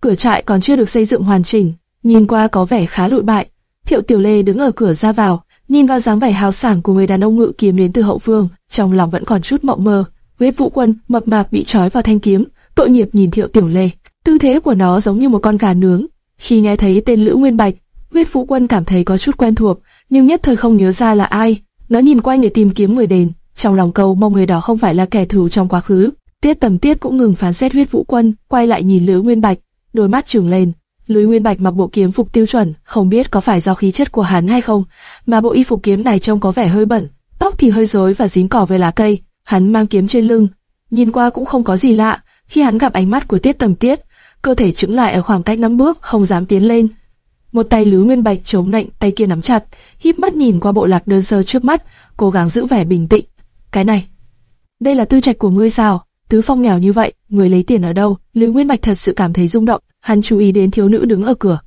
cửa trại còn chưa được xây dựng hoàn chỉnh, nhìn qua có vẻ khá lụi bại. Thiệu Tiểu Lê đứng ở cửa ra vào, nhìn vào dáng vẻ hào sảng của người đàn ông ngự kiếm đến từ hậu phương, trong lòng vẫn còn chút mộng mơ. Huyết Vũ Quân mập mạp bị trói vào thanh kiếm, tội nghiệp nhìn Thiệu Tiểu Lê, tư thế của nó giống như một con gà nướng. Khi nghe thấy tên Lữ Nguyên Bạch, Huyết Vũ Quân cảm thấy có chút quen thuộc, nhưng nhất thời không nhớ ra là ai. Nó nhìn quanh để tìm kiếm người đền, trong lòng cầu mong người đó không phải là kẻ thù trong quá khứ. Tiết Tầm Tiết cũng ngừng phán xét Huyết Vũ Quân, quay lại nhìn Lữ Nguyên Bạch, đôi mắt trừng lên. Lưới Nguyên Bạch mặc bộ kiếm phục tiêu chuẩn, không biết có phải do khí chất của hắn hay không, mà bộ y phục kiếm này trông có vẻ hơi bẩn, tóc thì hơi rối và dính cỏ với lá cây. Hắn mang kiếm trên lưng, nhìn qua cũng không có gì lạ. Khi hắn gặp ánh mắt của Tiết Tầm Tiết, cơ thể chững lại ở khoảng cách năm bước, không dám tiến lên. Một tay Lưới Nguyên Bạch chống nạnh, tay kia nắm chặt, híp mắt nhìn qua bộ lạc đơn sơ trước mắt, cố gắng giữ vẻ bình tĩnh. Cái này, đây là tư trạch của ngươi sao? Tứ phong nghèo như vậy, người lấy tiền ở đâu? Lữ Nguyên Bạch thật sự cảm thấy rung động, hắn chú ý đến thiếu nữ đứng ở cửa.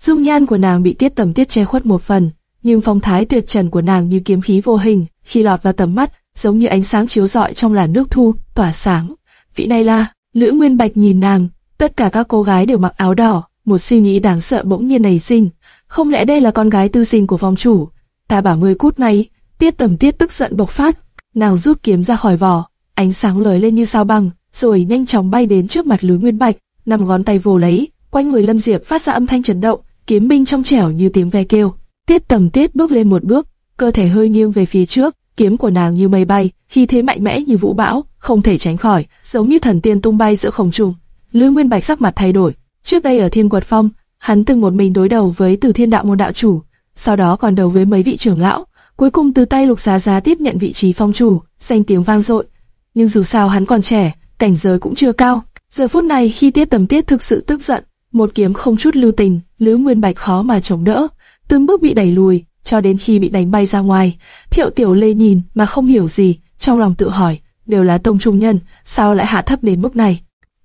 Dung nhan của nàng bị tiết tầm tiết che khuất một phần, nhưng phong thái tuyệt trần của nàng như kiếm khí vô hình, khi lọt vào tầm mắt, giống như ánh sáng chiếu rọi trong làn nước thu, tỏa sáng. Vị này là, Lữ Nguyên Bạch nhìn nàng, tất cả các cô gái đều mặc áo đỏ, một suy nghĩ đáng sợ bỗng nhiên nảy sinh. Không lẽ đây là con gái tư sinh của phong chủ? Ta bảo ngươi cút ngay! tiết tầm tiết tức giận bộc phát, nàng rút kiếm ra khỏi vỏ, ánh sáng lóe lên như sao băng, rồi nhanh chóng bay đến trước mặt Lữ Nguyên Bạch, năm ngón tay vồ lấy, quanh người Lâm Diệp phát ra âm thanh chấn động, kiếm binh trong trẻo như tiếng ve kêu. Tiết Tầm Tiết bước lên một bước, cơ thể hơi nghiêng về phía trước, kiếm của nàng như mây bay, khi thế mạnh mẽ như vũ bão, không thể tránh khỏi, giống như thần tiên tung bay giữa không trung. Lữ Nguyên Bạch sắc mặt thay đổi, trước đây ở Thiên Quật Phong, hắn từng một mình đối đầu với Từ Thiên Đạo môn đạo chủ, sau đó còn đấu với mấy vị trưởng lão, cuối cùng từ tay Lục Giá Giá tiếp nhận vị trí phong chủ, danh tiếng vang dội. Nhưng dù sao hắn còn trẻ, cảnh giới cũng chưa cao. Giờ phút này khi Tiết Tầm Tiết thực sự tức giận, một kiếm không chút lưu tình, Lữ Nguyên Bạch khó mà chống đỡ, từng bước bị đẩy lùi, cho đến khi bị đánh bay ra ngoài. Thiệu Tiểu Lê nhìn mà không hiểu gì, trong lòng tự hỏi, đều là tông trung nhân, sao lại hạ thấp đến mức này?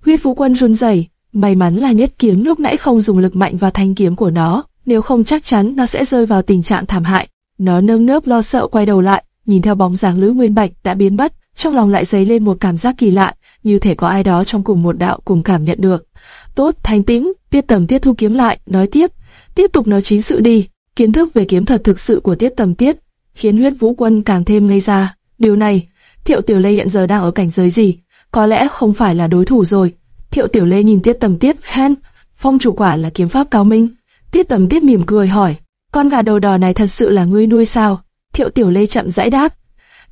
Huyết Vũ Quân run rẩy, may mắn là nhất kiếm lúc nãy không dùng lực mạnh vào thanh kiếm của nó, nếu không chắc chắn nó sẽ rơi vào tình trạng thảm hại. Nó nơm nớp lo sợ quay đầu lại, nhìn theo bóng dáng Lữ Nguyên Bạch đã biến mất, trong lòng lại dấy lên một cảm giác kỳ lạ, như thể có ai đó trong cùng một đạo cùng cảm nhận được. Tốt, thanh tĩnh, Tiết Tầm Tiết thu kiếm lại, nói tiếp, tiếp tục nói chính sự đi. Kiến thức về kiếm thuật thực sự của Tiết Tầm Tiết khiến huyết vũ quân càng thêm ngây ra. Điều này, Thiệu Tiểu Lê hiện giờ đang ở cảnh giới gì? Có lẽ không phải là đối thủ rồi. Thiệu Tiểu Lê nhìn Tiết Tầm Tiết khen, phong chủ quả là kiếm pháp cao minh. Tiết Tầm Tiết mỉm cười hỏi, con gà đầu đỏ này thật sự là ngươi nuôi sao? Thiệu Tiểu Lê chậm rãi đáp,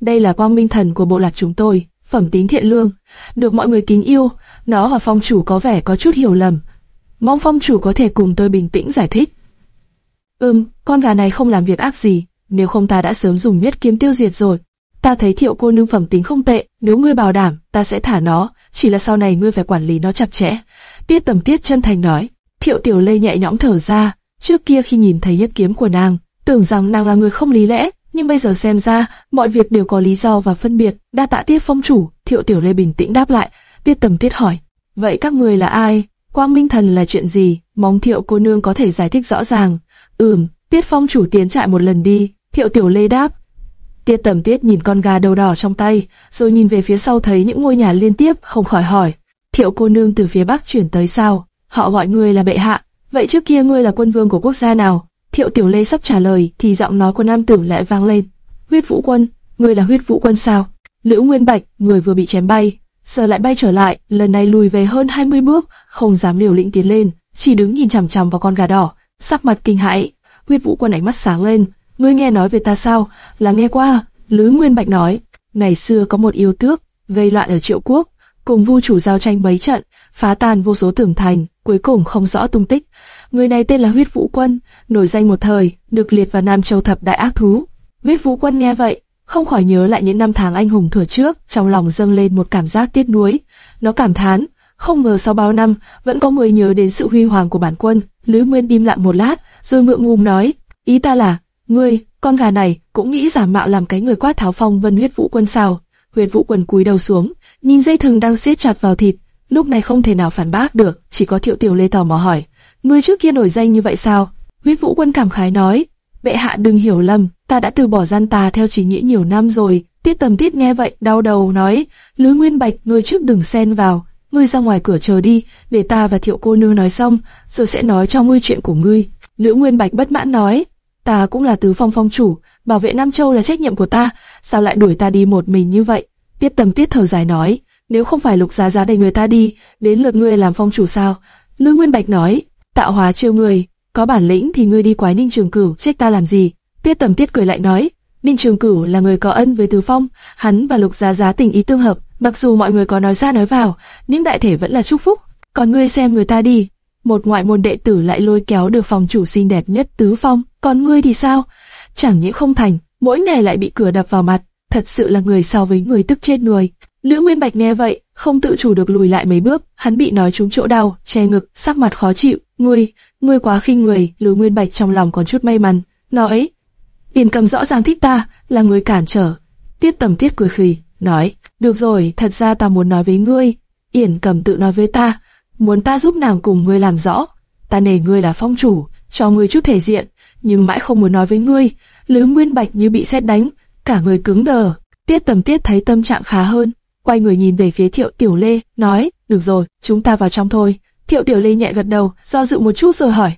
đây là quang minh thần của bộ lạc chúng tôi, phẩm tính thiện lương, được mọi người kính yêu. Nó và phong chủ có vẻ có chút hiểu lầm. Mong phong chủ có thể cùng tôi bình tĩnh giải thích. Ừm, con gà này không làm việc ác gì, nếu không ta đã sớm dùng huyết kiếm tiêu diệt rồi. Ta thấy thiệu cô nương phẩm tính không tệ, nếu ngươi bảo đảm, ta sẽ thả nó, chỉ là sau này ngươi phải quản lý nó chặt chẽ. Tiết tầm tiết chân thành nói, thiệu tiểu lê nhẹ nhõm thở ra, trước kia khi nhìn thấy nhất kiếm của nàng, tưởng rằng nàng là người không lý lẽ, nhưng bây giờ xem ra, mọi việc đều có lý do và phân biệt. Đa tạ tiết phong chủ, thiệu tiểu lê bình tĩnh đáp lại, tiết tầm tiết hỏi, vậy các người là ai? Quang Minh Thần là chuyện gì? Mong thiệu cô nương có thể giải thích rõ ràng. Ừm, tiết phong chủ tiến trại một lần đi, thiệu tiểu lê đáp. Tiết tầm tiết nhìn con gà đầu đỏ trong tay, rồi nhìn về phía sau thấy những ngôi nhà liên tiếp, không khỏi hỏi. Thiệu cô nương từ phía bắc chuyển tới sao? Họ gọi ngươi là bệ hạ. Vậy trước kia ngươi là quân vương của quốc gia nào? Thiệu Tiểu Lê sắp trả lời thì giọng nói của nam tử lại vang lên. Huyết Vũ Quân, ngươi là Huyết Vũ Quân sao? Lữ Nguyên Bạch, người vừa bị chém bay, giờ lại bay trở lại, lần này lùi về hơn 20 bước, không dám liều lĩnh tiến lên, chỉ đứng nhìn chằm chằm vào con gà đỏ, sắc mặt kinh hãi. Huyết Vũ Quân ánh mắt sáng lên, ngươi nghe nói về ta sao? Là nghe qua. Lữ Nguyên Bạch nói, ngày xưa có một yêu tước gây loạn ở Triệu Quốc, cùng Vu chủ giao tranh mấy trận, phá tan vô số tường thành, cuối cùng không rõ tung tích. Người này tên là Huyết Vũ Quân, nổi danh một thời, được liệt vào Nam Châu thập đại ác thú. Huyết Vũ Quân nghe vậy, không khỏi nhớ lại những năm tháng anh hùng thừa trước, trong lòng dâng lên một cảm giác tiếc nuối. Nó cảm thán, không ngờ sau bao năm vẫn có người nhớ đến sự huy hoàng của bản quân. Lữ Nguyên im lặng một lát, rồi ngượng ngùng nói, ý ta là, ngươi, con gà này cũng nghĩ giả mạo làm cái người quát tháo phong vân huyết vũ quân sao? Huyết vũ quân cúi đầu xuống, nhìn dây thừng đang siết chặt vào thịt, lúc này không thể nào phản bác được, chỉ có Thiệu Tiểu Lê tò mò hỏi, ngươi trước kia nổi danh như vậy sao? Huyết Vũ Quân cảm khái nói, bệ hạ đừng hiểu lầm, ta đã từ bỏ gian tà theo chỉ nghĩa nhiều năm rồi. Tiết Tầm Tiết nghe vậy đau đầu nói, Lữ Nguyên Bạch ngươi trước đừng xen vào, ngươi ra ngoài cửa chờ đi, để ta và thiệu cô nương nói xong, rồi sẽ nói cho ngươi chuyện của ngươi. Lữ Nguyên Bạch bất mãn nói, ta cũng là tứ phong phong chủ, bảo vệ Nam Châu là trách nhiệm của ta, sao lại đuổi ta đi một mình như vậy? Tiết tầm tiết thở dài nói, nếu không phải lục giá giá đẩy người ta đi, đến lượt ngươi làm phong chủ sao? Lữ Nguyên Bạch nói, tạo hóa trêu người, có bản lĩnh thì ngươi đi quái ninh trường cửu, trách ta làm gì? Tiết tầm tiết cười lại nói, ninh trường cửu là người có ân với tứ phong, hắn và lục giá giá tình ý tương hợp, mặc dù mọi người có nói ra nói vào, nhưng đại thể vẫn là chúc phúc. Còn ngươi xem người ta đi, một ngoại môn đệ tử lại lôi kéo được phòng chủ xinh đẹp nhất tứ phong, còn ngươi thì sao? Chẳng những không thành, mỗi ngày lại bị cửa đập vào mặt, thật sự là người so với người tức chết người. Lữ Nguyên Bạch nghe vậy, không tự chủ được lùi lại mấy bước, hắn bị nói trúng chỗ đau, che ngực, sắc mặt khó chịu. Ngươi, ngươi quá khinh người. Lữ Nguyên Bạch trong lòng còn chút may mắn, nói: Biển Cầm rõ ràng thích ta, là người cản trở. Tiết Tầm Tiết cười khì, nói: Được rồi, thật ra ta muốn nói với ngươi. Yển Cầm tự nói với ta, muốn ta giúp nàng cùng ngươi làm rõ. Ta nể ngươi là phong chủ, cho ngươi chút thể diện, nhưng mãi không muốn nói với ngươi. Lữ Nguyên Bạch như bị xét đánh, cả người cứng đờ. Tiết Tầm Tiết thấy tâm trạng khá hơn, quay người nhìn về phía Thiệu Tiểu Lê, nói, được rồi, chúng ta vào trong thôi. Thiệu Tiểu Lê nhẹ gật đầu, do dự một chút rồi hỏi,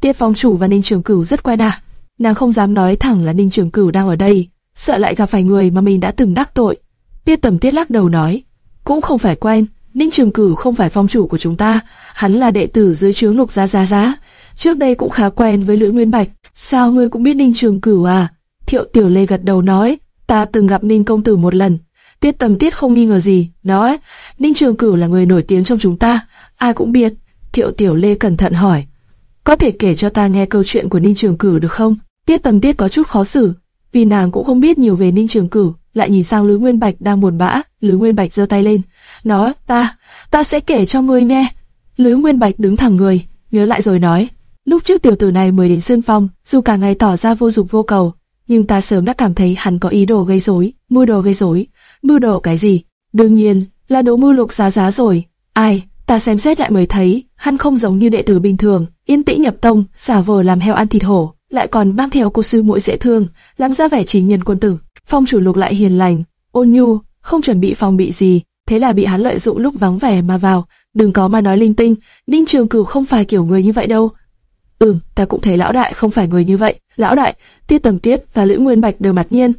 Tiết Phong Chủ và Ninh Trường Cửu rất quen à? Nàng không dám nói thẳng là Ninh Trường Cửu đang ở đây, sợ lại gặp phải người mà mình đã từng đắc tội. Tiết Tầm Tiết lắc đầu nói, cũng không phải quen, Ninh Trường Cửu không phải phong chủ của chúng ta, hắn là đệ tử dưới trướng Lục gia gia gia. trước đây cũng khá quen với Lữ Nguyên Bạch. Sao ngươi cũng biết Ninh Trường Cửu à? Thiệu Tiểu Lê gật đầu nói, ta từng gặp Ninh công tử một lần, Tiết tầm tiết không nghi ngờ gì, nói, Ninh Trường Cửu là người nổi tiếng trong chúng ta, ai cũng biết. Thiệu Tiểu Lê cẩn thận hỏi, có thể kể cho ta nghe câu chuyện của Ninh Trường cử được không? Tiết tầm tiết có chút khó xử, vì nàng cũng không biết nhiều về Ninh Trường cử, lại nhìn sang Lữ Nguyên Bạch đang buồn bã, Lữ Nguyên Bạch giơ tay lên, nói, ta, ta sẽ kể cho ngươi nghe. Lữ Nguyên Bạch đứng thẳng người, nhớ lại rồi nói, lúc trước tiểu tử này mới đến Sơn Phong, dù cả ngày tỏ ra vô dụng vô cầu, nhưng ta sớm đã cảm thấy hắn có ý đồ gây rối, mưu đồ gây rối, mưu đồ cái gì? Đương nhiên, là đồ mưu lục giá giá rồi. Ai, ta xem xét lại mới thấy, hắn không giống như đệ tử bình thường, yên tĩnh nhập tông, xả vờ làm heo ăn thịt hổ, lại còn mang theo cô sư muội dễ thương, làm ra vẻ chính nhân quân tử. Phong chủ lục lại hiền lành, ôn nhu, không chuẩn bị phòng bị gì, thế là bị hắn lợi dụng lúc vắng vẻ mà vào. Đừng có mà nói linh tinh, Ninh Trường Cửu không phải kiểu người như vậy đâu. Ừm, ta cũng thấy lão đại không phải người như vậy. Lão đại, Tiết Tầm Tiết và Lữ Nguyên Bạch đều mặt nhiên.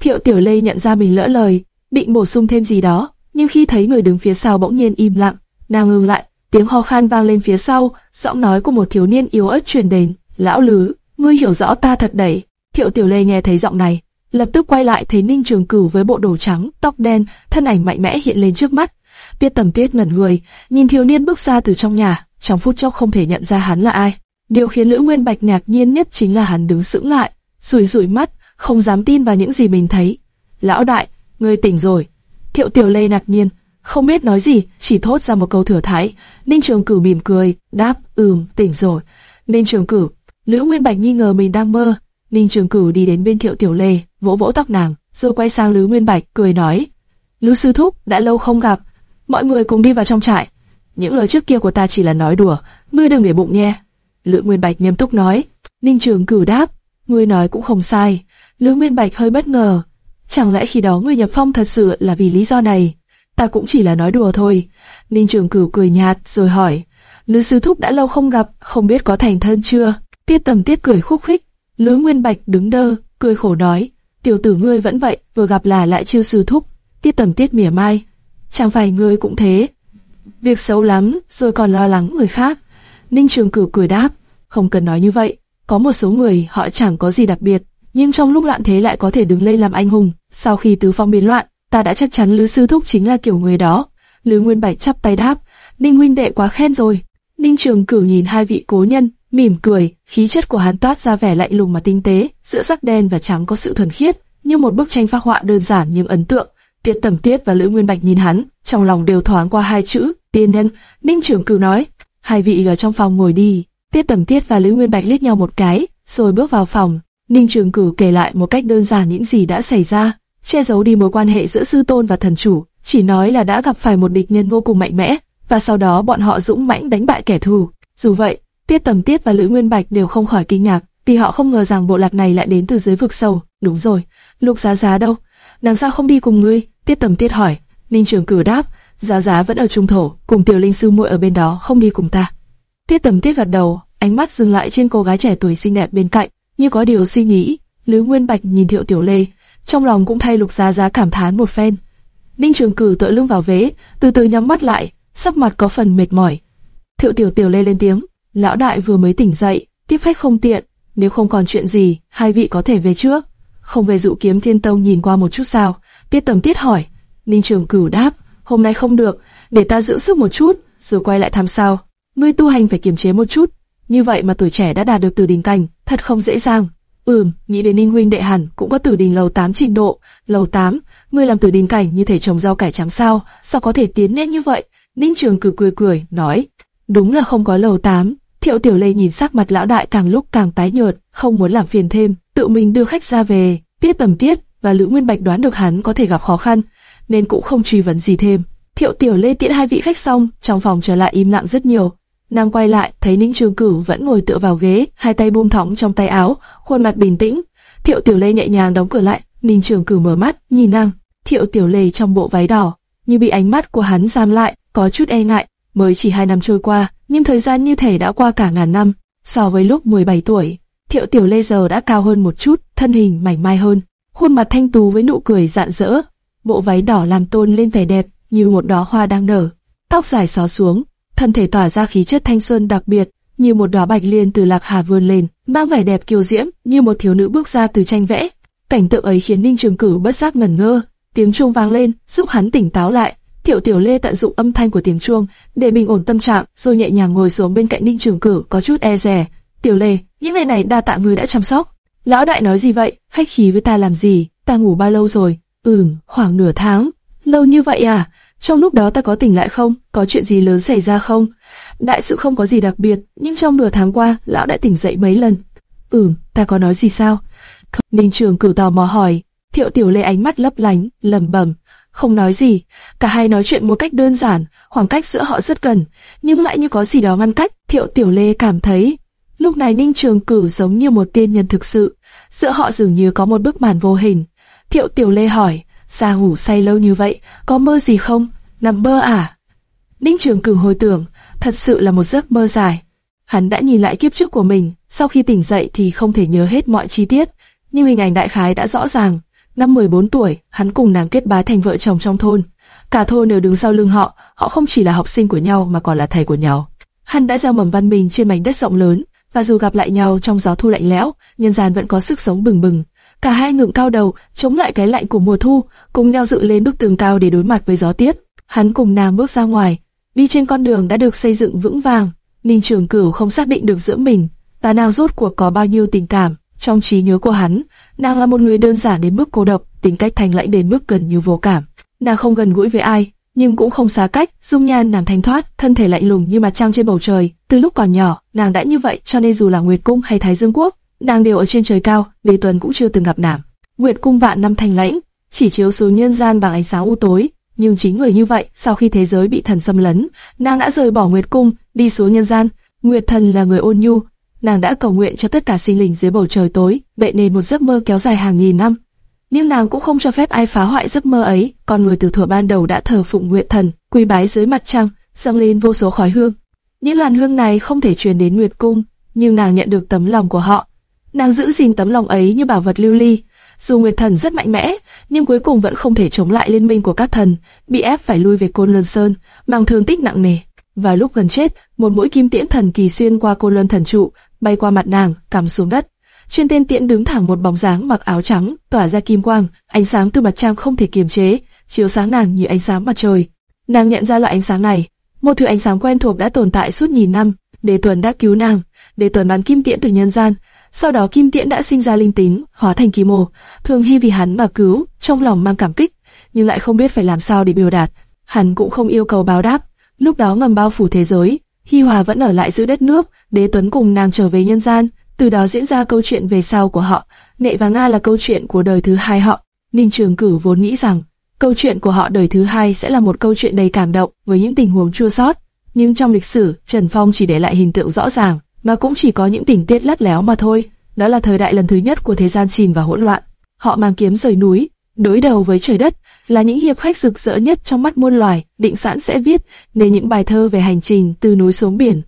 Thiệu Tiểu Lê nhận ra mình lỡ lời, định bổ sung thêm gì đó, nhưng khi thấy người đứng phía sau bỗng nhiên im lặng, nàng ngừng lại, tiếng ho khan vang lên phía sau, giọng nói của một thiếu niên yếu ớt truyền đến, "Lão Lứ, ngươi hiểu rõ ta thật đấy." Thiệu Tiểu Lê nghe thấy giọng này, lập tức quay lại thấy Ninh Trường Cửu với bộ đồ trắng, tóc đen, thân ảnh mạnh mẽ hiện lên trước mắt. Tiết Tầm Tiết ngẩn người, nhìn thiếu niên bước ra từ trong nhà, trong phút chốc không thể nhận ra hắn là ai. Điều khiến Lữ Nguyên Bạch ngạc nhiên nhất chính là hắn đứng sững lại, rủi rủi mắt, không dám tin vào những gì mình thấy. "Lão đại, ngươi tỉnh rồi. Thiệu Tiểu Lê ngạc nhiên, không biết nói gì, chỉ thốt ra một câu thừa thái. Ninh Trường Cửu mỉm cười, đáp, ừm, tỉnh rồi. Ninh Trường Cửu, Lữ Nguyên Bạch nghi ngờ mình đang mơ. Ninh Trường Cửu đi đến bên Thiệu Tiểu Lê, vỗ vỗ tóc nàng, rồi quay sang Lữ Nguyên Bạch, cười nói, Lữ Sư Thúc, đã lâu không gặp, mọi người cùng đi vào trong trại. Những lời trước kia của ta chỉ là nói đùa, ngươi đừng để bụng nhé. Lữ Nguyên Bạch nghiêm túc nói, Ninh Trường Cửu đáp, ngươi nói cũng không sai. Lữ Nguyên Bạch hơi bất ngờ, Chẳng lẽ khi đó ngươi nhập phong thật sự là vì lý do này? Ta cũng chỉ là nói đùa thôi. Ninh Trường Cửu cười nhạt rồi hỏi. Lữ sư thúc đã lâu không gặp, không biết có thành thân chưa? Tiết tầm tiết cười khúc khích. Lữ Nguyên Bạch đứng đơ, cười khổ nói. Tiểu tử ngươi vẫn vậy, vừa gặp là lại chiêu sư thúc. Tiết tầm tiết mỉa mai. Chẳng phải ngươi cũng thế. Việc xấu lắm, rồi còn lo lắng người khác. Ninh Trường Cửu cười đáp. Không cần nói như vậy. Có một số người họ chẳng có gì đặc biệt, nhưng trong lúc loạn thế lại có thể đứng lên làm anh hùng. Sau khi tứ phong biến loạn, ta đã chắc chắn Lữ sư thúc chính là kiểu người đó. Lữ Nguyên Bạch chắp tay đáp, Ninh huynh đệ quá khen rồi. Ninh Trường Cửu nhìn hai vị cố nhân, mỉm cười, khí chất của hắn toát ra vẻ lạnh lùng mà tinh tế, giữa sắc đen và trắng có sự thuần khiết, như một bức tranh phác họa đơn giản nhưng ấn tượng. Tiết Tầm Tiết và Lữ Nguyên Bạch nhìn hắn, trong lòng đều thoáng qua hai chữ tiên nhân. Ninh Trường Cửu nói, hai vị ở trong phòng ngồi đi. Tiết Tầm Tiết và Lữ Nguyên Bạch liếc nhau một cái, rồi bước vào phòng. Ninh Trường Cửu kể lại một cách đơn giản những gì đã xảy ra, che giấu đi mối quan hệ giữa sư tôn và thần chủ, chỉ nói là đã gặp phải một địch nhân vô cùng mạnh mẽ, và sau đó bọn họ dũng mãnh đánh bại kẻ thù. Dù vậy, Tiết Tầm Tiết và Lữ Nguyên Bạch đều không khỏi kinh ngạc, vì họ không ngờ rằng bộ lạc này lại đến từ dưới vực sâu. Đúng rồi, Lục Giá Giá đâu? Nàng sao không đi cùng ngươi? Tiết Tầm Tiết hỏi. Ninh Trường Cửu đáp, Giá Giá vẫn ở trung thổ, cùng Tiểu Linh sư muội ở bên đó, không đi cùng ta. Tiết Tầm Tiết gật đầu, ánh mắt dừng lại trên cô gái trẻ tuổi xinh đẹp bên cạnh, như có điều suy nghĩ. Lữ Nguyên Bạch nhìn Thiệu Tiểu Lê, trong lòng cũng thay Lục Giá Giá cảm thán một phen. Ninh Trường Cử tựa lưng vào vế, từ từ nhắm mắt lại, sắc mặt có phần mệt mỏi. Thiệu Tiểu Tiểu Lê lên tiếng, lão đại vừa mới tỉnh dậy, tiếp khách không tiện, nếu không còn chuyện gì, hai vị có thể về trước. Không về dụ kiếm thiên tông nhìn qua một chút sao? Tiết Tầm Tiết hỏi. Ninh Trường Cửu đáp, hôm nay không được, để ta giữ sức một chút, rồi quay lại thăm sao. Ngươi tu hành phải kiềm chế một chút, như vậy mà tuổi trẻ đã đạt được từ đỉnh cảnh, thật không dễ dàng. Ừm, nghĩ đến Ninh huynh đệ hẳn cũng có tử đình lầu 8 trình độ, lầu 8, ngươi làm tử đình cảnh như thể trồng rau cải trắng sao, sao có thể tiến nét như vậy? Ninh Trường cười cười cười, nói, đúng là không có lầu 8. Thiệu Tiểu Lê nhìn sắc mặt lão đại càng lúc càng tái nhợt, không muốn làm phiền thêm, tự mình đưa khách ra về. Tiết Tầm Tiết và Lữ Nguyên Bạch đoán được hắn có thể gặp khó khăn, nên cũng không truy vấn gì thêm. Thiệu Tiểu Lê tiễn hai vị khách xong, trong phòng trở lại im lặng rất nhiều. Nàng quay lại, thấy Ninh Trường Cửu vẫn ngồi tựa vào ghế, hai tay buông thõng trong tay áo, khuôn mặt bình tĩnh. Thiệu Tiểu Lê nhẹ nhàng đóng cửa lại, Ninh Trường Cửu mở mắt, nhìn nàng. Thiệu Tiểu Lê trong bộ váy đỏ, như bị ánh mắt của hắn giam lại, có chút e ngại. Mới chỉ hai năm trôi qua, nhưng thời gian như thể đã qua cả ngàn năm. So với lúc 17 tuổi, Thiệu Tiểu Lê giờ đã cao hơn một chút, thân hình mảnh mai hơn, khuôn mặt thanh tú với nụ cười rạng rỡ, bộ váy đỏ làm tôn lên vẻ đẹp như một đóa hoa đang nở, tóc dài xóa xuống, thân thể tỏa ra khí chất thanh xuân đặc biệt, như một đóa bạch liên từ lạc hà vươn lên, mang vẻ đẹp kiều diễm, như một thiếu nữ bước ra từ tranh vẽ. Cảnh tượng ấy khiến Ninh Trường Cửu bất giác ngẩn ngơ, tiếng chuông vang lên, giúp hắn tỉnh táo lại. Thiệu Tiểu Lê tận dụng âm thanh của tiếng chuông để bình ổn tâm trạng, rồi nhẹ nhàng ngồi xuống bên cạnh Ninh Trường Cửu, có chút e dè. Tiểu Lê, những ngày này đa tạ ngươi đã chăm sóc. Lão đại nói gì vậy? Khách khí với ta làm gì? Ta ngủ bao lâu rồi? Ừm, khoảng nửa tháng. Lâu như vậy à? Trong lúc đó ta có tỉnh lại không? Có chuyện gì lớn xảy ra không? Đại sự không có gì đặc biệt, nhưng trong nửa tháng qua, lão đã tỉnh dậy mấy lần. Ừm, ta có nói gì sao? Ninh Trường cử tò mò hỏi. Thiệu Tiểu Lê ánh mắt lấp lánh, lẩm bẩm, không nói gì. Cả hai nói chuyện một cách đơn giản, khoảng cách giữa họ rất gần, nhưng lại như có gì đó ngăn cách. Thiệu Tiểu Lê cảm thấy, lúc này Ninh Trường Cử giống như một tiên nhân thực sự, giữa họ dường như có một bức màn vô hình. Thiệu Tiểu Lê hỏi, Sa ngủ say lâu như vậy, có mơ gì không? Nằm mơ à? Ninh Trường Cửu hồi tưởng, thật sự là một giấc mơ dài. Hắn đã nhìn lại kiếp trước của mình, sau khi tỉnh dậy thì không thể nhớ hết mọi chi tiết, nhưng hình ảnh đại khái đã rõ ràng. Năm 14 tuổi, hắn cùng nàng kết bái thành vợ chồng trong thôn. Cả thôn đều đứng sau lưng họ, họ không chỉ là học sinh của nhau mà còn là thầy của nhau. Hắn đã gieo mầm văn minh trên mảnh đất rộng lớn, và dù gặp lại nhau trong gió thu lạnh lẽo, nhân gian vẫn có sức sống bừng bừng. Cả hai ngẩng cao đầu, chống lại cái lạnh của mùa thu, cùng nhau dựng lên bức tường cao để đối mặt với gió tiết. Hắn cùng nàng bước ra ngoài, đi trên con đường đã được xây dựng vững vàng. Ninh Trường Cửu không xác định được giữa mình và nàng rốt cuộc có bao nhiêu tình cảm. Trong trí nhớ của hắn, nàng là một người đơn giản đến mức cô độc, tính cách thành lãnh đến mức gần như vô cảm. Nàng không gần gũi với ai, nhưng cũng không xa cách, dung nhan nàng thanh thoát, thân thể lạnh lùng như mặt trăng trên bầu trời. Từ lúc còn nhỏ, nàng đã như vậy, cho nên dù là Nguyệt Cung hay Thái Dương Quốc, nàng đều ở trên trời cao. Lê Tuần cũng chưa từng gặp nàng. Nguyệt Cung vạn năm thành lãnh, chỉ chiếu xuống nhân gian bằng ánh sáng u tối. Nhưng chính người như vậy, sau khi thế giới bị thần xâm lấn, nàng đã rời bỏ Nguyệt Cung, đi xuống nhân gian. Nguyệt Thần là người ôn nhu, nàng đã cầu nguyện cho tất cả sinh linh dưới bầu trời tối, vậy nên một giấc mơ kéo dài hàng nghìn năm. Nhưng nàng cũng không cho phép ai phá hoại giấc mơ ấy, con người từ thuở ban đầu đã thờ phụng Nguyệt Thần, quy bái dưới mặt trăng, dâng lên vô số khói hương. Những làn hương này không thể truyền đến Nguyệt Cung, nhưng nàng nhận được tấm lòng của họ. Nàng giữ gìn tấm lòng ấy như bảo vật lưu ly. Dù Nguyệt Thần rất mạnh mẽ, nhưng cuối cùng vẫn không thể chống lại liên minh của các thần, bị ép phải lui về Côn Luân Sơn, mang thương tích nặng nề. Và lúc gần chết, một mũi kim tiễn thần kỳ xuyên qua Côn Luân Thần trụ, bay qua mặt nàng, cắm xuống đất. Trên tên tiễn đứng thẳng một bóng dáng mặc áo trắng, tỏa ra kim quang, ánh sáng từ mặt trăng không thể kiềm chế, chiếu sáng nàng như ánh sáng mặt trời. Nàng nhận ra loại ánh sáng này, một thứ ánh sáng quen thuộc đã tồn tại suốt nghìn năm. Đế Tuần đã cứu nàng, Đế Tuần bán kim tiễn từ nhân gian, sau đó kim tiễn đã sinh ra linh tính, hóa thành kim mồ. Thường Hy vì hắn mà cứu, trong lòng mang cảm kích, nhưng lại không biết phải làm sao để biểu đạt. Hắn cũng không yêu cầu báo đáp. Lúc đó ngầm bao phủ thế giới, Hy Hòa vẫn ở lại giữ đất nước, Đế Tuấn cùng nàng trở về nhân gian, từ đó diễn ra câu chuyện về sau của họ. Nệ và Nga là câu chuyện của đời thứ hai họ. Ninh Trường Cử vốn nghĩ rằng câu chuyện của họ đời thứ hai sẽ là một câu chuyện đầy cảm động với những tình huống chua xót, nhưng trong lịch sử Trần Phong chỉ để lại hình tượng rõ ràng, mà cũng chỉ có những tình tiết lắt léo mà thôi. Đó là thời đại lần thứ nhất của thế gian chìm và hỗn loạn. Họ mang kiếm rời núi, đối đầu với trời đất, là những hiệp khách rực rỡ nhất trong mắt muôn loài, định sẵn sẽ viết nên những bài thơ về hành trình từ núi xuống biển.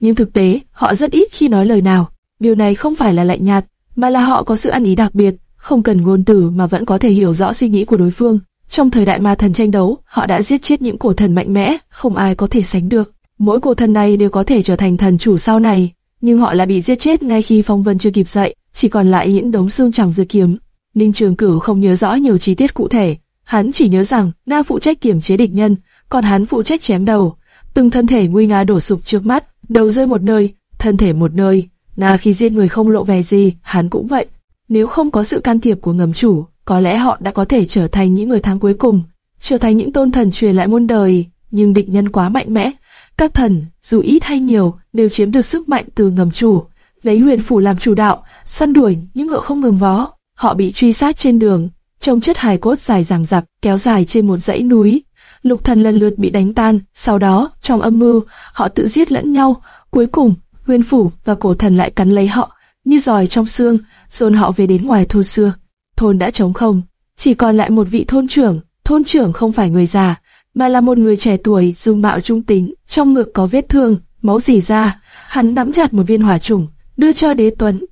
Nhưng thực tế, họ rất ít khi nói lời nào. Điều này không phải là lạnh nhạt, mà là họ có sự ăn ý đặc biệt, không cần ngôn từ mà vẫn có thể hiểu rõ suy nghĩ của đối phương. Trong thời đại ma thần tranh đấu, họ đã giết chết những cổ thần mạnh mẽ, không ai có thể sánh được. Mỗi cổ thần này đều có thể trở thành thần chủ sau này, nhưng họ lại bị giết chết ngay khi phong vân chưa kịp dậy, chỉ còn lại những đống xương chẳng dư kiếm. Ninh Trường Cửu không nhớ rõ nhiều chi tiết cụ thể, hắn chỉ nhớ rằng Na phụ trách kiểm chế địch nhân, còn hắn phụ trách chém đầu. Từng thân thể nguy nga đổ sụp trước mắt, đầu rơi một nơi, thân thể một nơi. Na khi giết người không lộ vẻ gì, hắn cũng vậy. Nếu không có sự can thiệp của ngầm chủ, có lẽ họ đã có thể trở thành những người thắng cuối cùng, trở thành những tôn thần truyền lại muôn đời. Nhưng địch nhân quá mạnh mẽ, các thần, dù ít hay nhiều, đều chiếm được sức mạnh từ ngầm chủ, lấy huyền phủ làm chủ đạo, săn đuổi những ngựa không ngừng vó. Họ bị truy sát trên đường, trông chất hài cốt dài dằng dặc kéo dài trên một dãy núi. Lục thần lần lượt bị đánh tan, sau đó trong âm mưu họ tự giết lẫn nhau. Cuối cùng, huyền phủ và cổ thần lại cắn lấy họ như giòi trong xương, dồn họ về đến ngoài thôn xưa. Thôn đã trống không, chỉ còn lại một vị thôn trưởng. Thôn trưởng không phải người già, mà là một người trẻ tuổi dung mạo trung tính, trong ngực có vết thương, máu rỉ ra. Hắn nắm chặt một viên hỏa trùng, đưa cho đế tuấn.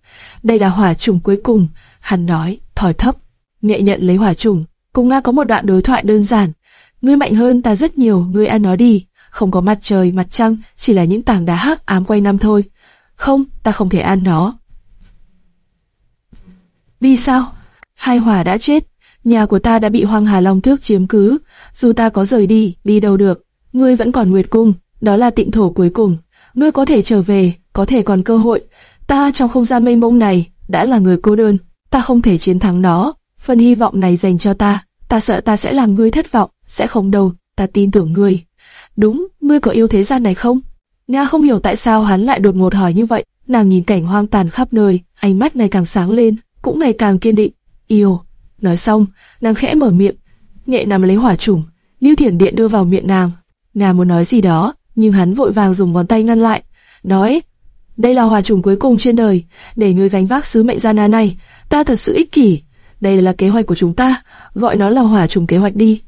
Đây là hỏa trùng cuối cùng, hắn nói, thỏi thấp. Nghệ nhận lấy hỏa trùng, cùng Nga có một đoạn đối thoại đơn giản. Ngươi mạnh hơn ta rất nhiều, ngươi ăn nó đi. Không có mặt trời, mặt trăng, chỉ là những tảng đá hắc ám quay năm thôi. Không, ta không thể ăn nó. Vì sao? Hai hỏa đã chết, nhà của ta đã bị Hoàng Hà Long Tước chiếm cứ, dù ta có rời đi, đi đâu được, ngươi vẫn còn Nguyệt Cung, đó là tịnh thổ cuối cùng, ngươi có thể trở về, có thể còn cơ hội. Ta trong không gian mênh mông này đã là người cô đơn, ta không thể chiến thắng nó. Phần hy vọng này dành cho ta, ta sợ ta sẽ làm ngươi thất vọng, sẽ không đâu, ta tin tưởng ngươi. Đúng, ngươi có yêu thế gian này không? Nga không hiểu tại sao hắn lại đột ngột hỏi như vậy. Nàng nhìn cảnh hoang tàn khắp nơi, ánh mắt ngày càng sáng lên, cũng ngày càng kiên định. Yêu. Nói xong, nàng khẽ mở miệng, nhẹ nằm lấy hỏa chủng, Lưu Thiển Điện đưa vào miệng nàng. Nàng muốn nói gì đó, nhưng hắn vội vàng dùng ngón tay ngăn lại, nói: "Đây là hòa trùng cuối cùng trên đời, để ngươi gánh vác sứ mệnh gian nan này, ta thật sự ích kỷ. Đây là kế hoạch của chúng ta, gọi nó là hòa trùng kế hoạch đi."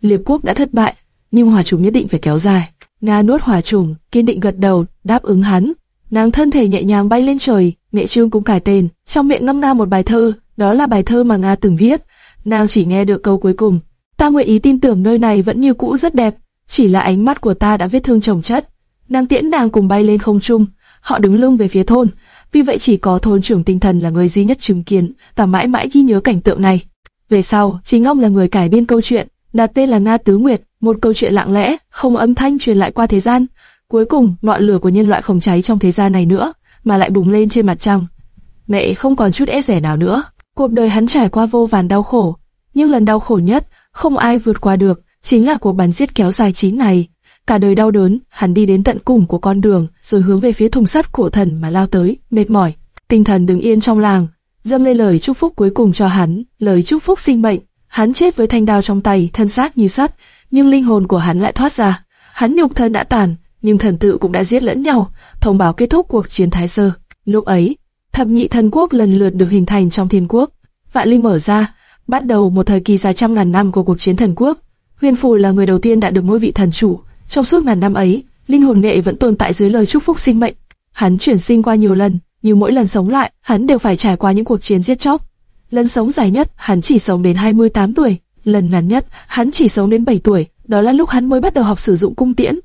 Liệp quốc đã thất bại, nhưng hòa trùng nhất định phải kéo dài. Nga nuốt hòa trùng, kiên định gật đầu, đáp ứng hắn. Nàng thân thể nhẹ nhàng bay lên trời, mẹ trương cũng cải tên, trong miệng ngâm nga một bài thơ, đó là bài thơ mà Nga từng viết. Nàng chỉ nghe được câu cuối cùng. Ta nguyện ý tin tưởng nơi này vẫn như cũ rất đẹp, chỉ là ánh mắt của ta đã vết thương chồng chất. Nàng tiễn nàng cùng bay lên không trung, họ đứng lưng về phía thôn. Vì vậy chỉ có thôn trưởng tinh thần là người duy nhất chứng kiến và mãi mãi ghi nhớ cảnh tượng này. Về sau, chính ông là người cải biên câu chuyện, đặt tên là Nga Tứ Nguyệt, một câu chuyện lặng lẽ, không âm thanh truyền lại qua thế gian. Cuối cùng, ngọn lửa của nhân loại không cháy trong thế gian này nữa, mà lại bùng lên trên mặt trăng. Mẹ không còn chút e rẻ nào nữa. Cuộc đời hắn trải qua vô vàn đau khổ, nhưng lần đau khổ nhất, không ai vượt qua được, chính là cuộc bắn giết kéo dài chín này. Cả đời đau đớn, hắn đi đến tận cùng của con đường, rồi hướng về phía thùng sắt của thần mà lao tới, mệt mỏi. Tinh thần đứng yên trong làng, dâm lên lời chúc phúc cuối cùng cho hắn, lời chúc phúc sinh mệnh. Hắn chết với thanh đao trong tay, thân xác như sắt, nhưng linh hồn của hắn lại thoát ra. Hắn nhục thân đã tàn, nhưng thần tự cũng đã giết lẫn nhau, thông báo kết thúc cuộc chiến Thái Sơ. Lúc ấy, thập nhị thần quốc lần lượt được hình thành trong thiên quốc. Vạn linh mở ra, bắt đầu một thời kỳ dài trăm ngàn năm của cuộc chiến thần quốc. Huyền Phù là người đầu tiên đã được ngôi vị thần chủ. Trong suốt ngàn năm ấy, linh hồn nghệ vẫn tồn tại dưới lời chúc phúc sinh mệnh. Hắn chuyển sinh qua nhiều lần, nhưng mỗi lần sống lại, hắn đều phải trải qua những cuộc chiến giết chóc. Lần sống dài nhất, hắn chỉ sống đến 28 tuổi. Lần ngắn nhất, hắn chỉ sống đến 7 tuổi. Đó là lúc hắn mới bắt đầu học sử dụng cung tiễn.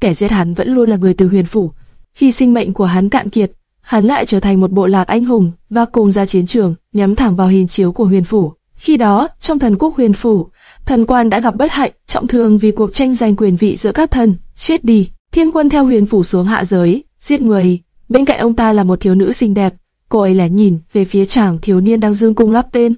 Kẻ giết hắn vẫn luôn là người từ Huyền Phủ. Khi sinh mệnh của hắn cạn kiệt, hắn lại trở thành một bộ lạc anh hùng và cùng ra chiến trường, nhắm thẳng vào hình chiếu của Huyền Phủ. Khi đó, trong thần quốc huyền phủ, thần quan đã gặp bất hạnh, trọng thương vì cuộc tranh giành quyền vị giữa các thần, chết đi. Thiên quân theo huyền phủ xuống hạ giới, giết người. Bên cạnh ông ta là một thiếu nữ xinh đẹp. Cô ấy lẻ nhìn về phía chàng thiếu niên đang dương cung lắp tên,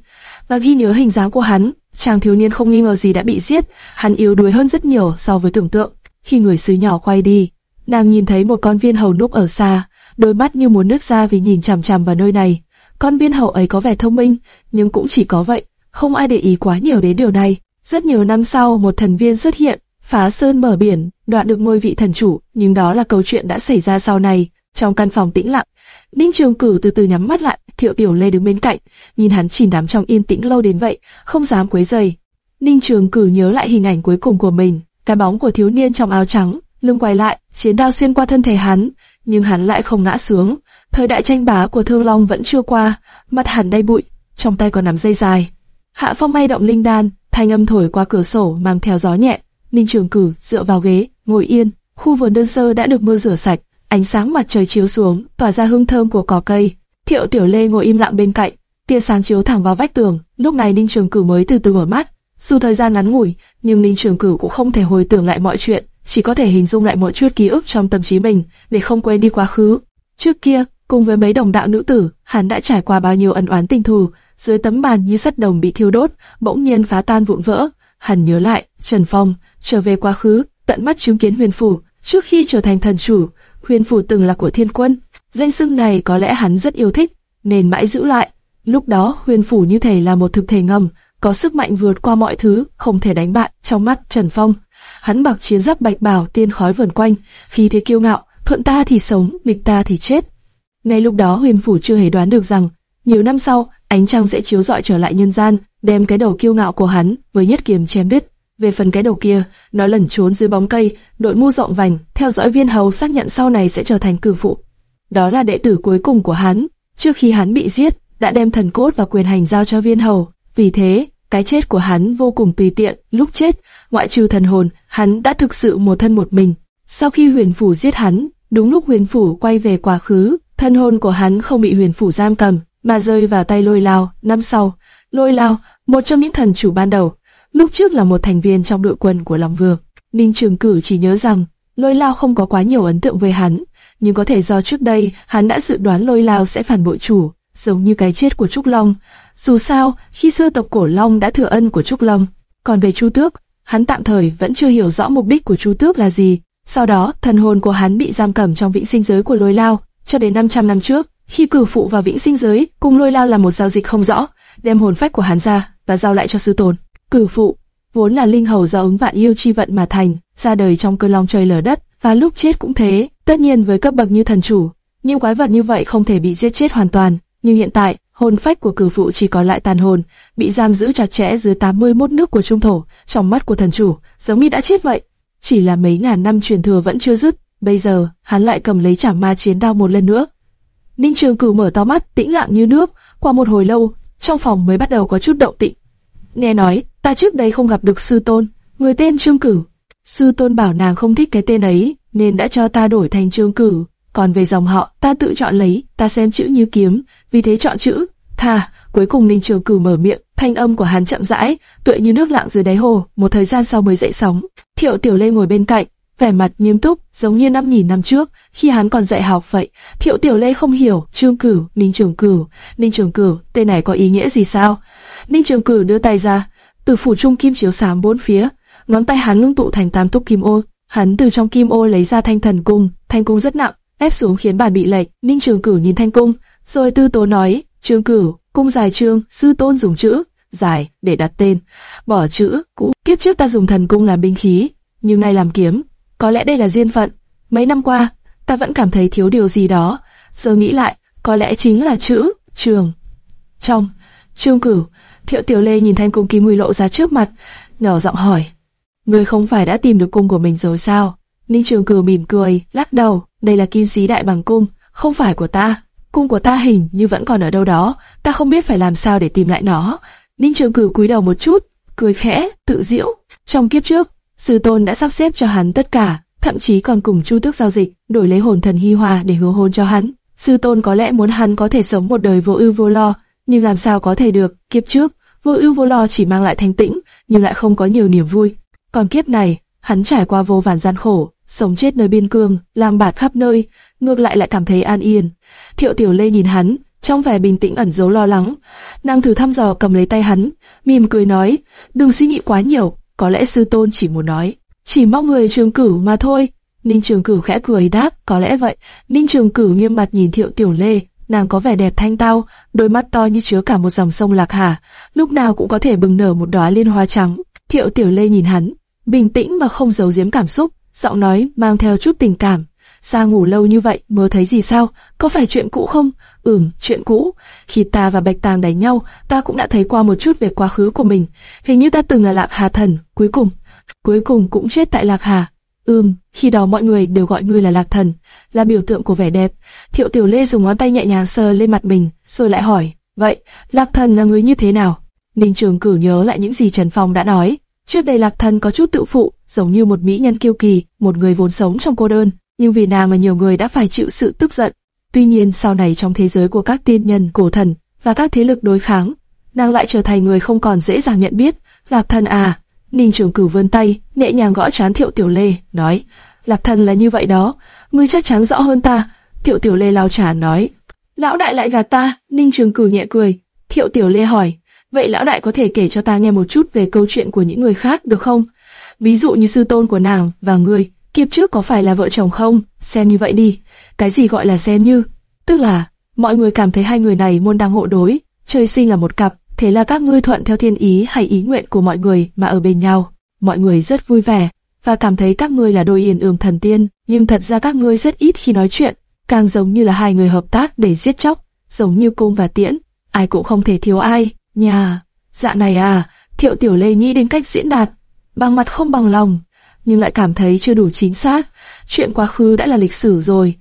và ghi nhớ hình dáng của hắn. Chàng thiếu niên không nghi ngờ gì đã bị giết, hắn yếu đuối hơn rất nhiều so với tưởng tượng. Khi người sứ nhỏ quay đi, nàng nhìn thấy một con viên hầu núp ở xa, đôi mắt như muốn nước ra vì nhìn chằm chằm vào nơi này. Con viên hầu ấy có vẻ thông minh, nhưng cũng chỉ có vậy, không ai để ý quá nhiều đến điều này. Rất nhiều năm sau, một thần viên xuất hiện, phá sơn mở biển, đoạt được ngôi vị thần chủ, nhưng đó là câu chuyện đã xảy ra sau này. Trong căn phòng tĩnh lặng, Ninh Trường Cử từ từ nhắm mắt lại, Thiệu Tiểu Lê đứng bên cạnh, nhìn hắn chìm đắm trong yên tĩnh lâu đến vậy, không dám quấy rầy. Ninh Trường Cử nhớ lại hình ảnh cuối cùng của mình, cái bóng của thiếu niên trong áo trắng, lưng quay lại, chiến đao xuyên qua thân thể hắn, nhưng hắn lại không ngã xuống. Thời đại tranh bá của Thương Long vẫn chưa qua, mặt hắn đầy bụi, trong tay còn nắm dây dài. Hạ Phong bay động linh đan, thanh âm thổi qua cửa sổ mang theo gió nhẹ. Ninh Trường Cử dựa vào ghế, ngồi yên. Khu vườn đơn sơ đã được mưa rửa sạch, ánh sáng mặt trời chiếu xuống, tỏa ra hương thơm của cỏ cây. Thiệu Tiểu Lê ngồi im lặng bên cạnh, tia sáng chiếu thẳng vào vách tường. Lúc này Ninh Trường Cử mới từ từ mở mắt. Dù thời gian ngắn ngủi, nhưng Ninh Trường Cử cũng không thể hồi tưởng lại mọi chuyện, chỉ có thể hình dung lại một chút ký ức trong tâm trí mình, để không quên đi quá khứ. Trước kia, cùng với mấy đồng đạo nữ tử, hắn đã trải qua bao nhiêu ân oán tình thù, dưới tấm bàn như sắt đồng bị thiêu đốt, bỗng nhiên phá tan vụn vỡ. Hắn nhớ lại, Trần Phong trở về quá khứ, tận mắt chứng kiến Huyền phủ, trước khi trở thành thần chủ, Huyền phủ từng là của Thiên Quân, danh xưng này có lẽ hắn rất yêu thích, nên mãi giữ lại. Lúc đó, Huyền phủ như thể là một thực thể ngầm, có sức mạnh vượt qua mọi thứ, không thể đánh bại. Trong mắt Trần Phong, hắn mặc chiến giáp bạch bào, tiên khói vần quanh, khí thế kiêu ngạo, thuận ta thì sống, nghịch ta thì chết. Ngay lúc đó Huyền phủ chưa hề đoán được rằng, nhiều năm sau, ánh trăng sẽ chiếu rọi trở lại nhân gian, đem cái đầu kiêu ngạo của hắn với nhất kiếm chém đứt. Về phần cái đầu kia, nó lẩn trốn dưới bóng cây, đội mũ rộng vành, theo dõi viên hầu xác nhận sau này sẽ trở thành cử phụ. Đó là đệ tử cuối cùng của hắn. Trước khi hắn bị giết, đã đem thần cốt và quyền hành giao cho viên hầu. Vì thế, cái chết của hắn vô cùng tùy tiện. Lúc chết, ngoại trừ thần hồn, hắn đã thực sự một thân một mình. Sau khi huyền phủ giết hắn, đúng lúc huyền phủ quay về quá khứ, thân hồn của hắn không bị huyền phủ giam cầm, mà rơi vào tay lôi lao. Năm sau, lôi lao, một trong những thần chủ ban đầu, lúc trước là một thành viên trong đội quân của Long Vương. Ninh Trường Cử chỉ nhớ rằng, lôi lao không có quá nhiều ấn tượng với hắn, nhưng có thể do trước đây hắn đã dự đoán lôi lao sẽ phản bội chủ, giống như cái chết của Trúc Long. Dù sao, khi xưa tộc Cổ Long đã thừa ân của Trúc Long, còn về Chu Tước, hắn tạm thời vẫn chưa hiểu rõ mục đích của Chu Tước là gì. Sau đó, thần hồn của hắn bị giam cầm trong vĩnh sinh giới của lôi lao, cho đến 500 năm trước, khi cử phụ vào vĩnh sinh giới, cùng lôi lao là một giao dịch không rõ, đem hồn phách của hắn ra và giao lại cho sư tôn. Cử phụ vốn là linh hầu do ứng vạn yêu chi vận mà thành, ra đời trong cơn long trời lở đất, và lúc chết cũng thế. Tất nhiên với cấp bậc như thần chủ, những quái vật như vậy không thể bị giết chết hoàn toàn. Nhưng hiện tại, hồn phách của cử phụ chỉ còn lại tàn hồn, bị giam giữ chặt chẽ dưới 81 nước của trung thổ, trong mắt của thần chủ, giống như đã chết vậy. Chỉ là mấy ngàn năm truyền thừa vẫn chưa dứt, bây giờ hắn lại cầm lấy chảm ma chiến đao một lần nữa. Ninh Trường Cửu mở to mắt, tĩnh lặng như nước. Qua một hồi lâu, trong phòng mới bắt đầu có chút động tĩnh. Nghe nói, ta trước đây không gặp được sư tôn, người tên Trương Cửu. Sư tôn bảo nàng không thích cái tên ấy, nên đã cho ta đổi thành Trương Cửu. Còn về dòng họ, ta tự chọn lấy, ta xem chữ như kiếm, vì thế chọn chữ. Tha, cuối cùng Ninh Trường Cửu mở miệng, thanh âm của hắn chậm rãi, tựa như nước lặng dưới đáy hồ, một thời gian sau mới dậy sóng. Thiệu Tiểu Lê ngồi bên cạnh, vẻ mặt nghiêm túc, giống như năm nghìn năm trước, khi hắn còn dạy học vậy. Thiệu Tiểu Lê không hiểu, Trương Cửu, Ninh Trường Cửu, Ninh Trường Cửu, tên này có ý nghĩa gì sao? Ninh Trường Cửu đưa tay ra, từ phủ trung kim chiếu sáng bốn phía, ngón tay hắn ngưng tụ thành tam túc kim ô. Hắn từ trong kim ô lấy ra thanh thần cung, thanh cung rất nặng, ép xuống khiến bàn bị lệch. Ninh Trường Cửu nhìn thanh cung, rồi tư tố nói, Trương Cửu, cung dài trương, sư tôn dùng chữ dài để đặt tên, bỏ chữ cũ. Kiếp trước ta dùng thần cung làm binh khí, nhưng nay làm kiếm. Có lẽ đây là duyên phận. Mấy năm qua, ta vẫn cảm thấy thiếu điều gì đó. Giờ nghĩ lại, có lẽ chính là chữ trường. Trong, Trương Cửu, Thiệu Tiểu Lê nhìn thanh cung kim nguy lộ ra trước mặt, nhỏ giọng hỏi: người không phải đã tìm được cung của mình rồi sao?" Ninh Trường Cửu mỉm cười, lắc đầu, "Đây là kim sĩ đại bằng cung, không phải của ta. Cung của ta hình như vẫn còn ở đâu đó, ta không biết phải làm sao để tìm lại nó." Ninh Trường Cửu cúi đầu một chút, cười khẽ, tự diễu. Trong kiếp trước, sư tôn đã sắp xếp cho hắn tất cả, thậm chí còn cùng Chu Tước giao dịch, đổi lấy hồn thần Hi Hòa để hứa hôn cho hắn. Sư tôn có lẽ muốn hắn có thể sống một đời vô ưu vô lo, nhưng làm sao có thể được? Kiếp trước, vô ưu vô lo chỉ mang lại thanh tĩnh, nhưng lại không có nhiều niềm vui. Còn kiếp này, hắn trải qua vô vàn gian khổ, sống chết nơi biên cương, làm bạt khắp nơi, ngược lại lại cảm thấy an yên. Thiệu Tiểu Lê nhìn hắn, trong vẻ bình tĩnh ẩn giấu lo lắng, nàng thử thăm dò cầm lấy tay hắn, mỉm cười nói, đừng suy nghĩ quá nhiều, có lẽ sư tôn chỉ muốn nói, chỉ mong người trường cửu mà thôi. Ninh Trường Cửu khẽ cười đáp, có lẽ vậy. Ninh Trường Cửu nghiêm mặt nhìn Thiệu Tiểu Lê, nàng có vẻ đẹp thanh tao, đôi mắt to như chứa cả một dòng sông lạc hà, lúc nào cũng có thể bừng nở một đóa liên hoa trắng. Thiệu Tiểu Lê nhìn hắn, bình tĩnh mà không giấu giếm cảm xúc, giọng nói mang theo chút tình cảm. Xa ngủ lâu như vậy, mơ thấy gì sao? Có phải chuyện cũ không? Ừm, chuyện cũ. Khi ta và Bạch Tàng đánh nhau, ta cũng đã thấy qua một chút về quá khứ của mình. Hình như ta từng là Lạc Hà Thần, cuối cùng, cuối cùng cũng chết tại Lạc Hà. Ừm, khi đó mọi người đều gọi ngươi là Lạc Thần, là biểu tượng của vẻ đẹp. Thiệu Tiểu Lê dùng ngón tay nhẹ nhàng sờ lên mặt mình, rồi lại hỏi, vậy, Lạc Thần là người như thế nào? Ninh Trường Cử nhớ lại những gì Trần Phong đã nói. Trước đây Lạc Thần có chút tự phụ, giống như một mỹ nhân kiêu kỳ, một người vốn sống trong cô đơn, nhưng vì nàng mà nhiều người đã phải chịu sự tức giận. Tuy nhiên sau này trong thế giới của các tiên nhân, cổ thần và các thế lực đối kháng, nàng lại trở thành người không còn dễ dàng nhận biết. lạp Thần à, Ninh Trường Cửu vươn tay, nhẹ nhàng gõ trán Thiệu Tiểu Lê, nói: lạp Thần là như vậy đó, ngươi chắc chắn rõ hơn ta. Thiệu Tiểu Lê lao trả nói: Lão đại lại gạt ta. Ninh Trường Cửu nhẹ cười. Thiệu Tiểu Lê hỏi: Vậy lão đại có thể kể cho ta nghe một chút về câu chuyện của những người khác được không? Ví dụ như sư tôn của nàng và ngươi, kiếp trước có phải là vợ chồng không? Xem như vậy đi. Cái gì gọi là xem như? Tức là, mọi người cảm thấy hai người này môn đang hộ đối, trời sinh là một cặp, thế là các ngươi thuận theo thiên ý hay ý nguyện của mọi người mà ở bên nhau. Mọi người rất vui vẻ, và cảm thấy các ngươi là đôi yên ương thần tiên, nhưng thật ra các ngươi rất ít khi nói chuyện, càng giống như là hai người hợp tác để giết chóc, giống như cung và tiễn, ai cũng không thể thiếu ai. Nhà, dạ này à, thiệu tiểu lê nghĩ đến cách diễn đạt, bằng mặt không bằng lòng, nhưng lại cảm thấy chưa đủ chính xác. Chuyện quá khứ đã là lịch sử rồi.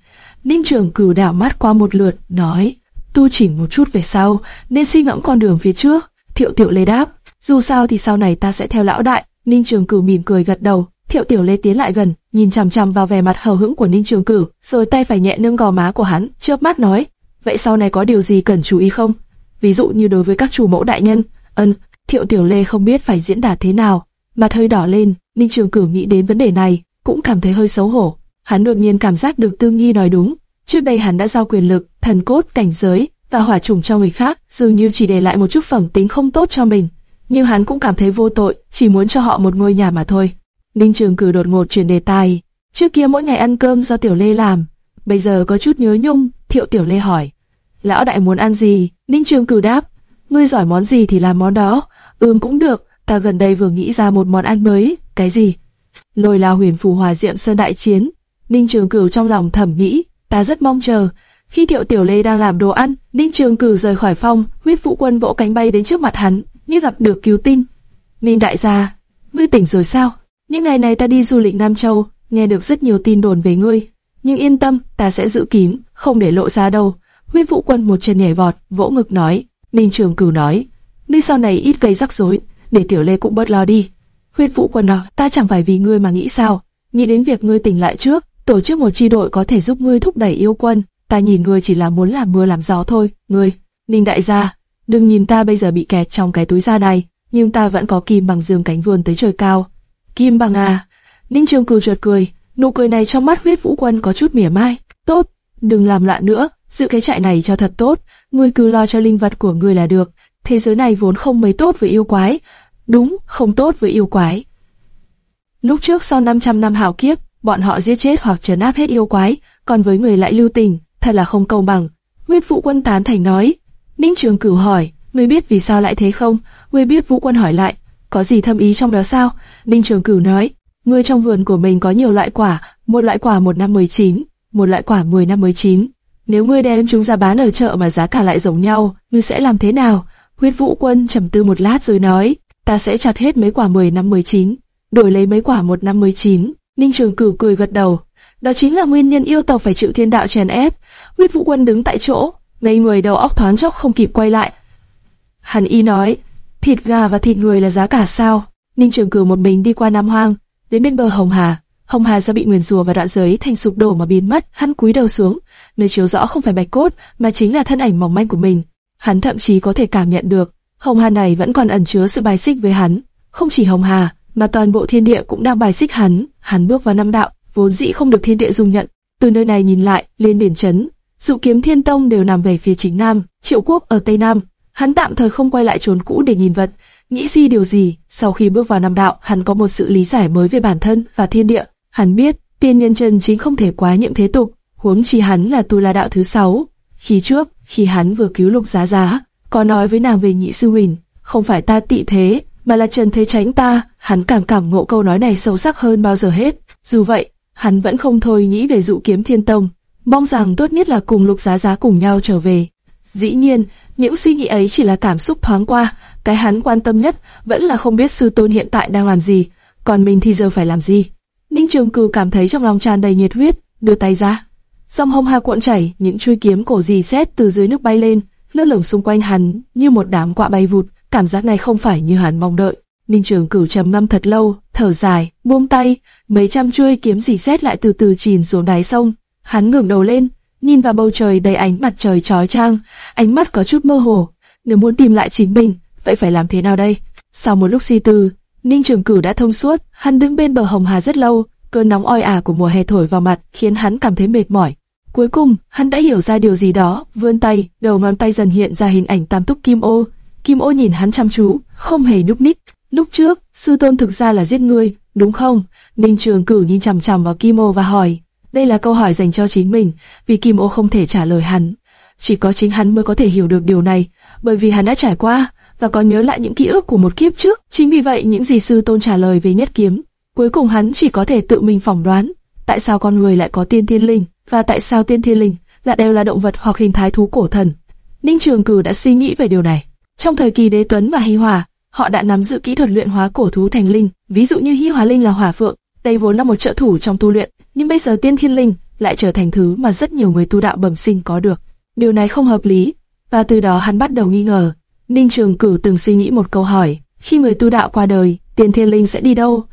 Ninh trường cửu đảo mắt qua một lượt, nói, tu chỉnh một chút về sau, nên suy ngẫm con đường phía trước. Thiệu tiểu lê đáp, dù sao thì sau này ta sẽ theo lão đại. Ninh trường cửu mỉm cười gật đầu. Thiệu tiểu lê tiến lại gần, nhìn chằm chằm vào vẻ mặt hờ hững của Ninh trường cửu, rồi tay phải nhẹ nâng gò má của hắn, chớp mắt nói, vậy sau này có điều gì cần chú ý không? ví dụ như đối với các chủ mẫu đại nhân. Ân, Thiệu Tiểu Lê không biết phải diễn đạt thế nào, mặt hơi đỏ lên. Ninh Trường Cửu nghĩ đến vấn đề này, cũng cảm thấy hơi xấu hổ. Hắn đột nhiên cảm giác được Tương Nhi nói đúng. Trước đây hắn đã giao quyền lực, thần cốt, cảnh giới và hỏa trùng cho người khác, dường như chỉ để lại một chút phẩm tính không tốt cho mình. Nhưng hắn cũng cảm thấy vô tội, chỉ muốn cho họ một ngôi nhà mà thôi. Ninh Trường cử đột ngột chuyển đề tài. Trước kia mỗi ngày ăn cơm do Tiểu Lê làm, bây giờ có chút nhớ nhung. Thiệu Tiểu Lê hỏi, lão đại muốn ăn gì? Ninh Trường cử đáp, ngươi giỏi món gì thì làm món đó. Ừm cũng được, ta gần đây vừa nghĩ ra một món ăn mới. Cái gì? Lôi lao huyền phù hòa diệm sơn đại chiến. Ninh Trường Cửu trong lòng thẩm nghĩ, ta rất mong chờ. Khi Thiệu Tiểu Lê đang làm đồ ăn, Ninh Trường Cửu rời khỏi phòng, huyết vũ quân vỗ cánh bay đến trước mặt hắn, như gặp được cứu tinh. Ninh đại gia, ngươi tỉnh rồi sao? Những ngày này ta đi du lịch Nam Châu, nghe được rất nhiều tin đồn về ngươi. Nhưng yên tâm, ta sẽ giữ kín, không để lộ ra đâu. Huyết Vũ Quân một chân nhảy vọt, vỗ ngực nói. Ninh Trường Cửu nói, ngươi sau này ít gây rắc rối, để Tiểu Lê cũng bớt lo đi. Huyết Vũ Quân nói, ta chẳng phải vì ngươi mà nghĩ sao, nghĩ đến việc ngươi tỉnh lại trước, tổ chức một chi đội có thể giúp ngươi thúc đẩy yêu quân. Ta nhìn ngươi chỉ là muốn làm mưa làm gió thôi, ngươi. Ninh đại gia, đừng nhìn ta bây giờ bị kẹt trong cái túi da này, nhưng ta vẫn có kim bằng dương cánh vươn tới trời cao. Kim bằng à? Ninh Trường Cửu chợt cười, nụ cười này trong mắt Huyết Vũ Quân có chút mỉa mai. Tốt, đừng làm loạn nữa, giữ cái trại này cho thật tốt, ngươi cứ lo cho linh vật của ngươi là được. Thế giới này vốn không mấy tốt với yêu quái, đúng, không tốt với yêu quái. Lúc trước sau 500 năm hào kiếp, bọn họ giết chết hoặc trấn áp hết yêu quái, còn với người lại lưu tình, thật là không công bằng. Nguyên Vũ Quân tán thành nói. Ninh Trường Cửu hỏi, ngươi biết vì sao lại thế không? Ngươi biết Vũ Quân hỏi lại, có gì thâm ý trong đó sao? Ninh Trường Cửu nói, ngươi trong vườn của mình có nhiều loại quả, một loại quả một năm 19, một loại quả 10 năm 19. Nếu ngươi đem chúng ra bán ở chợ mà giá cả lại giống nhau, ngươi sẽ làm thế nào? Huyết Vũ Quân trầm tư một lát rồi nói, ta sẽ chặt hết mấy quả 10 năm 19, đổi lấy mấy quả một năm 19. Ninh Trường Cửu cười gật đầu, đó chính là nguyên nhân yêu tộc phải chịu thiên đạo chèn ép. Huyết Vũ Quân đứng tại chỗ, ngây người đầu óc thoáng chốc không kịp quay lại. Hàn Y nói, thịt gà và thịt người là giá cả sao? Ninh Trường Cửu một mình đi qua Nam Hoang, đến bên bờ Hồng Hà. Hồng Hà do bị nguyền rùa và đoạn giới thành sụp đổ mà biến mất, hắn cúi đầu xuống, nơi chiếu rõ không phải bạch cốt, mà chính là thân ảnh mỏng manh của mình. Hắn thậm chí có thể cảm nhận được, Hồng Hà này vẫn còn ẩn chứa sự bài xích với hắn. Không chỉ Hồng Hà, mà toàn bộ thiên địa cũng đang bài xích hắn. Hắn bước vào năm đạo, vốn dĩ không được thiên địa dung nhận. Từ nơi này nhìn lại, lên điển chấn, dụ kiếm thiên tông đều nằm về phía chính nam, triệu quốc ở tây nam. Hắn tạm thời không quay lại trốn cũ để nhìn vật, nghĩ suy điều gì. Sau khi bước vào năm đạo, hắn có một sự lý giải mới về bản thân và thiên địa. Hắn biết, tiên nhân chân chính không thể quá nhiệm thế tục, huống chi hắn là tu la đạo thứ sáu. Khi trước, khi hắn vừa cứu lục giá giá, có nói với nàng về nhị sư huỳnh, không phải ta tị thế, mà là trần thế tránh ta, hắn cảm cảm ngộ câu nói này sâu sắc hơn bao giờ hết. Dù vậy, hắn vẫn không thôi nghĩ về dụ kiếm thiên tông. mong rằng tốt nhất là cùng Lục Giá Giá cùng nhau trở về. Dĩ nhiên, những suy nghĩ ấy chỉ là cảm xúc thoáng qua, cái hắn quan tâm nhất vẫn là không biết sư tôn hiện tại đang làm gì, còn mình thì giờ phải làm gì. Ninh Trường Cử cảm thấy trong lòng tràn đầy nhiệt huyết, đưa tay ra. Dòng hông hà cuộn chảy, những chuôi kiếm cổ dì xét từ dưới nước bay lên, lơ lửng xung quanh hắn như một đám quạ bay vụt. Cảm giác này không phải như hắn mong đợi. Ninh Trường Cửu trầm ngâm thật lâu, thở dài, buông tay, mấy trăm chuôi kiếm dì xét lại từ từ chìm xuống đáy sông. Hắn ngẩng đầu lên, nhìn vào bầu trời đầy ánh mặt trời chói chang, ánh mắt có chút mơ hồ. Nếu muốn tìm lại chính mình, vậy phải làm thế nào đây? Sau một lúc suy tư, Ninh Trường Cửu đã thông suốt, hắn đứng bên bờ Hồng Hà rất lâu, cơn nóng oi ả của mùa hè thổi vào mặt khiến hắn cảm thấy mệt mỏi. Cuối cùng, hắn đã hiểu ra điều gì đó, vươn tay, đầu ngón tay dần hiện ra hình ảnh tam túc kim ô. Kim ô nhìn hắn chăm chú, không hề nhúc nhích. Lúc trước, sư tôn thực ra là giết ngươi, đúng không? Ninh Trường Cửu nhìn chằm chằm vào Kim ô và hỏi. Đây là câu hỏi dành cho chính mình, vì Kim ô không thể trả lời hắn. Chỉ có chính hắn mới có thể hiểu được điều này, bởi vì hắn đã trải qua và có nhớ lại những ký ức của một kiếp trước. Chính vì vậy, những gì sư tôn trả lời về nhất kiếm, cuối cùng hắn chỉ có thể tự mình phỏng đoán. Tại sao con người lại có tiên thiên linh, và tại sao tiên thiên linh lại đều là động vật hoặc hình thái thú cổ thần? Ninh Trường Cử đã suy nghĩ về điều này. Trong thời kỳ Đế Tuấn và Hy Hòa, họ đã nắm giữ kỹ thuật luyện hóa cổ thú thành linh. Ví dụ như Hy Hòa Linh là hỏa phượng, đây vốn là một trợ thủ trong tu luyện, nhưng bây giờ tiên thiên linh lại trở thành thứ mà rất nhiều người tu đạo bẩm sinh có được. Điều này không hợp lý, và từ đó hắn bắt đầu nghi ngờ. Ninh Trường Cửu từng suy nghĩ một câu hỏi, khi người tu đạo qua đời, tiên thiên linh sẽ đi đâu?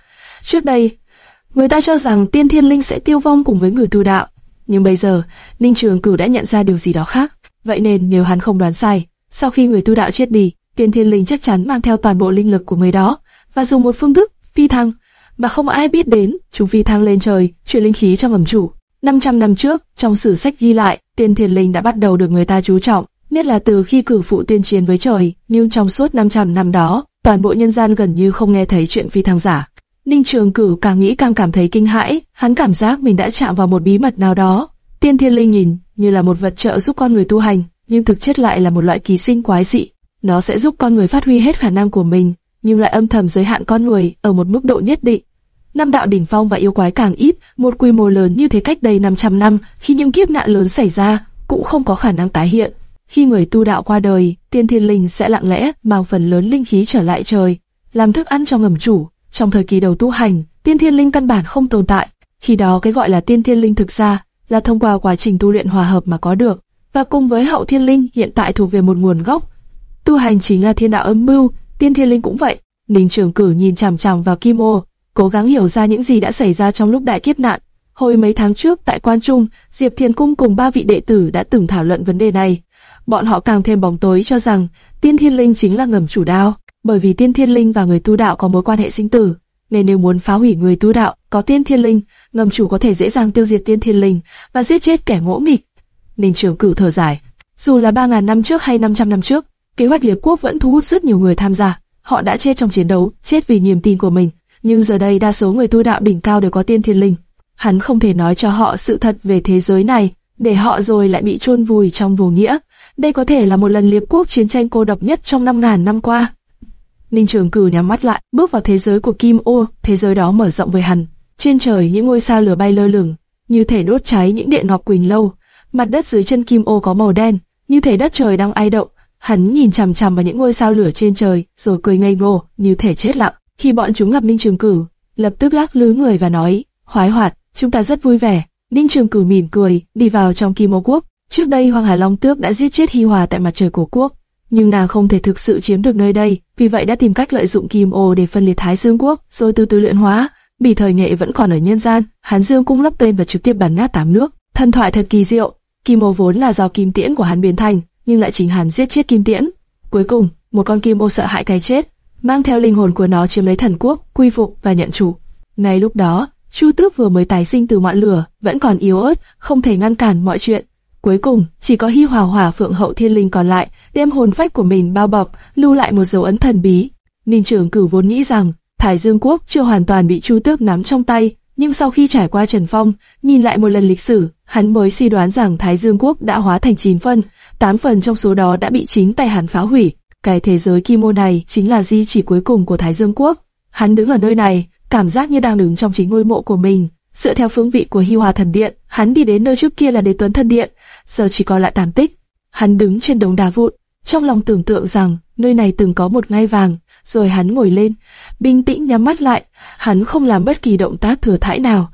Trước đây, người ta cho rằng tiên thiên linh sẽ tiêu vong cùng với người tu đạo, nhưng bây giờ, Ninh Trường Cửu đã nhận ra điều gì đó khác. Vậy nên nếu hắn không đoán sai, sau khi người tu đạo chết đi, tiên thiên linh chắc chắn mang theo toàn bộ linh lực của người đó và dùng một phương thức phi thăng mà không ai biết đến, chúng phi thăng lên trời, chuyển linh khí cho ngầm chủ. 500 năm trước, trong sử sách ghi lại, tiên thiên linh đã bắt đầu được người ta chú trọng, nhất là từ khi cử phụ tuyên chiến với trời, nhưng trong suốt 500 năm đó, toàn bộ nhân gian gần như không nghe thấy chuyện phi thăng giả. Ninh Trường Cửu càng nghĩ càng cảm thấy kinh hãi, hắn cảm giác mình đã chạm vào một bí mật nào đó. Tiên Thiên Linh nhìn như là một vật trợ giúp con người tu hành, nhưng thực chất lại là một loại ký sinh quái dị. Nó sẽ giúp con người phát huy hết khả năng của mình, nhưng lại âm thầm giới hạn con người ở một mức độ nhất định. Năm đạo đỉnh phong và yêu quái càng ít, một quy mô lớn như thế cách đây 500 năm, khi những kiếp nạn lớn xảy ra, cũng không có khả năng tái hiện. Khi người tu đạo qua đời, tiên thiên linh sẽ lặng lẽ mang phần lớn linh khí trở lại trời, làm thức ăn cho ngầm chủ. Trong thời kỳ đầu tu hành, tiên thiên linh căn bản không tồn tại. Khi đó cái gọi là tiên thiên linh thực ra là thông qua quá trình tu luyện hòa hợp mà có được, và cùng với hậu thiên linh hiện tại thuộc về một nguồn gốc. Tu hành chính là thiên đạo âm mưu, tiên thiên linh cũng vậy. Ninh Trường Cử nhìn chằm chằm vào Kim Ô, cố gắng hiểu ra những gì đã xảy ra trong lúc đại kiếp nạn. Hồi mấy tháng trước tại Quan Trung, Diệp Thiên Cung cùng ba vị đệ tử đã từng thảo luận vấn đề này. Bọn họ càng thêm bóng tối cho rằng tiên thiên linh chính là ngầm chủ đạo bởi vì tiên thiên linh và người tu đạo có mối quan hệ sinh tử, nên nếu muốn phá hủy người tu đạo có tiên thiên linh, ngầm chủ có thể dễ dàng tiêu diệt tiên thiên linh và giết chết kẻ ngỗ nghịch. Ninh Trường Cửu thở dài, dù là 3.000 năm trước hay 500 năm trước, kế hoạch liệp quốc vẫn thu hút rất nhiều người tham gia. Họ đã chết trong chiến đấu, chết vì niềm tin của mình, nhưng giờ đây đa số người tu đạo đỉnh cao đều có tiên thiên linh. Hắn không thể nói cho họ sự thật về thế giới này, để họ rồi lại bị chôn vùi trong vô nghĩa. Đây có thể là một lần liệp quốc chiến tranh cô độc nhất trong 5.000 năm qua. Ninh Trường Cử nhắm mắt lại, bước vào thế giới của Kim Ô, thế giới đó mở rộng với hắn. Trên trời những ngôi sao lửa bay lơ lửng, như thể đốt cháy những điện ngọc quỳnh lâu. Mặt đất dưới chân Kim Ô có màu đen, như thể đất trời đang ai động. Hắn nhìn chằm chằm vào những ngôi sao lửa trên trời, rồi cười ngây ngô, như thể chết lặng. Khi bọn chúng gặp Ninh Trường cửu, lập tức lắc lư người và nói, khoái hoạt, chúng ta rất vui vẻ. Ninh Trường cửu mỉm cười, đi vào trong Kim Ô Quốc. Trước đây Hoàng Hải Long Tước đã giết chết Hi Hòa tại mặt trời của quốc, nhưng nàng không thể thực sự chiếm được nơi đây, vì vậy đã tìm cách lợi dụng kim ô để phân liệt Thái Dương quốc, rồi từ từ luyện hóa. Bỉ thời nghệ vẫn còn ở nhân gian, Hán Dương cung lấp tên và trực tiếp bắn nát tám nước. Thần thoại thật kỳ diệu, kim ô vốn là do kim tiễn của hắn biến thành, nhưng lại chính hắn giết chết kim tiễn. Cuối cùng, một con kim ô sợ hãi cái chết, mang theo linh hồn của nó chiếm lấy thần quốc, quy phục và nhận chủ. Ngay lúc đó, Chu Tước vừa mới tái sinh từ ngọn lửa, vẫn còn yếu ớt, không thể ngăn cản mọi chuyện. Cuối cùng, chỉ có Hi Hòa Hỏa Phượng Hậu Thiên Linh còn lại, đem hồn phách của mình bao bọc, lưu lại một dấu ấn thần bí. Ninh Trường Cửu vốn nghĩ rằng Thái Dương Quốc chưa hoàn toàn bị Chu Tước nắm trong tay, nhưng sau khi trải qua Trần Phong, nhìn lại một lần lịch sử, hắn mới suy đoán rằng Thái Dương Quốc đã hóa thành 9 phần, 8 phần trong số đó đã bị chính tay hắn phá hủy. Cái thế giới kim mô này chính là di chỉ cuối cùng của Thái Dương Quốc. Hắn đứng ở nơi này, cảm giác như đang đứng trong chính ngôi mộ của mình, Dựa theo phương vị của Hi Hòa Thần Điện, hắn đi đến nơi trước kia là Đế Tuấn Thần Điện, giờ chỉ còn lại tàn tích. Hắn đứng trên đống đá vụn, trong lòng tưởng tượng rằng nơi này từng có một ngai vàng, rồi hắn ngồi lên, bình tĩnh nhắm mắt lại, hắn không làm bất kỳ động tác thừa thãi nào.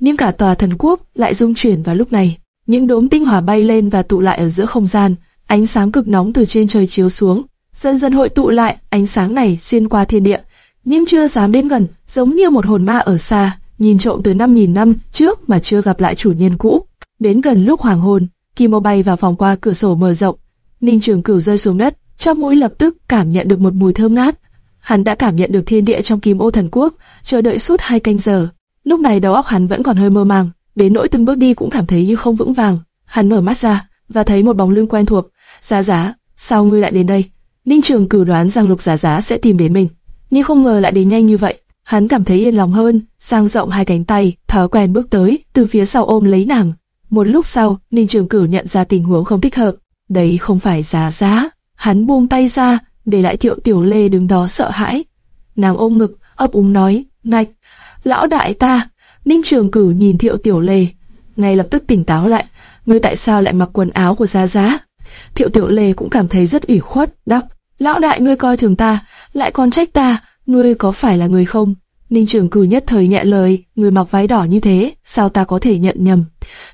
Nhưng cả tòa thần quốc lại rung chuyển vào lúc này, những đốm tinh hỏa bay lên và tụ lại ở giữa không gian, ánh sáng cực nóng từ trên trời chiếu xuống, dần dần hội tụ lại, ánh sáng này xuyên qua thiên địa, nhưng chưa dám đến gần, giống như một hồn ma ở xa, nhìn trộm từ năm nghìn năm trước mà chưa gặp lại chủ nhân cũ. Đến gần lúc hoàng hôn, Kimo bay vào phòng qua cửa sổ mở rộng, Ninh Trường Cửu rơi xuống đất, trong mũi lập tức cảm nhận được một mùi thơm ngát. Hắn đã cảm nhận được thiên địa trong Kim Ô Thần Quốc, chờ đợi suốt hai canh giờ. Lúc này đầu óc hắn vẫn còn hơi mơ màng, đến nỗi từng bước đi cũng cảm thấy như không vững vàng. Hắn mở mắt ra và thấy một bóng lưng quen thuộc. Giá Giá, sao ngươi lại đến đây? Ninh Trường Cử đoán rằng Lục Giá Giá sẽ tìm đến mình, nhưng không ngờ lại đến nhanh như vậy. Hắn cảm thấy yên lòng hơn, sang rộng hai cánh tay, thói quen bước tới, từ phía sau ôm lấy nàng. Một lúc sau, Ninh Trường Cửu nhận ra tình huống không thích hợp. Đấy không phải Giá Giá. Hắn buông tay ra, để lại Thiệu Tiểu Lê đứng đó sợ hãi. Nàng ôm ngực, ấp úng nói, ngạch, lão đại ta. Ninh Trường cử nhìn Thiệu Tiểu Lê, ngay lập tức tỉnh táo lại. Ngươi tại sao lại mặc quần áo của gia gia? Thiệu Tiểu Lê cũng cảm thấy rất ủy khuất, đáp, lão đại ngươi coi thường ta, lại còn trách ta, ngươi có phải là người không? Ninh Trường cử nhất thời nhẹ lời, người mặc váy đỏ như thế, sao ta có thể nhận nhầm?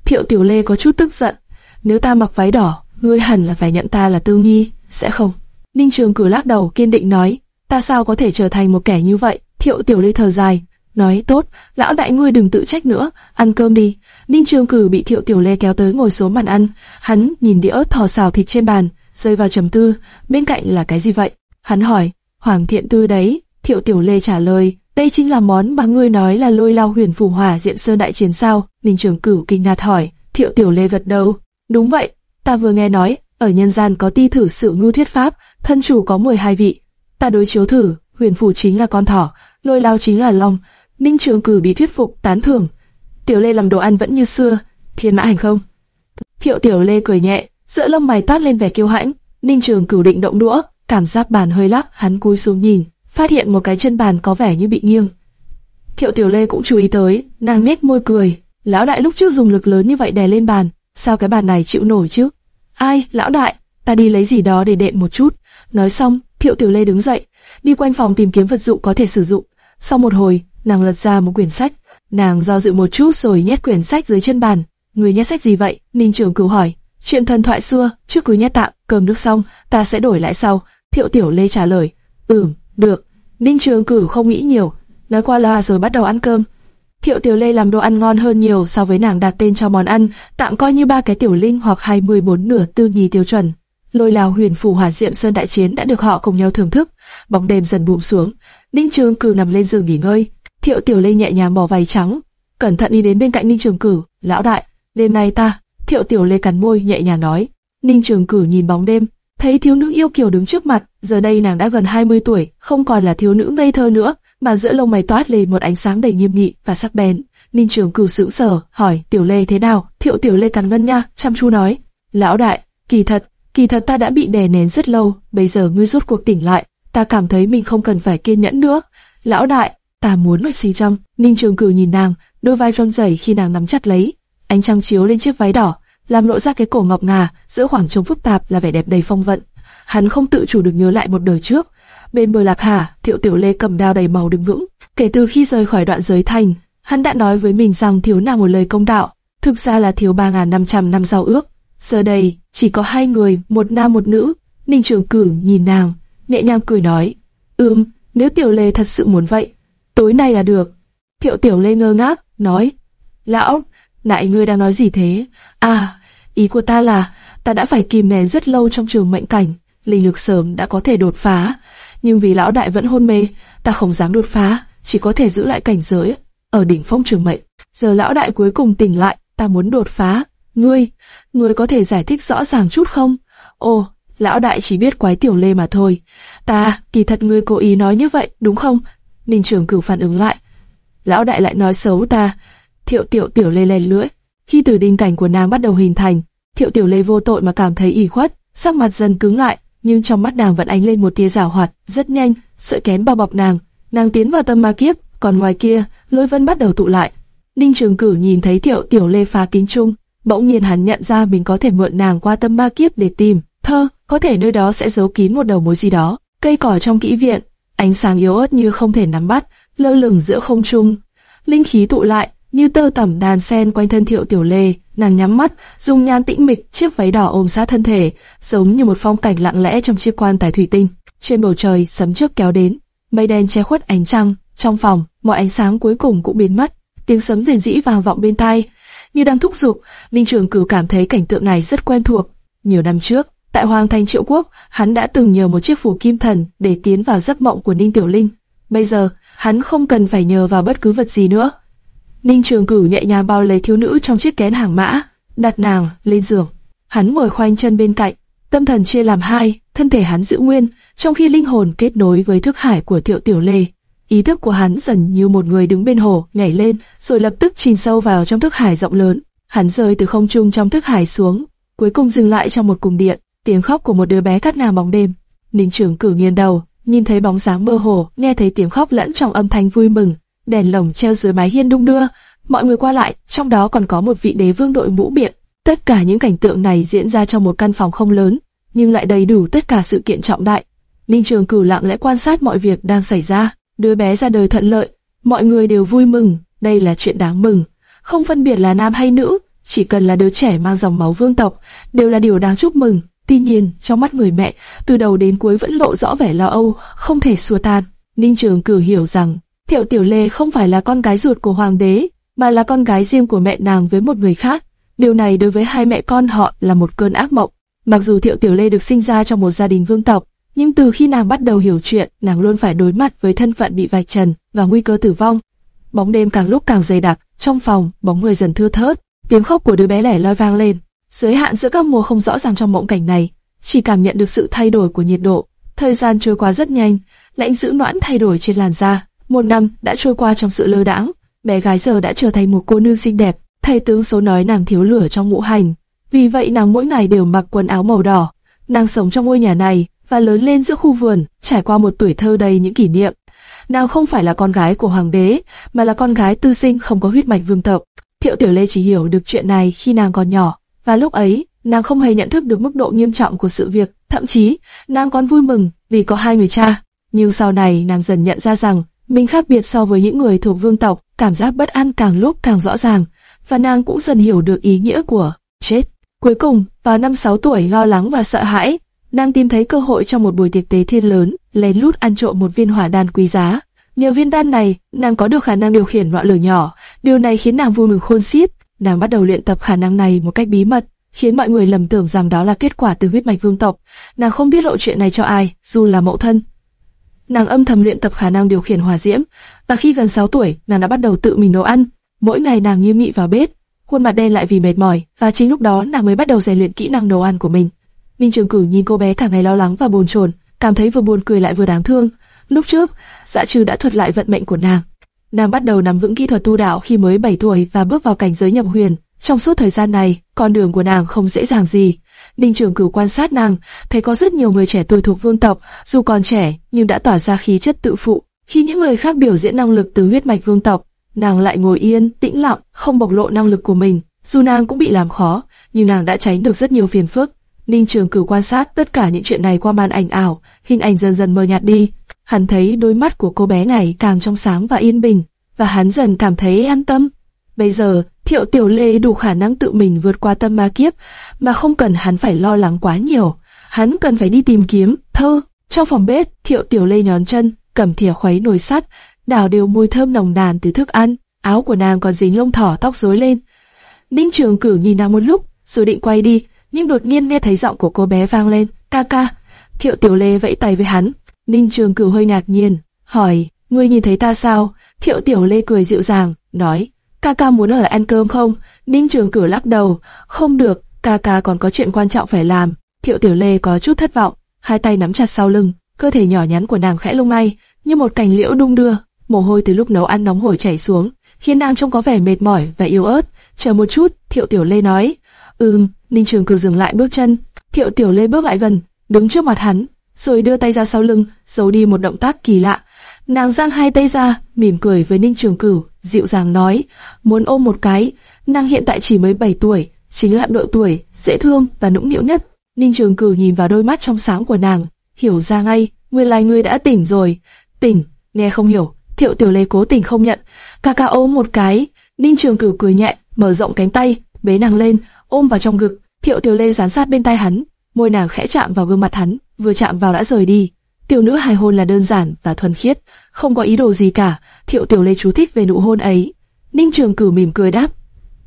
Thiệu Tiểu Lê có chút tức giận, nếu ta mặc váy đỏ, ngươi hẳn là phải nhận ta là Tư nghi, sẽ không? Ninh Trường Cử lắc đầu kiên định nói, ta sao có thể trở thành một kẻ như vậy? Thiệu Tiểu Lê thở dài, nói tốt, lão đại ngươi đừng tự trách nữa, ăn cơm đi. Ninh Trường Cử bị Thiệu Tiểu Lê kéo tới ngồi xuống bàn ăn, hắn nhìn đĩa ớt thò xào thịt trên bàn, rơi vào trầm tư, bên cạnh là cái gì vậy? Hắn hỏi, Hoàng Thiện Tư đấy, Thiệu Tiểu Lê trả lời, đây chính là món mà ngươi nói là lôi lao huyền phù hỏa diện sơn đại chiến sao? Ninh Trường Cửu kinh ngạc hỏi, Thiệu Tiểu Lê gật đầu, đúng vậy, ta vừa nghe nói, ở nhân gian có ti thử sự ngưu thuyết pháp, thân chủ có 12 vị, ta đối chiếu thử, huyền phủ chính là con thỏ, lôi lao chính là long. Ninh Trường Cử bị thuyết phục tán thưởng, Tiểu Lê làm đồ ăn vẫn như xưa, thiên mã hành không? Thiệu Tiểu Lê cười nhẹ, giữa lông mày toát lên vẻ kiêu hãnh. Ninh Trường Cử định động đũa, cảm giác bàn hơi lắc, hắn cúi xuống nhìn, phát hiện một cái chân bàn có vẻ như bị nghiêng. Thiệu Tiểu Lê cũng chú ý tới, nàng nhếch môi cười. Lão đại lúc trước dùng lực lớn như vậy đè lên bàn, sao cái bàn này chịu nổi chứ? Ai, lão đại, ta đi lấy gì đó để đệm một chút. Nói xong, Thiệu Tiểu Lê đứng dậy, đi quanh phòng tìm kiếm vật dụng có thể sử dụng. Sau một hồi, nàng lật ra một quyển sách, Nàng do dự một chút rồi nhét quyển sách dưới chân bàn. Người nhét sách gì vậy? Ninh Trường Cửu hỏi. Chuyện thần thoại xưa, trước cứ nhét tạm, cơm nước xong, ta sẽ đổi lại sau. Thiệu Tiểu Lê trả lời. Ừm, được. Ninh Trường Cửu không nghĩ nhiều, nói qua loa rồi bắt đầu ăn cơm. Thiệu Tiểu Lê làm đồ ăn ngon hơn nhiều so với nàng đặt tên cho món ăn, tạm coi như ba cái tiểu linh hoặc hai mươi bốn nửa tư nhì tiêu chuẩn. Lôi lào huyền phù hỏa diệm sơn đại chiến đã được họ cùng nhau thưởng thức. Bóng đêm dần buông xuống, Ninh Trường Cửu nằm lên giường nghỉ ngơi, Thiệu Tiểu Lê nhẹ nhàng bỏ váy trắng, cẩn thận đi đến bên cạnh Ninh Trường Cử, lão đại, đêm nay ta. Thiệu Tiểu Lê cắn môi nhẹ nhàng nói. Ninh Trường Cử nhìn bóng đêm, thấy thiếu nữ yêu kiều đứng trước mặt, giờ đây nàng đã gần 20 tuổi, không còn là thiếu nữ ngây thơ nữa, mà giữa lông mày toát lên một ánh sáng đầy nghiêm nghị và sắc bén. Ninh Trường Cử sững sờ, hỏi Tiểu Lê thế nào? Thiệu Tiểu Lê cắn ngân nha, chăm chú nói, lão đại, kỳ thật, kỳ thật ta đã bị đè nén rất lâu, bây giờ ngươi rút cuộc tỉnh lại, ta cảm thấy mình không cần phải kiên nhẫn nữa. Lão đại, ta muốn nói gì trong. Ninh Trường Cửu nhìn nàng, đôi vai run rẩy khi nàng nắm chặt lấy. Ánh trăng chiếu lên chiếc váy đỏ, làm lộ ra cái cổ ngọc ngà, giữa khoảng trống phức tạp là vẻ đẹp đầy phong vận. Hắn không tự chủ được nhớ lại một đời trước. Bên bờ lạp hà, Thiệu Tiểu Lê cầm đao đầy màu đứng vững. Kể từ khi rời khỏi đoạn giới thành, hắn đã nói với mình rằng thiếu nàng một lời công đạo, thực ra là thiếu 3.500 năm giao ước. Giờ đây, chỉ có hai người, một nam một nữ. Ninh Trường Cử nhìn nàng, nhẹ nhàng cười nói, ừm, nếu Tiểu Lê thật sự muốn vậy, tối nay là được. Thiệu Tiểu Lê ngơ ngác, nói, lão, nại ngươi đang nói gì thế? À, ý của ta là, ta đã phải kìm nén rất lâu trong trường mệnh cảnh, linh lực sớm đã có thể đột phá, nhưng vì lão đại vẫn hôn mê, ta không dám đột phá, chỉ có thể giữ lại cảnh giới ở đỉnh phong trường mệnh. Giờ lão đại cuối cùng tỉnh lại, ta muốn đột phá. Ngươi, ngươi có thể giải thích rõ ràng chút không? Ồ, lão đại chỉ biết quái tiểu lê mà thôi. Ta, kỳ thật ngươi cố ý nói như vậy, đúng không? Ninh Trường Cửu phản ứng lại. Lão đại lại nói xấu ta. Thiệu Tiểu Tiểu Lê lên lưỡi. Khi từ đinh cảnh của nàng bắt đầu hình thành, Thiệu Tiểu Lê vô tội mà cảm thấy ỉ khuất, sắc mặt dần cứng lại, nhưng trong mắt nàng vẫn ánh lên một tia giảo hoạt, rất nhanh, sự kén bao bọc nàng, nàng tiến vào tâm ma kiếp, còn ngoài kia, lôi vân bắt đầu tụ lại. Ninh Trường Cử nhìn thấy Thiệu Tiểu Lê phá kính trung, bỗng nhiên hắn nhận ra mình có thể mượn nàng qua tâm ma kiếp để tìm thơ, có thể nơi đó sẽ giấu kín một đầu mối gì đó. Cây cỏ trong kỹ viện, ánh sáng yếu ớt như không thể nắm bắt, lơ lửng giữa không trung. Linh khí tụ lại, như tơ tẩm đàn sen quanh thân Thiệu Tiểu Lê, nàng nhắm mắt, dùng nhan tĩnh mịch, chiếc váy đỏ ôm sát thân thể, giống như một phong cảnh lặng lẽ trong chiếc quan tài thủy tinh. Trên bầu trời sấm chớp kéo đến, mây đen che khuất ánh trăng, trong phòng, mọi ánh sáng cuối cùng cũng biến mất. Tiếng sấm rền rĩ vang vọng bên tai, như đang thúc giục. ninh Trường Cửu cảm thấy cảnh tượng này rất quen thuộc. Nhiều năm trước, tại Hoàng Thành Triệu Quốc, hắn đã từng nhờ một chiếc phủ kim thần để tiến vào giấc mộng của Ninh Tiểu Linh. Bây giờ, hắn không cần phải nhờ vào bất cứ vật gì nữa. Ninh Trường Cửu nhẹ nhàng bao lấy thiếu nữ trong chiếc kén hàng mã, đặt nàng lên giường. Hắn ngồi khoanh chân bên cạnh, tâm thần chia làm hai, thân thể hắn giữ nguyên, trong khi linh hồn kết nối với thức hải của Thiệu Tiểu Lê. Ý thức của hắn dần như một người đứng bên hồ, nhảy lên, rồi lập tức chìm sâu vào trong thức hải rộng lớn. Hắn rơi từ không trung trong thức hải xuống, cuối cùng dừng lại trong một cung điện. Tiếng khóc của một đứa bé cắt ngang bóng đêm. Ninh Trường Cử nghiêng đầu, nhìn thấy bóng dáng mơ hồ, nghe thấy tiếng khóc lẫn trong âm thanh vui mừng. Đèn lồng treo dưới mái hiên đung đưa, mọi người qua lại, trong đó còn có một vị đế vương đội mũ biện. Tất cả những cảnh tượng này diễn ra trong một căn phòng không lớn, nhưng lại đầy đủ tất cả sự kiện trọng đại. Ninh Trường Cửu lặng lẽ quan sát mọi việc đang xảy ra. Đứa bé ra đời thuận lợi, mọi người đều vui mừng, đây là chuyện đáng mừng. Không phân biệt là nam hay nữ, chỉ cần là đứa trẻ mang dòng máu vương tộc, đều là điều đáng chúc mừng. Tuy nhiên, trong mắt người mẹ, từ đầu đến cuối vẫn lộ rõ vẻ lo âu, không thể xua tan. Ninh Trường Cử hiểu rằng, Thiệu Tiểu Lê không phải là con gái ruột của hoàng đế, mà là con gái riêng của mẹ nàng với một người khác. Điều này đối với hai mẹ con họ là một cơn ác mộng. Mặc dù Thiệu Tiểu Lê được sinh ra trong một gia đình vương tộc, nhưng từ khi nàng bắt đầu hiểu chuyện, nàng luôn phải đối mặt với thân phận bị vạch trần và nguy cơ tử vong. Bóng đêm càng lúc càng dày đặc, trong phòng, bóng người dần thưa thớt, tiếng khóc của đứa bé lẻ loi vang lên. Giới hạn giữa các mùa không rõ ràng trong mộng cảnh này, chỉ cảm nhận được sự thay đổi của nhiệt độ. Thời gian trôi qua rất nhanh, lạnh dữ noãn thay đổi trên làn da. Một năm đã trôi qua trong sự lơ đãng, bé gái giờ đã trở thành một cô nương xinh đẹp. Thầy tướng số nói nàng thiếu lửa trong ngũ hành, vì vậy nàng mỗi ngày đều mặc quần áo màu đỏ. Nàng sống trong ngôi nhà này và lớn lên giữa khu vườn, trải qua một tuổi thơ đầy những kỷ niệm. Nàng không phải là con gái của hoàng đế, mà là con gái tư sinh không có huyết mạch vương tộc. Thiệu Tiểu Lê chỉ hiểu được chuyện này khi nàng còn nhỏ, và lúc ấy, nàng không hề nhận thức được mức độ nghiêm trọng của sự việc, thậm chí, nàng còn vui mừng vì có hai người cha. Nhưng sau này nàng dần nhận ra rằng, mình khác biệt so với những người thuộc vương tộc, cảm giác bất an càng lúc càng rõ ràng, và nàng cũng dần hiểu được ý nghĩa của chết. Cuối cùng, vào năm 6 tuổi lo lắng và sợ hãi, nàng tìm thấy cơ hội trong một buổi tiệc tế thiên lớn, lén lút ăn trộm một viên hỏa đan quý giá. Nhờ viên đan này, nàng có được khả năng điều khiển ngọn lửa nhỏ, điều này khiến nàng vui mừng khôn xiết. Nàng bắt đầu luyện tập khả năng này một cách bí mật, khiến mọi người lầm tưởng rằng đó là kết quả từ huyết mạch vương tộc. Nàng không biết lộ chuyện này cho ai, dù là mẫu thân. Nàng âm thầm luyện tập khả năng điều khiển hỏa diễm, và khi gần 6 tuổi, nàng đã bắt đầu tự mình nấu ăn. Mỗi ngày nàng nghiêm nghị vào bếp, khuôn mặt đen lại vì mệt mỏi, và chính lúc đó nàng mới bắt đầu rèn luyện kỹ năng nấu ăn của mình. Minh Trường Cử nhìn cô bé cả ngày lo lắng và bồn chồn, cảm thấy vừa buồn cười lại vừa đáng thương. Lúc trước, Dạ Trừ đã thuật lại vận mệnh của nàng. Nàng bắt đầu nắm vững kỹ thuật tu đạo khi mới 7 tuổi và bước vào cảnh giới nhập huyền. Trong suốt thời gian này, con đường của nàng không dễ dàng gì. Ninh Trường Cửu quan sát nàng, thấy có rất nhiều người trẻ tuổi thuộc vương tộc, dù còn trẻ nhưng đã tỏa ra khí chất tự phụ. Khi những người khác biểu diễn năng lực từ huyết mạch vương tộc, nàng lại ngồi yên, tĩnh lặng, không bộc lộ năng lực của mình. Dù nàng cũng bị làm khó, nhưng nàng đã tránh được rất nhiều phiền phức. Ninh Trường Cửu quan sát tất cả những chuyện này qua màn ảnh ảo, hình ảnh dần dần mờ nhạt đi. Hắn thấy đôi mắt của cô bé này càng trong sáng và yên bình, và hắn dần cảm thấy an tâm. Bây giờ, Thiệu Tiểu Lê đủ khả năng tự mình vượt qua tâm ma kiếp, mà không cần hắn phải lo lắng quá nhiều. Hắn cần phải đi tìm kiếm thơ. Trong phòng bếp, Thiệu Tiểu Lê nhón chân, cầm thìa khuấy nồi sắt, đảo đều mùi thơm nồng nàn từ thức ăn. Áo của nàng còn dính lông thỏ tóc rối lên. Ninh Trường Cửu nhìn nàng một lúc, rồi định quay đi, nhưng đột nhiên nghe thấy giọng của cô bé vang lên, ca ca. Thiệu Tiểu Lê vẫy tay với hắn. Ninh Trường Cửu hơi ngạc nhiên, hỏi, ngươi nhìn thấy ta sao? Thiệu Tiểu Lê cười dịu dàng, nói, ca ca muốn ở lại ăn cơm không? Ninh Trường Cửu lắc đầu, không được, ca ca còn có chuyện quan trọng phải làm. Thiệu Tiểu Lê có chút thất vọng, hai tay nắm chặt sau lưng, cơ thể nhỏ nhắn của nàng khẽ lung lay, như một cành liễu đung đưa, mồ hôi từ lúc nấu ăn nóng hổi chảy xuống, khiến nàng trông có vẻ mệt mỏi và yếu ớt. Chờ một chút, Thiệu Tiểu Lê nói, ừm. Ninh Trường Cửu dừng lại bước chân, Thiệu Tiểu Lê bước lại gần, đứng trước mặt hắn, rồi đưa tay ra sau lưng, giấu đi một động tác kỳ lạ. Nàng giang hai tay ra, mỉm cười với Ninh Trường Cửu, dịu dàng nói, muốn ôm một cái. Nàng hiện tại chỉ mới 7 tuổi, chính là độ tuổi dễ thương và nũng nịu nhất. Ninh Trường Cửu nhìn vào đôi mắt trong sáng của nàng, hiểu ra ngay, nguyên lai ngươi đã tỉnh rồi. Tỉnh, nghe không hiểu, Thiệu Tiểu Lê cố tình không nhận, ca ca ôm một cái. Ninh Trường Cửu cười nhẹ, mở rộng cánh tay, bế nàng lên, ôm vào trong ngực. Thiệu Tiểu Lê dán sát bên tai hắn, môi nàng khẽ chạm vào gương mặt hắn, vừa chạm vào đã rời đi. Tiểu nữ hài hôn là đơn giản và thuần khiết, không có ý đồ gì cả. Thiệu Tiểu Lê chú thích về nụ hôn ấy. Ninh Trường cử mỉm cười đáp,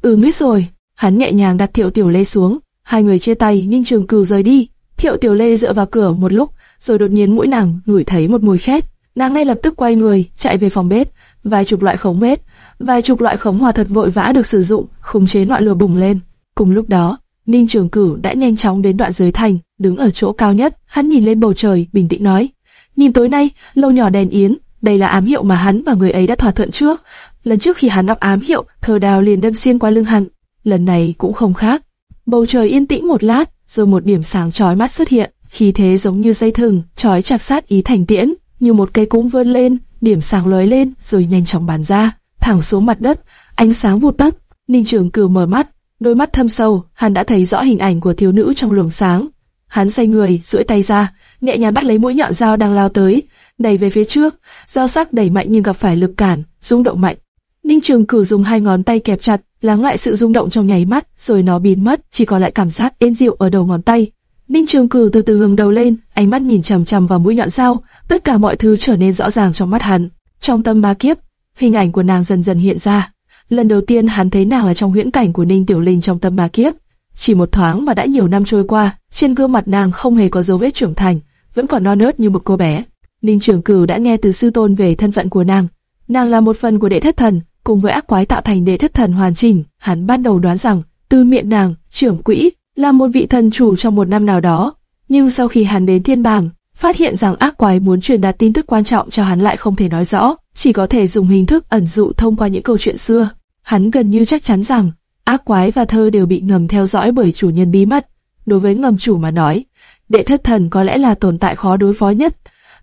ừ biết rồi. Hắn nhẹ nhàng đặt Thiệu Tiểu Lê xuống, hai người chia tay. Ninh Trường cử rời đi. Thiệu Tiểu Lê dựa vào cửa một lúc, rồi đột nhiên mũi nàng ngửi thấy một mùi khét. Nàng ngay lập tức quay người, chạy về phòng bếp. Vài chục loại khống bếp, vài chục loại khống hòa thật vội vã được sử dụng, khống chế ngọn lửa bùng lên. Cùng lúc đó, Ninh Trường Cửu đã nhanh chóng đến đoạn dưới thành, đứng ở chỗ cao nhất, hắn nhìn lên bầu trời, bình tĩnh nói: "Nhìn tối nay, lâu nhỏ đèn yến, đây là ám hiệu mà hắn và người ấy đã thỏa thuận trước. Lần trước khi hắn đọc ám hiệu, thờ đào liền đâm xuyên qua lưng hắn, lần này cũng không khác." Bầu trời yên tĩnh một lát, rồi một điểm sáng chói mắt xuất hiện, khí thế giống như dây thừng, chói chặt sát ý thành tiễn, như một cây cung vươn lên, điểm sáng lóe lên, rồi nhanh chóng bắn ra, thẳng xuống mặt đất, ánh sáng vụt tắt. Ninh Trường Cửu mở mắt, đôi mắt thâm sâu, hắn đã thấy rõ hình ảnh của thiếu nữ trong luồng sáng. Hắn xoay người, duỗi tay ra, nhẹ nhàng bắt lấy mũi nhọn dao đang lao tới, đẩy về phía trước. Dao sắc đẩy mạnh nhưng gặp phải lực cản, rung động mạnh. Ninh Trường Cửu dùng hai ngón tay kẹp chặt, lắng lại sự rung động trong nháy mắt, rồi nó biến mất, chỉ còn lại cảm giác êm dịu ở đầu ngón tay. Ninh Trường Cửu từ từ ngẩng đầu lên, ánh mắt nhìn chằm chằm vào mũi nhọn dao, tất cả mọi thứ trở nên rõ ràng trong mắt hắn. Trong tâm ba kiếp, hình ảnh của nàng dần dần hiện ra. Lần đầu tiên hắn thấy nàng ở trong huyễn cảnh của Ninh Tiểu Linh trong tâm ma kiếp. Chỉ một thoáng mà đã nhiều năm trôi qua, trên gương mặt nàng không hề có dấu vết trưởng thành, vẫn còn non nớt như một cô bé. Ninh Trường Cửu đã nghe từ sư tôn về thân phận của nàng. Nàng là một phần của đệ thất thần, cùng với ác quái tạo thành đệ thất thần hoàn chỉnh. Hắn ban đầu đoán rằng, từ miệng nàng, trưởng quỹ, là một vị thần chủ trong một năm nào đó. Nhưng sau khi hắn đến thiên bảng, phát hiện rằng ác quái muốn truyền đạt tin tức quan trọng cho hắn lại không thể nói rõ, chỉ có thể dùng hình thức ẩn dụ thông qua những câu chuyện xưa. Hắn gần như chắc chắn rằng, ác quái và thơ đều bị ngầm theo dõi bởi chủ nhân bí mật. Đối với ngầm chủ mà nói, đệ thất thần có lẽ là tồn tại khó đối phó nhất.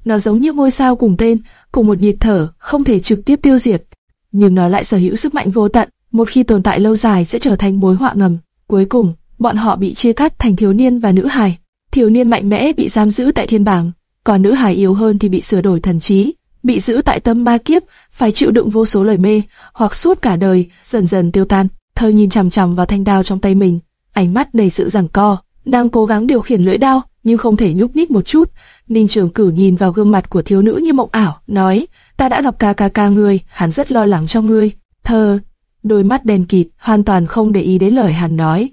Nó giống như ngôi sao cùng tên, cùng một nhịp thở, không thể trực tiếp tiêu diệt. Nhưng nó lại sở hữu sức mạnh vô tận, một khi tồn tại lâu dài sẽ trở thành mối họa ngầm. Cuối cùng, bọn họ bị chia cắt thành thiếu niên và nữ hài. Thiếu niên mạnh mẽ bị giam giữ tại thiên bảng, còn nữ hài yếu hơn thì bị sửa đổi thần trí, bị giữ tại tâm ba kiếp, phải chịu đựng vô số lời mê, hoặc suốt cả đời, dần dần tiêu tan. Thơ nhìn chằm chằm vào thanh đao trong tay mình, ánh mắt đầy sự giằng co, đang cố gắng điều khiển lưỡi đao, nhưng không thể nhúc nhích một chút. Ninh Trường Cửu nhìn vào gương mặt của thiếu nữ như mộng ảo, nói: "Ta đã gặp ca ca ca ngươi, hắn rất lo lắng cho ngươi." Thơ, đôi mắt đen kịt, hoàn toàn không để ý đến lời hắn nói.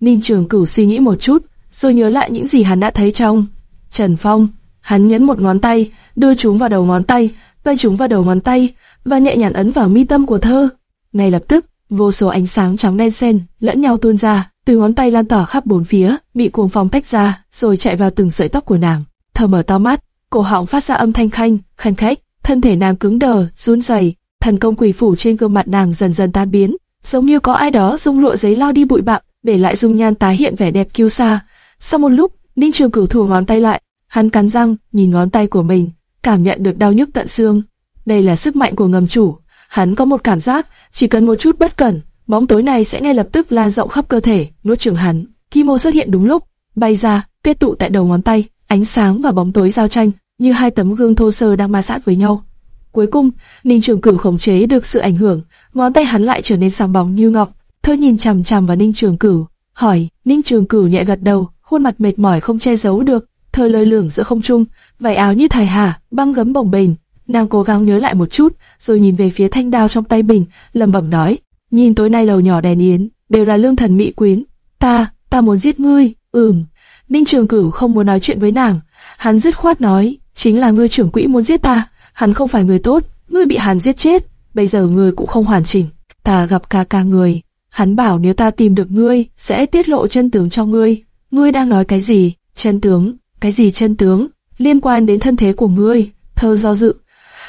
Ninh Trường Cửu suy nghĩ một chút, rồi nhớ lại những gì hắn đã thấy trong Trần Phong. Hắn nhấn một ngón tay, đưa chúng vào đầu ngón tay, vây chúng vào đầu ngón tay và nhẹ nhàng ấn vào mi tâm của thơ. Ngay lập tức, vô số ánh sáng trắng đen xen lẫn nhau tuôn ra, từ ngón tay lan tỏa khắp bốn phía, bị cuồng phong tách ra, rồi chạy vào từng sợi tóc của nàng. Thơ mở to mắt, cổ họng phát ra âm thanh khanh, khanh khách, thân thể nàng cứng đờ, run rẩy, thần công quỷ phủ trên gương mặt nàng dần dần tan biến, giống như có ai đó dùng lụa giấy lau đi bụi bặm, để lại dung nhan tái hiện vẻ đẹp kiêu sa. Sau một lúc, Ninh Trường Cửu thủ ngón tay lại, hắn cắn răng, nhìn ngón tay của mình, cảm nhận được đau nhức tận xương. Đây là sức mạnh của ngầm chủ. Hắn có một cảm giác, chỉ cần một chút bất cẩn, bóng tối này sẽ ngay lập tức lan rộng khắp cơ thể, nuốt chửng hắn. Kimo xuất hiện đúng lúc, bay ra, kết tụ tại đầu ngón tay, ánh sáng và bóng tối giao tranh, như hai tấm gương thô sơ đang ma sát với nhau. Cuối cùng, Ninh Trường Cửu khống chế được sự ảnh hưởng, ngón tay hắn lại trở nên sáng bóng như ngọc. Thơ nhìn chằm chằm vào Ninh Trường Cửu, hỏi. Ninh Trường Cửu nhẹ gật đầu, khuôn mặt mệt mỏi không che giấu được. Thời lơi lửng giữa không trung, vải áo như thải hà, băng gấm bồng bềnh. Nàng cố gắng nhớ lại một chút, rồi nhìn về phía thanh đao trong tay mình, lẩm bẩm nói: nhìn tối nay lầu nhỏ đèn yến, đều là lương thần mỹ quyến. Ta, ta muốn giết ngươi. Ừm. Ninh Trường Cửu không muốn nói chuyện với nàng, hắn dứt khoát nói, chính là ngươi trưởng quỹ muốn giết ta. Hắn không phải người tốt, ngươi bị hắn giết chết, bây giờ ngươi cũng không hoàn chỉnh. Ta gặp ca ca người, hắn bảo nếu ta tìm được ngươi, sẽ tiết lộ chân tướng cho ngươi. Ngươi đang nói cái gì? Chân tướng? Cái gì chân tướng? Liên quan đến thân thế của ngươi. Thơ do dự.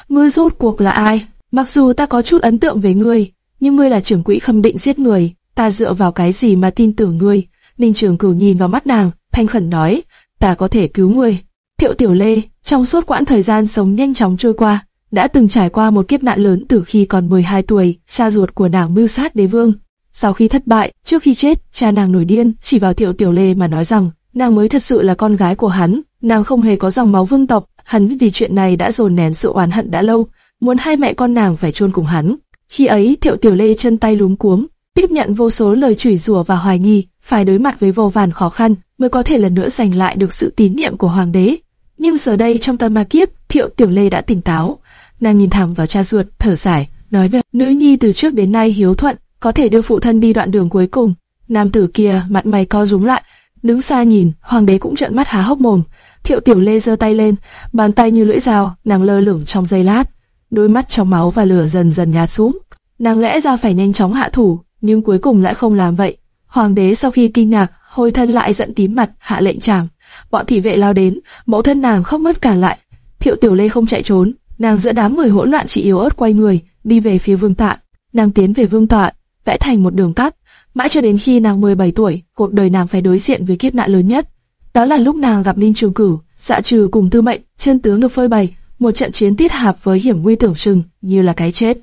Ngươi rốt cuộc là ai? Mặc dù ta có chút ấn tượng về ngươi, nhưng ngươi là trưởng quỹ khâm định giết người. Ta dựa vào cái gì mà tin tưởng ngươi? Ninh Trường Cửu nhìn vào mắt nàng, thanh khẩn nói, ta có thể cứu ngươi. Thiệu Tiểu Lê, trong suốt quãng thời gian sống nhanh chóng trôi qua, đã từng trải qua một kiếp nạn lớn từ khi còn 12 tuổi, cha ruột của nàng mưu sát đế vương. Sau khi thất bại, trước khi chết, cha nàng nổi điên, chỉ vào Thiệu Tiểu Lê mà nói rằng, nàng mới thật sự là con gái của hắn, nàng không hề có dòng máu vương tộc, hắn vì chuyện này đã dồn nén sự oán hận đã lâu, muốn hai mẹ con nàng phải chôn cùng hắn. Khi ấy, Thiệu Tiểu Lê chân tay lúm cuống, tiếp nhận vô số lời chửi rủa và hoài nghi, phải đối mặt với vô vàn khó khăn mới có thể lần nữa giành lại được sự tín nhiệm của hoàng đế. Nhưng giờ đây trong tâm ma kiếp, Thiệu Tiểu Lê đã tỉnh táo, nàng nhìn thẳng vào cha ruột, thở dài, nói về nữ nhi từ trước đến nay hiếu thuận, có thể đưa phụ thân đi đoạn đường cuối cùng. Nam tử kia mặt mày co rúm lại, đứng xa nhìn, hoàng đế cũng trợn mắt há hốc mồm. Thiệu Tiểu Lê giơ tay lên, bàn tay như lưỡi dao, nàng lơ lửng trong giây lát, đôi mắt trong máu và lửa dần dần nhạt xuống. Nàng lẽ ra phải nhanh chóng hạ thủ, nhưng cuối cùng lại không làm vậy. Hoàng đế sau khi kinh ngạc, hồi thân lại giận tím mặt, hạ lệnh trảm. Bọn thị vệ lao đến, mẫu thân nàng không mất cản lại. Thiệu Tiểu Lê không chạy trốn, nàng giữa đám người hỗn loạn chỉ yếu ớt quay người, đi về phía vương tạ. Nàng tiến về vương tọa, vẽ thành một đường cắt, mãi cho đến khi nàng 17 tuổi, cuộc đời nàng phải đối diện với kiếp nạn lớn nhất. Đó là lúc nàng gặp Ninh Trường Cửu, dạ trừ cùng Tư Mệnh, chân tướng được phơi bày, một trận chiến tiết hạp với hiểm nguy tưởng chừng như là cái chết.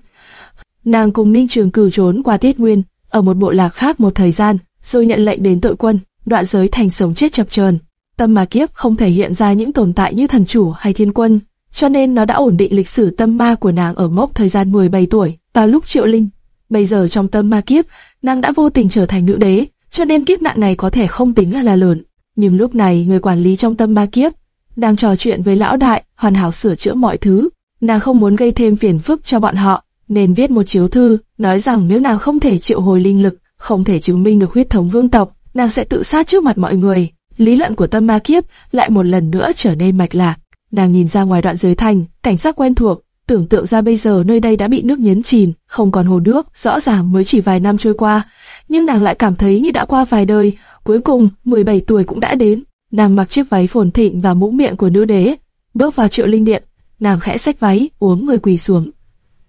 Nàng cùng Ninh Trường Cửu trốn qua Tiết Nguyên, ở một bộ lạc khác một thời gian, rồi nhận lệnh đến tội quân, đoạn giới thành sống chết chập chờn. Tâm ma kiếp không thể hiện ra những tồn tại như thần chủ hay thiên quân, cho nên nó đã ổn định lịch sử tâm ma của nàng ở mốc thời gian 17 tuổi, vào lúc triệu linh. Bây giờ trong tâm ma kiếp, nàng đã vô tình trở thành nữ đế, cho nên kiếp nạn này có thể không tính là là lớn. Nhưng lúc này người quản lý trong tâm ma kiếp đang trò chuyện với lão đại, hoàn hảo sửa chữa mọi thứ. Nàng không muốn gây thêm phiền phức cho bọn họ, nên viết một chiếu thư, nói rằng nếu nàng không thể triệu hồi linh lực, không thể chứng minh được huyết thống vương tộc, nàng sẽ tự sát trước mặt mọi người. Lý luận của tâm ma kiếp lại một lần nữa trở nên mạch lạc. Nàng nhìn ra ngoài đoạn giới thành, cảnh sắc quen thuộc, tưởng tượng ra bây giờ nơi đây đã bị nước nhấn chìm, không còn hồ nước, rõ ràng mới chỉ vài năm trôi qua, nhưng nàng lại cảm thấy như đã qua vài đời, cuối cùng 17 tuổi cũng đã đến. Nàng mặc chiếc váy phồn thịnh và mũ miệng của nữ đế, bước vào triệu linh điện, nàng khẽ xách váy, uống người quỳ xuống.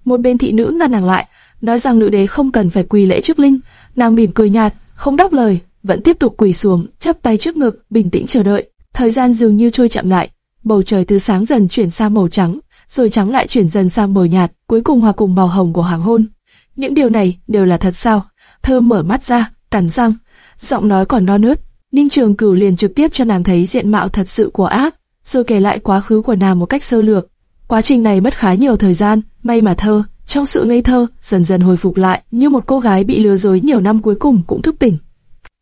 Một bên thị nữ ngăn nàng lại, nói rằng nữ đế không cần phải quỳ lễ trước linh, nàng mỉm cười nhạt, không đáp lời, vẫn tiếp tục quỳ xuống, chắp tay trước ngực, bình tĩnh chờ đợi. Thời gian dường như trôi chậm lại, bầu trời từ sáng dần chuyển sang màu trắng, rồi trắng lại chuyển dần sang màu nhạt, cuối cùng hòa cùng màu hồng của hoàng hôn. Những điều này đều là thật sao? Thơ mở mắt ra, cắn răng, giọng nói còn non nớt. Ninh Trường Cửu liền trực tiếp cho nàng thấy diện mạo thật sự của ác, rồi kể lại quá khứ của nàng một cách sơ lược. Quá trình này mất khá nhiều thời gian, may mà thơ, trong sự ngây thơ, dần dần hồi phục lại, như một cô gái bị lừa dối nhiều năm cuối cùng cũng thức tỉnh.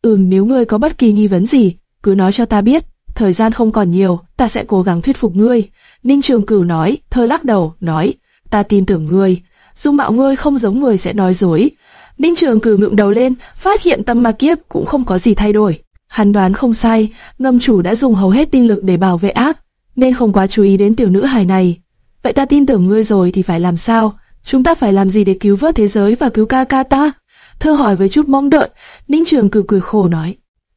Ừm, nếu ngươi có bất kỳ nghi vấn gì, cứ nói cho ta biết, thời gian không còn nhiều, ta sẽ cố gắng thuyết phục ngươi. Ninh Trường Cửu nói, thơ lắc đầu, nói, ta tin tưởng ngươi, dung mạo ngươi không giống người sẽ nói dối. Ninh Trường Cửu ngượng đầu lên, phát hiện tâm ma kiếp cũng không có gì thay đổi. Hắn đoán không sai, ngâm chủ đã dùng hầu hết tinh lực để bảo vệ ác, nên không quá chú ý đến tiểu nữ hài này. Vậy ta tin tưởng ngươi rồi thì phải làm sao? Chúng ta phải làm gì để cứu vớt thế giới và cứu ca ca ta? Thơ hỏi với chút mong đợi, Ninh Trường Cửu cười khổ nói.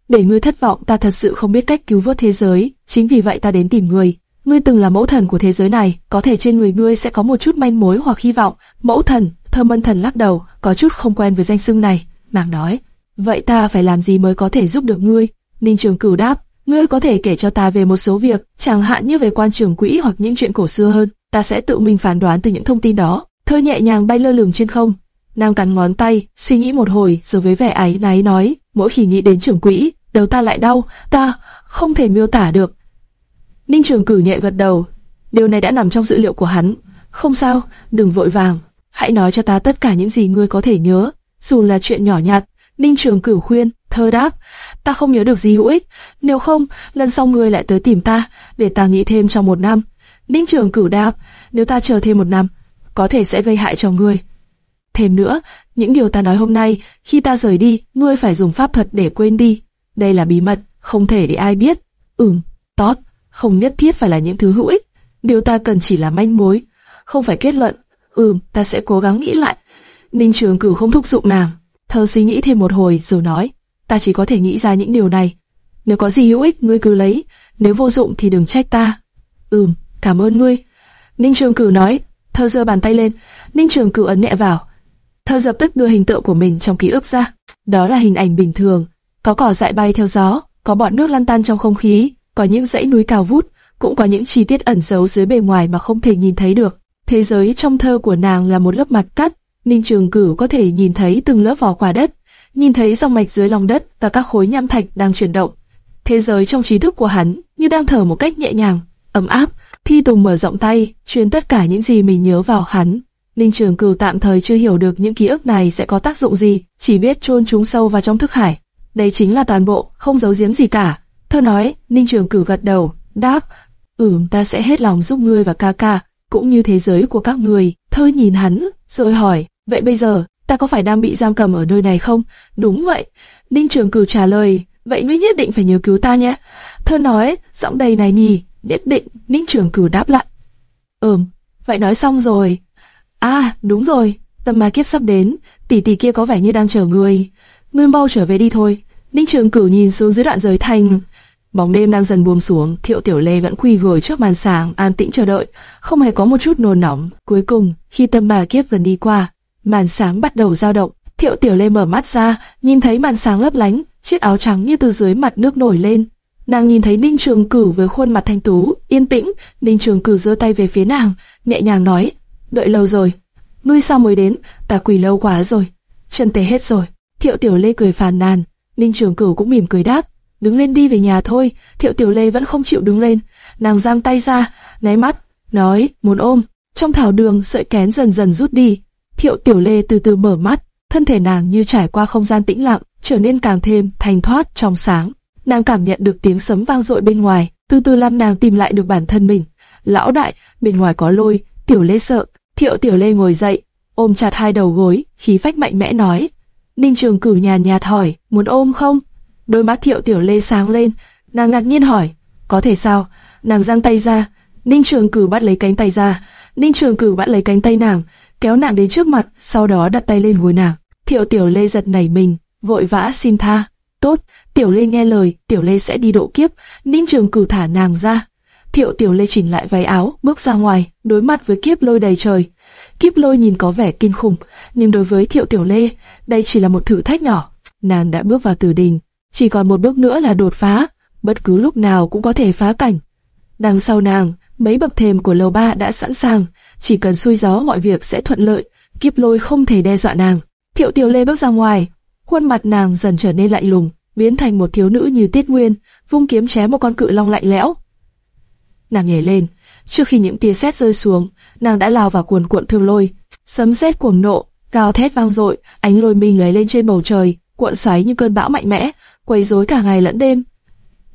Để ngươi thất vọng ta thật sự không biết cách cứu vớt thế giới, chính vì vậy ta đến tìm ngươi. Ngươi từng là mẫu thần của thế giới này, có thể trên người ngươi sẽ có một chút manh mối hoặc hy vọng. Mẫu thần, thơ mân thần lắc đầu, có chút không quen với danh xưng này. Nàng nói, vậy ta phải làm gì mới có thể giúp được ngươi? Ninh Trường cửu đáp, ngươi có thể kể cho ta về một số việc, chẳng hạn như về quan trường quỹ hoặc những chuyện cổ xưa hơn. Ta sẽ tự mình phán đoán từ những thông tin đó. Thơ nhẹ nhàng bay lơ lửng trên không, Nàng cắn ngón tay, suy nghĩ một hồi rồi với vẻ áy náy nói, mỗi khi nghĩ đến trưởng quỹ, đầu ta lại đau, ta không thể miêu tả được. Ninh Trường Cử nhẹ gật đầu, điều này đã nằm trong dữ liệu của hắn. Không sao, đừng vội vàng, hãy nói cho ta tất cả những gì ngươi có thể nhớ, dù là chuyện nhỏ nhặt. Ninh Trường Cử khuyên, thơ đáp, ta không nhớ được gì hữu ích, nếu không, lần sau ngươi lại tới tìm ta, để ta nghĩ thêm trong một năm. Ninh Trường Cử đáp, nếu ta chờ thêm một năm, có thể sẽ gây hại cho ngươi. Thêm nữa, những điều ta nói hôm nay, khi ta rời đi, ngươi phải dùng pháp thuật để quên đi. Đây là bí mật, không thể để ai biết. Ừm, tốt, không nhất thiết phải là những thứ hữu ích. Điều ta cần chỉ là manh mối, không phải kết luận. Ừm, ta sẽ cố gắng nghĩ lại. Ninh Trường Cửu không thúc giục nàng. Thơ suy nghĩ thêm một hồi rồi nói, ta chỉ có thể nghĩ ra những điều này. Nếu có gì hữu ích ngươi cứ lấy, nếu vô dụng thì đừng trách ta. Ừm, cảm ơn ngươi. Ninh Trường Cửu nói, thơ giơ bàn tay lên, Ninh Trường Cửu ấn nhẹ vào, Thơ dập tức đưa hình tượng của mình trong ký ức ra. Đó là hình ảnh bình thường, có cỏ dại bay theo gió, có bọt nước lăn tan trong không khí, có những dãy núi cao vút, cũng có những chi tiết ẩn giấu dưới bề ngoài mà không thể nhìn thấy được. Thế giới trong thơ của nàng là một lớp mặt cắt, Ninh Trường Cửu có thể nhìn thấy từng lớp vỏ quả đất, nhìn thấy dòng mạch dưới lòng đất và các khối nham thạch đang chuyển động. Thế giới trong trí thức của hắn như đang thở một cách nhẹ nhàng, ấm áp. Thi Tùng mở rộng tay, truyền tất cả những gì mình nhớ vào hắn. Ninh Trường Cửu tạm thời chưa hiểu được những ký ức này sẽ có tác dụng gì, chỉ biết chôn chúng sâu vào trong thức hải. Đây chính là toàn bộ, không giấu giếm gì cả. Thơ nói, Ninh Trường cử gật đầu, đáp, ừm ta sẽ hết lòng giúp ngươi và ca ca, cũng như thế giới của các người. Thơ nhìn hắn, rồi hỏi, vậy bây giờ, ta có phải đang bị giam cầm ở nơi này không? Đúng vậy. Ninh Trường cử trả lời, vậy ngươi nhất định phải nhớ cứu ta nhé. Thơ nói, giọng đầy này nhì, nhất định, Ninh Trường cử đáp lại. Ừm, vậy nói xong rồi. À, đúng rồi, tâm ma kiếp sắp đến, tỷ tỷ kia có vẻ như đang chờ người. Ngươi mau trở về đi thôi. Ninh Trường Cửu nhìn xuống dưới đoạn giới thành. Bóng đêm đang dần buông xuống, Thiệu Tiểu Lê vẫn quỳ gối trước màn sáng, an tĩnh chờ đợi, không hề có một chút nôn nóng. Cuối cùng, khi tâm bà kiếp gần đi qua, màn sáng bắt đầu dao động. Thiệu Tiểu Lê mở mắt ra, nhìn thấy màn sáng lấp lánh, chiếc áo trắng như từ dưới mặt nước nổi lên. Nàng nhìn thấy Ninh Trường Cửu với khuôn mặt thanh tú, yên tĩnh. Ninh Trường Cửu giơ tay về phía nàng, nhẹ nhàng nói: đợi lâu rồi, ngươi sao mới đến? Ta quỳ lâu quá rồi, chân tê hết rồi. Thiệu Tiểu Lê cười phàn nàn, Ninh Trường Cửu cũng mỉm cười đáp: đứng lên đi về nhà thôi. Thiệu Tiểu Lê vẫn không chịu đứng lên, nàng giang tay ra, nháy mắt, nói muốn ôm. Trong thảo đường sợi kén dần dần rút đi, Thiệu Tiểu Lê từ từ mở mắt, thân thể nàng như trải qua không gian tĩnh lặng, trở nên càng thêm thanh thoát trong sáng. Nàng cảm nhận được tiếng sấm vang dội bên ngoài, từ từ làm nàng tìm lại được bản thân mình. Lão đại, bên ngoài có lôi, Tiểu Lê sợ. Thiệu Tiểu Lê ngồi dậy, ôm chặt hai đầu gối, khí phách mạnh mẽ nói. Ninh Trường Cửu nhàn nhạt hỏi, muốn ôm không? Đôi mắt Thiệu Tiểu Lê sáng lên, nàng ngạc nhiên hỏi, có thể sao? Nàng giang tay ra, Ninh Trường Cửu bắt lấy cánh tay ra, Ninh Trường Cửu bắt lấy cánh tay nàng, kéo nàng đến trước mặt, sau đó đặt tay lên gối nàng. Thiệu Tiểu Lê giật nảy mình, vội vã xin tha. Tốt, Tiểu Lê nghe lời, Tiểu Lê sẽ đi độ kiếp. Ninh Trường Cửu thả nàng ra. Thiệu Tiểu Lê chỉnh lại váy áo, bước ra ngoài, đối mặt với kiếp lôi đầy trời. Kiếp lôi nhìn có vẻ kinh khủng, nhưng đối với Thiệu Tiểu Lê, đây chỉ là một thử thách nhỏ. Nàng đã bước vào tử đình, chỉ còn một bước nữa là đột phá, bất cứ lúc nào cũng có thể phá cảnh. Đằng sau nàng, mấy bậc thềm của lầu ba đã sẵn sàng, chỉ cần xuôi gió mọi việc sẽ thuận lợi, kiếp lôi không thể đe dọa nàng. Thiệu Tiểu Lê bước ra ngoài, khuôn mặt nàng dần trở nên lạnh lùng, biến thành một thiếu nữ như Tiết Nguyên, vung kiếm chém một con cự long lạnh lẽo. Nàng nhảy lên, trước khi những tia sét rơi xuống, nàng đã lao vào cuồn cuộn thương lôi, sấm sét cuồng nộ, gào thét vang dội, ánh lôi minh lấy lên trên bầu trời, cuộn xoáy như cơn bão mạnh mẽ, quấy rối cả ngày lẫn đêm.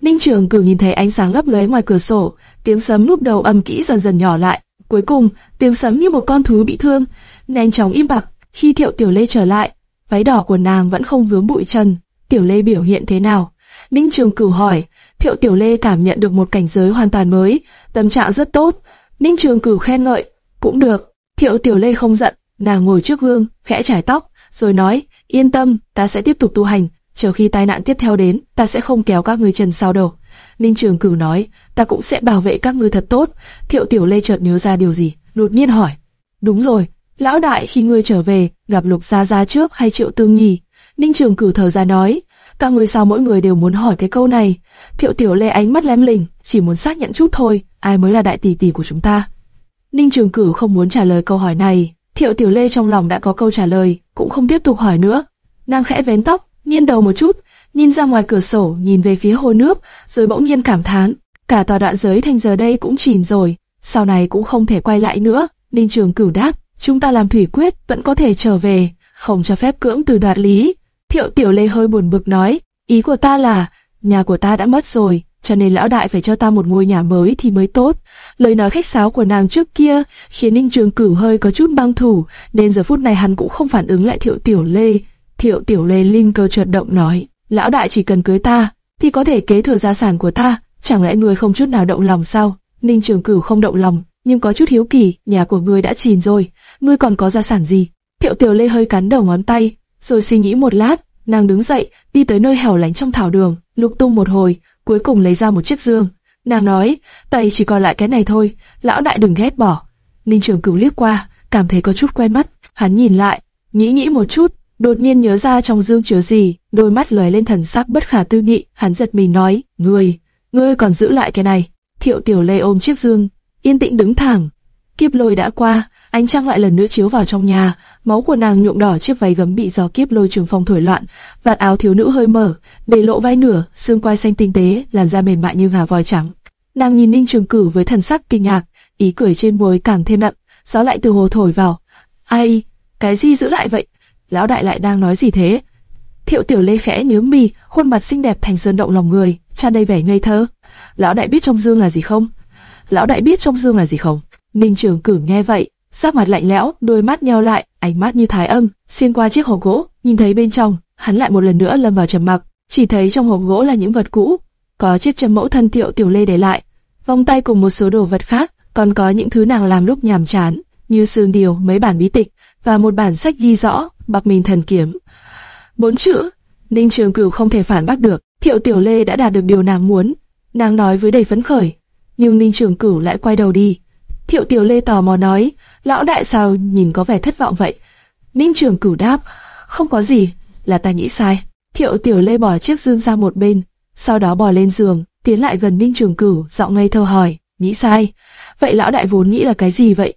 Ninh Trường Cửu nhìn thấy ánh sáng lấp lóe ngoài cửa sổ, tiếng sấm núp đầu âm kỹ dần dần nhỏ lại. Cuối cùng, tiếng sấm như một con thú bị thương, nhanh chóng im bặt. Khi Thiệu Tiểu Lê trở lại, váy đỏ của nàng vẫn không vướng bụi trần. Tiểu Lê biểu hiện thế nào? Ninh Trường Cửu hỏi. Thiệu Tiểu Lê cảm nhận được một cảnh giới hoàn toàn mới, tâm trạng rất tốt. Ninh Trường Cửu khen ngợi, cũng được. Thiệu Tiểu Lê không giận, nàng ngồi trước gương, khẽ trải tóc, rồi nói, yên tâm, ta sẽ tiếp tục tu hành, chờ khi tai nạn tiếp theo đến, ta sẽ không kéo các ngươi chân sau đầu. Ninh Trường Cửu nói, ta cũng sẽ bảo vệ các ngươi thật tốt. Thiệu Tiểu Lê chợt nhớ ra điều gì, đột nhiên hỏi, đúng rồi, lão đại khi ngươi trở về, gặp Lục Gia Gia trước hay Triệu Tương Nhi? Ninh Trường Cửu thở ra nói, các ngươi sao mỗi người đều muốn hỏi cái câu này? Thiệu Tiểu Lê ánh mắt lém lỉnh, chỉ muốn xác nhận chút thôi, ai mới là đại tỷ tỷ của chúng ta? Ninh Trường Cửu không muốn trả lời câu hỏi này, Thiệu Tiểu Lê trong lòng đã có câu trả lời, cũng không tiếp tục hỏi nữa. Nàng khẽ vén tóc, nghiêng đầu một chút, nhìn ra ngoài cửa sổ, nhìn về phía hồ nước, rồi bỗng nhiên cảm thán, cả tòa đoạn giới thành giờ đây cũng chìm rồi, sau này cũng không thể quay lại nữa. Ninh Trường Cửu đáp, chúng ta làm thủy quyết vẫn có thể trở về, không cho phép cưỡng từ đoạt lý. Thiệu Tiểu Lê hơi buồn bực nói, ý của ta là, nhà của ta đã mất rồi, cho nên lão đại phải cho ta một ngôi nhà mới thì mới tốt. Lời nói khách sáo của nàng trước kia khiến Ninh Trường Cửu hơi có chút băng thủ, nên giờ phút này hắn cũng không phản ứng lại Thiệu Tiểu Lê. Thiệu Tiểu Lê linh cơ chợt động nói, lão đại chỉ cần cưới ta, thì có thể kế thừa gia sản của ta, chẳng lẽ ngươi không chút nào động lòng sao? Ninh Trường Cửu không động lòng, nhưng có chút hiếu kỳ, nhà của ngươi đã chìm rồi, ngươi còn có gia sản gì? Thiệu Tiểu Lê hơi cắn đầu ngón tay, rồi suy nghĩ một lát, nàng đứng dậy, đi tới nơi hẻo lánh trong thảo đường, lục tung một hồi, cuối cùng lấy ra một chiếc dương. Nàng nói, tay chỉ còn lại cái này thôi, lão đại đừng ghét bỏ. Ninh Trường Cửu liếc qua, cảm thấy có chút quen mắt, hắn nhìn lại, nghĩ nghĩ một chút, đột nhiên nhớ ra trong dương chứa gì, đôi mắt lóe lên thần sắc bất khả tư nghị, hắn giật mình nói, ngươi, ngươi còn giữ lại cái này. Thiệu Tiểu Lê ôm chiếc dương, yên tĩnh đứng thẳng. kiếp lôi đã qua, ánh trăng lại lần nữa chiếu vào trong nhà, máu của nàng nhuộm đỏ chiếc váy gấm bị gió kiếp lôi trường phong thổi loạn, vạt áo thiếu nữ hơi mở, để lộ vai nửa, xương quai xanh tinh tế, làn da mềm mại như ngà voi trắng. Nàng nhìn Ninh Trường Cửu với thần sắc kinh ngạc, ý cười trên môi càng thêm đậm, gió lại từ hồ thổi vào. Ai, cái gì giữ lại vậy? Lão đại lại đang nói gì thế? Thiệu Tiểu Lê khẽ nhướng mi, khuôn mặt xinh đẹp thành sơn động lòng người, tràn đầy vẻ ngây thơ. Lão đại biết trong dương là gì không? Lão đại biết trong dương là gì không? Ninh Trường Cử nghe vậy, sắc mặt lạnh lẽo, đôi mắt nheo lại, ánh mắt như thái âm, xuyên qua chiếc hộp gỗ, nhìn thấy bên trong, hắn lại một lần nữa lâm vào trầm mặc, chỉ thấy trong hộp gỗ là những vật cũ, có chiếc châm mẫu thân Tiệu Tiểu Lê để lại, vòng tay cùng một số đồ vật khác, còn có những thứ nàng làm lúc nhàm chán, như xương điều, mấy bản bí tịch và một bản sách ghi rõ Bạc Minh Thần Kiếm. Bốn chữ, Ninh Trường Cửu không thể phản bác được. Thiệu Tiểu Lê đã đạt được điều nàng muốn, nàng nói với đầy phấn khởi, nhưng Ninh Trường Cửu lại quay đầu đi. Thiệu Tiểu Lê tò mò nói, lão đại sao nhìn có vẻ thất vọng vậy? Ninh Trường Cửu đáp, không có gì, là ta nghĩ sai. Thiệu Tiểu Lê bỏ chiếc dương ra một bên, sau đó bò lên giường, tiến lại gần Ninh Trường Cửu, giọng ngây thơ hỏi, nghĩ sai? Vậy lão đại vốn nghĩ là cái gì vậy?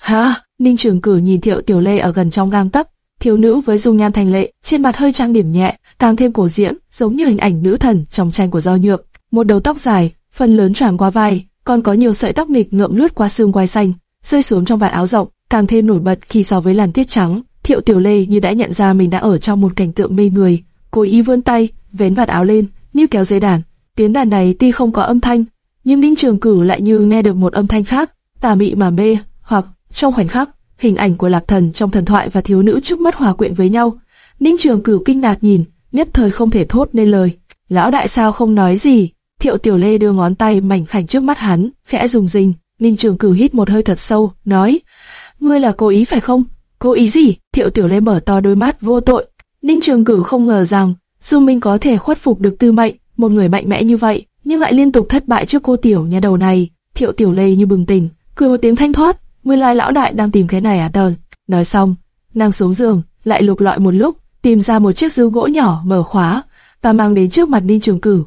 Hả? Ninh Trường Cửu nhìn Thiệu Tiểu Lê ở gần trong gang tấc, thiếu nữ với dung nhan thanh lệ, trên mặt hơi trang điểm nhẹ, càng thêm cổ diễm, giống như hình ảnh nữ thần trong tranh của Giao Nhược. Một đầu tóc dài, phần lớn tràn qua vai, còn có nhiều sợi tóc mịt ngậm lướt qua xương quai xanh, rơi xuống trong vạt áo rộng, càng thêm nổi bật khi so với làn tiết trắng. Thiệu Tiểu Lê như đã nhận ra mình đã ở trong một cảnh tượng mê người, cố ý vươn tay, vén vạt áo lên, như kéo dây đàn. Tiếng đàn này tuy không có âm thanh, nhưng Ninh Trường Cửu lại như nghe được một âm thanh khác, tà mị mà mê, hoặc trong khoảnh khắc, hình ảnh của lạc thần trong thần thoại và thiếu nữ trước mắt hòa quyện với nhau. Ninh Trường Cửu kinh ngạc nhìn, nhất thời không thể thốt nên lời. Lão đại sao không nói gì? Thiệu Tiểu Lê đưa ngón tay mảnh khảnh trước mắt hắn, khẽ dùng rình. Ninh Trường Cửu hít một hơi thật sâu, nói: "Ngươi là cố ý phải không?" "Cố ý gì?" Thiệu Tiểu Lê mở to đôi mắt vô tội. Ninh Trường Cửu không ngờ rằng Du Minh có thể khuất phục được Tư Mệnh, một người mạnh mẽ như vậy, nhưng lại liên tục thất bại trước cô tiểu nhà đầu này. Thiệu Tiểu Lê như bừng tỉnh, cười một tiếng thanh thoát, nguyên lai lão đại đang tìm cái này à tờ. Nói xong, nàng xuống giường, lại lục lọi một lúc, tìm ra một chiếc dương gỗ nhỏ mở khóa và mang đến trước mặt Ninh Trường Cửu.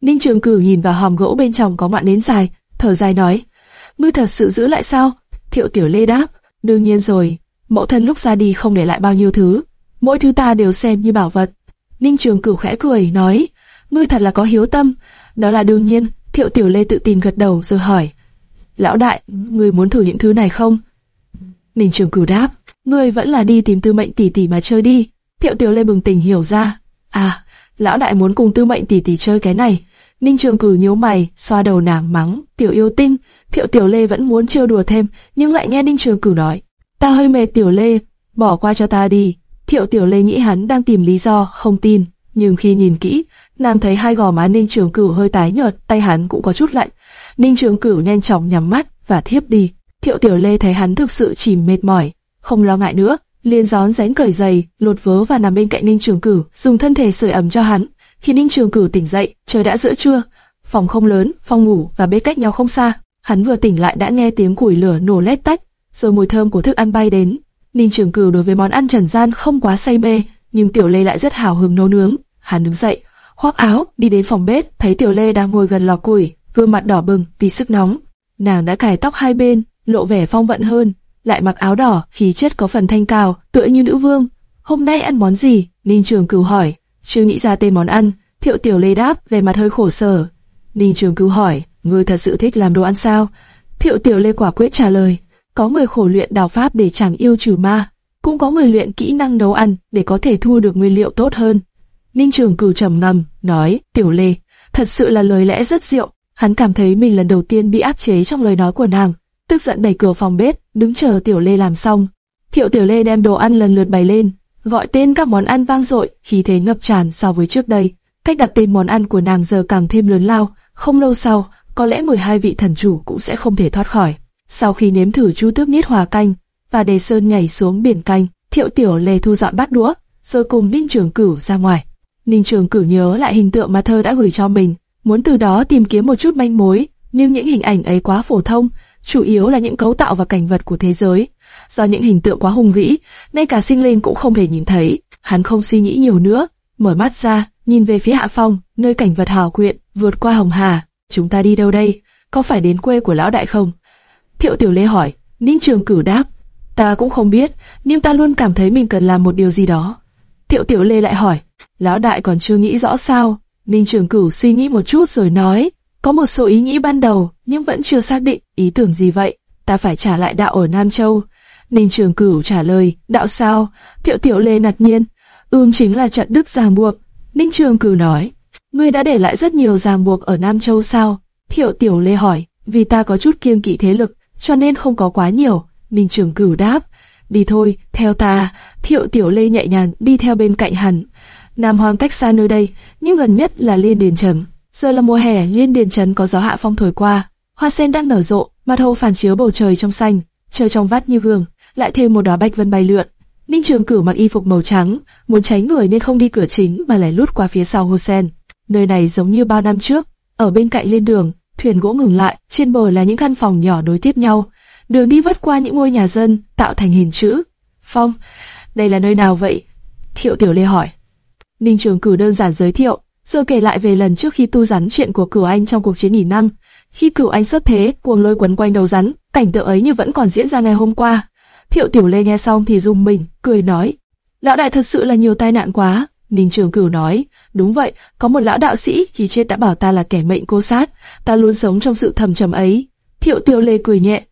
Ninh Trường Cửu nhìn vào hòm gỗ bên trong có ngọn nến dài, thở dài nói: "Ngươi thật sự giữ lại sao?" Thiệu Tiểu Lê đáp: "Đương nhiên rồi, mẫu thân lúc ra đi không để lại bao nhiêu thứ, mỗi thứ ta đều xem như bảo vật." Ninh Trường Cửu khẽ cười nói: "Ngươi thật là có hiếu tâm." Đó là đương nhiên. Thiệu Tiểu Lê tự tin gật đầu rồi hỏi: "Lão đại, ngươi muốn thử những thứ này không?" Ninh Trường Cửu đáp: "Ngươi vẫn là đi tìm Tư Mệnh tỷ tỷ mà chơi đi." Thiệu Tiểu Lê bừng tỉnh hiểu ra, à, lão đại muốn cùng Tư Mệnh tỷ tỷ chơi cái này. Ninh Trường Cửu nhíu mày, xoa đầu nàng mắng, "Tiểu yêu tinh." Thiệu Tiểu Lê vẫn muốn trêu đùa thêm, nhưng lại nghe Ninh Trường Cửu nói, "Ta hơi mệt Tiểu Lê, bỏ qua cho ta đi." Thiệu Tiểu Lê nghĩ hắn đang tìm lý do, không tin, nhưng khi nhìn kỹ, nàng thấy hai gò má Ninh Trường Cửu hơi tái nhợt, tay hắn cũng có chút lạnh. Ninh Trường Cửu nhanh chóng nhắm mắt và thiếp đi. Thiệu Tiểu Lê thấy hắn thực sự chỉ mệt mỏi, không lo ngại nữa, liền gión rén cởi giày, lột vớ và nằm bên cạnh Ninh Trường Cửu, dùng thân thể sưởi ấm cho hắn. Khi Ninh Trường Cửu tỉnh dậy, trời đã giữa trưa, phòng không lớn, phòng ngủ và bếp cách nhau không xa. Hắn vừa tỉnh lại đã nghe tiếng củi lửa nổ lét tách, rồi mùi thơm của thức ăn bay đến. Ninh Trường Cửu đối với món ăn trần gian không quá say mê, nhưng Tiểu Lê lại rất hào hứng nấu nướng. Hắn đứng dậy, khoác áo, đi đến phòng bếp, thấy Tiểu Lê đang ngồi gần lò củi, gương mặt đỏ bừng vì sức nóng. Nàng đã cài tóc hai bên, lộ vẻ phong vận hơn, lại mặc áo đỏ, khí chất có phần thanh cao, tựa như nữ vương. Hôm nay ăn món gì? Ninh Trường Cửu hỏi. Chưa nghĩ ra tên món ăn. Thiệu Tiểu Lê đáp, về mặt hơi khổ sở. Ninh Trường Cửu hỏi, ngươi thật sự thích làm đồ ăn sao? Thiệu Tiểu Lê quả quyết trả lời, có người khổ luyện đào pháp để chẳng yêu trừ ma, cũng có người luyện kỹ năng nấu ăn để có thể thu được nguyên liệu tốt hơn. Ninh Trường Cửu trầm ngâm, nói, Tiểu Lê, thật sự là lời lẽ rất diệu. Hắn cảm thấy mình lần đầu tiên bị áp chế trong lời nói của nàng, tức giận đẩy cửa phòng bếp, đứng chờ Tiểu Lê làm xong. Thiệu Tiểu Lê đem đồ ăn lần lượt bày lên, gọi tên các món ăn vang dội, khí thế ngập tràn so với trước đây. Cách đặt tên món ăn của nàng giờ càng thêm lớn lao, không lâu sau, có lẽ 12 vị thần chủ cũng sẽ không thể thoát khỏi. Sau khi nếm thử chu tước niết hòa canh và đề sơn nhảy xuống biển canh, Thiệu Tiểu Lê thu dọn bát đũa, rồi cùng Ninh Trường Cửu ra ngoài. Ninh Trường Cửu nhớ lại hình tượng mà thơ đã gửi cho mình, muốn từ đó tìm kiếm một chút manh mối, nhưng những hình ảnh ấy quá phổ thông, chủ yếu là những cấu tạo và cảnh vật của thế giới. Do những hình tượng quá hùng vĩ, ngay cả sinh linh cũng không thể nhìn thấy. Hắn không suy nghĩ nhiều nữa, mở mắt ra, nhìn về phía hạ phong, nơi cảnh vật hào quyện, vượt qua hồng hà. Chúng ta đi đâu đây? Có phải đến quê của lão đại không? Thiệu Tiểu Lê hỏi. Ninh Trường Cửu đáp, ta cũng không biết, nhưng ta luôn cảm thấy mình cần làm một điều gì đó. Thiệu Tiểu Lê lại hỏi, lão đại còn chưa nghĩ rõ sao? Ninh Trường Cửu suy nghĩ một chút rồi nói, có một số ý nghĩ ban đầu, nhưng vẫn chưa xác định ý tưởng gì vậy. Ta phải trả lại đạo ở Nam Châu. Ninh Trường Cửu trả lời, đạo sao? Thiệu Tiểu Lê ngạc nhiên, ưm chính là trận đức ràng buộc. Ninh Trường Cửu nói, ngươi đã để lại rất nhiều ràng buộc ở Nam Châu sao? Thiệu Tiểu Lê hỏi, vì ta có chút kiêng kỵ thế lực, cho nên không có quá nhiều. Ninh Trường Cửu đáp, đi thôi, theo ta. Thiệu Tiểu Lê nhẹ nhàng đi theo bên cạnh hắn. Nam Hoàng cách xa nơi đây, nhưng gần nhất là Liên Điền Trầm. Giờ là mùa hè, Liên Điền Trấn có gió hạ phong thổi qua, hoa sen đang nở rộ, mặt hồ phản chiếu bầu trời trong xanh, trời trong vắt như gương, lại thêm một đóa bạch vân bay lượn. Ninh Trường Cửu mặc y phục màu trắng, muốn tránh người nên không đi cửa chính mà lẻ lút qua phía sau hồ sen. Nơi này giống như bao năm trước, ở bên cạnh liên đường, thuyền gỗ ngừng lại, trên bờ là những căn phòng nhỏ đối tiếp nhau, đường đi vắt qua những ngôi nhà dân tạo thành hình chữ. Phong, đây là nơi nào vậy? Thiệu Tiểu Lê hỏi. Ninh Trường Cửu đơn giản giới thiệu, rồi kể lại về lần trước khi tu rắn chuyện của Cửu Anh trong cuộc chiến nghỉ năm. Khi Cửu Anh xuất thế, cuồng lôi quấn quanh đầu rắn, cảnh tượng ấy như vẫn còn diễn ra ngày hôm qua. Thiệu Tiểu Lê nghe xong thì rùng mình, cười nói: "Lão đại thật sự là nhiều tai nạn quá." Ninh Trường Cửu nói: "Đúng vậy, có một lão đạo sĩ khi chết đã bảo ta là kẻ mệnh cô sát, ta luôn sống trong sự thầm trầm ấy." Thiệu Tiểu Lê cười nhẹ: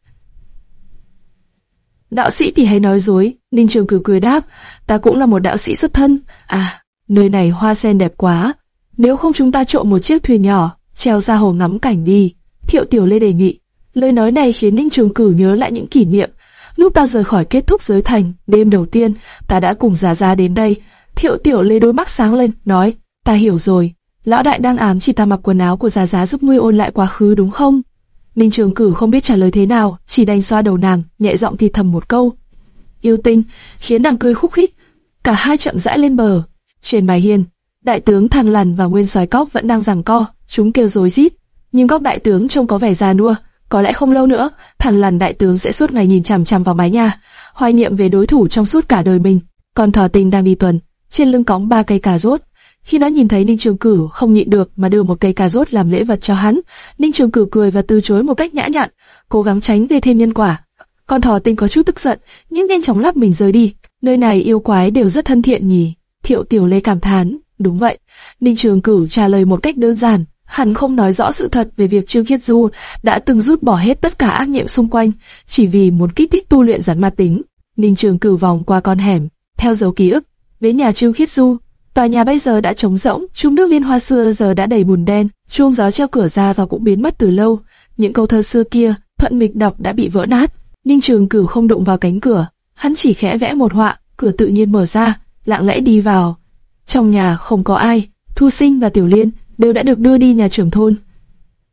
Đạo sĩ thì hay nói dối, Ninh Trường Cửu cười đáp, ta cũng là một đạo sĩ xuất thân. À, nơi này hoa sen đẹp quá, nếu không chúng ta trộm một chiếc thuyền nhỏ, treo ra hồ ngắm cảnh đi. Thiệu Tiểu Lê đề nghị. Lời nói này khiến Ninh Trường Cửu nhớ lại những kỷ niệm. Lúc ta rời khỏi kết thúc giới thành, đêm đầu tiên, ta đã cùng Giá Giá đến đây. Thiệu Tiểu Lê đôi mắt sáng lên, nói, ta hiểu rồi. Lão đại đang ám chỉ ta mặc quần áo của Giá Giá giúp ngươi ôn lại quá khứ đúng không? Ninh Trường Cửu không biết trả lời thế nào, chỉ đành xoa đầu nàng, nhẹ giọng thì thầm một câu. Yêu tinh, khiến nàng cười khúc khích. Cả hai chậm rãi lên bờ. Trên bài hiên, đại tướng Thăng Lằn và Nguyên Soái Cóc vẫn đang giằng co, chúng kêu rối rít. Nhưng góc đại tướng trông có vẻ già nua, có lẽ không lâu nữa, Thang Lằn đại tướng sẽ suốt ngày nhìn chằm chằm vào mái nhà, hoài niệm về đối thủ trong suốt cả đời mình. Còn Thỏ Tình đang đi tuần, trên lưng cõng ba cây cà rốt. Khi nó nhìn thấy Ninh Trường Cửu không nhịn được mà đưa một cây cà rốt làm lễ vật cho hắn, Ninh Trường Cửu cười và từ chối một cách nhã nhặn, cố gắng tránh gây thêm nhân quả. Con thỏ tinh có chút tức giận, nhưng nhanh chóng lắp mình rời đi. Nơi này yêu quái đều rất thân thiện nhỉ? Thiệu Tiểu Lê cảm thán. Đúng vậy. Ninh Trường Cửu trả lời một cách đơn giản. Hắn không nói rõ sự thật về việc Trương Khiết Du đã từng rút bỏ hết tất cả ác niệm xung quanh, chỉ vì muốn kích thích tu luyện rắn ma tính. Ninh Trường Cửu vòng qua con hẻm, theo dấu ký ức, về nhà Trương Khiết Du. Tòa nhà bây giờ đã trống rỗng, chung nước liên hoa xưa giờ đã đầy bùn đen, chuông gió treo cửa ra và cũng biến mất từ lâu. Những câu thơ xưa kia, thuận mịch đọc đã bị vỡ nát. Ninh Trường Cửu không đụng vào cánh cửa, hắn chỉ khẽ vẽ một họa, cửa tự nhiên mở ra, lặng lẽ đi vào. Trong nhà không có ai, Thu Sinh và Tiểu Liên đều đã được đưa đi nhà trưởng thôn.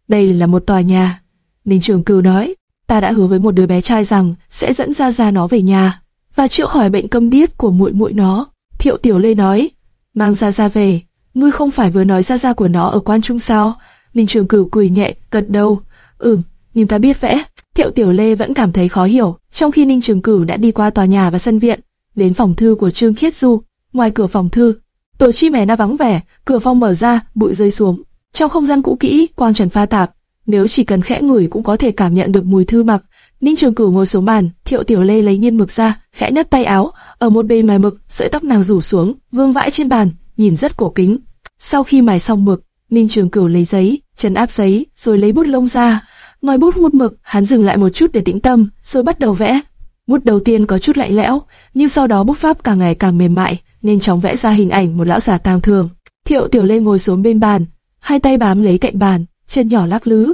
Đây là một tòa nhà. Ninh Trường Cửu nói, ta đã hứa với một đứa bé trai rằng sẽ dẫn ra ra nó về nhà và chữa khỏi bệnh câm điếc của muội muội nó. Thiệu Tiểu Lê nói, mang ra ra về, ngươi không phải vừa nói ra ra của nó ở quan trung sao? Ninh Trường Cửu cười nhẹ, gật đầu, ừm, nhưng ta biết vẽ. Thiệu Tiểu Lê vẫn cảm thấy khó hiểu, trong khi Ninh Trường Cửu đã đi qua tòa nhà và sân viện, đến phòng thư của Trương Khiết Du. Ngoài cửa phòng thư, tổ chi mè đã vắng vẻ, cửa phòng mở ra, bụi rơi xuống. Trong không gian cũ kỹ, quang trần pha tạp, nếu chỉ cần khẽ ngửi cũng có thể cảm nhận được mùi thư mặc. Ninh Trường Cửu ngồi xuống bàn, Thiệu Tiểu Lê lấy nghiên mực ra, khẽ nhấc tay áo, ở một bên mài mực, sợi tóc nàng rủ xuống, vương vãi trên bàn, nhìn rất cổ kính. Sau khi mài xong mực, Ninh Trường Cửu lấy giấy, chấn áp giấy, rồi lấy bút lông ra, ngòi bút hút mực, hắn dừng lại một chút để tĩnh tâm, rồi bắt đầu vẽ. Bút đầu tiên có chút lạnh lẽo, nhưng sau đó bút pháp càng ngày càng mềm mại, nên chóng vẽ ra hình ảnh một lão già tang thường. Thiệu Tiểu Lê ngồi xuống bên bàn, hai tay bám lấy cạnh bàn, chân nhỏ lắc lứ.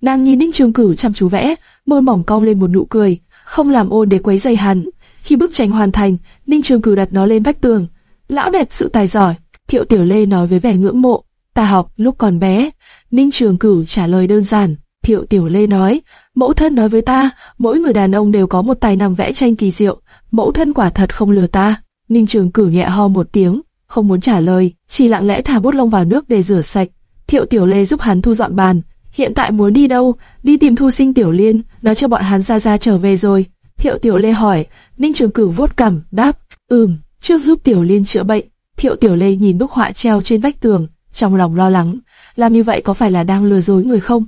Nàng nhìn Ninh Trường Cửu chăm chú vẽ, môi mỏng cong lên một nụ cười, không làm ô để quấy dây hắn. Khi bức tranh hoàn thành, Ninh Trường Cửu đặt nó lên vách tường. Lão đẹp sự tài giỏi, Thiệu Tiểu Lê nói với vẻ ngưỡng mộ. Ta học lúc còn bé. Ninh Trường Cửu trả lời đơn giản. Thiệu Tiểu Lê nói, mẫu thân nói với ta, mỗi người đàn ông đều có một tài năng vẽ tranh kỳ diệu. Mẫu thân quả thật không lừa ta. Ninh Trường Cử nhẹ ho một tiếng, không muốn trả lời, chỉ lặng lẽ thả bút lông vào nước để rửa sạch. Thiệu Tiểu Lê giúp hắn thu dọn bàn. Hiện tại muốn đi đâu? Đi tìm Thu Sinh Tiểu Liên, nói cho bọn hắn ra ra trở về rồi. Thiệu Tiểu Lê hỏi, Ninh Trường Cửu vuốt cằm, đáp, ừm, trước giúp Tiểu Liên chữa bệnh. Thiệu Tiểu Lê nhìn bức họa treo trên vách tường, trong lòng lo lắng, làm như vậy có phải là đang lừa dối người không?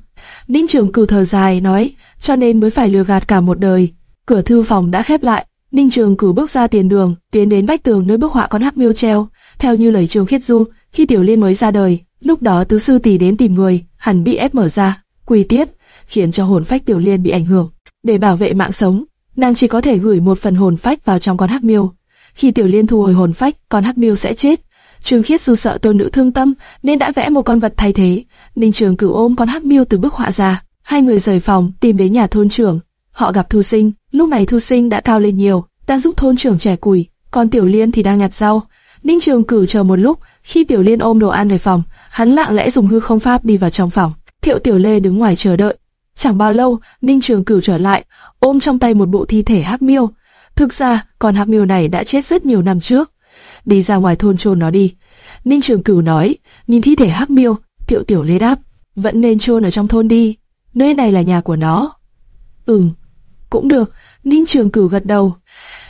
Ninh Trường Cửu thở dài nói, cho nên mới phải lừa gạt cả một đời. Cửa thư phòng đã khép lại, Ninh Trường cử bước ra tiền đường, tiến đến vách tường nơi bức họa con hắc miêu treo. Theo như lời Trường Khiết Du, khi Tiểu Liên mới ra đời, lúc đó tứ sư tỷ đến tìm người, hẳn bị ép mở ra, quỳ tiết, khiến cho hồn phách Tiểu Liên bị ảnh hưởng. Để bảo vệ mạng sống, nàng chỉ có thể gửi một phần hồn phách vào trong con hắc miêu. Khi Tiểu Liên thu hồi hồn phách, con hắc miêu sẽ chết. Trường Khiết Du sợ tôn nữ thương tâm, nên đã vẽ một con vật thay thế. Ninh Trường cử ôm con hắc miêu từ bức họa ra, hai người rời phòng tìm đến nhà thôn trưởng. Họ gặp Thu Sinh, lúc này Thu Sinh đã cao lên nhiều, Ta giúp thôn trưởng trẻ củi, còn Tiểu Liên thì đang nhặt rau. Ninh Trường cử chờ một lúc, khi Tiểu Liên ôm đồ ăn về phòng, hắn lặng lẽ dùng hư không pháp đi vào trong phòng. Thiệu Tiểu Lê đứng ngoài chờ đợi. Chẳng bao lâu, Ninh Trường cử trở lại, ôm trong tay một bộ thi thể hắc miêu. Thực ra, con hắc miêu này đã chết rất nhiều năm trước. Đi ra ngoài thôn chôn nó đi. Ninh Trường Cửu nói, nhìn thi thể hắc miêu, tiểu Tiểu Lê đáp, vẫn nên chôn ở trong thôn đi, nơi này là nhà của nó. Ừm, cũng được. Ninh Trường Cửu gật đầu.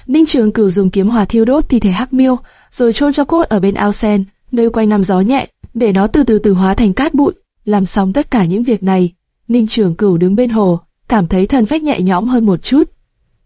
Ninh Trường Cửu dùng kiếm hỏa thiêu đốt thi thể hắc miêu, rồi chôn cho cốt ở bên ao sen, nơi quanh nằm gió nhẹ, để nó từ từ từ hóa thành cát bụi. Làm xong tất cả những việc này, Ninh Trường Cửu đứng bên hồ, cảm thấy thần phách nhẹ nhõm hơn một chút.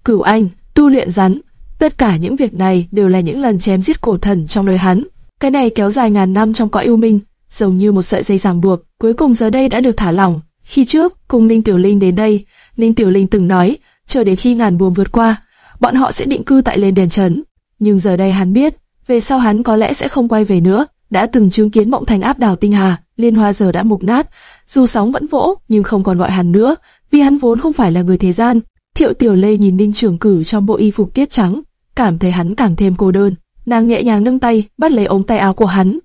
Cửu Anh, tu luyện rắn, tất cả những việc này đều là những lần chém giết cổ thần trong đời hắn. Cái này kéo dài ngàn năm trong cõi yêu minh, giống như một sợi dây ràng buộc, cuối cùng giờ đây đã được thả lỏng. Khi trước, cùng Ninh Tiểu Linh đến đây, Ninh Tiểu Linh từng nói, chờ đến khi ngàn buồm vượt qua, bọn họ sẽ định cư tại lên đền trấn. Nhưng giờ đây hắn biết, về sau hắn có lẽ sẽ không quay về nữa. Đã từng chứng kiến mộng thành áp đảo tinh hà, liên hoa giờ đã mục nát, dù sóng vẫn vỗ, nhưng không còn gọi hắn nữa, vì hắn vốn không phải là người thế gian. Thiệu Tiểu Lê nhìn Ninh Trường Cử trong bộ y phục tiết trắng, cảm thấy hắn càng thêm cô đơn. Nàng nhẹ nhàng nâng tay, bắt lấy ống tay áo của hắn.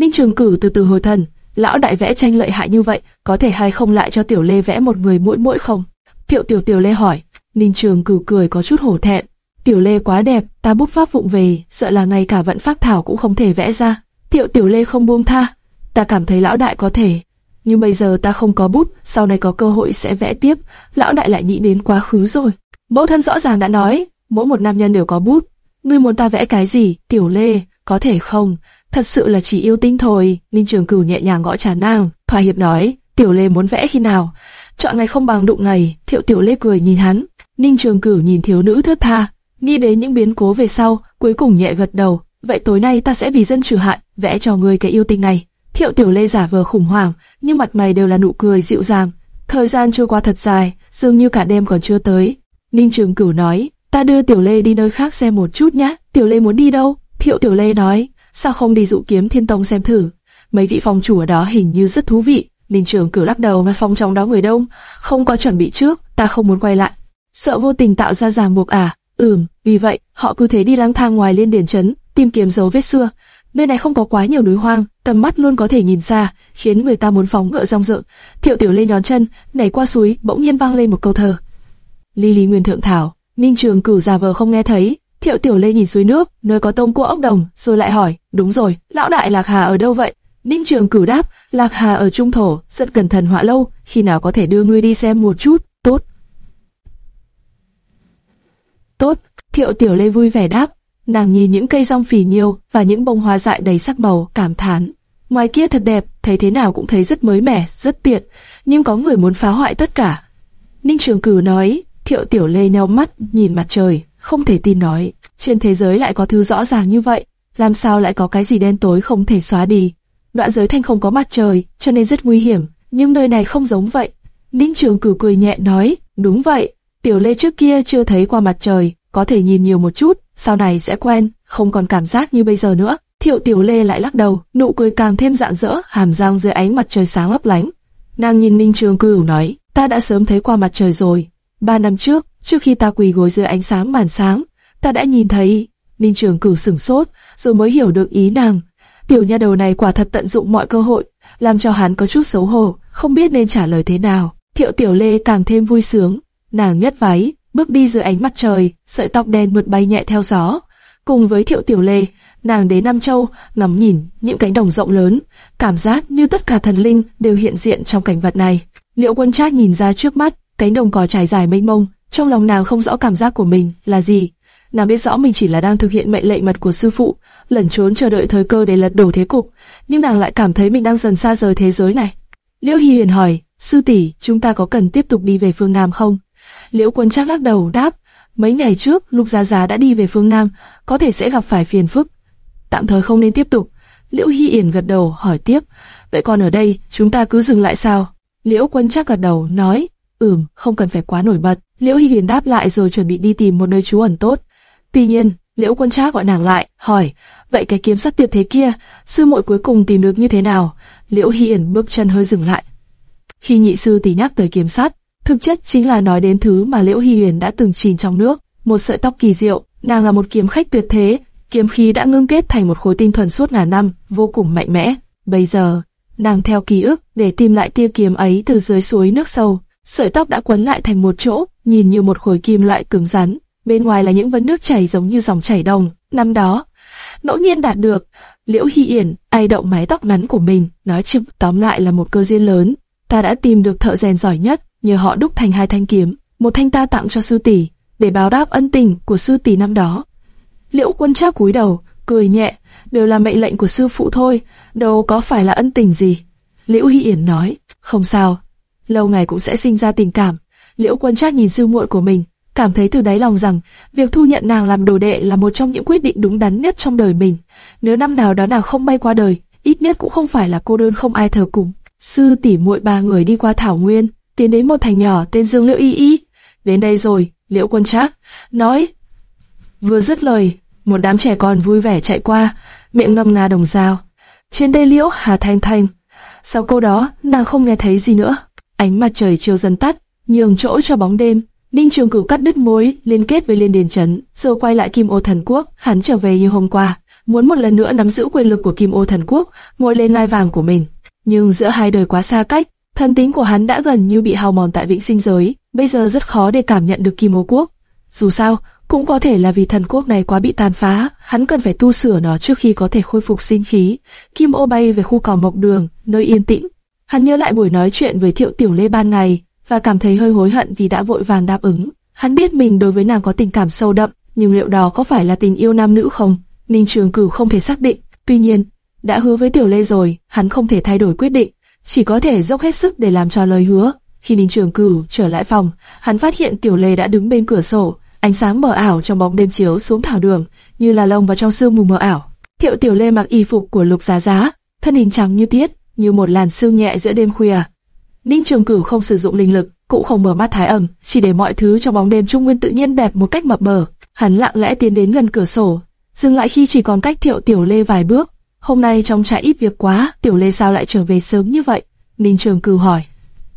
Ninh Trường Cử từ từ hồi thần, lão đại vẽ tranh lợi hại như vậy, có thể hay không lại cho Tiểu Lê vẽ một người mỗi mỗi không? Thiệu Tiểu Tiểu Lê hỏi. Ninh Trường Cử cười có chút hổ thẹn. Tiểu Lê quá đẹp, ta bút pháp vụng về, sợ là ngay cả vận pháp thảo cũng không thể vẽ ra. Tiểu Tiểu Lê không buông tha. Ta cảm thấy lão đại có thể, nhưng bây giờ ta không có bút, sau này có cơ hội sẽ vẽ tiếp. Lão đại lại nghĩ đến quá khứ rồi. Mẫu thân rõ ràng đã nói, mỗi một nam nhân đều có bút. Ngươi muốn ta vẽ cái gì, Tiểu Lê, có thể không? Thật sự là chỉ yêu tinh thôi. Ninh Trường Cửu nhẹ nhàng gõ trán nàng, thỏa hiệp nói, Tiểu Lê muốn vẽ khi nào? Chọn ngày không bằng đụng ngày. Thiệu Tiểu Lê cười nhìn hắn. Ninh Trường Cửu nhìn thiếu nữ thướt tha, nghĩ đến những biến cố về sau, cuối cùng nhẹ gật đầu. Vậy tối nay ta sẽ vì dân trừ hại, vẽ cho ngươi cái yêu tinh này. Thiệu Tiểu Lê giả vờ khủng hoảng, nhưng mặt mày đều là nụ cười dịu dàng. Thời gian trôi qua thật dài, dường như cả đêm còn chưa tới. Ninh Trường Cửu nói, ta đưa Tiểu Lê đi nơi khác xem một chút nhé. Tiểu Lê muốn đi đâu? Thiệu Tiểu Lê nói, sao không đi dụ kiếm thiên tông xem thử? Mấy vị phong chủ ở đó hình như rất thú vị. Ninh Trường Cửu lắc đầu mà phòng trong đó người đông, không có chuẩn bị trước, ta không muốn quay lại. Sợ vô tình tạo ra ràng buộc à? Ừm, vì vậy, họ cứ thế đi lang thang ngoài liên điển trấn, tìm kiếm dấu vết xưa. Nơi này không có quá nhiều núi hoang, tầm mắt luôn có thể nhìn xa, khiến người ta muốn phóng ngựa rong rợ. Thiệu Tiểu Lê nhón chân, nhảy qua suối, bỗng nhiên vang lên một câu thơ. Ly Lý Nguyên Thượng Thảo, Ninh Trường Cửu giả vờ không nghe thấy. Thiệu Tiểu Lê nhìn suối nước, nơi có tôm cua ốc đồng, rồi lại hỏi, đúng rồi, lão đại Lạc Hà ở đâu vậy? Ninh Trường Cửu đáp, Lạc Hà ở Trung Thổ, rất cẩn thần họa lâu, khi nào có thể đưa ngươi đi xem một chút, tốt. Tốt, Thiệu Tiểu Lê vui vẻ đáp, nàng nhìn những cây rong phì nhiêu và những bông hoa dại đầy sắc màu, cảm thán. Ngoài kia thật đẹp, thấy thế nào cũng thấy rất mới mẻ, rất tiện, nhưng có người muốn phá hoại tất cả. Ninh Trường Cửu nói, Thiệu Tiểu Lê nheo mắt, nhìn mặt trời, không thể tin nói, trên thế giới lại có thứ rõ ràng như vậy, làm sao lại có cái gì đen tối không thể xóa đi. Đoạn giới thanh không có mặt trời, cho nên rất nguy hiểm, nhưng nơi này không giống vậy. Ninh Trường Cửu cười nhẹ nói, đúng vậy, Tiểu Lê trước kia chưa thấy qua mặt trời, có thể nhìn nhiều một chút, sau này sẽ quen, không còn cảm giác như bây giờ nữa. Thiệu Tiểu Lê lại lắc đầu, nụ cười càng thêm rạng rỡ, hàm răng dưới ánh mặt trời sáng lấp lánh. Nàng nhìn Ninh Trường Cửu nói, ta đã sớm thấy qua mặt trời rồi. Ba năm trước, trước khi ta quỳ gối dưới ánh sáng màn sáng, ta đã nhìn thấy. Ninh Trường Cửu sửng sốt, rồi mới hiểu được ý nàng. Tiểu nha đầu này quả thật tận dụng mọi cơ hội, làm cho hắn có chút xấu hổ, không biết nên trả lời thế nào. Thiệu Tiểu Lê càng thêm vui sướng, nàng nhất váy, bước đi dưới ánh mặt trời, sợi tóc đen mượt bay nhẹ theo gió. Cùng với Thiệu Tiểu Lê, nàng đến Nam Châu, ngắm nhìn những cánh đồng rộng lớn, cảm giác như tất cả thần linh đều hiện diện trong cảnh vật này. Liệu Quân Trác nhìn ra trước mắt, cánh đồng cỏ trải dài mênh mông, trong lòng nàng không rõ cảm giác của mình là gì. Nàng biết rõ mình chỉ là đang thực hiện mệnh lệnh mật của sư phụ, lẩn trốn chờ đợi thời cơ để lật đổ thế cục, nhưng nàng lại cảm thấy mình đang dần xa rời thế giới này. Liễu Hi Hiền hỏi, sư tỷ, chúng ta có cần tiếp tục đi về phương Nam không? Liễu Quân Trác lắc đầu đáp, Mấy ngày trước, Lục Giá Giá đã đi về phương Nam, có thể sẽ gặp phải phiền phức. Tạm thời không nên tiếp tục. Liễu Hi Yển gật đầu, hỏi tiếp. Vậy còn ở đây, chúng ta cứ dừng lại sao? Liễu Quân chắc gật đầu, nói. Ừm, không cần phải quá nổi bật. Liễu Hy Huyền đáp lại rồi chuẩn bị đi tìm một nơi trú ẩn tốt. Tuy nhiên, Liễu Quân Trác gọi nàng lại, hỏi, vậy cái kiếm sắt tuyệt thế kia, sư muội cuối cùng tìm được như thế nào? Liễu Hy Huyền bước chân hơi dừng lại. Khi nhị sư tỷ nhắc tới kiếm sắt, thực chất chính là nói đến thứ mà Liễu Hy Huyền đã từng chìm trong nước, một sợi tóc kỳ diệu. Nàng là một kiếm khách tuyệt thế, kiếm khí đã ngưng kết thành một khối tinh thuần suốt ngàn năm, vô cùng mạnh mẽ. Bây giờ, nàng theo ký ức để tìm lại tia kiếm ấy từ dưới suối nước sâu. Sợi tóc đã quấn lại thành một chỗ, nhìn như một khối kim loại cứng rắn. Bên ngoài là những vân nước chảy giống như dòng chảy đồng. Năm đó, ngẫu nhiên đạt được, Liễu Hy Yển ai động mái tóc ngắn của mình, nói chung tóm lại là một cơ duyên lớn. Ta đã tìm được thợ rèn giỏi nhất, nhờ họ đúc thành hai thanh kiếm, một thanh ta tặng cho sư tỷ, để báo đáp ân tình của sư tỷ năm đó. Liễu Quân Trác cúi đầu, cười nhẹ, đều là mệnh lệnh của sư phụ thôi, đâu có phải là ân tình gì. Liễu Hy Yển nói, không sao, lâu ngày cũng sẽ sinh ra tình cảm. Liễu Quân Trác nhìn sư muội của mình, cảm thấy từ đáy lòng rằng việc thu nhận nàng làm đồ đệ là một trong những quyết định đúng đắn nhất trong đời mình. Nếu năm nào đó nàng không may qua đời, ít nhất cũng không phải là cô đơn không ai thờ cùng. Sư tỷ muội ba người đi qua thảo nguyên, tiến đến một thành nhỏ tên Dương Liễu Y Y. Đến đây rồi, Liễu Quân Trác nói. Vừa dứt lời, một đám trẻ con vui vẻ chạy qua, miệng ngâm nga đồng dao. Trên đây Liễu Hà Thanh Thanh. Sau câu đó, nàng không nghe thấy gì nữa. Ánh mặt trời chiều dần tắt, nhường chỗ cho bóng đêm. Ninh Trường Cửu cắt đứt mối liên kết với Liên Điền Trấn, rồi quay lại Kim Ô Thần Quốc. Hắn trở về như hôm qua, muốn một lần nữa nắm giữ quyền lực của Kim Ô Thần Quốc, ngồi lên ngai vàng của mình. Nhưng giữa hai đời quá xa cách, thần tính của hắn đã gần như bị hao mòn tại vĩnh sinh giới, bây giờ rất khó để cảm nhận được Kim Ô Quốc. Dù sao, cũng có thể là vì thần quốc này quá bị tàn phá, hắn cần phải tu sửa nó trước khi có thể khôi phục sinh khí. Kim Ô bay về khu cỏ mộc đường, nơi yên tĩnh. Hắn nhớ lại buổi nói chuyện với Thiệu Tiểu Lê ban ngày, và cảm thấy hơi hối hận vì đã vội vàng đáp ứng. Hắn biết mình đối với nàng có tình cảm sâu đậm, nhưng liệu đó có phải là tình yêu nam nữ không? Ninh Trường Cửu không thể xác định. Tuy nhiên, đã hứa với Tiểu Lê rồi, hắn không thể thay đổi quyết định, chỉ có thể dốc hết sức để làm cho lời hứa. Khi Ninh Trường Cửu trở lại phòng, hắn phát hiện Tiểu Lê đã đứng bên cửa sổ, ánh sáng mờ ảo trong bóng đêm chiếu xuống thảo đường, như là lông vào trong sương mù mờ ảo. Thiệu Tiểu Lê mặc y phục của Lục Giá Giá, thân hình trắng như tiết, như một làn sương nhẹ giữa đêm khuya. Ninh Trường Cửu không sử dụng linh lực, cũng không mở mắt thái ẩm, chỉ để mọi thứ trong bóng đêm trung nguyên tự nhiên đẹp một cách mập mờ. Hắn lặng lẽ tiến đến gần cửa sổ, dừng lại khi chỉ còn cách Thiệu Tiểu Lê vài bước. Hôm nay trong trại ít việc quá, Tiểu Lê sao lại trở về sớm như vậy? Ninh Trường Cửu hỏi.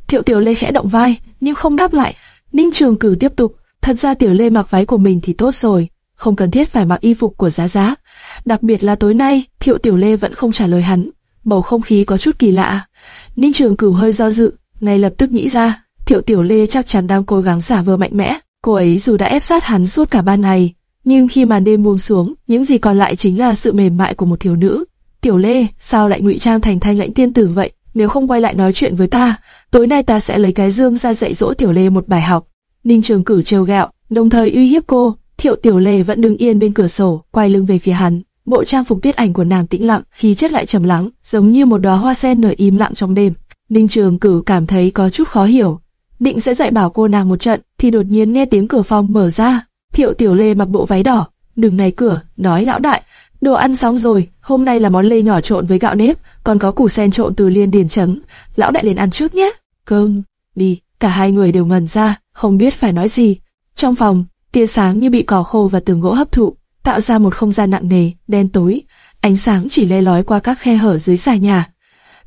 Thiệu Tiểu Lê khẽ động vai, nhưng không đáp lại. Ninh Trường Cửu tiếp tục. Thật ra Tiểu Lê mặc váy của mình thì tốt rồi, không cần thiết phải mặc y phục của Giá Giá. Đặc biệt là tối nay, Thiệu Tiểu Lê vẫn không trả lời hắn. Bầu không khí có chút kỳ lạ. Ninh Trường Cửu hơi do dự, ngay lập tức nghĩ ra, Thiệu Tiểu Lê chắc chắn đang cố gắng giả vờ mạnh mẽ. Cô ấy dù đã ép sát hắn suốt cả ban ngày, nhưng khi màn đêm buông xuống, những gì còn lại chính là sự mềm mại của một thiếu nữ. Tiểu Lê, sao lại ngụy trang thành thanh lãnh tiên tử vậy? Nếu không quay lại nói chuyện với ta, tối nay ta sẽ lấy cái dương ra dạy dỗ Tiểu Lê một bài học. Ninh Trường Cửu trêu gạo, đồng thời uy hiếp cô. Thiệu Tiểu Lê vẫn đứng yên bên cửa sổ, quay lưng về phía hắn. Bộ trang phục tiết ảnh của nàng tĩnh lặng, khí chất lại trầm lắng, giống như một đóa hoa sen nở im lặng trong đêm. Ninh Trường Cửu cảm thấy có chút khó hiểu, định sẽ dạy bảo cô nàng một trận, thì đột nhiên nghe tiếng cửa phòng mở ra. Thiệu Tiểu Lê mặc bộ váy đỏ, đứng này cửa, nói lão đại, đồ ăn xong rồi, hôm nay là món lê nhỏ trộn với gạo nếp, còn có củ sen trộn từ liên điền trắng, lão đại liền ăn trước nhé. Cơm, đi, cả hai người đều ngần ra, không biết phải nói gì. Trong phòng, tia sáng như bị cỏ khô và tường gỗ hấp thụ, tạo ra một không gian nặng nề, đen tối. Ánh sáng chỉ le lói qua các khe hở dưới xà nhà.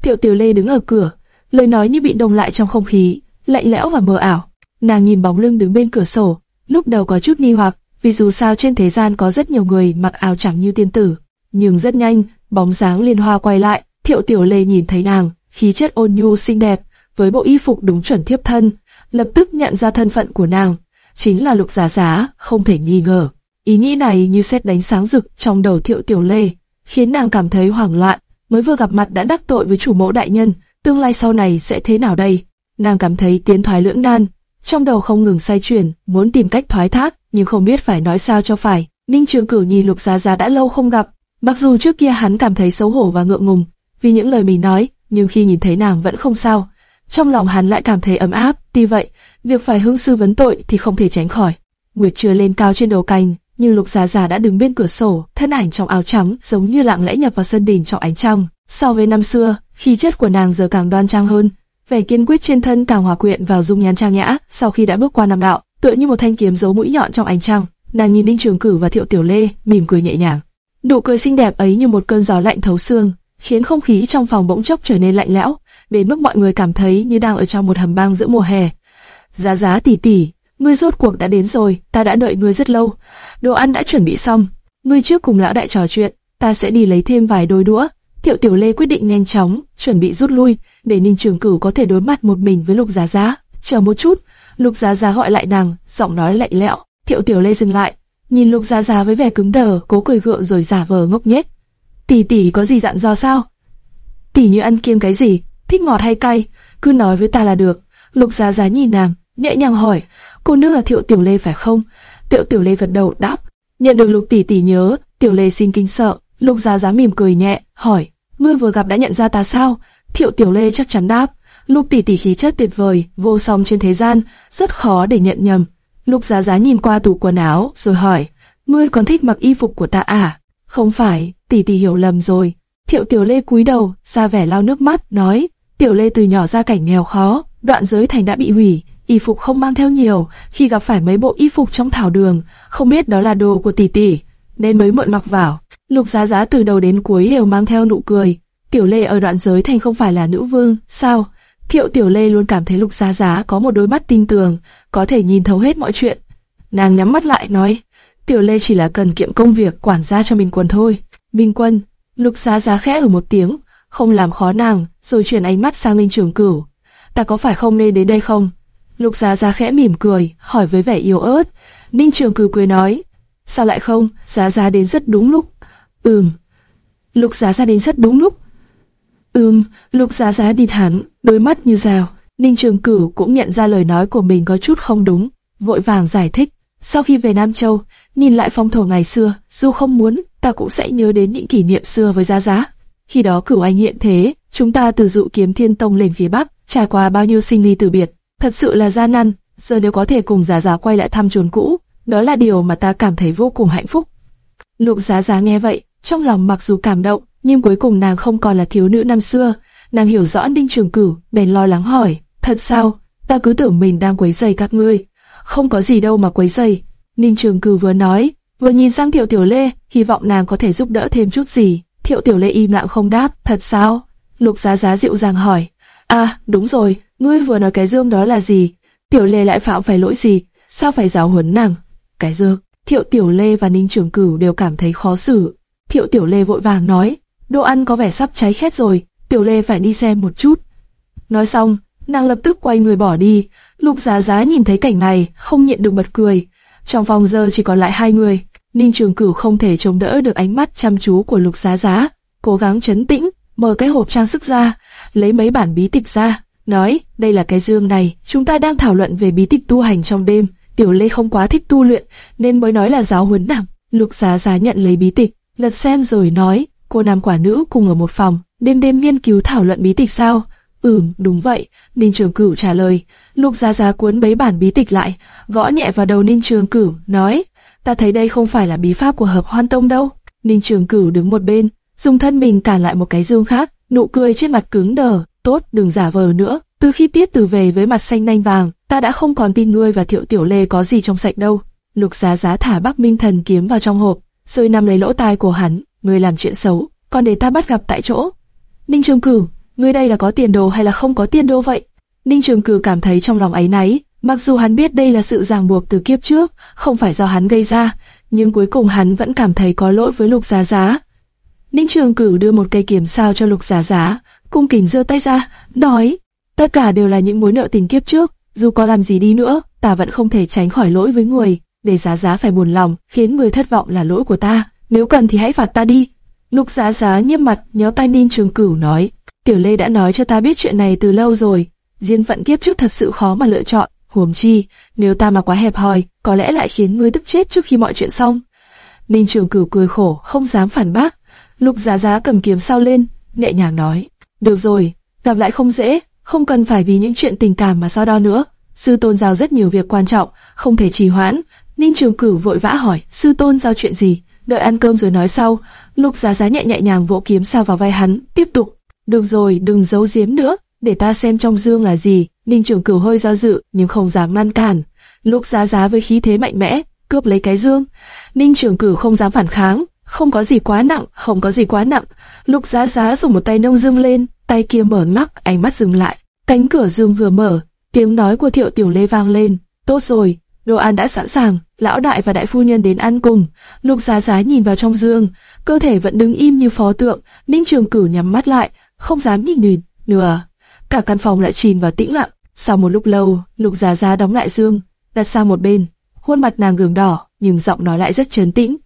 Tiểu Tiểu Lê đứng ở cửa, lời nói như bị đông lại trong không khí, lạnh lẽo và mờ ảo. Nàng nhìn bóng lưng đứng bên cửa sổ, lúc đầu có chút nghi hoặc, vì dù sao trên thế gian có rất nhiều người mặc áo trắng như tiên tử, nhưng rất nhanh, bóng dáng liên hoa quay lại, Thiệu Tiểu Lê nhìn thấy nàng, khí chất ôn nhu xinh đẹp, với bộ y phục đúng chuẩn thiếp thân, lập tức nhận ra thân phận của nàng, chính là Lục Giá Giá, không thể nghi ngờ. Ý nghĩ này như xét đánh sáng rực trong đầu Thiệu Tiểu Lê, khiến nàng cảm thấy hoảng loạn, mới vừa gặp mặt đã đắc tội với chủ mẫu đại nhân, tương lai sau này sẽ thế nào đây? Nàng cảm thấy tiến thoái lưỡng nan, trong đầu không ngừng xoay chuyển, muốn tìm cách thoái thác, nhưng không biết phải nói sao cho phải. Ninh Trường Cửu nhìn Lục Giá Giá đã lâu không gặp, mặc dù trước kia hắn cảm thấy xấu hổ và ngượng ngùng vì những lời mình nói, nhưng khi nhìn thấy nàng vẫn không sao. Trong lòng hắn lại cảm thấy ấm áp, tuy vậy, việc phải hương sư vấn tội thì không thể tránh khỏi. nguyệt chưa lên cao trên đầu cành, nhưng Lục Giá Giá đã đứng bên cửa sổ, thân ảnh trong áo trắng giống như lặng lẽ nhập vào sân đình trong ánh trăng. So với năm xưa, khí chất của nàng giờ càng đoan trang hơn, vẻ kiên quyết trên thân càng hòa quyện vào dung nhan trang nhã. Sau khi đã bước qua năm đạo, tựa như một thanh kiếm giấu mũi nhọn trong ánh trăng, nàng nhìn Đinh Trường Cử và Thiệu Tiểu Lê, mỉm cười nhẹ nhàng. Nụ cười xinh đẹp ấy như một cơn gió lạnh thấu xương, khiến không khí trong phòng bỗng chốc trở nên lạnh lẽo, đến mức mọi người cảm thấy như đang ở trong một hầm băng giữa mùa hè. Giá giá tỷ tỷ, ngươi rốt cuộc đã đến rồi, ta đã đợi ngươi rất lâu. Đồ ăn đã chuẩn bị xong, ngươi trước cùng lão đại trò chuyện, ta sẽ đi lấy thêm vài đôi đũa. Thiệu Tiểu Lê quyết định nhanh chóng, chuẩn bị rút lui, để Ninh Trường Cửu có thể đối mặt một mình với Lục Giá Giá. Chờ một chút, Lục Giá Giá gọi lại nàng, giọng nói lạnh lẽo. Thiệu Tiểu Lê dừng lại, nhìn Lục Giá Giá với vẻ cứng đờ, cố cười gượng rồi giả vờ ngốc nghếch. Tỷ tỷ có gì dặn dò sao? Tỷ như ăn kiêng cái gì, thích ngọt hay cay, cứ nói với ta là được. Lục Giá Giá nhìn nàng, nhẹ nhàng hỏi, cô nương là Thiệu Tiểu Lê phải không? Thiệu Tiểu Lê gật đầu đáp, nhận được Lục tỷ tỷ nhớ, Tiểu Lê xin kinh sợ. Lục Giá Giá mỉm cười nhẹ, hỏi, ngươi vừa gặp đã nhận ra ta sao? Thiệu Tiểu Lê chắc chắn đáp, Lục tỷ tỷ khí chất tuyệt vời, vô song trên thế gian, rất khó để nhận nhầm. Lục Giá Giá nhìn qua tủ quần áo, rồi hỏi, ngươi còn thích mặc y phục của ta à? Không phải, tỷ tỷ hiểu lầm rồi. Thiệu Tiểu Lê cúi đầu, ra vẻ lau nước mắt, nói, Tiểu Lê từ nhỏ ra cảnh nghèo khó, đoạn giới thành đã bị hủy, y phục không mang theo nhiều, khi gặp phải mấy bộ y phục trong thảo đường, không biết đó là đồ của tỷ tỷ, nên mới mượn mặc vào. Lục Giá Giá từ đầu đến cuối đều mang theo nụ cười. Tiểu Lê ở đoạn giới thành không phải là nữ vương, sao? Thiệu Tiểu Lê luôn cảm thấy Lục Giá Giá có một đôi mắt tin tưởng, có thể nhìn thấu hết mọi chuyện. Nàng nhắm mắt lại nói, Tiểu Lê chỉ là cần kiệm công việc quản gia cho Minh Quân thôi. Minh Quân, Lục Giá Giá khẽ ở một tiếng, không làm khó nàng, rồi chuyển ánh mắt sang Minh Trường Cửu. Ta có phải không nên đến đây không? Lục Giá Giá khẽ mỉm cười, hỏi với vẻ yếu ớt. Ninh Trường cười cười nói, sao lại không? Giá Giá đến rất đúng lúc. Ừm. Lục Giá Giá đến rất đúng lúc. Ừm, Lục Giá Giá đi thẳng, đôi mắt như rào. Ninh Trường Cửu cũng nhận ra lời nói của mình có chút không đúng, vội vàng giải thích. Sau khi về Nam Châu, nhìn lại phong thổ ngày xưa, dù không muốn, ta cũng sẽ nhớ đến những kỷ niệm xưa với Giá Giá. Khi đó cửu anh hiện thế, chúng ta từ dụ kiếm thiên tông lên phía Bắc, trải qua bao nhiêu sinh ly tử biệt, thật sự là gian nan. Giờ nếu có thể cùng Giá Giá quay lại thăm chốn cũ, đó là điều mà ta cảm thấy vô cùng hạnh phúc. Lục Giá Giá nghe vậy, trong lòng mặc dù cảm động, nhưng cuối cùng nàng không còn là thiếu nữ năm xưa. Nàng hiểu rõ Đinh Trường Cửu, bèn lo lắng hỏi, thật sao? Ta cứ tưởng mình đang quấy rầy các ngươi. Không có gì đâu mà quấy rầy. Ninh Trường Cửu vừa nói, vừa nhìn sang Thiệu Tiểu Lê, hy vọng nàng có thể giúp đỡ thêm chút gì. Thiệu Tiểu Lê im lặng không đáp, thật sao? Lục Giá Giá dịu dàng hỏi, à, đúng rồi, ngươi vừa nói cái dương đó là gì? Tiểu Lê lại phạm phải lỗi gì? Sao phải giáo huấn nàng? Cái dương. Thiệu Tiểu Lê và Ninh Trường Cửu đều cảm thấy khó xử. Thiệu Tiểu Lê vội vàng nói, đồ ăn có vẻ sắp cháy khét rồi, Tiểu Lê phải đi xem một chút. Nói xong, nàng lập tức quay người bỏ đi. Lục Giá Giá nhìn thấy cảnh này, không nhịn được bật cười. Trong phòng giờ chỉ còn lại hai người. Ninh Trường Cửu không thể chống đỡ được ánh mắt chăm chú của Lục Giá Giá, cố gắng chấn tĩnh, mở cái hộp trang sức ra, lấy mấy bản bí tịch ra, nói, đây là cái dương này, chúng ta đang thảo luận về bí tịch tu hành trong đêm. Tiểu Lê không quá thích tu luyện, nên mới nói là giáo huấn nàng. Lục Giá Giá nhận lấy bí tịch, lật xem rồi nói, cô nam quả nữ cùng ở một phòng, đêm đêm nghiên cứu thảo luận bí tịch sao? Ừm, đúng vậy, Ninh Trường Cửu trả lời. Lục Giá Giá cuốn mấy bản bí tịch lại, gõ nhẹ vào đầu Ninh Trường Cửu, nói, ta thấy đây không phải là bí pháp của hợp hoan tông đâu. Ninh Trường Cửu đứng một bên, dùng thân mình cản lại một cái dương khác, nụ cười trên mặt cứng đờ, tốt, đừng giả vờ nữa. Từ khi Tiết Từ về với mặt xanh nanh vàng, ta đã không còn tin ngươi và Thiệu Tiểu Lê có gì trong sạch đâu. Lục Giá Giá thả Bắc Minh Thần kiếm vào trong hộp, rồi nằm lấy lỗ tai của hắn, ngươi làm chuyện xấu, còn để ta bắt gặp tại chỗ. Ninh Trường Cửu, ngươi đây là có tiền đồ hay là không có tiền đồ vậy? Ninh Trường Cửu cảm thấy trong lòng ấy náy, mặc dù hắn biết đây là sự ràng buộc từ kiếp trước, không phải do hắn gây ra, nhưng cuối cùng hắn vẫn cảm thấy có lỗi với Lục Giá Giá. Ninh Trường Cửu đưa một cây kiếm sao cho Lục Giá Giá, cung kính giơ tay ra, nói, tất cả đều là những mối nợ tình kiếp trước, dù có làm gì đi nữa, ta vẫn không thể tránh khỏi lỗi với người, để Giá Giá phải buồn lòng, khiến người thất vọng là lỗi của ta, nếu cần thì hãy phạt ta đi. Lục Giá Giá nghiêm mặt, nhéo tay Ninh Trường Cửu nói, Tiểu Lê đã nói cho ta biết chuyện này từ lâu rồi, Diên phận kiếp trước thật sự khó mà lựa chọn, huống chi, nếu ta mà quá hẹp hòi, có lẽ lại khiến ngươi tức chết trước khi mọi chuyện xong. Ninh Trường Cửu cười khổ, không dám phản bác. Lục Giá Giá cầm kiếm sao lên, nhẹ nhàng nói, được rồi, gặp lại không dễ, không cần phải vì những chuyện tình cảm mà so đo nữa. Sư tôn giao rất nhiều việc quan trọng, không thể trì hoãn. Ninh Trường Cửu vội vã hỏi, sư tôn giao chuyện gì? Đợi ăn cơm rồi nói sau. Lục Giá Giá nhẹ nhẹ nhàng vỗ kiếm sao vào vai hắn, tiếp tục. Được rồi, đừng giấu giếm nữa, để ta xem trong dương là gì. Ninh Trường Cửu hơi do dự, nhưng không dám ngăn cản. Lục Giá Giá với khí thế mạnh mẽ, cướp lấy cái dương. Ninh Trường Cửu không dám phản kháng, không có gì quá nặng, không có gì quá nặng. Lục Giá Giá dùng một tay nông dương lên, tay kia mở mắt, ánh mắt dừng lại. Cánh cửa dương vừa mở, tiếng nói của Thiệu Tiểu Lê vang lên. Tốt rồi, đồ ăn đã sẵn sàng, lão đại và đại phu nhân đến ăn cùng. Lục Giá Giá nhìn vào trong dương, cơ thể vẫn đứng im như phó tượng. Ninh Trường Cửu nhắm mắt lại, không dám nhìn nhìn. Nửa, cả căn phòng lại chìm vào tĩnh lặng. Sau một lúc lâu, Lục Giá Giá đóng lại dương, đặt sang một bên. Khuôn mặt nàng gừng đỏ, nhưng giọng nói lại rất trấn tĩnh.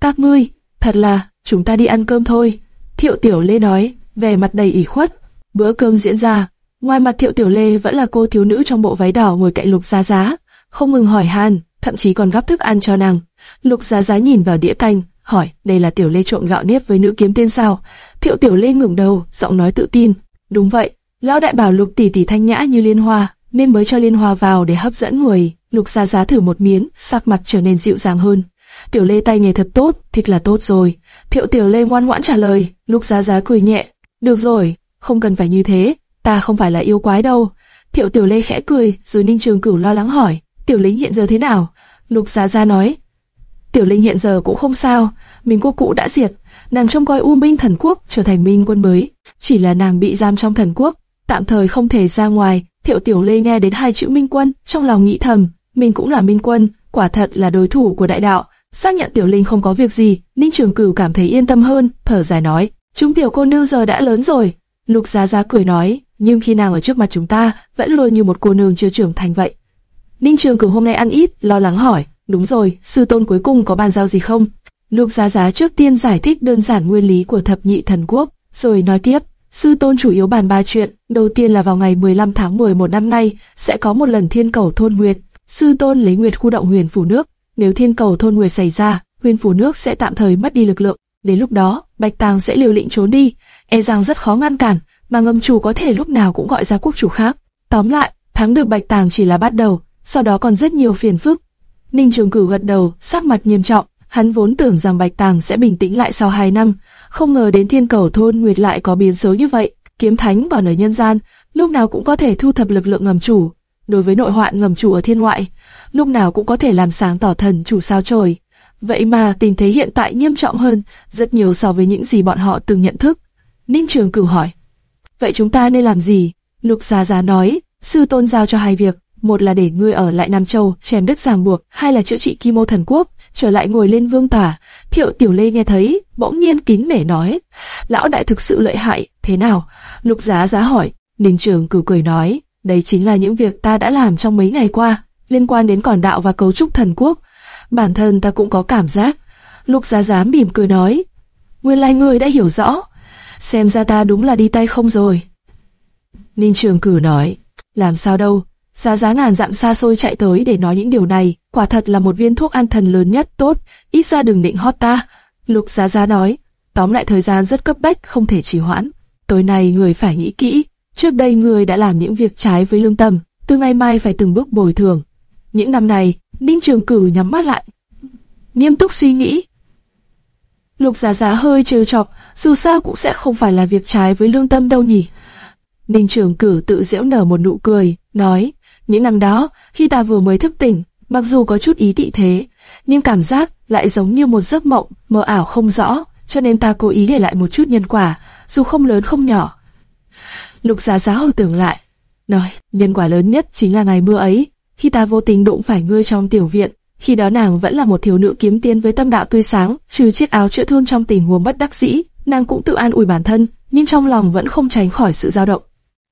Các ngươi, thật là, chúng ta đi ăn cơm thôi. Thiệu Tiểu Lê nói, vẻ mặt đầy ủy khuất. Bữa cơm diễn ra, ngoài mặt Thiệu Tiểu Lê vẫn là cô thiếu nữ trong bộ váy đỏ ngồi cạnh Lục Giá Giá, không ngừng hỏi han, thậm chí còn gắp thức ăn cho nàng. Lục Giá Giá nhìn vào đĩa canh, hỏi, đây là Tiểu Lê trộn gạo nếp với nữ kiếm tiên sao? Thiệu Tiểu Lê ngẩng đầu, giọng nói tự tin, đúng vậy. Lão đại bảo Lục tỷ tỷ thanh nhã như liên hoa, nên mới cho liên hoa vào để hấp dẫn người. Lục Giá Giá thử một miếng, sắc mặt trở nên dịu dàng hơn. Tiểu Lê tay nghề thật tốt, thịt là tốt rồi. Thiệu Tiểu Lê ngoan ngoãn trả lời, Lục Giá Giá cười nhẹ, được rồi, không cần phải như thế, ta không phải là yêu quái đâu. Thiệu Tiểu Lê khẽ cười, rồi Ninh Trường Cửu lo lắng hỏi, Tiểu Linh hiện giờ thế nào? Lục Giá Giá nói, Tiểu Linh hiện giờ cũng không sao, Minh quốc cũ đã diệt, nàng trông coi U Minh Thần Quốc trở thành Minh quân mới, chỉ là nàng bị giam trong thần quốc, tạm thời không thể ra ngoài. Thiệu Tiểu Lê nghe đến hai chữ Minh quân, trong lòng nghĩ thầm, mình cũng là Minh quân, quả thật là đối thủ của đại đạo. Xác nhận Tiểu Linh không có việc gì, Ninh Trường Cửu cảm thấy yên tâm hơn, thở dài nói, chúng tiểu cô nương giờ đã lớn rồi. Lục Giá Giá cười nói, nhưng khi nào ở trước mặt chúng ta, vẫn luôn như một cô nương chưa trưởng thành vậy. Ninh Trường Cửu hôm nay ăn ít, lo lắng hỏi, đúng rồi, sư tôn cuối cùng có bàn giao gì không? Lục Giá Giá trước tiên giải thích đơn giản nguyên lý của thập nhị thần quốc, rồi nói tiếp, sư tôn chủ yếu bàn ba chuyện, đầu tiên là vào ngày 15 tháng 11 năm nay sẽ có một lần thiên cầu thôn nguyệt, sư tôn lấy nguyệt khu động huyền phủ nước, nếu thiên cầu thôn nguyệt xảy ra, huyền phủ nước sẽ tạm thời mất đi lực lượng, đến lúc đó Bạch Tàng sẽ liều lĩnh trốn đi, e rằng rất khó ngăn cản, mà ngâm chủ có thể lúc nào cũng gọi ra quốc chủ khác. Tóm lại, thắng được Bạch Tàng chỉ là bắt đầu, sau đó còn rất nhiều phiền phức. Ninh Trường Cửu gật đầu, sắc mặt nghiêm trọng, hắn vốn tưởng rằng Bạch Tàng sẽ bình tĩnh lại sau hai năm, không ngờ đến thiên cầu thôn nguyệt lại có biến số như vậy. Kiếm thánh vào nơi nhân gian, lúc nào cũng có thể thu thập lực lượng ngầm chủ. Đối với nội hoạn ngầm chủ ở thiên ngoại, lúc nào cũng có thể làm sáng tỏ thần chủ sao trời. Vậy mà tình thế hiện tại nghiêm trọng hơn rất nhiều so với những gì bọn họ từng nhận thức. Ninh Trường Cửu hỏi, vậy chúng ta nên làm gì? Lục Giá Giá nói, sư tôn giao cho hai việc, một là để ngươi ở lại Nam Châu, chém đứt ràng buộc, hai là chữa trị Kim Ô Thần Quốc, trở lại ngồi lên vương tỏa. Thiệu Tiểu Lê nghe thấy, bỗng nhiên kín nể nói, lão đại thực sự lợi hại, thế nào? Lục Giá Giá hỏi, Ninh Trường Cửu cười nói, đây chính là những việc ta đã làm trong mấy ngày qua, liên quan đến còn đạo và cấu trúc thần quốc. Bản thân ta cũng có cảm giác. Lục Giá Giá mỉm cười nói, nguyên lai ngươi đã hiểu rõ, xem ra ta đúng là đi tay không rồi. Ninh Trường Cử nói, làm sao đâu, Giá giá ngàn dặm xa xôi chạy tới để nói những điều này, quả thật là một viên thuốc an thần lớn nhất tốt, ít ra đừng định hót ta. Lục giá giá nói, tóm lại thời gian rất cấp bách, không thể trì hoãn. Tối nay người phải nghĩ kỹ, trước đây người đã làm những việc trái với lương tâm, từ ngày mai phải từng bước bồi thường. Những năm này, Ninh Trường Cử nhắm mắt lại, nghiêm túc suy nghĩ. Lục giá giá hơi trêu chọc, dù sao cũng sẽ không phải là việc trái với lương tâm đâu nhỉ. Ninh Trường Cử tự giễu nở một nụ cười, nói, những năm đó, khi ta vừa mới thức tỉnh, mặc dù có chút ý tị thế, nhưng cảm giác lại giống như một giấc mộng, mơ ảo không rõ, cho nên ta cố ý để lại một chút nhân quả, dù không lớn không nhỏ. Lục Giá Giá hồi tưởng lại, nói, nhân quả lớn nhất chính là ngày mưa ấy, khi ta vô tình đụng phải ngươi trong tiểu viện, khi đó nàng vẫn là một thiếu nữ kiếm tiên với tâm đạo tươi sáng, trừ chiếc áo chữa thương trong tình huống bất đắc dĩ, nàng cũng tự an ủi bản thân, nhưng trong lòng vẫn không tránh khỏi sự dao động.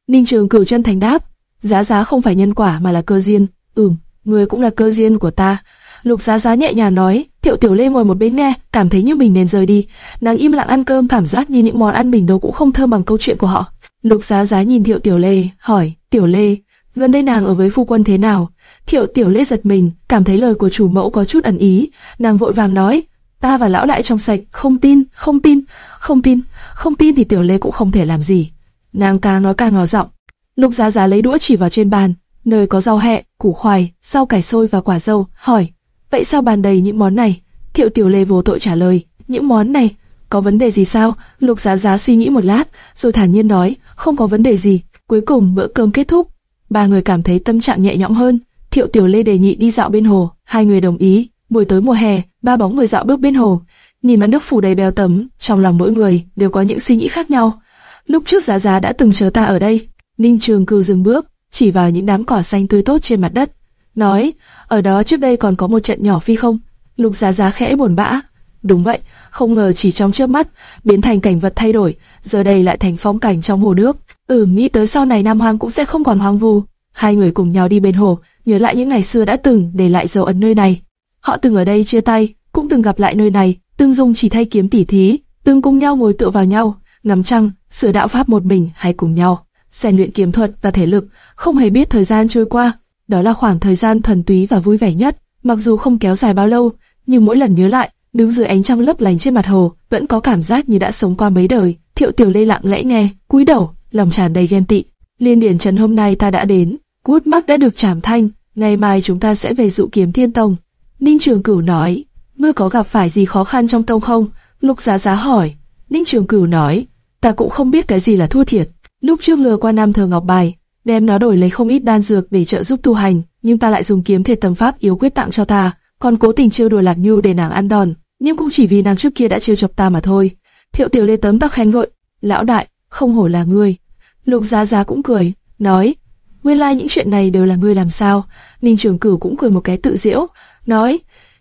Ninh Trường Cửu chân thành đáp, Giá giá không phải nhân quả mà là cơ duyên. Ừm, ngươi cũng là cơ duyên của ta. Lục giá giá nhẹ nhàng nói, Thiệu Tiểu Lê ngồi một bên nghe, cảm thấy như mình nên rời đi. Nàng im lặng ăn cơm, cảm giác như những món ăn mình đâu cũng không thơm bằng câu chuyện của họ. Lục giá giá nhìn Thiệu Tiểu Lê, hỏi, Tiểu Lê, gần đây nàng ở với phu quân thế nào? Thiệu Tiểu Lê giật mình, cảm thấy lời của chủ mẫu có chút ẩn ý, nàng vội vàng nói, ta và lão đại trong sạch, không tin, không tin, không tin, không tin thì Tiểu Lê cũng không thể làm gì. Nàng càng nói càng ngò giọng, Lục Giá Giá lấy đũa chỉ vào trên bàn, nơi có rau hẹ, củ khoai, rau cải xôi và quả dâu, hỏi: vậy sao bàn đầy những món này? Thiệu Tiểu Lê vô tội trả lời, những món này, có vấn đề gì sao? Lục Giá Giá suy nghĩ một lát, rồi thản nhiên nói, không có vấn đề gì. Cuối cùng bữa cơm kết thúc, ba người cảm thấy tâm trạng nhẹ nhõm hơn. Thiệu Tiểu Lê đề nghị đi dạo bên hồ, hai người đồng ý. Buổi tối mùa hè, ba bóng người dạo bước bên hồ, nhìn mặt nước phủ đầy bèo tấm, trong lòng mỗi người đều có những suy nghĩ khác nhau. Lúc trước Giá Giá đã từng chờ ta ở đây. Ninh Trường cư dừng bước, chỉ vào những đám cỏ xanh tươi tốt trên mặt đất, nói, ở đó trước đây còn có một trận nhỏ phi không? Lục Giá Giá khẽ buồn bã. Đúng vậy, không ngờ chỉ trong chớp mắt biến thành cảnh vật thay đổi, giờ đây lại thành phong cảnh trong hồ nước. Ừ, nghĩ tới sau này Nam Hoang cũng sẽ không còn hoang vu. Hai người cùng nhau đi bên hồ, nhớ lại những ngày xưa đã từng để lại dấu ấn nơi này. Họ từng ở đây chia tay, cũng từng gặp lại nơi này, từng dùng chỉ thay kiếm tỉ thí, từng cùng nhau ngồi tựa vào nhau, ngắm trăng, sửa đạo pháp một mình hay cùng nhau, rèn luyện kiếm thuật và thể lực, không hề biết thời gian trôi qua. Đó là khoảng thời gian thuần túy và vui vẻ nhất, mặc dù không kéo dài bao lâu, nhưng mỗi lần nhớ lại, đứng dưới ánh trăng lấp lánh trên mặt hồ, vẫn có cảm giác như đã sống qua mấy đời. Thiệu Tiểu Lê lặng lẽ nghe, cúi đầu, lòng tràn đầy ghen tị. Liên điển trần hôm nay ta đã đến, Cút mắc đã được trảm thanh, ngày mai chúng ta sẽ về dụ kiếm thiên tông. Ninh Trường Cửu nói, ngươi có gặp phải gì khó khăn trong tông không? Lục Giá Giá hỏi. Ninh Trường Cửu nói, ta cũng không biết cái gì là thua thiệt. Lúc trước lừa qua Nam Thừa Ngọc Bài, đem nó đổi lấy không ít đan dược để trợ giúp tu hành, nhưng ta lại dùng kiếm thể tâm pháp yếu quyết tặng cho ta, còn cố tình trêu đùa Lạc Nhu để nàng ăn đòn, nhưng cũng chỉ vì nàng trước kia đã trêu chọc ta mà thôi. Thiệu Tiểu Lê tấm tắc khen ngợi, lão đại, không hổ là ngươi. Lục Giá Giá cũng cười, nói, nguyên lai like những chuyện này đều là ngươi làm sao? Ninh Trường Cửu cũng cười một cái tự diễu, nói,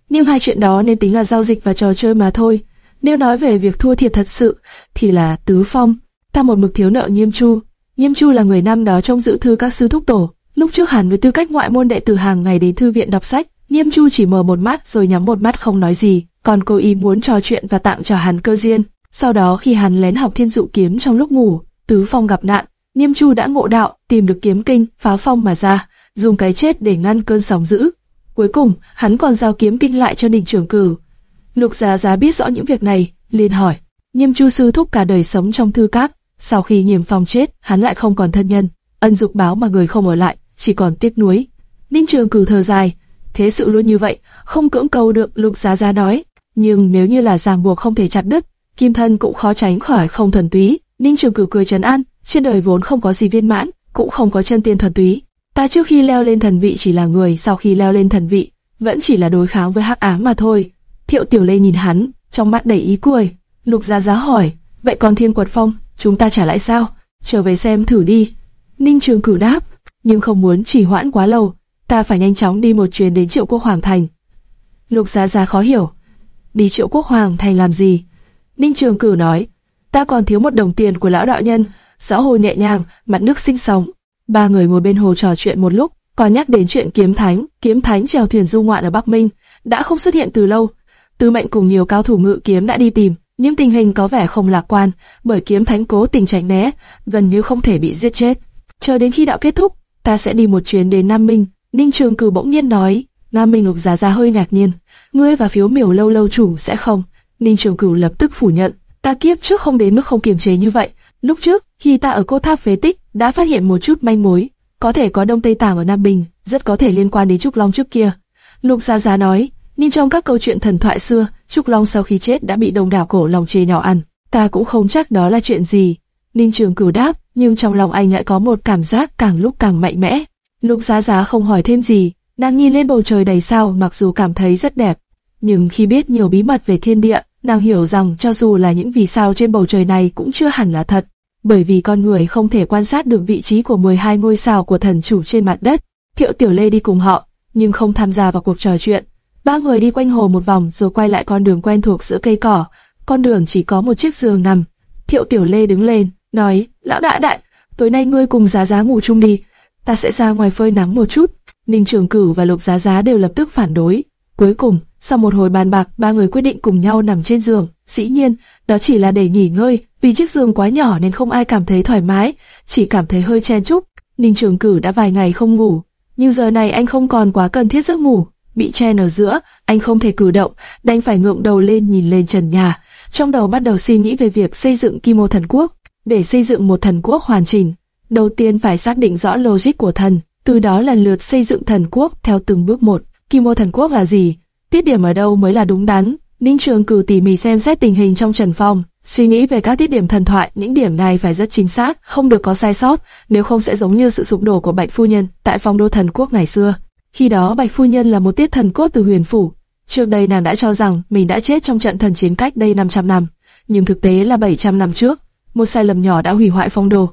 nhưng hai chuyện đó nên tính là giao dịch và trò chơi mà thôi. Nếu nói về việc thua thiệt thật sự, thì là Tứ Phong, ta một mực thiếu nợ Nghiêm Chu, Nghiêm Chu là người năm đó trong giữ thư các sư thúc tổ. Lúc trước hẳn với tư cách ngoại môn đệ tử hàng ngày đến thư viện đọc sách, Nghiêm Chu chỉ mở một mắt rồi nhắm một mắt không nói gì, còn cô ý muốn trò chuyện và tặng cho hắn cơ duyên. Sau đó khi hắn lén học thiên dụ kiếm trong lúc ngủ, Tứ Phong gặp nạn, Nghiêm Chu đã ngộ đạo, tìm được kiếm kinh, phá phong mà ra, dùng cái chết để ngăn cơn sóng dữ. Cuối cùng, hắn còn giao kiếm kinh lại cho Ninh Trường Cử. Lục Giá Giá biết rõ những việc này, liền hỏi: Nghiêm Chu sư thúc cả đời sống trong thư cáp, sau khi Nhiễm Phong chết, hắn lại không còn thân nhân, ân dục báo mà người không ở lại, chỉ còn tiếc nuối. Ninh Trường Cửu thở dài, thế sự luôn như vậy, không cưỡng cầu được. Lục Giá Giá nói, nhưng nếu như là ràng buộc không thể chặt đứt, Kim Thân cũng khó tránh khỏi không thuần túy. Ninh Trường Cửu cười trấn an, trên đời vốn không có gì viên mãn, cũng không có chân tiên thuần túy. Ta trước khi leo lên thần vị chỉ là người, sau khi leo lên thần vị, vẫn chỉ là đối kháng với hắc ám mà thôi. Thiệu Tiểu Lê nhìn hắn, trong mắt đầy ý cười. Lục Giá Giá hỏi, vậy còn Thiên Quật Phong? chúng ta trả lại sao? Trở về xem thử đi. Ninh Trường Cửu đáp, nhưng không muốn chỉ hoãn quá lâu, ta phải nhanh chóng đi một chuyến đến Triệu Quốc Hoàng Thành. Lục Giá Giá khó hiểu, đi Triệu Quốc Hoàng Thành làm gì? Ninh Trường Cửu nói, ta còn thiếu một đồng tiền của lão đạo nhân. Xã hồ nhẹ nhàng, mặt nước sinh sóng. Ba người ngồi bên hồ trò chuyện một lúc, còn nhắc đến chuyện kiếm thánh, kiếm thánh chèo thuyền du ngoạn ở Bắc Minh, đã không xuất hiện từ lâu. Tư mệnh cùng nhiều cao thủ ngự kiếm đã đi tìm, nhưng tình hình có vẻ không lạc quan, bởi kiếm thánh cố tình tránh né, gần như không thể bị giết chết. Chờ đến khi đạo kết thúc, ta sẽ đi một chuyến đến Nam Minh. Ninh Trường Cử bỗng nhiên nói, Nam Minh Lục Giá Giá hơi ngạc nhiên, ngươi và phiếu miểu lâu lâu chủ sẽ không. Ninh Trường Cửu lập tức phủ nhận, ta kiếp trước không đến mức không kiềm chế như vậy. Lúc trước, khi ta ở cô tháp phế tích, đã phát hiện một chút manh mối, có thể có Đông Tây Tàng ở Nam Bình, rất có thể liên quan đến Trúc Long trước kia. Lục Giá Giá nói, nhưng trong các câu chuyện thần thoại xưa, Trúc Long sau khi chết đã bị đông đảo cổ lòng chê nhỏ ăn. Ta cũng không chắc đó là chuyện gì. Ninh Trường Cửu đáp, nhưng trong lòng anh lại có một cảm giác càng lúc càng mạnh mẽ. Lục Giá Giá không hỏi thêm gì, nàng nhìn lên bầu trời đầy sao mặc dù cảm thấy rất đẹp. Nhưng khi biết nhiều bí mật về thiên địa, nàng hiểu rằng cho dù là những vì sao trên bầu trời này cũng chưa hẳn là thật. Bởi vì con người không thể quan sát được vị trí của 12 ngôi sao của thần chủ trên mặt đất. Thiệu Tiểu Lê đi cùng họ, nhưng không tham gia vào cuộc trò chuyện. Ba người đi quanh hồ một vòng rồi quay lại con đường quen thuộc giữa cây cỏ. Con đường chỉ có một chiếc giường nằm. Thiệu Tiểu Lê đứng lên, nói, lão đại đại, tối nay ngươi cùng giá giá ngủ chung đi. Ta sẽ ra ngoài phơi nắng một chút. Ninh Trường Cửu và Lục Giá Giá đều lập tức phản đối. Cuối cùng, sau một hồi bàn bạc, ba người quyết định cùng nhau nằm trên giường. Dĩ nhiên, đó chỉ là để nghỉ ngơi, vì chiếc giường quá nhỏ nên không ai cảm thấy thoải mái, chỉ cảm thấy hơi chen chúc. Ninh Trường Cửu đã vài ngày không ngủ, nhưng giờ này anh không còn quá cần thiết giấc ngủ, bị chen ở giữa, anh không thể cử động, đành phải ngượng đầu lên nhìn lên trần nhà. Trong đầu bắt đầu suy nghĩ về việc xây dựng Kim Mô Thần Quốc. Để xây dựng một thần quốc hoàn chỉnh, đầu tiên phải xác định rõ logic của thần, từ đó lần lượt xây dựng thần quốc theo từng bước một. Kim mô Thần Quốc là gì? tiết điểm ở đâu mới là đúng đắn. Ninh Trường Cử tỉ mỉ xem xét tình hình trong Trần Phong, suy nghĩ về các tiết điểm thần thoại, những điểm này phải rất chính xác, không được có sai sót, nếu không sẽ giống như sự sụp đổ của Bạch Phu Nhân tại phong đô thần quốc ngày xưa. Khi đó Bạch Phu Nhân là một tiết thần cốt từ huyền phủ, trước đây nàng đã cho rằng mình đã chết trong trận thần chiến cách đây 500 năm, nhưng thực tế là 700 năm trước, một sai lầm nhỏ đã hủy hoại phong đô.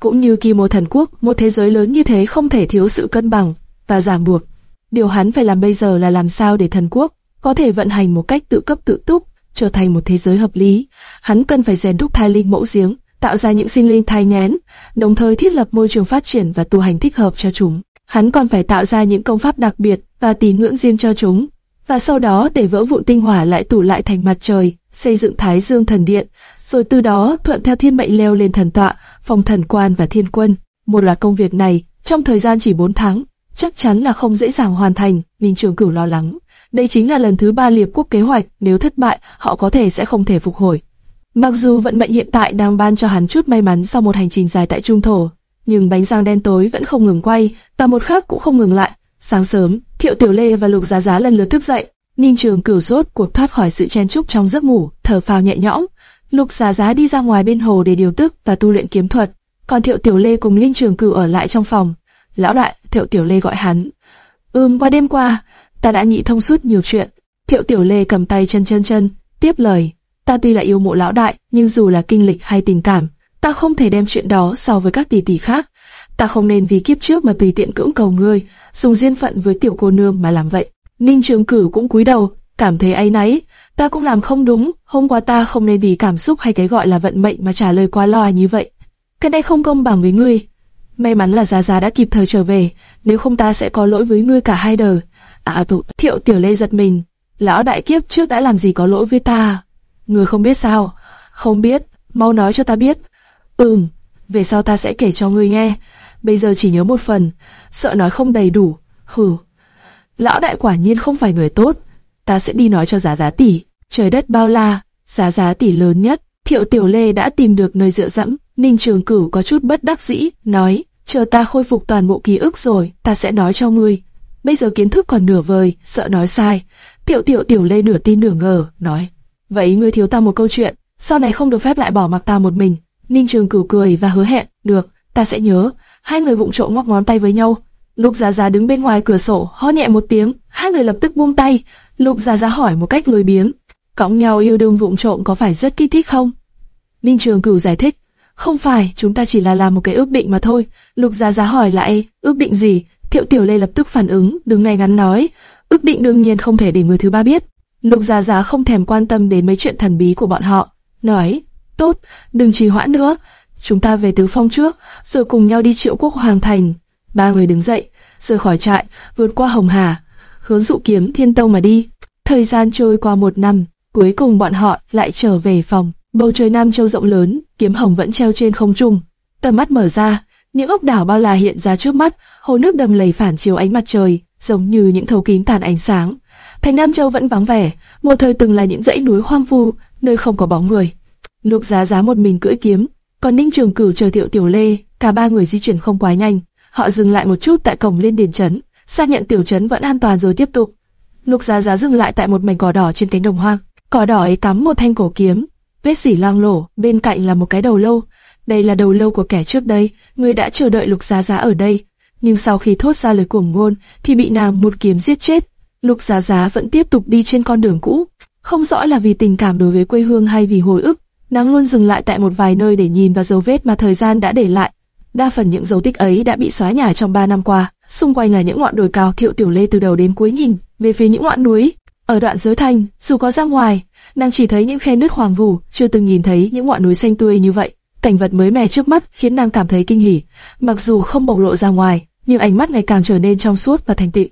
Cũng như Kim Mô Thần Quốc, một thế giới lớn như thế không thể thiếu sự cân bằng và giảm buộc. Điều hắn phải làm bây giờ là làm sao để thần quốc có thể vận hành một cách tự cấp tự túc, trở thành một thế giới hợp lý. Hắn cần phải rèn đúc thai linh mẫu giếng, tạo ra những sinh linh thai nghén, đồng thời thiết lập môi trường phát triển và tu hành thích hợp cho chúng. Hắn còn phải tạo ra những công pháp đặc biệt và tín ngưỡng riêng cho chúng, và sau đó để vỡ vụn tinh hỏa lại tụ lại thành mặt trời, xây dựng Thái Dương Thần Điện, rồi từ đó thuận theo thiên mệnh leo lên thần tọa, phong thần quan và thiên quân. Một loạt công việc này, trong thời gian chỉ 4 tháng, chắc chắn là không dễ dàng hoàn thành, Minh Trường Cửu lo lắng. Đây chính là lần thứ ba liệp quốc kế hoạch, nếu thất bại, họ có thể sẽ không thể phục hồi. Mặc dù vận mệnh hiện tại đang ban cho hắn chút may mắn sau một hành trình dài tại Trung Thổ, nhưng bánh răng đen tối vẫn không ngừng quay, và một khắc cũng không ngừng lại. Sáng sớm, Thiệu Tiểu Lê và Lục Giá Giá lần lượt thức dậy, Ninh Trường Cửu rốt cuộc thoát khỏi sự chen chúc trong giấc ngủ, thở phào nhẹ nhõm. Lục Giá Giá đi ra ngoài bên hồ để điều tức và tu luyện kiếm thuật, còn Thiệu Tiểu Lê cùng Linh Trường Cửu ở lại trong phòng. Lão đại, Thiệu Tiểu Lê gọi hắn. Ừm, qua đêm qua, ta đã nghĩ thông suốt nhiều chuyện. Thiệu Tiểu Lê cầm tay chân chân chân, tiếp lời. Ta tuy là yêu mộ lão đại, nhưng dù là kinh lịch hay tình cảm, ta không thể đem chuyện đó so với các tỷ tỷ khác. Ta không nên vì kiếp trước mà tùy tiện cưỡng cầu ngươi, dùng duyên phận với tiểu cô nương mà làm vậy. Ninh Trường Cử cũng cúi đầu, cảm thấy áy náy. Ta cũng làm không đúng, hôm qua ta không nên vì cảm xúc hay cái gọi là vận mệnh mà trả lời quá loa như vậy. Cái này không công bằng với ngươi. May mắn là Giá Giá đã kịp thời trở về, nếu không ta sẽ có lỗi với ngươi cả hai đời. À, à tụ, thiệu tiểu lê giật mình. Lão đại kiếp trước đã làm gì có lỗi với ta? Ngươi không biết sao? Không biết, mau nói cho ta biết. Ừm, về sau ta sẽ kể cho ngươi nghe. Bây giờ chỉ nhớ một phần, sợ nói không đầy đủ. Hừ. Lão đại quả nhiên không phải người tốt. Ta sẽ đi nói cho giá giá tỷ. Trời đất bao la, giá giá tỷ lớn nhất. Thiệu Tiểu Lê đã tìm được nơi dựa dẫm. Ninh Trường Cửu có chút bất đắc dĩ, nói, chờ ta khôi phục toàn bộ ký ức rồi, ta sẽ nói cho ngươi. Bây giờ kiến thức còn nửa vời, sợ nói sai. Tiểu Tiểu Tiểu Lê nửa tin nửa ngờ, nói, vậy ngươi thiếu ta một câu chuyện, sau này không được phép lại bỏ mặc ta một mình. Ninh Trường Cửu cười và hứa hẹn, được, ta sẽ nhớ. Hai người vụng trộm ngoắc ngón tay với nhau. lúc Giá Giá đứng bên ngoài cửa sổ, ho nhẹ một tiếng, hai người lập tức buông tay. Lục gia gia hỏi một cách lười biếng, cõng nhau yêu đương vụng trộm có phải rất kích thích không? Ninh Trường Cửu giải thích, không phải, chúng ta chỉ là làm một cái ước định mà thôi. Lục gia gia hỏi lại, ước định gì? Thiệu Tiểu Lê lập tức phản ứng, đứng ngay ngắn nói, ước định đương nhiên không thể để người thứ ba biết. Lục gia gia không thèm quan tâm đến mấy chuyện thần bí của bọn họ, nói, tốt, đừng trì hoãn nữa, chúng ta về Tứ Phong trước, rồi cùng nhau đi triệu quốc hoàng thành. Ba người đứng dậy, rời khỏi trại, vượt qua Hồng Hà, hướng dụ kiếm thiên tông mà đi. Thời gian trôi qua một năm, cuối cùng bọn họ lại trở về phòng. Bầu trời Nam Châu rộng lớn, kiếm hồng vẫn treo trên không trung. Tầm mắt mở ra, những ốc đảo bao la hiện ra trước mắt, hồ nước đầm lầy phản chiếu ánh mặt trời, giống như những thấu kính tàn ánh sáng. Thành Nam Châu vẫn vắng vẻ, một thời từng là những dãy núi hoang vu, nơi không có bóng người. Lục Giá Giá một mình cưỡi kiếm, còn Ninh Trường Cửu chờ Tiểu Tiểu Lê, cả ba người di chuyển không quá nhanh. Họ dừng lại một chút tại cổng lên điền trấn, xác nhận tiểu trấn vẫn an toàn rồi tiếp tục. Lục Giá Giá dừng lại tại một mảnh cỏ đỏ trên cánh đồng hoang. Cỏ đỏ ấy cắm một thanh cổ kiếm, vết xỉ loang lổ, bên cạnh là một cái đầu lâu. Đây là đầu lâu của kẻ trước đây, người đã chờ đợi Lục Giá Giá ở đây, nhưng sau khi thốt ra lời cuồng ngôn, thì bị nàng một kiếm giết chết. Lục Giá Giá vẫn tiếp tục đi trên con đường cũ, không rõ là vì tình cảm đối với quê hương hay vì hồi ức. Nàng luôn dừng lại tại một vài nơi để nhìn vào dấu vết mà thời gian đã để lại. Đa phần những dấu tích ấy đã bị xóa nhòa trong ba năm qua. Xung quanh là những ngọn đồi cao thiệu tiểu lê từ đầu đến cuối nhìn về phía những ngọn núi. Ở đoạn giới thanh, dù có ra ngoài, nàng chỉ thấy những khe nứt hoàng vù, chưa từng nhìn thấy những ngọn núi xanh tươi như vậy. Cảnh vật mới mẻ trước mắt khiến nàng cảm thấy kinh hỉ, mặc dù không bộc lộ ra ngoài, nhưng ánh mắt ngày càng trở nên trong suốt và thành tịnh.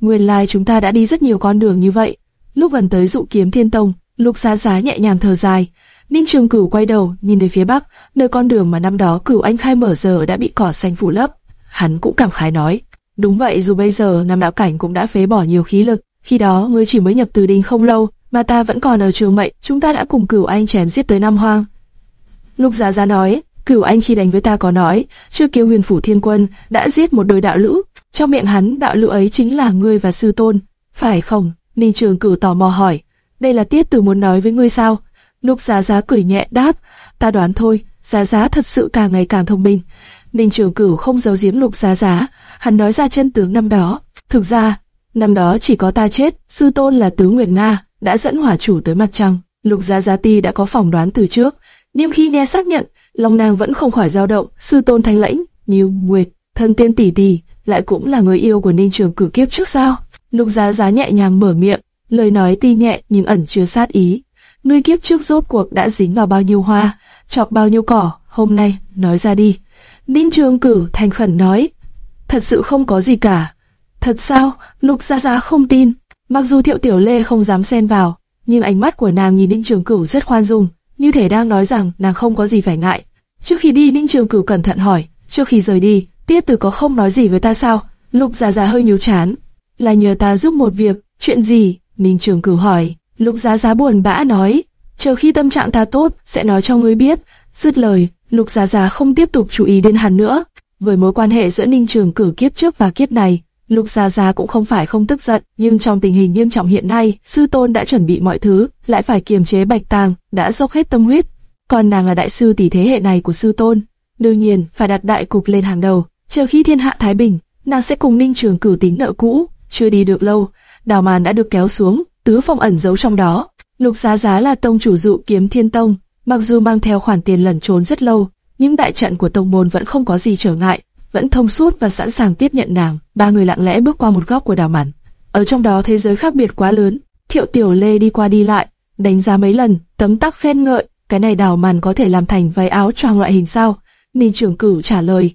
Nguyên lai like chúng ta đã đi rất nhiều con đường như vậy. Lúc gần tới dụ kiếm thiên tông, lục giá giá nhẹ nhàng thở dài. Ninh Trường Cửu quay đầu nhìn về phía bắc, nơi con đường mà năm đó Cửu Anh khai mở giờ đã bị cỏ xanh phủ lấp. Hắn cũng cảm khái nói, đúng vậy dù bây giờ Nam đạo cảnh cũng đã phế bỏ nhiều khí lực, khi đó ngươi chỉ mới nhập từ đình không lâu, mà ta vẫn còn ở trường mệnh, chúng ta đã cùng Cửu Anh chém giết tới Nam Hoang. Lục Giá Giá nói, Cửu Anh khi đánh với ta có nói, chưa kêu huyền phủ thiên quân đã giết một đôi đạo lữ, trong miệng hắn đạo lữ ấy chính là ngươi và sư tôn, phải không? Ninh Trường Cửu tò mò hỏi, đây là tiết tử muốn nói với ngươi sao? Lục Giá Giá cười nhẹ đáp, ta đoán thôi, Giá Giá thật sự càng ngày càng thông minh. Ninh Trường Cửu không giấu giếm Lục Giá Giá, hắn nói ra chân tướng năm đó. Thực ra, năm đó chỉ có ta chết, sư tôn là tứ Nguyệt Nga, đã dẫn hỏa chủ tới mặt trăng. Lục Giá Giá Ti đã có phỏng đoán từ trước, nhưng khi nghe xác nhận, lòng nàng vẫn không khỏi dao động. Sư tôn thanh lãnh, như Nguyệt, thân tiên tỷ tỷ, lại cũng là người yêu của Ninh Trường Cửu kiếp trước sao? Lục Giá Giá nhẹ nhàng mở miệng, lời nói ti nhẹ nhưng ẩn chứa sát ý. Ngươi kiếp trước rốt cuộc đã dính vào bao nhiêu hoa, chọc bao nhiêu cỏ, hôm nay, nói ra đi. Ninh Trường Cử thành khẩn nói, thật sự không có gì cả. Thật sao? Lục Gia Gia không tin. Mặc dù Thiệu Tiểu Lê không dám xen vào, nhưng ánh mắt của nàng nhìn Ninh Trường Cửu rất khoan dung, như thể đang nói rằng nàng không có gì phải ngại. Trước khi đi Ninh Trường Cửu cẩn thận hỏi, trước khi rời đi, Tiết Tử có không nói gì với ta sao? Lục Gia Gia hơi nhíu chán, là nhờ ta giúp một việc, chuyện gì? Ninh Trường Cửu hỏi. Lục Giá Giá buồn bã nói, chờ khi tâm trạng ta tốt, sẽ nói cho ngươi biết. Dứt lời, Lục Giá Giá không tiếp tục chú ý đến hắn nữa. Với mối quan hệ giữa Ninh Trường Cử kiếp trước và kiếp này, Lục Giá Giá cũng không phải không tức giận, nhưng trong tình hình nghiêm trọng hiện nay, sư tôn đã chuẩn bị mọi thứ, lại phải kiềm chế Bạch Tàng, đã dốc hết tâm huyết. Còn nàng là đại sư tỷ thế hệ này của sư tôn, đương nhiên phải đặt đại cục lên hàng đầu. Chờ khi thiên hạ thái bình, nàng sẽ cùng Ninh Trường Cử tính nợ cũ. Chưa đi được lâu, đào màn đã được kéo xuống, tứ phong ẩn giấu trong đó. Lục Giá Giá là tông chủ dụ kiếm thiên tông, mặc dù mang theo khoản tiền lẩn trốn rất lâu, nhưng đại trận của tông môn vẫn không có gì trở ngại, vẫn thông suốt và sẵn sàng tiếp nhận nàng. Ba người lặng lẽ bước qua một góc của đào màn. Ở trong đó thế giới khác biệt quá lớn, Thiệu Tiểu Lê đi qua đi lại, đánh giá mấy lần, tấm tắc khen ngợi, cái này đào màn có thể làm thành váy áo choàng loại hình sao? Ninh trưởng cửu trả lời,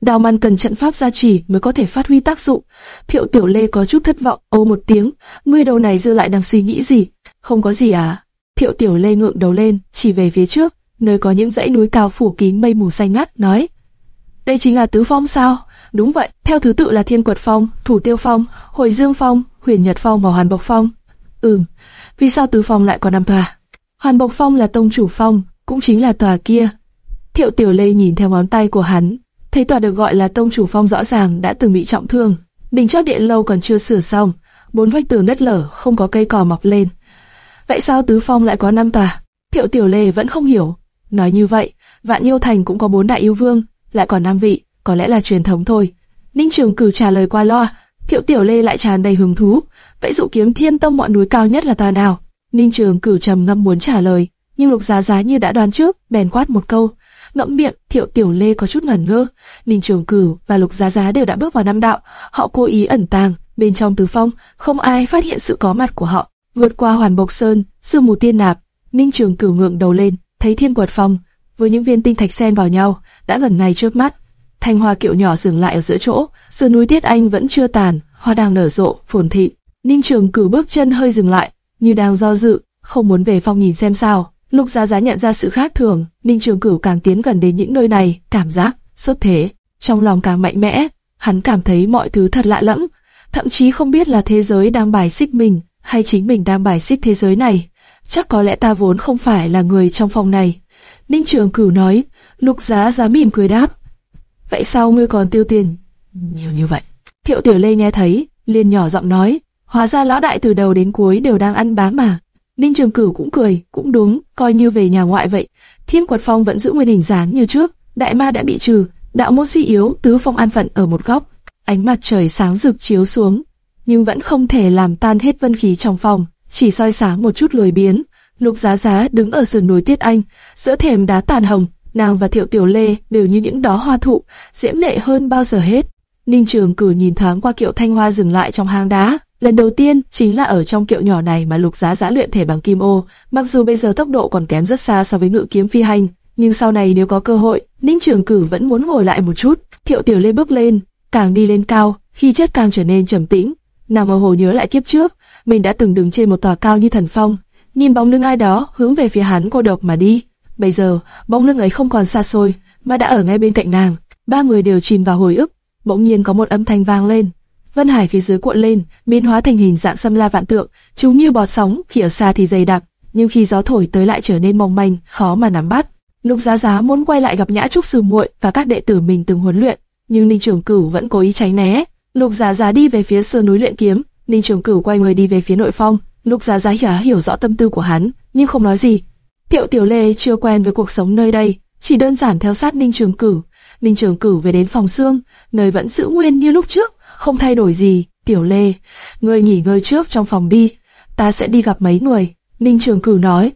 đào man cần trận pháp gia trì mới có thể phát huy tác dụng. Thiệu Tiểu Lê có chút thất vọng, ô một tiếng, ngươi đầu này dư lại đang suy nghĩ gì? Không có gì à? Thiệu Tiểu Lê ngượng đầu lên, chỉ về phía trước, nơi có những dãy núi cao phủ kín mây mù xanh ngắt, nói: đây chính là tứ phong sao? Đúng vậy, theo thứ tự là Thiên Quật Phong, Thủ Tiêu Phong, Hồi Dương Phong, Huyền Nhật Phong và Hoàn Bộc Phong. Ừm, vì sao tứ phong lại có năm tòa? Hoàn Bộc Phong là tông chủ phong, cũng chính là tòa kia. Thiệu Tiểu Lê nhìn theo ngón tay của hắn, thấy tòa được gọi là tông chủ phong rõ ràng đã từng bị trọng thương, đỉnh chót điện lâu còn chưa sửa xong, bốn vách tường đất lở, không có cây cỏ mọc lên. Vậy sao tứ phong lại có năm tòa? Thiệu Tiểu Lê vẫn không hiểu. Nói như vậy, Vạn Yêu Thành cũng có bốn đại yêu vương, lại còn năm vị, có lẽ là truyền thống thôi. Ninh Trường Cử trả lời qua loa, Thiệu Tiểu Lê lại tràn đầy hứng thú. Vậy dụ kiếm thiên tông mọi núi cao nhất là tòa nào? Ninh Trường Cử trầm ngâm muốn trả lời, nhưng Lục Giá Giá như đã đoán trước, bèn quát một câu. Ngẫm miệng, Thiệu Tiểu Lê có chút ngẩn ngơ. Ninh Trường Cửu và Lục Giá Giá đều đã bước vào năm đạo, họ cố ý ẩn tàng bên trong tứ phong, không ai phát hiện sự có mặt của họ. Vượt qua Hoàn Bộc Sơn, sương mù tiên nạp, Ninh Trường Cửu ngượng đầu lên, thấy Thiên Quật Phong với những viên tinh thạch xen vào nhau, đã gần ngay trước mắt. Thanh hoa kiệu nhỏ dừng lại ở giữa chỗ, sườn núi Tiết Anh vẫn chưa tàn, hoa đang nở rộ, phồn thị. Ninh Trường cửu bước chân hơi dừng lại, như đang do dự, không muốn về phong nhìn xem sao. Lục Giá Giá nhận ra sự khác thường, Ninh Trường Cửu càng tiến gần đến những nơi này, cảm giác sốt thế, trong lòng càng mạnh mẽ. Hắn cảm thấy mọi thứ thật lạ lẫm, thậm chí không biết là thế giới đang bài xích mình, hay chính mình đang bài xích thế giới này. Chắc có lẽ ta vốn không phải là người trong phòng này. Ninh Trường Cửu nói, Lục Giá Giá mỉm cười đáp, vậy sao ngươi còn tiêu tiền nhiều như vậy? Thiệu Tiểu Lê nghe thấy, liền nhỏ giọng nói, hóa ra lão đại từ đầu đến cuối đều đang ăn bám mà. Ninh Trường Cửu cũng cười, cũng đúng, coi như về nhà ngoại vậy. Thiên Quật Phong vẫn giữ nguyên hình dáng như trước, đại ma đã bị trừ, đạo môn suy yếu, tứ phong an phận ở một góc. Ánh mặt trời sáng rực chiếu xuống, nhưng vẫn không thể làm tan hết vân khí trong phòng, chỉ soi sáng một chút lười biến. Lục Giá Giá đứng ở sườn núi Tiết Anh, giữa thềm đá tàn hồng, nàng và Thiệu Tiểu Lê đều như những đóa hoa thụ, diễm lệ hơn bao giờ hết. Ninh Trường Cử nhìn thoáng qua kiệu thanh hoa dừng lại trong hang đá. Lần đầu tiên chính là ở trong kiệu nhỏ này mà Lục Giá Giá luyện thể bằng kim ô. Mặc dù bây giờ tốc độ còn kém rất xa so với ngự kiếm phi hành, nhưng sau này nếu có cơ hội, Ninh Trường Cử vẫn muốn ngồi lại một chút. Thiệu Tiểu Lê bước lên, càng đi lên cao, khi chất càng trở nên trầm tĩnh. Nàng mơ hồ nhớ lại kiếp trước, mình đã từng đứng trên một tòa cao như thần phong, nhìn bóng lưng ai đó hướng về phía hắn cô độc mà đi. Bây giờ, bóng lưng ấy không còn xa xôi, mà đã ở ngay bên cạnh nàng. Ba người đều chìm vào hồi ức. Bỗng nhiên có một âm thanh vang lên. Vân Hải phía dưới cuộn lên, biến hóa thành hình dạng xâm la vạn tượng, chúng như bọt sóng, khi ở xa thì dày đặc, nhưng khi gió thổi tới lại trở nên mong manh, khó mà nắm bắt. Lục Giá Giá muốn quay lại gặp Nhã Trúc Sư muội và các đệ tử mình từng huấn luyện, nhưng Ninh Trường Cửu vẫn cố ý tránh né. Lục Giá Giá đi về phía sườn núi luyện kiếm, Ninh Trường Cửu quay người đi về phía nội phong. Lục Giá Giá hiểu, hiểu rõ tâm tư của hắn, nhưng không nói gì. Tiệu Tiểu Lê chưa quen với cuộc sống nơi đây, chỉ đơn giản theo sát Ninh Trường Cửu. Ninh Trường Cửu về đến phòng xương, nơi vẫn giữ nguyên như lúc trước, không thay đổi gì. Tiểu Lê, ngươi nghỉ ngơi trước trong phòng đi, ta sẽ đi gặp mấy người. Ninh Trường Cửu nói.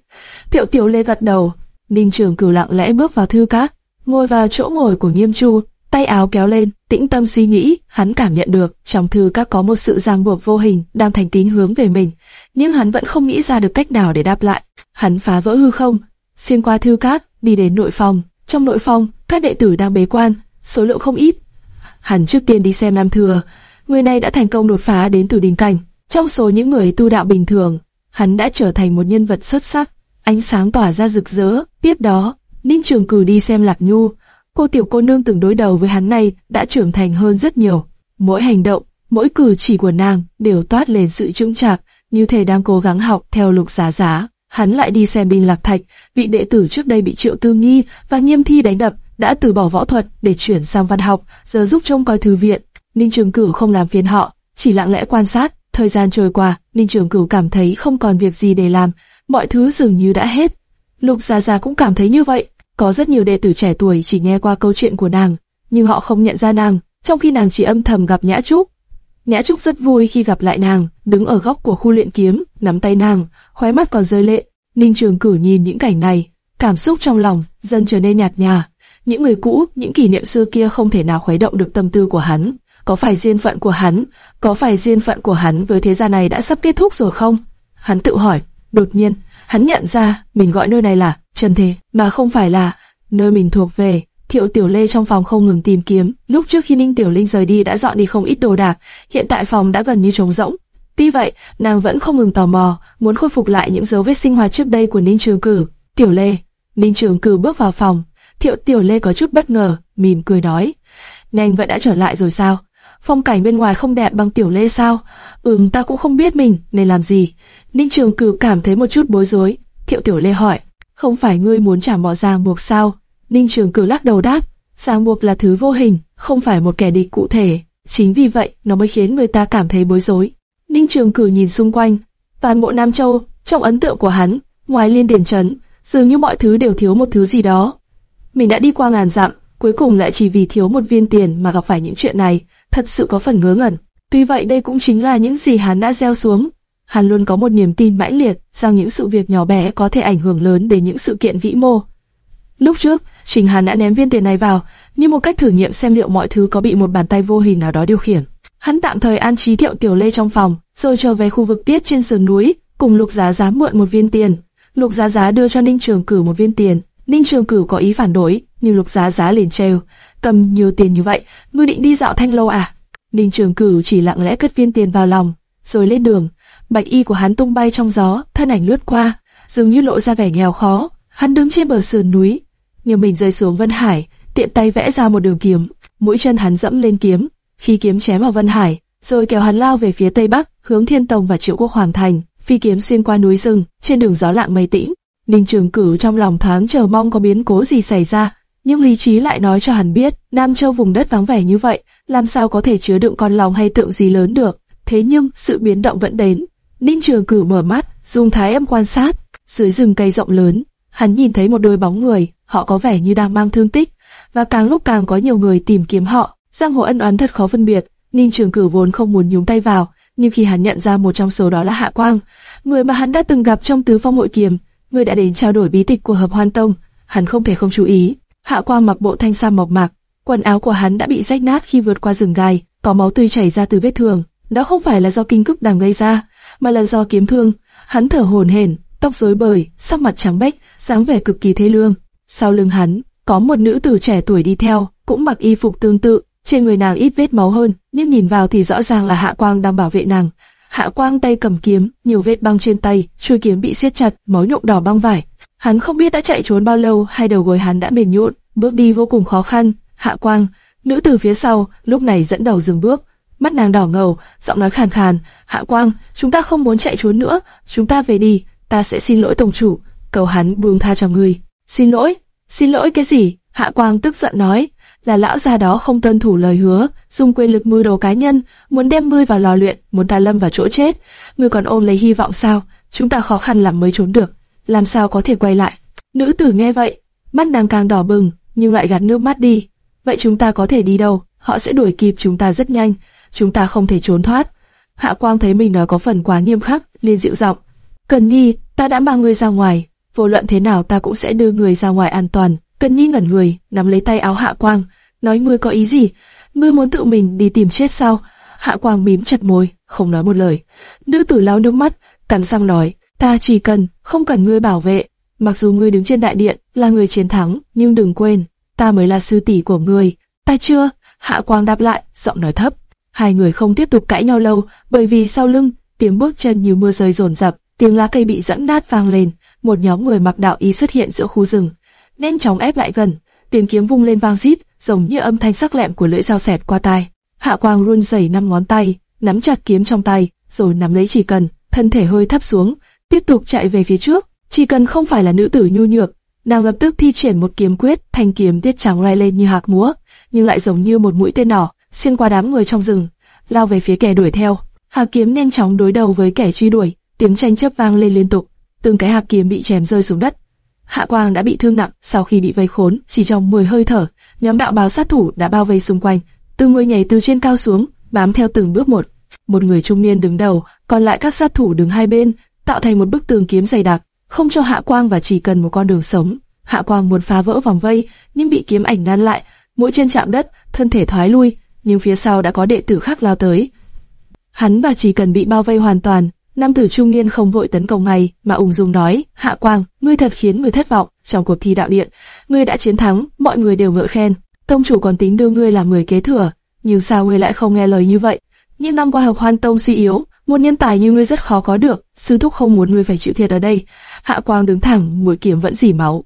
Tiểu Tiểu Lê gật đầu. Ninh Trường Cửu lặng lẽ bước vào thư cát, ngồi vào chỗ ngồi của Nghiêm Chu, tay áo kéo lên, tĩnh tâm suy nghĩ, hắn cảm nhận được trong thư các có một sự ràng buộc vô hình đang thành tín hướng về mình, nhưng hắn vẫn không nghĩ ra được cách nào để đáp lại. Hắn phá vỡ hư không, xuyên qua thư cát, đi đến nội phòng. Trong nội phòng, các đệ tử đang bế quan, số lượng không ít. Hắn trước tiên đi xem Nam Thừa, người này đã thành công đột phá đến từ đỉnh cảnh. Trong số những người tu đạo bình thường, hắn đã trở thành một nhân vật xuất sắc, ánh sáng tỏa ra rực rỡ. Tiếp đó, Ninh Trường Cử đi xem Lạc Nhu, cô tiểu cô nương từng đối đầu với hắn này đã trưởng thành hơn rất nhiều. Mỗi hành động, mỗi cử chỉ của nàng đều toát lên sự trung trạc, như thể đang cố gắng học theo lục giá giá. Hắn lại đi xem binh lạc thạch, vị đệ tử trước đây bị triệu tư nghi và nghiêm thi đánh đập, đã từ bỏ võ thuật để chuyển sang văn học, giờ giúp trông coi thư viện. Ninh Trường Cửu không làm phiền họ, chỉ lặng lẽ quan sát. Thời gian trôi qua, Ninh Trường Cửu cảm thấy không còn việc gì để làm, mọi thứ dường như đã hết. Lục Gia Gia cũng cảm thấy như vậy. Có rất nhiều đệ tử trẻ tuổi chỉ nghe qua câu chuyện của nàng, nhưng họ không nhận ra nàng, trong khi nàng chỉ âm thầm gặp Nhã Trúc. Nhã Trúc rất vui khi gặp lại nàng, đứng ở góc của khu luyện kiếm, nắm tay nàng, khóe mắt còn rơi lệ. Ninh Trường cửu nhìn những cảnh này, cảm xúc trong lòng dần trở nên nhạt nhòa. Những người cũ, những kỷ niệm xưa kia không thể nào khuấy động được tâm tư của hắn. Có phải duyên phận của hắn, có phải duyên phận của hắn với thế gian này đã sắp kết thúc rồi không? Hắn tự hỏi. Đột nhiên, hắn nhận ra mình gọi nơi này là chân thế, mà không phải là nơi mình thuộc về. Thiệu Tiểu Lê trong phòng không ngừng tìm kiếm. Lúc trước khi Ninh Tiểu Linh rời đi đã dọn đi không ít đồ đạc, hiện tại phòng đã gần như trống rỗng. Tuy vậy, nàng vẫn không ngừng tò mò, muốn khôi phục lại những dấu vết sinh hoạt trước đây của Ninh Trường Cử. Tiểu Lê, Ninh Trường Cử bước vào phòng. Thiệu Tiểu Lê có chút bất ngờ, mỉm cười nói: "Nhanh vậy đã trở lại rồi sao? Phong cảnh bên ngoài không đẹp bằng Tiểu Lê sao? Ừm, ta cũng không biết mình nên làm gì." Ninh Trường Cử cảm thấy một chút bối rối. Thiệu Tiểu Lê hỏi: "Không phải ngươi muốn trả bỏ ràng buộc sao?" Ninh Trường Cử lắc đầu đáp: "Ràng buộc là thứ vô hình, không phải một kẻ địch cụ thể, chính vì vậy nó mới khiến người ta cảm thấy bối rối." Ninh Trường Cử nhìn xung quanh, toàn bộ Nam Châu, trong ấn tượng của hắn, ngoài Liên Điền Trấn, dường như mọi thứ đều thiếu một thứ gì đó. Mình đã đi qua ngàn dặm, cuối cùng lại chỉ vì thiếu một viên tiền mà gặp phải những chuyện này, thật sự có phần ngớ ngẩn. Tuy vậy đây cũng chính là những gì hắn đã gieo xuống. Hắn luôn có một niềm tin mãnh liệt rằng những sự việc nhỏ bé có thể ảnh hưởng lớn đến những sự kiện vĩ mô. Lúc trước, Trình Hàn đã ném viên tiền này vào, như một cách thử nghiệm xem liệu mọi thứ có bị một bàn tay vô hình nào đó điều khiển. Hắn tạm thời an trí Thiệu Tiểu Lê trong phòng, rồi trở về khu vực tiết trên sườn núi, cùng Lục Giá Giá mượn một viên tiền. Lục Giá Giá đưa cho Ninh Trường Cửu một viên tiền. Ninh Trường Cửu có ý phản đối, nhưng Lục Giá Giá liền trêu, cầm nhiều tiền như vậy, ngươi định đi dạo thanh lâu à? Ninh Trường Cửu chỉ lặng lẽ cất viên tiền vào lòng, rồi lên đường. Bạch y của hắn tung bay trong gió, thân ảnh lướt qua, dường như lộ ra vẻ nghèo khó. Hắn đứng trên bờ sườn núi, nhiều mình rơi xuống Vân Hải, tiện tay vẽ ra một đường kiếm, mũi chân hắn dẫm lên kiếm, khi kiếm chém vào Vân Hải, rồi kéo hắn lao về phía tây bắc, hướng Thiên Tông và Triệu Quốc Hoàng thành. Phi kiếm xuyên qua núi rừng, trên đường gió lặng mây tĩnh. Ninh Trường Cửu trong lòng thoáng chờ mong có biến cố gì xảy ra, nhưng lý trí lại nói cho hắn biết, Nam Châu vùng đất vắng vẻ như vậy, làm sao có thể chứa đựng con lòng hay tượng gì lớn được. Thế nhưng sự biến động vẫn đến. Ninh Trường Cửu mở mắt, dùng thái âm quan sát, dưới rừng cây rộng lớn, hắn nhìn thấy một đôi bóng người, họ có vẻ như đang mang thương tích, và càng lúc càng có nhiều người tìm kiếm họ. Giang hồ ân oán thật khó phân biệt. Ninh Trường Cửu vốn không muốn nhúng tay vào, nhưng khi hắn nhận ra một trong số đó là Hạ Quang, người mà hắn đã từng gặp trong tứ phong hội kiềm, Ngươi đã đến trao đổi bí tịch của Hợp Hoan Tông, hắn không thể không chú ý. Hạ Quang mặc bộ thanh sam mộc mạc, quần áo của hắn đã bị rách nát khi vượt qua rừng gai, có máu tươi chảy ra từ vết thương. Đó không phải là do kinh cức đằng gây ra, mà là do kiếm thương. Hắn thở hổn hển, tóc rối bời, sắc mặt trắng bệch, dáng vẻ cực kỳ thê lương. Sau lưng hắn, có một nữ tử trẻ tuổi đi theo, cũng mặc y phục tương tự, trên người nàng ít vết máu hơn, nhưng nhìn vào thì rõ ràng là Hạ Quang đang bảo vệ nàng. Hạ Quang tay cầm kiếm, nhiều vết băng trên tay, chuôi kiếm bị siết chặt, máu nhuộm đỏ băng vải. Hắn không biết đã chạy trốn bao lâu, hai đầu gối hắn đã mềm nhũn, bước đi vô cùng khó khăn. Hạ Quang, nữ tử phía sau, lúc này dẫn đầu dừng bước, mắt nàng đỏ ngầu, giọng nói khàn khàn, "Hạ Quang, chúng ta không muốn chạy trốn nữa, chúng ta về đi, ta sẽ xin lỗi tổng chủ." Cầu hắn buông tha cho ngươi. "Xin lỗi? Xin lỗi cái gì?" Hạ Quang tức giận nói, là lão già đó không tuân thủ lời hứa, dùng quyền lực mưu đồ cá nhân, muốn đem ngươi vào lò luyện, muốn ta lâm vào chỗ chết. Ngươi còn ôm lấy hy vọng sao? Chúng ta khó khăn lắm mới trốn được, làm sao có thể quay lại? Nữ tử nghe vậy, mắt nàng càng đỏ bừng, nhưng lại gạt nước mắt đi. Vậy chúng ta có thể đi đâu? Họ sẽ đuổi kịp chúng ta rất nhanh, chúng ta không thể trốn thoát. Hạ Quang thấy mình nói có phần quá nghiêm khắc, liền dịu giọng. Cần Nhi, ta đã mang ngươi ra ngoài, vô luận thế nào ta cũng sẽ đưa người ra ngoài an toàn. Cần Nhi ngẩn người, nắm lấy tay áo Hạ Quang, nói ngươi có ý gì? Ngươi muốn tự mình đi tìm chết sao? Hạ Quang mím chặt môi, không nói một lời. Nữ tử lau nước mắt, cắn răng nói, ta chỉ cần, không cần ngươi bảo vệ. Mặc dù ngươi đứng trên đại điện, là người chiến thắng, nhưng đừng quên, ta mới là sư tỷ của ngươi. Ta chưa, Hạ Quang đáp lại, giọng nói thấp. Hai người không tiếp tục cãi nhau lâu, bởi vì sau lưng, tiếng bước chân như mưa rơi rồn rập, tiếng lá cây bị dẫm nát vang lên. Một nhóm người mặc đạo y xuất hiện giữa khu rừng, nhanh chóng ép lại gần tiền kiếm vung lên vang rít, giống như âm thanh sắc lẹm của lưỡi dao xẹt qua tai. Hạ Quang run rẩy năm ngón tay, nắm chặt kiếm trong tay, rồi nắm lấy chỉ cần, thân thể hơi thấp xuống, tiếp tục chạy về phía trước. Chỉ cần không phải là nữ tử nhu nhược, nàng lập tức thi triển một kiếm quyết, thanh kiếm tiết trắng ray lên như hạc múa, nhưng lại giống như một mũi tên nỏ, xuyên qua đám người trong rừng, lao về phía kẻ đuổi theo. Hạc kiếm nhanh chóng đối đầu với kẻ truy đuổi, tiếng tranh chấp vang lên liên tục, từng cái hạc kiếm bị chém rơi xuống đất. Hạ Quang đã bị thương nặng, sau khi bị vây khốn, chỉ trong 10 hơi thở, nhóm đạo bào sát thủ đã bao vây xung quanh, từ người nhảy từ trên cao xuống, bám theo từng bước một. Một người trung niên đứng đầu, còn lại các sát thủ đứng hai bên, tạo thành một bức tường kiếm dày đặc, không cho Hạ Quang và chỉ cần một con đường sống. Hạ Quang muốn phá vỡ vòng vây, nhưng bị kiếm ảnh ngăn lại, mũi chân chạm đất, thân thể thoái lui, nhưng phía sau đã có đệ tử khác lao tới. Hắn và chỉ cần bị bao vây hoàn toàn, nam tử trung niên không vội tấn công ngay, mà ung dung nói: Hạ Quang, ngươi thật khiến người thất vọng. Trong cuộc thi đạo điện, ngươi đã chiến thắng, mọi người đều ngợi khen. Tông chủ còn tính đưa ngươi làm người kế thừa, nhưng sao ngươi lại không nghe lời như vậy? Những năm qua hợp hoan tông suy yếu, một nhân tài như ngươi rất khó có được. Sư thúc không muốn ngươi phải chịu thiệt ở đây. Hạ Quang đứng thẳng, mũi kiếm vẫn dỉ máu.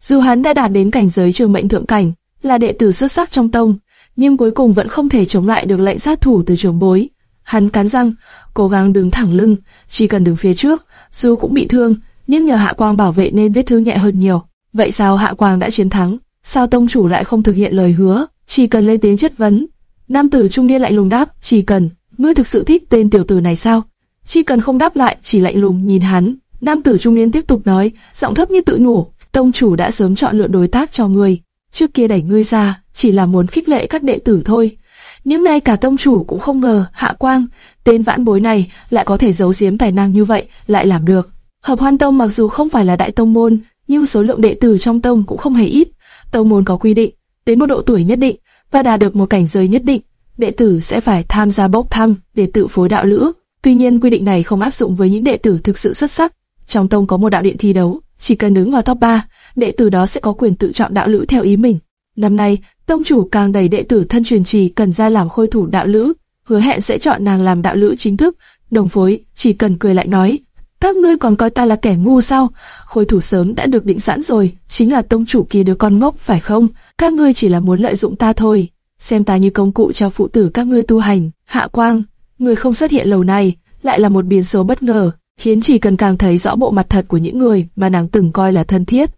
Dù hắn đã đạt đến cảnh giới trường mệnh thượng cảnh, là đệ tử xuất sắc trong tông, nhưng cuối cùng vẫn không thể chống lại được lệnh sát thủ từ trường bối. Hắn cắn răng, cố gắng đứng thẳng lưng, chỉ cần đứng phía trước, dù cũng bị thương, nhưng nhờ Hạ Quang bảo vệ nên vết thương nhẹ hơn nhiều. Vậy sao Hạ Quang đã chiến thắng? Sao tông chủ lại không thực hiện lời hứa? Chỉ cần lên tiếng chất vấn. Nam tử trung niên lại lùng đáp, chỉ cần, ngươi thực sự thích tên tiểu tử này sao? Chỉ cần không đáp lại, chỉ lạnh lùng nhìn hắn. Nam tử trung niên tiếp tục nói, giọng thấp như tự nhủ, tông chủ đã sớm chọn lựa đối tác cho ngươi. Trước kia đẩy ngươi ra, chỉ là muốn khích lệ các đệ tử thôi. Nhưng nay cả tông chủ cũng không ngờ, Hạ Quang, tên vãn bối này lại có thể giấu giếm tài năng như vậy, lại làm được. Hợp Hoan Tông mặc dù không phải là đại tông môn, nhưng số lượng đệ tử trong tông cũng không hề ít. Tông môn có quy định, đến một độ tuổi nhất định và đạt được một cảnh giới nhất định, đệ tử sẽ phải tham gia bốc thăm để tự phối đạo lữ. Tuy nhiên quy định này không áp dụng với những đệ tử thực sự xuất sắc. Trong tông có một đạo điện thi đấu, chỉ cần đứng vào top 3, đệ tử đó sẽ có quyền tự chọn đạo lữ theo ý mình. Năm nay, tông chủ càng đầy đệ tử thân truyền trì cần ra làm khôi thủ đạo lữ, hứa hẹn sẽ chọn nàng làm đạo lữ chính thức. Đồng phối chỉ cần cười lại nói, các ngươi còn coi ta là kẻ ngu sao? Khôi thủ sớm đã được định sẵn rồi, chính là tông chủ kia đứa con ngốc phải không? Các ngươi chỉ là muốn lợi dụng ta thôi, xem ta như công cụ cho phụ tử các ngươi tu hành. Hạ Quang, người không xuất hiện lâu này, lại là một biến số bất ngờ, khiến chỉ cần càng thấy rõ bộ mặt thật của những người mà nàng từng coi là thân thiết,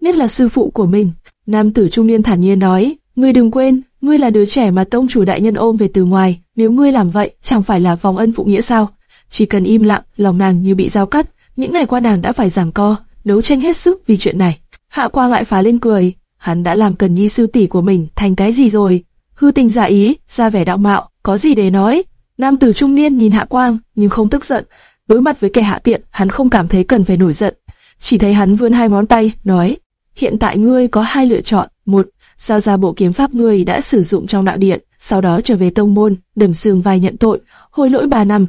nhất là sư phụ của mình. Nam tử trung niên thản nhiên nói, ngươi đừng quên, ngươi là đứa trẻ mà tông chủ đại nhân ôm về từ ngoài, nếu ngươi làm vậy, chẳng phải là vòng ân phụ nghĩa sao? Chỉ cần im lặng, lòng nàng như bị dao cắt, những ngày qua nàng đã phải giảm co, đấu tranh hết sức vì chuyện này. Hạ Quang lại phá lên cười, hắn đã làm cần nhi sư tỷ của mình thành cái gì rồi? Hư tình giả ý, ra vẻ đạo mạo, có gì để nói? Nam tử trung niên nhìn Hạ Quang, nhưng không tức giận. Đối mặt với kẻ hạ tiện, hắn không cảm thấy cần phải nổi giận. Chỉ thấy hắn vươn hai ngón tay, nói, hiện tại ngươi có hai lựa chọn. Một, giao ra bộ kiếm pháp ngươi đã sử dụng trong đạo điện, sau đó trở về tông môn, đầm xương vai nhận tội, hối lỗi ba năm.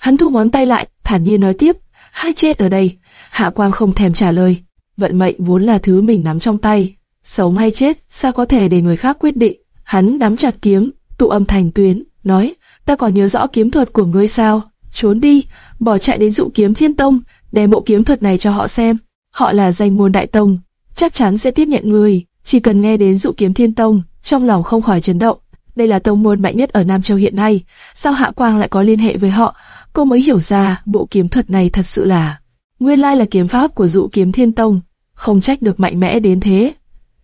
Hắn thu ngón tay lại, thản nhiên nói tiếp, hai chết ở đây. Hạ Quang không thèm trả lời. Vận mệnh vốn là thứ mình nắm trong tay, sống hay chết sao có thể để người khác quyết định. Hắn nắm chặt kiếm, tụ âm thành tuyến, nói, ta còn nhớ rõ kiếm thuật của ngươi sao? Trốn đi, bỏ chạy đến dụ kiếm thiên tông, đem bộ kiếm thuật này cho họ xem. Họ là danh môn đại tông, chắc chắn sẽ tiếp nhận ngươi. Chỉ cần nghe đến dụ kiếm thiên tông, trong lòng không khỏi chấn động. Đây là tông môn mạnh nhất ở Nam Châu hiện nay, sao Hạ Quang lại có liên hệ với họ? Cô mới hiểu ra bộ kiếm thuật này thật sự là nguyên lai là kiếm pháp của dụ kiếm thiên tông, không trách được mạnh mẽ đến thế.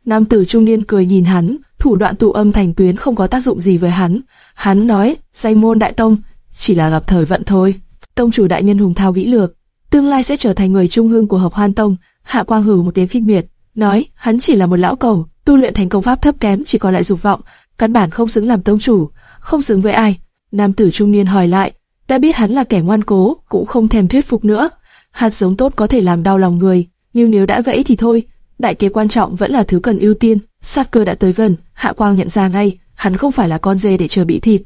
Nam tử trung niên cười nhìn hắn, thủ đoạn tụ âm thành tuyến không có tác dụng gì với hắn. Hắn nói, danh môn đại tông, chỉ là gặp thời vận thôi. Tông chủ đại nhân hùng thao vĩ lược, tương lai sẽ trở thành người trung hương của hợp hoan tông. Hạ Quang hừ một tiếng khinh miệt, nói, hắn chỉ là một lão cầu, tu luyện thành công pháp thấp kém chỉ còn lại dục vọng, căn bản không xứng làm tông chủ, không xứng với ai. Nam tử trung niên hỏi lại, đã biết hắn là kẻ ngoan cố, cũng không thèm thuyết phục nữa. Hạt giống tốt có thể làm đau lòng người, nhưng nếu đã vẫy thì thôi, đại kế quan trọng vẫn là thứ cần ưu tiên. Sát cơ đã tới gần, Hạ Quang nhận ra ngay, hắn không phải là con dê để chờ bị thịt.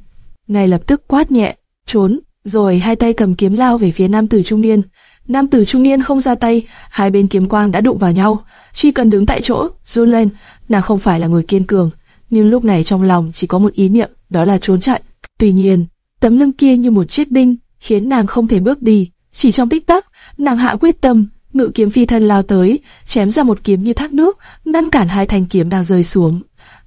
Ngay lập tức quát nhẹ, trốn, rồi hai tay cầm kiếm lao về phía nam tử trung niên. Nam tử trung niên không ra tay, hai bên kiếm quang đã đụng vào nhau. Chỉ cần đứng tại chỗ, run lên, nàng không phải là người kiên cường, nhưng lúc này trong lòng chỉ có một ý niệm, đó là trốn chạy. Tuy nhiên, tấm lưng kia như một chiếc đinh, khiến nàng không thể bước đi. Chỉ trong tích tắc, nàng hạ quyết tâm, ngự kiếm phi thân lao tới, chém ra một kiếm như thác nước, ngăn cản hai thanh kiếm đang rơi xuống.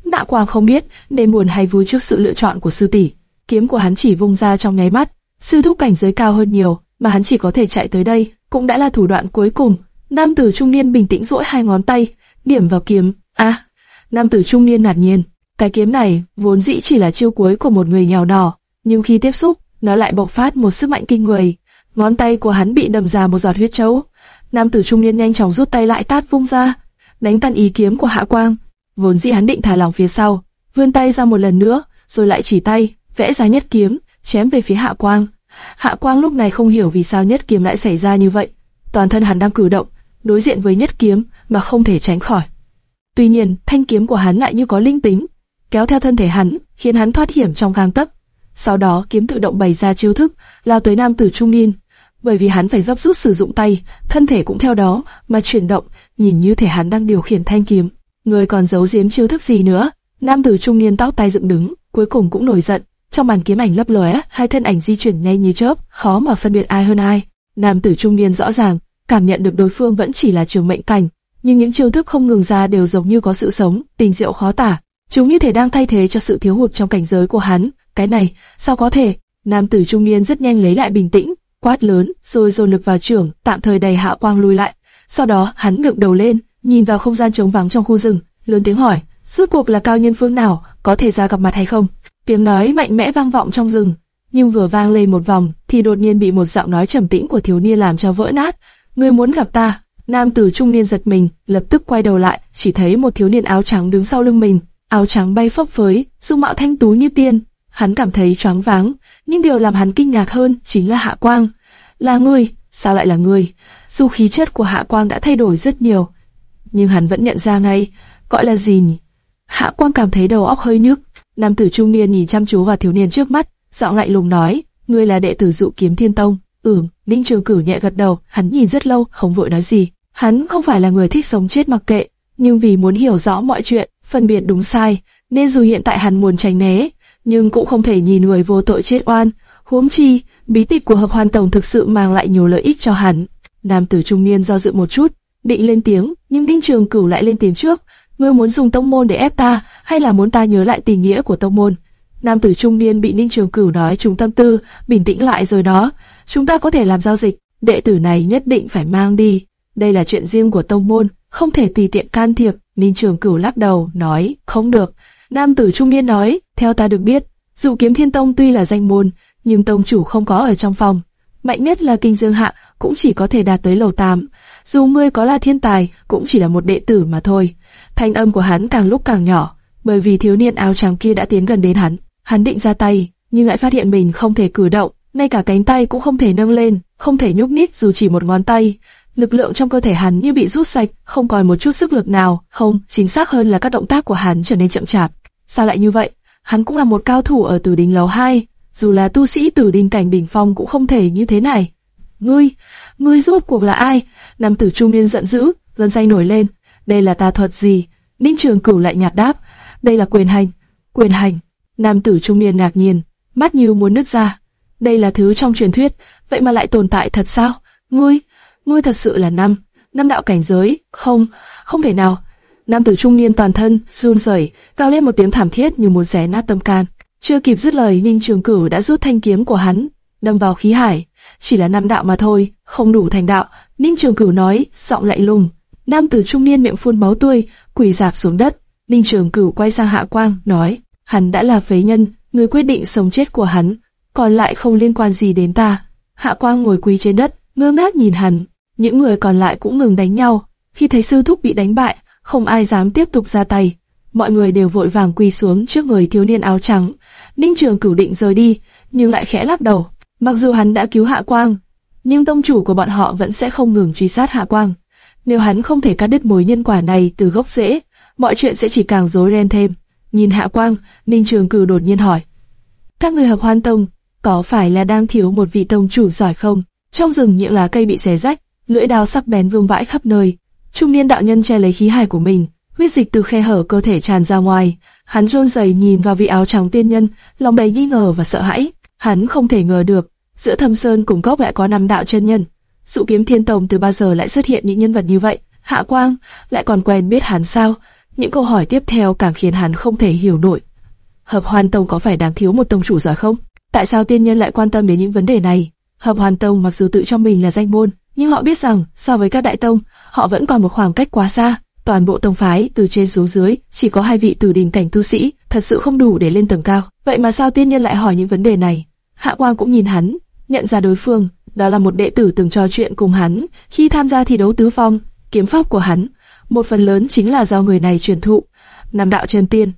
Nạ Quang không biết nên buồn hay vui trước sự lựa chọn của sư tỷ. Kiếm của hắn chỉ vung ra trong nháy mắt, sư thúc cảnh giới cao hơn nhiều, mà hắn chỉ có thể chạy tới đây, cũng đã là thủ đoạn cuối cùng. Nam tử trung niên bình tĩnh duỗi hai ngón tay, điểm vào kiếm. A, à, nam tử trung niên ngạc nhiên, cái kiếm này vốn dĩ chỉ là chiêu cuối của một người nghèo đỏ, nhưng khi tiếp xúc, nó lại bộc phát một sức mạnh kinh người. Ngón tay của hắn bị đầm ra một giọt huyết chấu. Nam tử trung niên nhanh chóng rút tay lại tát vung ra, đánh tan ý kiếm của Hạ Quang. Vốn dĩ hắn định thả lỏng phía sau, vươn tay ra một lần nữa, rồi lại chỉ tay, vẽ ra nhất kiếm, chém về phía Hạ Quang. Hạ Quang lúc này không hiểu vì sao nhất kiếm lại xảy ra như vậy. Toàn thân hắn đang cử động, đối diện với nhất kiếm mà không thể tránh khỏi. Tuy nhiên, thanh kiếm của hắn lại như có linh tính, kéo theo thân thể hắn, khiến hắn thoát hiểm trong gang tấc. Sau đó, kiếm tự động bày ra chiêu thức, lao tới nam tử trung niên. Bởi vì hắn phải gấp rút sử dụng tay, thân thể cũng theo đó mà chuyển động, nhìn như thể hắn đang điều khiển thanh kiếm. Người còn giấu giếm chiêu thức gì nữa? Nam tử trung niên tóc tay dựng đứng, cuối cùng cũng nổi giận. Trong màn kiếm ảnh lấp lóe, hai thân ảnh di chuyển nhanh như chớp, khó mà phân biệt ai hơn ai. Nam tử trung niên rõ ràng cảm nhận được đối phương vẫn chỉ là trường mệnh cảnh, nhưng những chiêu thức không ngừng ra đều giống như có sự sống, tình diệu khó tả. Chúng như thể đang thay thế cho sự thiếu hụt trong cảnh giới của hắn. Cái này, sao có thể? Nam tử trung niên rất nhanh lấy lại bình tĩnh, quát lớn, rồi dồn lực vào trưởng, tạm thời đầy hạ quang lui lại. Sau đó, hắn ngẩng đầu lên, nhìn vào không gian trống vắng trong khu rừng, lớn tiếng hỏi, rốt cuộc là cao nhân phương nào, có thể ra gặp mặt hay không? Tiếng nói mạnh mẽ vang vọng trong rừng, nhưng vừa vang lên một vòng, thì đột nhiên bị một giọng nói trầm tĩnh của thiếu niên làm cho vỡ nát. Ngươi muốn gặp ta? Nam tử trung niên giật mình, lập tức quay đầu lại, chỉ thấy một thiếu niên áo trắng đứng sau lưng mình, áo trắng bay phấp phới, dung mạo thanh tú như tiên. Hắn cảm thấy choáng váng, nhưng điều làm hắn kinh ngạc hơn chính là Hạ Quang. Là ngươi? Sao lại là ngươi? Dù khí chất của Hạ Quang đã thay đổi rất nhiều, nhưng hắn vẫn nhận ra ngay, gọi là gì nhỉ? Hạ Quang cảm thấy đầu óc hơi nhức. Nam tử trung niên nhìn chăm chú vào thiếu niên trước mắt, giọng lạnh lùng nói, ngươi là đệ tử dụ kiếm thiên tông. Ừm, Ninh Trường Cửu nhẹ gật đầu, hắn nhìn rất lâu, không vội nói gì. Hắn không phải là người thích sống chết mặc kệ, nhưng vì muốn hiểu rõ mọi chuyện, phân biệt đúng sai, nên dù hiện tại hắn muốn tránh né, nhưng cũng không thể nhìn người vô tội chết oan. Huống chi, bí tịch của hợp hoàn tổng thực sự mang lại nhiều lợi ích cho hắn. Nam tử trung niên do dự một chút, định lên tiếng, nhưng Đinh Trường Cửu lại lên tiếng trước. Ngươi muốn dùng tông môn để ép ta, hay là muốn ta nhớ lại tình nghĩa của tông môn? Nam tử trung niên bị Ninh Trường Cửu nói trúng tâm tư, bình tĩnh lại rồi đó. Chúng ta có thể làm giao dịch, đệ tử này nhất định phải mang đi. Đây là chuyện riêng của tông môn, không thể tùy tiện can thiệp. Ninh Trường Cửu lắc đầu, nói, không được. Nam tử trung niên nói, theo ta được biết, dù kiếm thiên tông tuy là danh môn, nhưng tông chủ không có ở trong phòng. Mạnh nhất là kinh dương hạng cũng chỉ có thể đạt tới lầu 8. Dù ngươi có là thiên tài, cũng chỉ là một đệ tử mà thôi. Thanh âm của hắn càng lúc càng nhỏ, bởi vì thiếu niên áo trắng kia đã tiến gần đến hắn. Hắn định ra tay, nhưng lại phát hiện mình không thể cử động, ngay cả cánh tay cũng không thể nâng lên, không thể nhúc nhích dù chỉ một ngón tay. Lực lượng trong cơ thể hắn như bị rút sạch, không còn một chút sức lực nào. Không, chính xác hơn là các động tác của hắn trở nên chậm chạp. Sao lại như vậy? Hắn cũng là một cao thủ ở Tử Đình lầu 2, dù là tu sĩ Tử Đình cảnh bình phong cũng không thể như thế này. Ngươi, ngươi rốt cuộc là ai? Nam tử trung niên giận dữ, gân say nổi lên. Đây là tà thuật gì? Ninh Trường Cửu lại nhạt đáp, đây là quyền hành. Quyền hành. Nam tử trung niên ngạc nhiên, mắt như muốn nứt ra. Đây là thứ trong truyền thuyết, vậy mà lại tồn tại thật sao? Ngươi, ngươi thật sự là năm, năm đạo cảnh giới? Không, không thể nào. Nam tử trung niên toàn thân run rẩy, cao lên một tiếng thảm thiết như muốn xé nát tâm can. Chưa kịp dứt lời, Ninh Trường Cửu đã rút thanh kiếm của hắn, đâm vào khí hải. Chỉ là năm đạo mà thôi, không đủ thành đạo. Ninh Trường Cửu nói, giọng lạnh lùng. Nam tử trung niên miệng phun máu tươi, quỳ dạp xuống đất. Ninh Trường Cửu quay sang Hạ Quang, nói: hắn đã là phế nhân, người quyết định sống chết của hắn, còn lại không liên quan gì đến ta. Hạ Quang ngồi quỳ trên đất, ngơ ngác nhìn hắn. Những người còn lại cũng ngừng đánh nhau. Khi thấy sư thúc bị đánh bại, không ai dám tiếp tục ra tay. Mọi người đều vội vàng quỳ xuống trước người thiếu niên áo trắng. Ninh Trường Cửu định rời đi, nhưng lại khẽ lắc đầu. Mặc dù hắn đã cứu Hạ Quang, nhưng tông chủ của bọn họ vẫn sẽ không ngừng truy sát Hạ Quang. Nếu hắn không thể cắt đứt mối nhân quả này từ gốc rễ, mọi chuyện sẽ chỉ càng rối ren thêm. Nhìn Hạ Quang, Ninh Trường Cửu đột nhiên hỏi: "Các người hợp Hoan Tông, có phải là đang thiếu một vị tông chủ giỏi không?" Trong rừng những lá cây bị xé rách, lưỡi đao sắc bén vương vãi khắp nơi. Trung niên đạo nhân che lấy khí hải của mình, huyết dịch từ khe hở cơ thể tràn ra ngoài. Hắn run rẩy nhìn vào vị áo trắng tiên nhân, lòng đầy nghi ngờ và sợ hãi. Hắn không thể ngờ được, giữa thâm sơn cùng cốc lại có năm đạo chân nhân. Dụ kiếm thiên tông từ bao giờ lại xuất hiện những nhân vật như vậy? Hạ Quang lại còn quen biết hắn sao? Những câu hỏi tiếp theo càng khiến hắn không thể hiểu nổi. Hợp Hoan Tông có phải đáng thiếu một tông chủ giỏi không? Tại sao tiên nhân lại quan tâm đến những vấn đề này? Hợp Hoàn Tông mặc dù tự cho mình là danh môn, nhưng họ biết rằng so với các đại tông, họ vẫn còn một khoảng cách quá xa. Toàn bộ tông phái từ trên xuống dưới chỉ có hai vị tử đỉnh cảnh tu sĩ, thật sự không đủ để lên tầng cao. Vậy mà sao tiên nhân lại hỏi những vấn đề này? Hạ Quang cũng nhìn hắn, nhận ra đối phương, đó là một đệ tử từng trò chuyện cùng hắn khi tham gia thi đấu tứ phong, kiếm pháp của hắn, một phần lớn chính là do người này truyền thụ. Nam đạo chân tiên,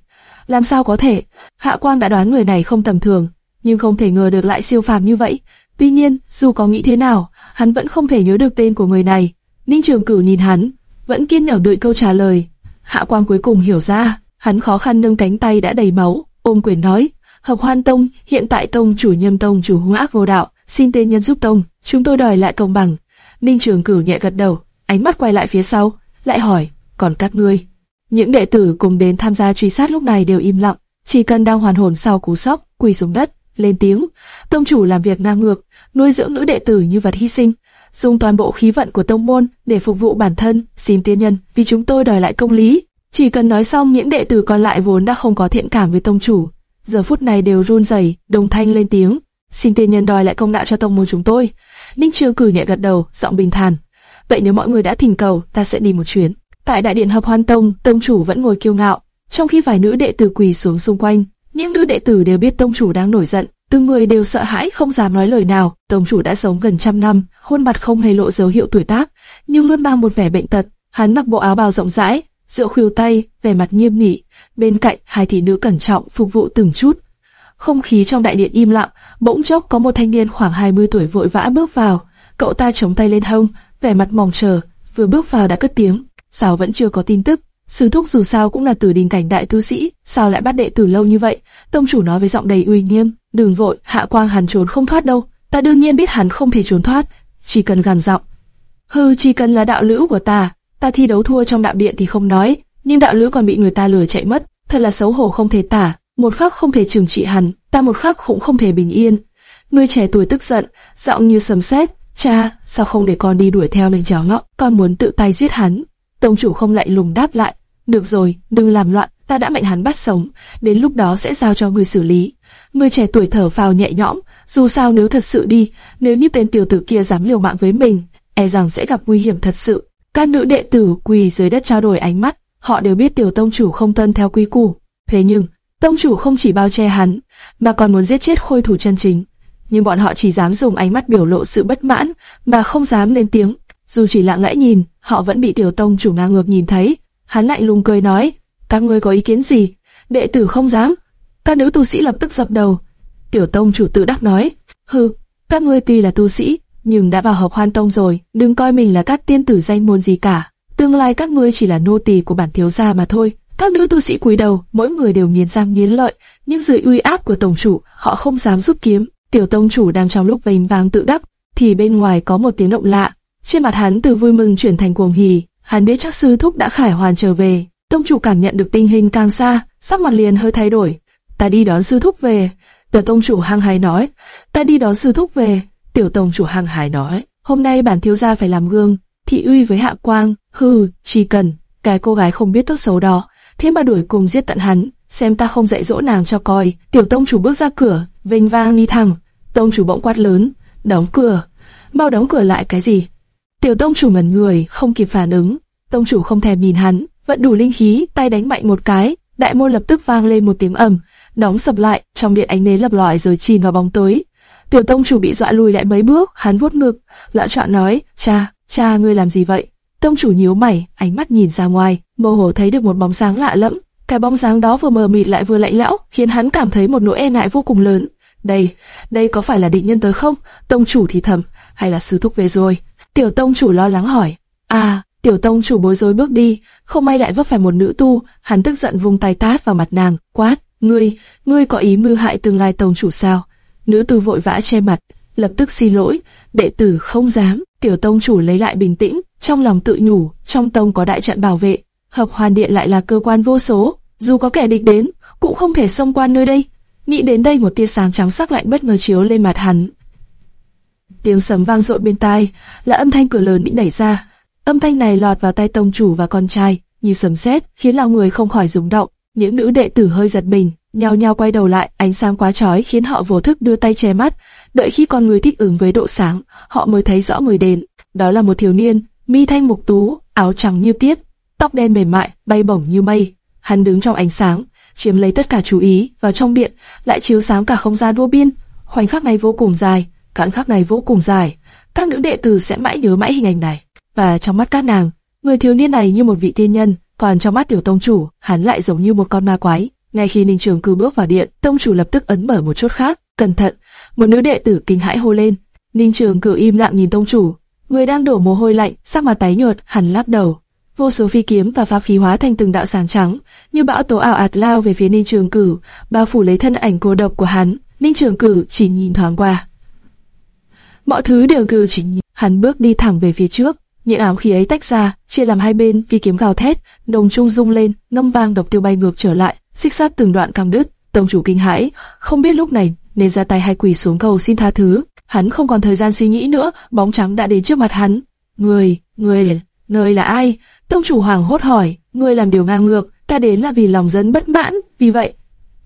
làm sao có thể? Hạ Quang đã đoán người này không tầm thường, nhưng không thể ngờ được lại siêu phàm như vậy. Tuy nhiên, dù có nghĩ thế nào, hắn vẫn không thể nhớ được tên của người này. Ninh Trường Cửu nhìn hắn, vẫn kiên nhẫn đợi câu trả lời. Hạ Quang cuối cùng hiểu ra, hắn khó khăn nâng cánh tay đã đầy máu, ôm quyền nói: Hợp Hoan Tông, hiện tại tông chủ Nhâm Tông chủ hung ác vô đạo, xin tên nhân giúp tông, chúng tôi đòi lại công bằng. Ninh Trường Cửu nhẹ gật đầu, ánh mắt quay lại phía sau, lại hỏi, còn các ngươi? Những đệ tử cùng đến tham gia truy sát lúc này đều im lặng, chỉ cần đang hoàn hồn sau cú sốc, quỳ xuống đất, lên tiếng. Tông chủ làm việc ngang ngược, nuôi dưỡng nữ đệ tử như vật hy sinh, dùng toàn bộ khí vận của tông môn để phục vụ bản thân, xin tiên nhân, vì chúng tôi đòi lại công lý. Chỉ cần nói xong những đệ tử còn lại vốn đã không có thiện cảm với tông chủ, giờ phút này đều run rẩy, đồng thanh lên tiếng, xin tiên nhân đòi lại công đạo cho tông môn chúng tôi. Ninh Trường cử nhẹ gật đầu, giọng bình thản. Vậy nếu mọi người đã thỉnh cầu, ta sẽ đi một chuyến. Tại đại điện hợp hoan tông, tông chủ vẫn ngồi kiêu ngạo, trong khi vài nữ đệ tử quỳ xuống xung quanh. Những nữ đệ tử đều biết tông chủ đang nổi giận, từng người đều sợ hãi không dám nói lời nào. Tông chủ đã sống gần trăm năm, khuôn mặt không hề lộ dấu hiệu tuổi tác, nhưng luôn mang một vẻ bệnh tật. Hắn mặc bộ áo bào rộng rãi, rượu khuỷu tay, vẻ mặt nghiêm nghị. Bên cạnh hai thị nữ cẩn trọng phục vụ từng chút. Không khí trong đại điện im lặng, bỗng chốc có một thanh niên khoảng 20 tuổi vội vã bước vào. Cậu ta chống tay lên hông, vẻ mặt mong chờ, vừa bước vào đã cất tiếng, sao vẫn chưa có tin tức? Sư thúc dù sao cũng là tử đình cảnh đại tu sĩ, sao lại bắt đệ tử lâu như vậy? Tông chủ nói với giọng đầy uy nghiêm, đừng vội, hạ quang hắn trốn không thoát đâu. Ta đương nhiên biết hắn không thể trốn thoát, chỉ cần gằn giọng. Hừ, chỉ cần là đạo lữ của ta, ta thi đấu thua trong đạo điện thì không nói, nhưng đạo lữ còn bị người ta lừa chạy mất, thật là xấu hổ không thể tả. Một khắc không thể trừng trị hắn, ta một khắc cũng không thể bình yên. Người trẻ tuổi tức giận, giọng như sấm sét, Cha, sao không để con đi đuổi theo mình cháu ngọ? Con muốn tự tay giết hắn. Tông chủ không lại lùng đáp lại. Được rồi, đừng làm loạn, ta đã mệnh hắn bắt sống, đến lúc đó sẽ giao cho người xử lý. Người trẻ tuổi thở phào nhẹ nhõm, dù sao nếu thật sự đi, nếu như tên tiểu tử kia dám liều mạng với mình, e rằng sẽ gặp nguy hiểm thật sự. Các nữ đệ tử quỳ dưới đất trao đổi ánh mắt, họ đều biết tiểu tông chủ không tân theo quy củ. Thế nhưng, tông chủ không chỉ bao che hắn, mà còn muốn giết chết khôi thủ chân chính nhưng bọn họ chỉ dám dùng ánh mắt biểu lộ sự bất mãn, mà không dám lên tiếng. Dù chỉ lặng lẽ nhìn, họ vẫn bị tiểu tông chủ ngang ngược nhìn thấy. Hắn lạnh lùng cười nói, các ngươi có ý kiến gì? Đệ tử không dám. Các nữ tu sĩ lập tức dập đầu. Tiểu tông chủ tự đắc nói, hừ, các ngươi tuy là tu sĩ, nhưng đã vào hợp hoan tông rồi, đừng coi mình là các tiên tử danh môn gì cả. Tương lai các ngươi chỉ là nô tỳ của bản thiếu gia mà thôi. Các nữ tu sĩ cúi đầu, mỗi người đều nghiến răng nghiến lợi, nhưng dưới uy áp của tổng chủ, họ không dám rút kiếm, Tiểu tông chủ đang trong lúc vênh vang tự đắc, thì bên ngoài có một tiếng động lạ. Trên mặt hắn từ vui mừng chuyển thành cuồng hỉ, hắn biết chắc sư thúc đã khải hoàn trở về. Tông chủ cảm nhận được tình hình càng xa, sắc mặt liền hơi thay đổi. Ta đi đón sư thúc về. Tiểu tông chủ hăng hái nói. Ta đi đón sư thúc về. Tiểu tông chủ hăng hái nói. Hôm nay bản thiếu gia phải làm gương, thị uy với hạ quang. Hừ, chỉ cần cái cô gái không biết tốt xấu đó, thế mà đuổi cùng giết tận hắn, xem ta không dạy dỗ nàng cho coi. Tiểu tông chủ bước ra cửa, vênh vang đi thẳng. Tông chủ bỗng quát lớn, đóng cửa, mau đóng cửa lại cái gì? Tiểu tông chủ ngẩn người, không kịp phản ứng. Tông chủ không thèm nhìn hắn, vẫn đủ linh khí, tay đánh mạnh một cái, đại môn lập tức vang lên một tiếng ầm, đóng sập lại, trong điện ánh nến lập lòi rồi chìm vào bóng tối. Tiểu tông chủ bị dọa lùi lại mấy bước, hắn vuốt ngực, lão trọn nói, cha, cha ngươi làm gì vậy? Tông chủ nhíu mày, ánh mắt nhìn ra ngoài, mơ hồ thấy được một bóng sáng lạ lẫm. Cái bóng sáng đó vừa mờ mịt lại vừa lạnh lẽo, khiến hắn cảm thấy một nỗi e ngại vô cùng lớn. Đây, đây có phải là định nhân tới không? Tông chủ thì thầm, hay là sư thúc về rồi? Tiểu tông chủ lo lắng hỏi. À, tiểu tông chủ bối rối bước đi, không may lại vấp phải một nữ tu, hắn tức giận vung tay tát vào mặt nàng, quát, ngươi, ngươi có ý mưu hại tương lai tông chủ sao? Nữ tu vội vã che mặt, lập tức xin lỗi, đệ tử không dám. Tiểu tông chủ lấy lại bình tĩnh, trong lòng tự nhủ, trong tông có đại trận bảo vệ, hợp hoàn điện lại là cơ quan vô số, dù có kẻ địch đến, cũng không thể xông qua nơi đây. Nghĩ đến đây một tia sáng trắng sắc lạnh bất ngờ chiếu lên mặt hắn. Tiếng sấm vang dội bên tai, là âm thanh cửa lớn bị đẩy ra. Âm thanh này lọt vào tay tông chủ và con trai, như sấm sét, khiến lòng người không khỏi rung động. Những nữ đệ tử hơi giật mình, nhao nhao quay đầu lại, ánh sáng quá chói khiến họ vô thức đưa tay che mắt. Đợi khi con người thích ứng với độ sáng, họ mới thấy rõ người đến. Đó là một thiếu niên, mi thanh mục tú, áo trắng như tiết, tóc đen mềm mại, bay bổng như mây. Hắn đứng trong ánh sáng, chiếm lấy tất cả chú ý, và trong điện lại chiếu sáng cả không gian vô biên. Khoảnh khắc này vô cùng dài, cạn khắc này vô cùng dài. Các nữ đệ tử sẽ mãi nhớ mãi hình ảnh này. Và trong mắt các nàng, người thiếu niên này như một vị tiên nhân, còn trong mắt tiểu tông chủ, hắn lại giống như một con ma quái. Ngay khi Ninh Trường Cư bước vào điện, tông chủ lập tức ấn mở một chốt khác. Cẩn thận! Một nữ đệ tử kinh hãi hô lên. Ninh Trường Cử im lặng nhìn tông chủ, người đang đổ mồ hôi lạnh, sắc mặt tái nhợt, hắn lắc đầu. Vô số phi kiếm và pháp khí hóa thành từng đạo sáng trắng, như bão tố ảo ạt lao về phía Ninh Trường Cử, bao phủ lấy thân ảnh cô độc của hắn. Ninh Trường Cử chỉ nhìn thoáng qua. Mọi thứ đều cử chỉ nhìn. Hắn bước đi thẳng về phía trước, những ám khí ấy tách ra, chia làm hai bên, phi kiếm gào thét, đồng trung rung lên, ngâm vang độc tiêu bay ngược trở lại, xích sát từng đoạn căng đứt. Tông chủ kinh hãi, không biết lúc này nên ra tay hay quỳ xuống cầu xin tha thứ. Hắn không còn thời gian suy nghĩ nữa, bóng trắng đã đến trước mặt hắn. Người, người, nơi là ai? Tông chủ hoàng hốt hỏi, người làm điều ngang ngược, ta đến là vì lòng dân bất mãn, vì vậy.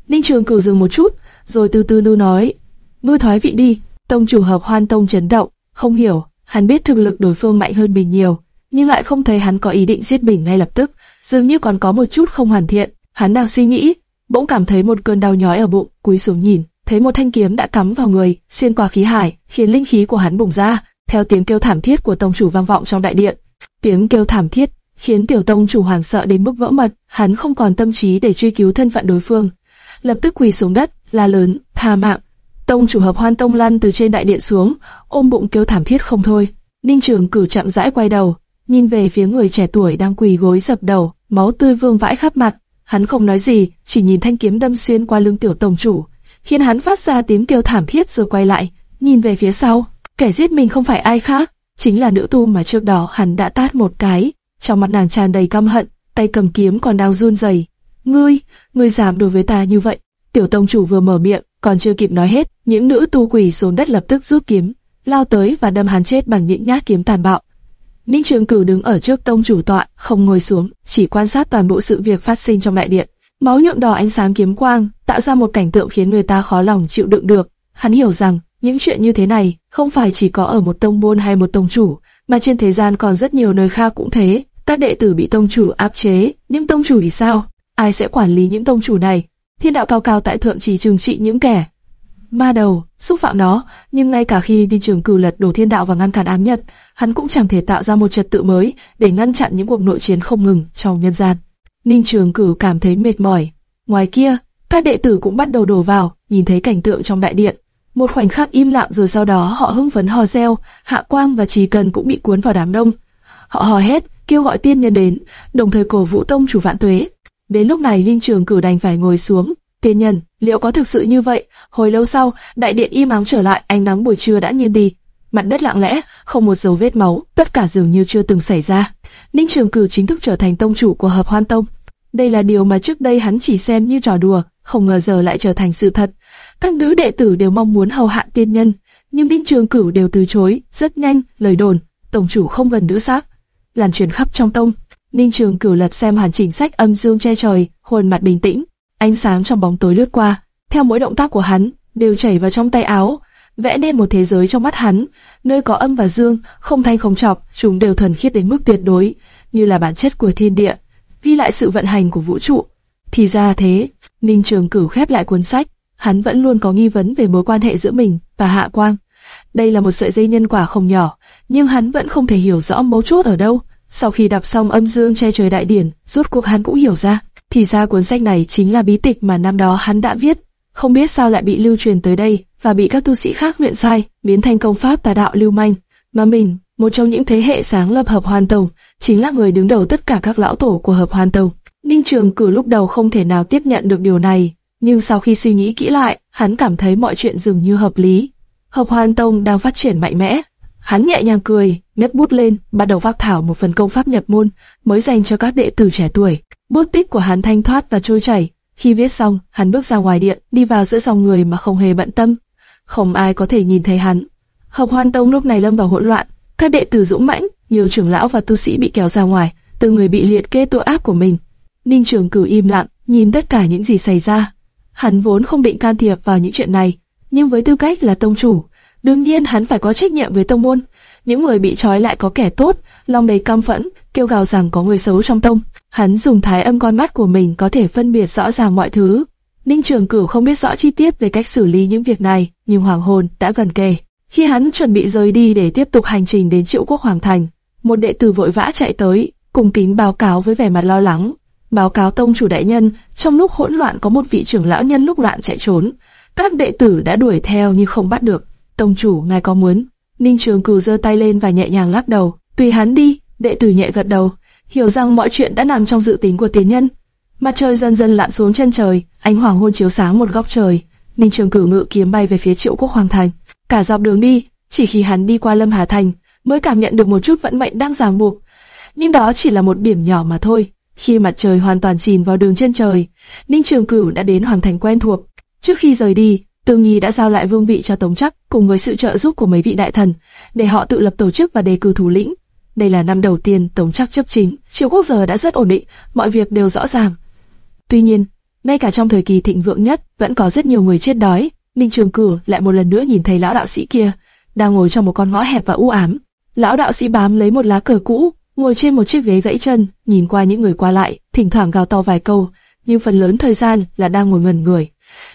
Ninh Trường cử dừng một chút, rồi từ từ nu nói, ngươi thoái vị đi. Tông chủ hợp hoan tông chấn động, không hiểu, hắn biết thực lực đối phương mạnh hơn mình nhiều, nhưng lại không thấy hắn có ý định giết mình ngay lập tức, dường như còn có một chút không hoàn thiện. Hắn đang suy nghĩ, bỗng cảm thấy một cơn đau nhói ở bụng, cúi xuống nhìn, thấy một thanh kiếm đã cắm vào người, xuyên qua khí hải, khiến linh khí của hắn bùng ra. Theo tiếng kêu thảm thiết của tông chủ vang vọng trong đại điện, tiếng kêu thảm thiết khiến tiểu tông chủ hoảng sợ đến mức vỡ mật, hắn không còn tâm trí để truy cứu thân phận đối phương, lập tức quỳ xuống đất, la lớn, tha mạng. Tông chủ hợp hoan tông lăn từ trên đại điện xuống, ôm bụng kêu thảm thiết không thôi. Ninh Trường cử chậm rãi quay đầu, nhìn về phía người trẻ tuổi đang quỳ gối dập đầu, máu tươi vương vãi khắp mặt. Hắn không nói gì, chỉ nhìn thanh kiếm đâm xuyên qua lưng tiểu tông chủ, khiến hắn phát ra tiếng kêu thảm thiết rồi quay lại, nhìn về phía sau. Kẻ giết mình không phải ai khác, chính là nữ tu mà trước đó hắn đã tát một cái. Trong mặt nàng tràn đầy căm hận, tay cầm kiếm còn đang run rẩy. Ngươi, ngươi dám đối với ta như vậy? Tiểu tông chủ vừa mở miệng, còn chưa kịp nói hết, những nữ tu quỷ xuống đất lập tức rút kiếm, lao tới và đâm hắn chết bằng những nhát kiếm tàn bạo. Ninh Trường Cửu đứng ở trước tông chủ tọa, không ngồi xuống, chỉ quan sát toàn bộ sự việc phát sinh trong đại điện. Máu nhuộm đỏ ánh sáng kiếm quang, tạo ra một cảnh tượng khiến người ta khó lòng chịu đựng được. Hắn hiểu rằng, những chuyện như thế này không phải chỉ có ở một tông môn hay một tông chủ, mà trên thế gian còn rất nhiều nơi khác cũng thế. Các đệ tử bị tông chủ áp chế, nhưng tông chủ thì sao? Ai sẽ quản lý những tông chủ này? Thiên đạo cao cao tại thượng chỉ trừng trị những kẻ ma đầu, xúc phạm nó, nhưng ngay cả khi đi trường cử lật đổ thiên đạo và ngăn cản ám nhật, hắn cũng chẳng thể tạo ra một trật tự mới để ngăn chặn những cuộc nội chiến không ngừng trong nhân gian. Ninh Trường Cử cảm thấy mệt mỏi. Ngoài kia, các đệ tử cũng bắt đầu đổ vào, nhìn thấy cảnh tượng trong đại điện. Một khoảnh khắc im lặng rồi sau đó họ hưng phấn hò reo, Hạ Quang và Trì Cần cũng bị cuốn vào đám đông. Họ hò hét, kêu gọi tiên nhân đến, đồng thời cổ vũ tông chủ vạn tuế. Đến lúc này Ninh Trường Cử đành phải ngồi xuống. Tiên nhân, liệu có thực sự như vậy? Hồi lâu sau, đại điện im ắng trở lại, ánh nắng buổi trưa đã nghiêng đi. Mặt đất lặng lẽ, không một dấu vết máu, tất cả dường như chưa từng xảy ra. Ninh Trường Cửu chính thức trở thành tông chủ của Hợp Hoan Tông. Đây là điều mà trước đây hắn chỉ xem như trò đùa, không ngờ giờ lại trở thành sự thật. Các nữ đệ tử đều mong muốn hầu hạ tiên nhân, nhưng Ninh Trường Cửu đều từ chối. Rất nhanh, lời đồn, tổng chủ không gần nữ sắc, lan truyền khắp trong tông. Ninh Trường Cửu lật xem hoàn chỉnh sách âm dương che trời, khuôn mặt bình tĩnh, ánh sáng trong bóng tối lướt qua, theo mỗi động tác của hắn đều chảy vào trong tay áo, vẽ nên một thế giới trong mắt hắn, nơi có âm và dương, không thanh không trọc, chúng đều thuần khiết đến mức tuyệt đối như là bản chất của thiên địa, ghi lại sự vận hành của vũ trụ. Thì ra thế, Ninh Trường Cửu khép lại cuốn sách, hắn vẫn luôn có nghi vấn về mối quan hệ giữa mình và Hạ Quang. Đây là một sợi dây nhân quả không nhỏ, nhưng hắn vẫn không thể hiểu rõ mấu chốt ở đâu. Sau khi đọc xong âm dương che trời đại điển, rốt cuộc hắn cũng hiểu ra, thì ra cuốn sách này chính là bí tịch mà năm đó hắn đã viết, không biết sao lại bị lưu truyền tới đây và bị các tu sĩ khác luyện sai, biến thành công pháp tà đạo lưu manh. Mà mình, một trong những thế hệ sáng lập hợp hoàn tông, chính là người đứng đầu tất cả các lão tổ của hợp hoàn tông. Ninh Trường Cử lúc đầu không thể nào tiếp nhận được điều này, nhưng sau khi suy nghĩ kỹ lại, hắn cảm thấy mọi chuyện dường như hợp lý. Hợp hoàn tông đang phát triển mạnh mẽ. Hắn nhẹ nhàng cười, nếp bút lên, bắt đầu phát thảo một phần công pháp nhập môn mới dành cho các đệ tử trẻ tuổi. Bút tích của hắn thanh thoát và trôi chảy. Khi viết xong, hắn bước ra ngoài điện, đi vào giữa dòng người mà không hề bận tâm. Không ai có thể nhìn thấy hắn. Hợp Hoan Tông lúc này lâm vào hỗn loạn, các đệ tử dũng mãnh, nhiều trưởng lão và tu sĩ bị kéo ra ngoài, từng người bị liệt kê tội ác của mình. Ninh Trường Cửu im lặng, nhìn tất cả những gì xảy ra. Hắn vốn không định can thiệp vào những chuyện này, nhưng với tư cách là tông chủ, đương nhiên hắn phải có trách nhiệm với tông môn. Những người bị trói lại có kẻ tốt, lòng đầy căm phẫn, kêu gào rằng có người xấu trong tông. Hắn dùng thái âm con mắt của mình có thể phân biệt rõ ràng mọi thứ. Ninh Trường Cửu không biết rõ chi tiết về cách xử lý những việc này, nhưng hoàng hồn đã gần kề. Khi hắn chuẩn bị rời đi để tiếp tục hành trình đến Triệu Quốc Hoàng Thành, một đệ tử vội vã chạy tới, cùng kính báo cáo với vẻ mặt lo lắng. Báo cáo tông chủ đại nhân, trong lúc hỗn loạn có một vị trưởng lão nhân lúc loạn chạy trốn. Các đệ tử đã đuổi theo nhưng không bắt được. Tông chủ, ngài có muốn? Ninh Trường Cửu giơ tay lên và nhẹ nhàng lắc đầu. Tùy hắn đi, đệ tử nhẹ gật đầu, hiểu rằng mọi chuyện đã nằm trong dự tính của tiền nhân. Mặt trời dần dần lặn xuống chân trời, ánh hoàng hôn chiếu sáng một góc trời. Ninh Trường Cửu ngự kiếm bay về phía Triệu Quốc Hoàng Thành. Cả dọc đường đi, chỉ khi hắn đi qua Lâm Hà Thành, mới cảm nhận được một chút vận mệnh đang ràng buộc. Nhưng đó chỉ là một điểm nhỏ mà thôi. Khi mặt trời hoàn toàn chìm vào đường chân trời, Ninh Trường Cửu đã đến Hoàng Thành quen thuộc. Trước khi rời đi, Tương Nhi đã giao lại vương vị cho Tống Chắc cùng với sự trợ giúp của mấy vị đại thần, để họ tự lập tổ chức và đề cử thủ lĩnh. Đây là năm đầu tiên Tống Chắc chấp chính, triều quốc giờ đã rất ổn định, mọi việc đều rõ ràng. Tuy nhiên, ngay cả trong thời kỳ thịnh vượng nhất, vẫn có rất nhiều người chết đói. Ninh Trường Cửu lại một lần nữa nhìn thấy lão đạo sĩ kia, đang ngồi trong một con ngõ hẹp và u ám. Lão đạo sĩ bám lấy một lá cờ cũ, ngồi trên một chiếc ghế vẫy chân, nhìn qua những người qua lại, thỉnh thoảng gào to vài câu, nhưng phần lớn thời gian là đang ngồi ngẩn người.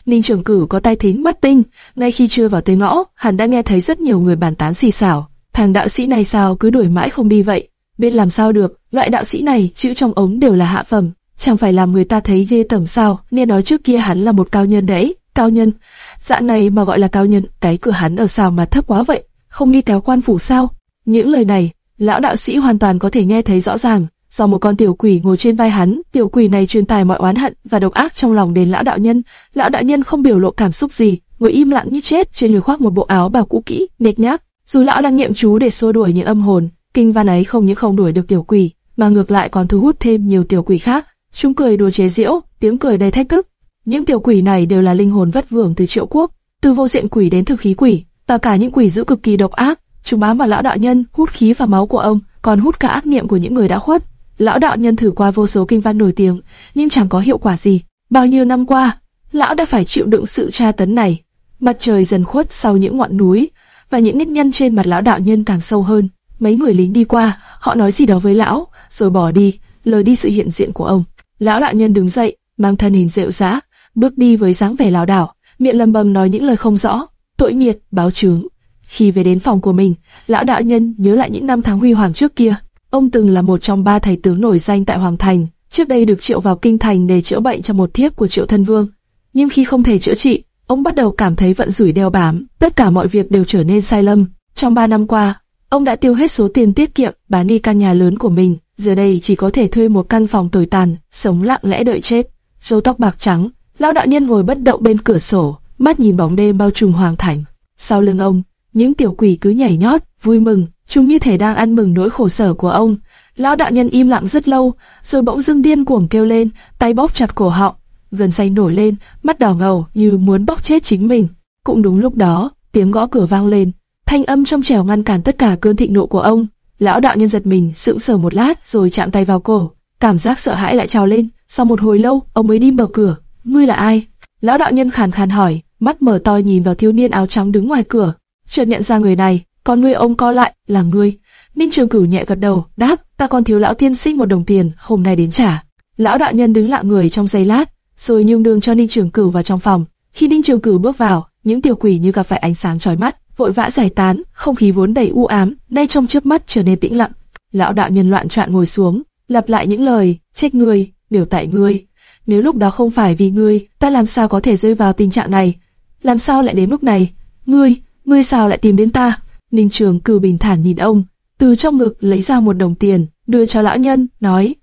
Ninh Trường Cửu có tai thính mắt tinh, ngay khi chưa vào tới ngõ, hắn đã nghe thấy rất nhiều người bàn tán xì xào. Thằng đạo sĩ này sao cứ đuổi mãi không đi vậy? Biết làm sao được, loại đạo sĩ này chữ trong ống đều là hạ phẩm, chẳng phải làm người ta thấy ghê tởm sao? Nghe nói trước kia hắn là một cao nhân đấy, cao nhân. dạng này mà gọi là cao nhân, cái cửa hắn ở sao mà thấp quá vậy? Không đi kéo quan phủ sao? Những lời này, lão đạo sĩ hoàn toàn có thể nghe thấy rõ ràng. Do một con tiểu quỷ ngồi trên vai hắn, tiểu quỷ này truyền tải mọi oán hận và độc ác trong lòng đến lão đạo nhân. Lão đạo nhân không biểu lộ cảm xúc gì, ngồi im lặng như chết, trên người khoác một bộ áo bào cũ kỹ, mệt nhác. Dù lão đang niệm chú để xua đuổi những âm hồn, kinh văn ấy không những không đuổi được tiểu quỷ, mà ngược lại còn thu hút thêm nhiều tiểu quỷ khác. Chúng cười đùa chế giễu, tiếng cười đầy thách thức. Những tiểu quỷ này đều là linh hồn vất vưởng từ triệu quốc, từ vô diện quỷ đến thực khí quỷ, và cả những quỷ dữ cực kỳ độc ác. Chúng bám vào lão đạo nhân, hút khí và máu của ông, còn hút cả ác niệm của những người đã khuất. Lão đạo nhân thử qua vô số kinh văn nổi tiếng, nhưng chẳng có hiệu quả gì. Bao nhiêu năm qua, lão đã phải chịu đựng sự tra tấn này. Mặt trời dần khuất sau những ngọn núi, và những nếp nhăn trên mặt lão đạo nhân càng sâu hơn. Mấy người lính đi qua, họ nói gì đó với lão, rồi bỏ đi, lờ đi sự hiện diện của ông. Lão đạo nhân đứng dậy, mang thân hình rệu rã, bước đi với dáng vẻ lảo đảo, miệng lầm bầm nói những lời không rõ, tội nghiệt, báo chướng. Khi về đến phòng của mình, lão đạo nhân nhớ lại những năm tháng huy hoàng trước kia. Ông từng là một trong ba thầy tướng nổi danh tại Hoàng Thành, trước đây được triệu vào kinh thành để chữa bệnh cho một thiếp của triệu thân vương. Nhưng khi không thể chữa trị, ông bắt đầu cảm thấy vận rủi đeo bám, tất cả mọi việc đều trở nên sai lầm. Trong ba năm qua, ông đã tiêu hết số tiền tiết kiệm, bán đi căn nhà lớn của mình, giờ đây chỉ có thể thuê một căn phòng tồi tàn, sống lặng lẽ đợi chết. Râu tóc bạc trắng, lão đạo nhân ngồi bất động bên cửa sổ, mắt nhìn bóng đêm bao trùm hoàng thành. Sau lưng ông, những tiểu quỷ cứ nhảy nhót, vui mừng, chúng như thể đang ăn mừng nỗi khổ sở của ông. Lão đạo nhân im lặng rất lâu, rồi bỗng dưng điên cuồng kêu lên, tay bóp chặt cổ họng, gần say nổi lên, mắt đỏ ngầu như muốn bóc chết chính mình. Cũng đúng lúc đó, tiếng gõ cửa vang lên, thanh âm trong trẻo ngăn cản tất cả cơn thịnh nộ của ông. Lão đạo nhân giật mình, sững sờ một lát, rồi chạm tay vào cổ, cảm giác sợ hãi lại trào lên. Sau một hồi lâu, ông mới đi mở cửa. Ngươi là ai? Lão đạo nhân khàn khàn hỏi, mắt mở to nhìn vào thiếu niên áo trắng đứng ngoài cửa. Chợt nhận ra người này, con ngươi ông co lại, là ngươi. Ninh Trường Cửu nhẹ gật đầu, đáp, ta còn thiếu lão tiên sinh một đồng tiền, hôm nay đến trả. Lão đạo nhân đứng lặng người trong giây lát, rồi nhung đường cho Ninh Trường Cửu vào trong phòng. Khi Ninh Trường Cửu bước vào, những tiểu quỷ như gặp phải ánh sáng chói mắt, vội vã giải tán, không khí vốn đầy u ám, nay trong chớp mắt trở nên tĩnh lặng. Lão đạo nhân loạn trọn ngồi xuống, lặp lại những lời, trách ngươi, biểu tại ngươi. Nếu lúc đó không phải vì ngươi, ta làm sao có thể rơi vào tình trạng này? Làm sao lại đến lúc này? Ngươi, ngươi sao lại tìm đến ta? Ninh Trường Cử bình thản nhìn ông, từ trong ngực lấy ra một đồng tiền, đưa cho lão nhân, nói: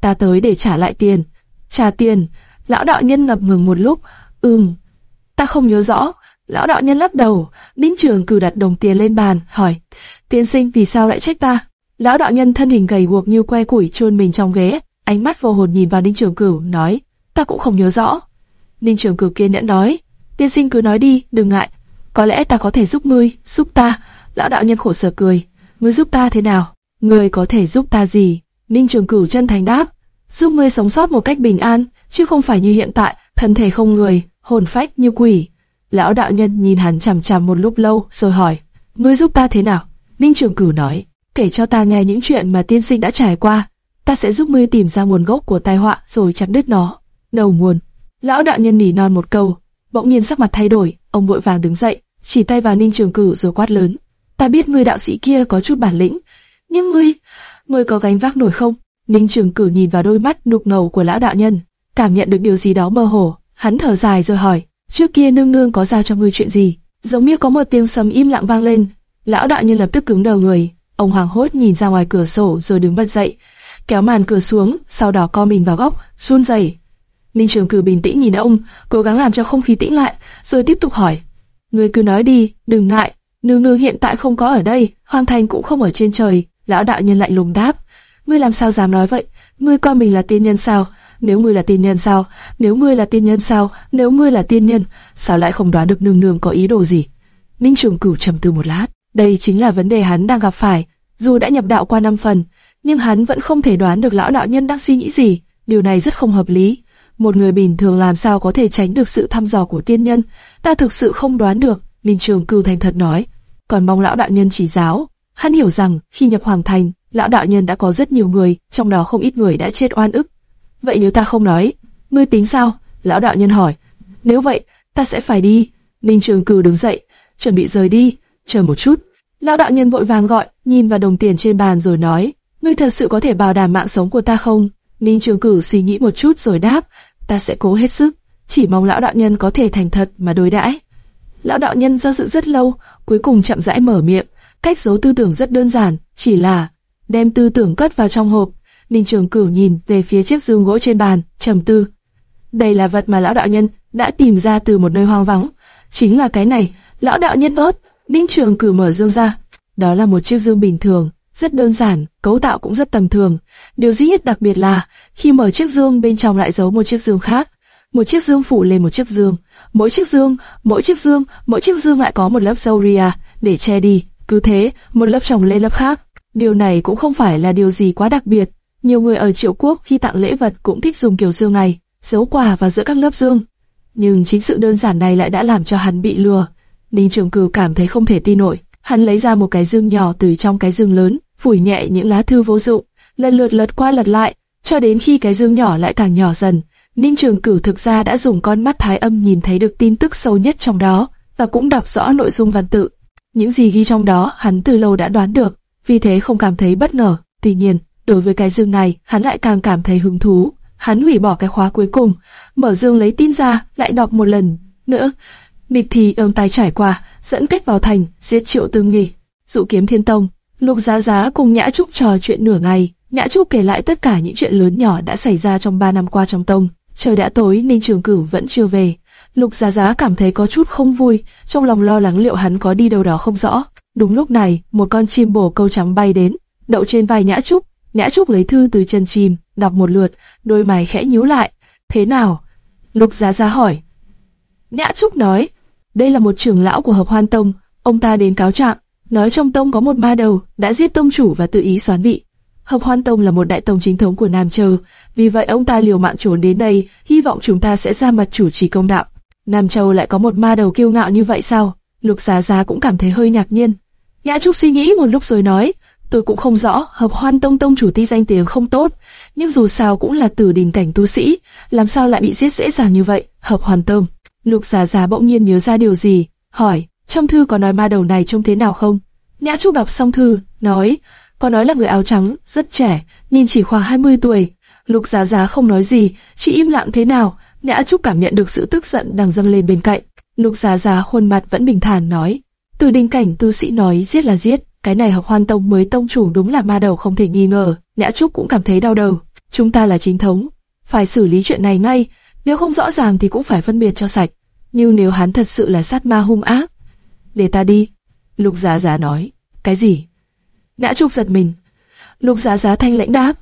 "Ta tới để trả lại tiền." "Trả tiền?" Lão đạo nhân ngập ngừng một lúc, "Ừm, ta không nhớ rõ." Lão đạo nhân lắc đầu, Ninh Trường Cử đặt đồng tiền lên bàn, hỏi: "Tiên sinh vì sao lại trách ta?" Lão đạo nhân thân hình gầy guộc như que củi chôn mình trong ghế, ánh mắt vô hồn nhìn vào Ninh Trường Cửu, nói: "Ta cũng không nhớ rõ." Ninh Trường Cửu kiên nhẫn nói: "Tiên sinh cứ nói đi, đừng ngại. Có lẽ ta có thể giúp ngươi, giúp ta." Lão đạo nhân khổ sở cười: "Ngươi giúp ta thế nào? Ngươi có thể giúp ta gì?" Ninh Trường Cửu chân thành đáp: "Giúp ngươi sống sót một cách bình an, chứ không phải như hiện tại, thân thể không người, hồn phách như quỷ." Lão đạo nhân nhìn hắn chằm chằm một lúc lâu, rồi hỏi: "Ngươi giúp ta thế nào?" Ninh Trường Cửu nói: kể cho ta nghe những chuyện mà tiên sinh đã trải qua. Ta sẽ giúp ngươi tìm ra nguồn gốc của tai họa rồi chặt đứt nó. Đầu nguồn. Lão đạo nhân nỉ non một câu, bỗng nhiên sắc mặt thay đổi, ông vội vàng đứng dậy, chỉ tay vào Ninh Trường cửu rồi quát lớn. Ta biết ngươi đạo sĩ kia có chút bản lĩnh, nhưng ngươi, ngươi có gánh vác nổi không? Ninh Trường Cử nhìn vào đôi mắt đục ngầu của lão đạo nhân, cảm nhận được điều gì đó mơ hồ, hắn thở dài rồi hỏi, trước kia nương nương có giao cho ngươi chuyện gì? Giống như có một tiếng sấm im lặng vang lên, lão đạo nhân lập tức cứng đầu người, Ông hoàng hốt nhìn ra ngoài cửa sổ rồi đứng bật dậy, kéo màn cửa xuống, sau đó co mình vào góc, run rẩy. Ninh Trường Cử bình tĩnh nhìn ông, cố gắng làm cho không khí tĩnh lại, rồi tiếp tục hỏi: "Ngươi cứ nói đi, đừng ngại. Nương nương hiện tại không có ở đây, Hoàng Thành cũng không ở trên trời." Lão đạo nhân lạnh lùng đáp: "Ngươi làm sao dám nói vậy? Ngươi coi mình là tiên nhân sao? Nếu ngươi là tiên nhân sao? Nếu ngươi là tiên nhân sao? Nếu ngươi là tiên nhân, sao lại không đoán được nương nương có ý đồ gì?" Ninh Trường Cửu trầm tư một lát, đây chính là vấn đề hắn đang gặp phải. Dù đã nhập đạo qua năm phần, nhưng hắn vẫn không thể đoán được lão đạo nhân đang suy nghĩ gì. Điều này rất không hợp lý. Một người bình thường làm sao có thể tránh được sự thăm dò của tiên nhân? Ta thực sự không đoán được. Minh Trường Cửu thành thật nói. Còn mong lão đạo nhân chỉ giáo. Hắn hiểu rằng khi nhập hoàng thành, lão đạo nhân đã có rất nhiều người, trong đó không ít người đã chết oan ức. Vậy nếu ta không nói, ngươi tính sao? Lão đạo nhân hỏi. Nếu vậy, ta sẽ phải đi. Minh Trường Cửu đứng dậy, chuẩn bị rời đi. Chờ một chút, Lão đạo nhân vội vàng gọi, nhìn vào đồng tiền trên bàn rồi nói, ngươi thật sự có thể bảo đảm mạng sống của ta không? Ninh Trường Cử suy nghĩ một chút rồi đáp, ta sẽ cố hết sức, chỉ mong lão đạo nhân có thể thành thật mà đối đãi. Lão đạo nhân do dự rất lâu, cuối cùng chậm rãi mở miệng, cách giấu tư tưởng rất đơn giản, chỉ là đem tư tưởng cất vào trong hộp. Ninh Trường Cửu nhìn về phía chiếc dương gỗ trên bàn, trầm tư. Đây là vật mà lão đạo nhân đã tìm ra từ một nơi hoang vắng, chính là cái này. Lão đạo nhân ớt, Ninh Trường cửu mở dương ra. Đó là một chiếc dương bình thường, rất đơn giản, cấu tạo cũng rất tầm thường. Điều duy nhất đặc biệt là, khi mở chiếc dương bên trong lại giấu một chiếc dương khác. Một chiếc dương phủ lên một chiếc dương. Mỗi chiếc dương, mỗi chiếc dương, mỗi chiếc dương lại có một lớp dâu ria để che đi. Cứ thế, một lớp chồng lên lớp khác. Điều này cũng không phải là điều gì quá đặc biệt. Nhiều người ở triệu quốc khi tặng lễ vật cũng thích dùng kiểu dương này, giấu quà vào giữa các lớp dương. Nhưng chính sự đơn giản này lại đã làm cho hắn bị lừa. Ninh Trường Cửu cảm thấy không thể tin nổi. Hắn lấy ra một cái dương nhỏ từ trong cái dương lớn, phủi nhẹ những lá thư vô dụng, lần lượt lật qua lật lại, cho đến khi cái dương nhỏ lại càng nhỏ dần. Ninh Trường Cửu thực ra đã dùng con mắt thái âm nhìn thấy được tin tức sâu nhất trong đó, và cũng đọc rõ nội dung văn tự. Những gì ghi trong đó hắn từ lâu đã đoán được, vì thế không cảm thấy bất ngờ. Tuy nhiên, đối với cái dương này, hắn lại càng cảm thấy hứng thú. Hắn hủy bỏ cái khóa cuối cùng, mở dương lấy tin ra, lại đọc một lần nữa, Mịp thì ôm tay trải qua, dẫn cách vào thành, giết triệu tương nghỉ. Dụ kiếm thiên tông, lục giá giá cùng Nhã Trúc trò chuyện nửa ngày. Nhã Trúc kể lại tất cả những chuyện lớn nhỏ đã xảy ra trong ba năm qua trong tông. Trời đã tối, nên Trường Cửu vẫn chưa về. Lục Giá Giá cảm thấy có chút không vui, trong lòng lo lắng liệu hắn có đi đâu đó không rõ. Đúng lúc này, một con chim bồ câu trắng bay đến, đậu trên vai Nhã Trúc. Nhã Trúc lấy thư từ chân chim, đọc một lượt, đôi mày khẽ nhíu lại. Thế nào? Lục Giá Giá hỏi. Nhã Trúc nói, đây là một trưởng lão của Hợp Hoan Tông, ông ta đến cáo trạng, nói trong tông có một ma đầu đã giết tông chủ và tự ý xoán vị. Hợp Hoan Tông là một đại tông chính thống của Nam Châu, vì vậy ông ta liều mạng trốn đến đây, hy vọng chúng ta sẽ ra mặt chủ trì công đạo. Nam Châu lại có một ma đầu kiêu ngạo như vậy sao? Lục Giá Giá cũng cảm thấy hơi ngạc nhiên. Nhã Trúc suy nghĩ một lúc rồi nói, tôi cũng không rõ, hợp hoan tông tông chủ ti danh tiếng không tốt, nhưng dù sao cũng là tử đình cảnh tu sĩ, làm sao lại bị giết dễ dàng như vậy, hợp hoàn tông. Lục Giá Giá bỗng nhiên nhớ ra điều gì, hỏi, trong thư có nói ma đầu này trông thế nào không? Nhã Trúc đọc xong thư, nói, có nói là người áo trắng, rất trẻ, nhìn chỉ khoảng 20 tuổi. Lục Giá Giá không nói gì, chỉ im lặng thế nào. Nhã Trúc cảm nhận được sự tức giận đang dâng lên bên cạnh. Lục Giá Giá khuôn mặt vẫn bình thản nói, từ đình cảnh tu sĩ nói giết là giết, cái này học hoan tông mới tông chủ đúng là ma đầu không thể nghi ngờ. Nhã Trúc cũng cảm thấy đau đầu. Chúng ta là chính thống, phải xử lý chuyện này ngay. Nếu không rõ ràng thì cũng phải phân biệt cho sạch. Nhưng nếu hắn thật sự là sát ma hung ác, để ta đi. Lục Giá Giá nói, cái gì? Nhã Trúc giật mình. Lục Giá Giá thanh lãnh đáp,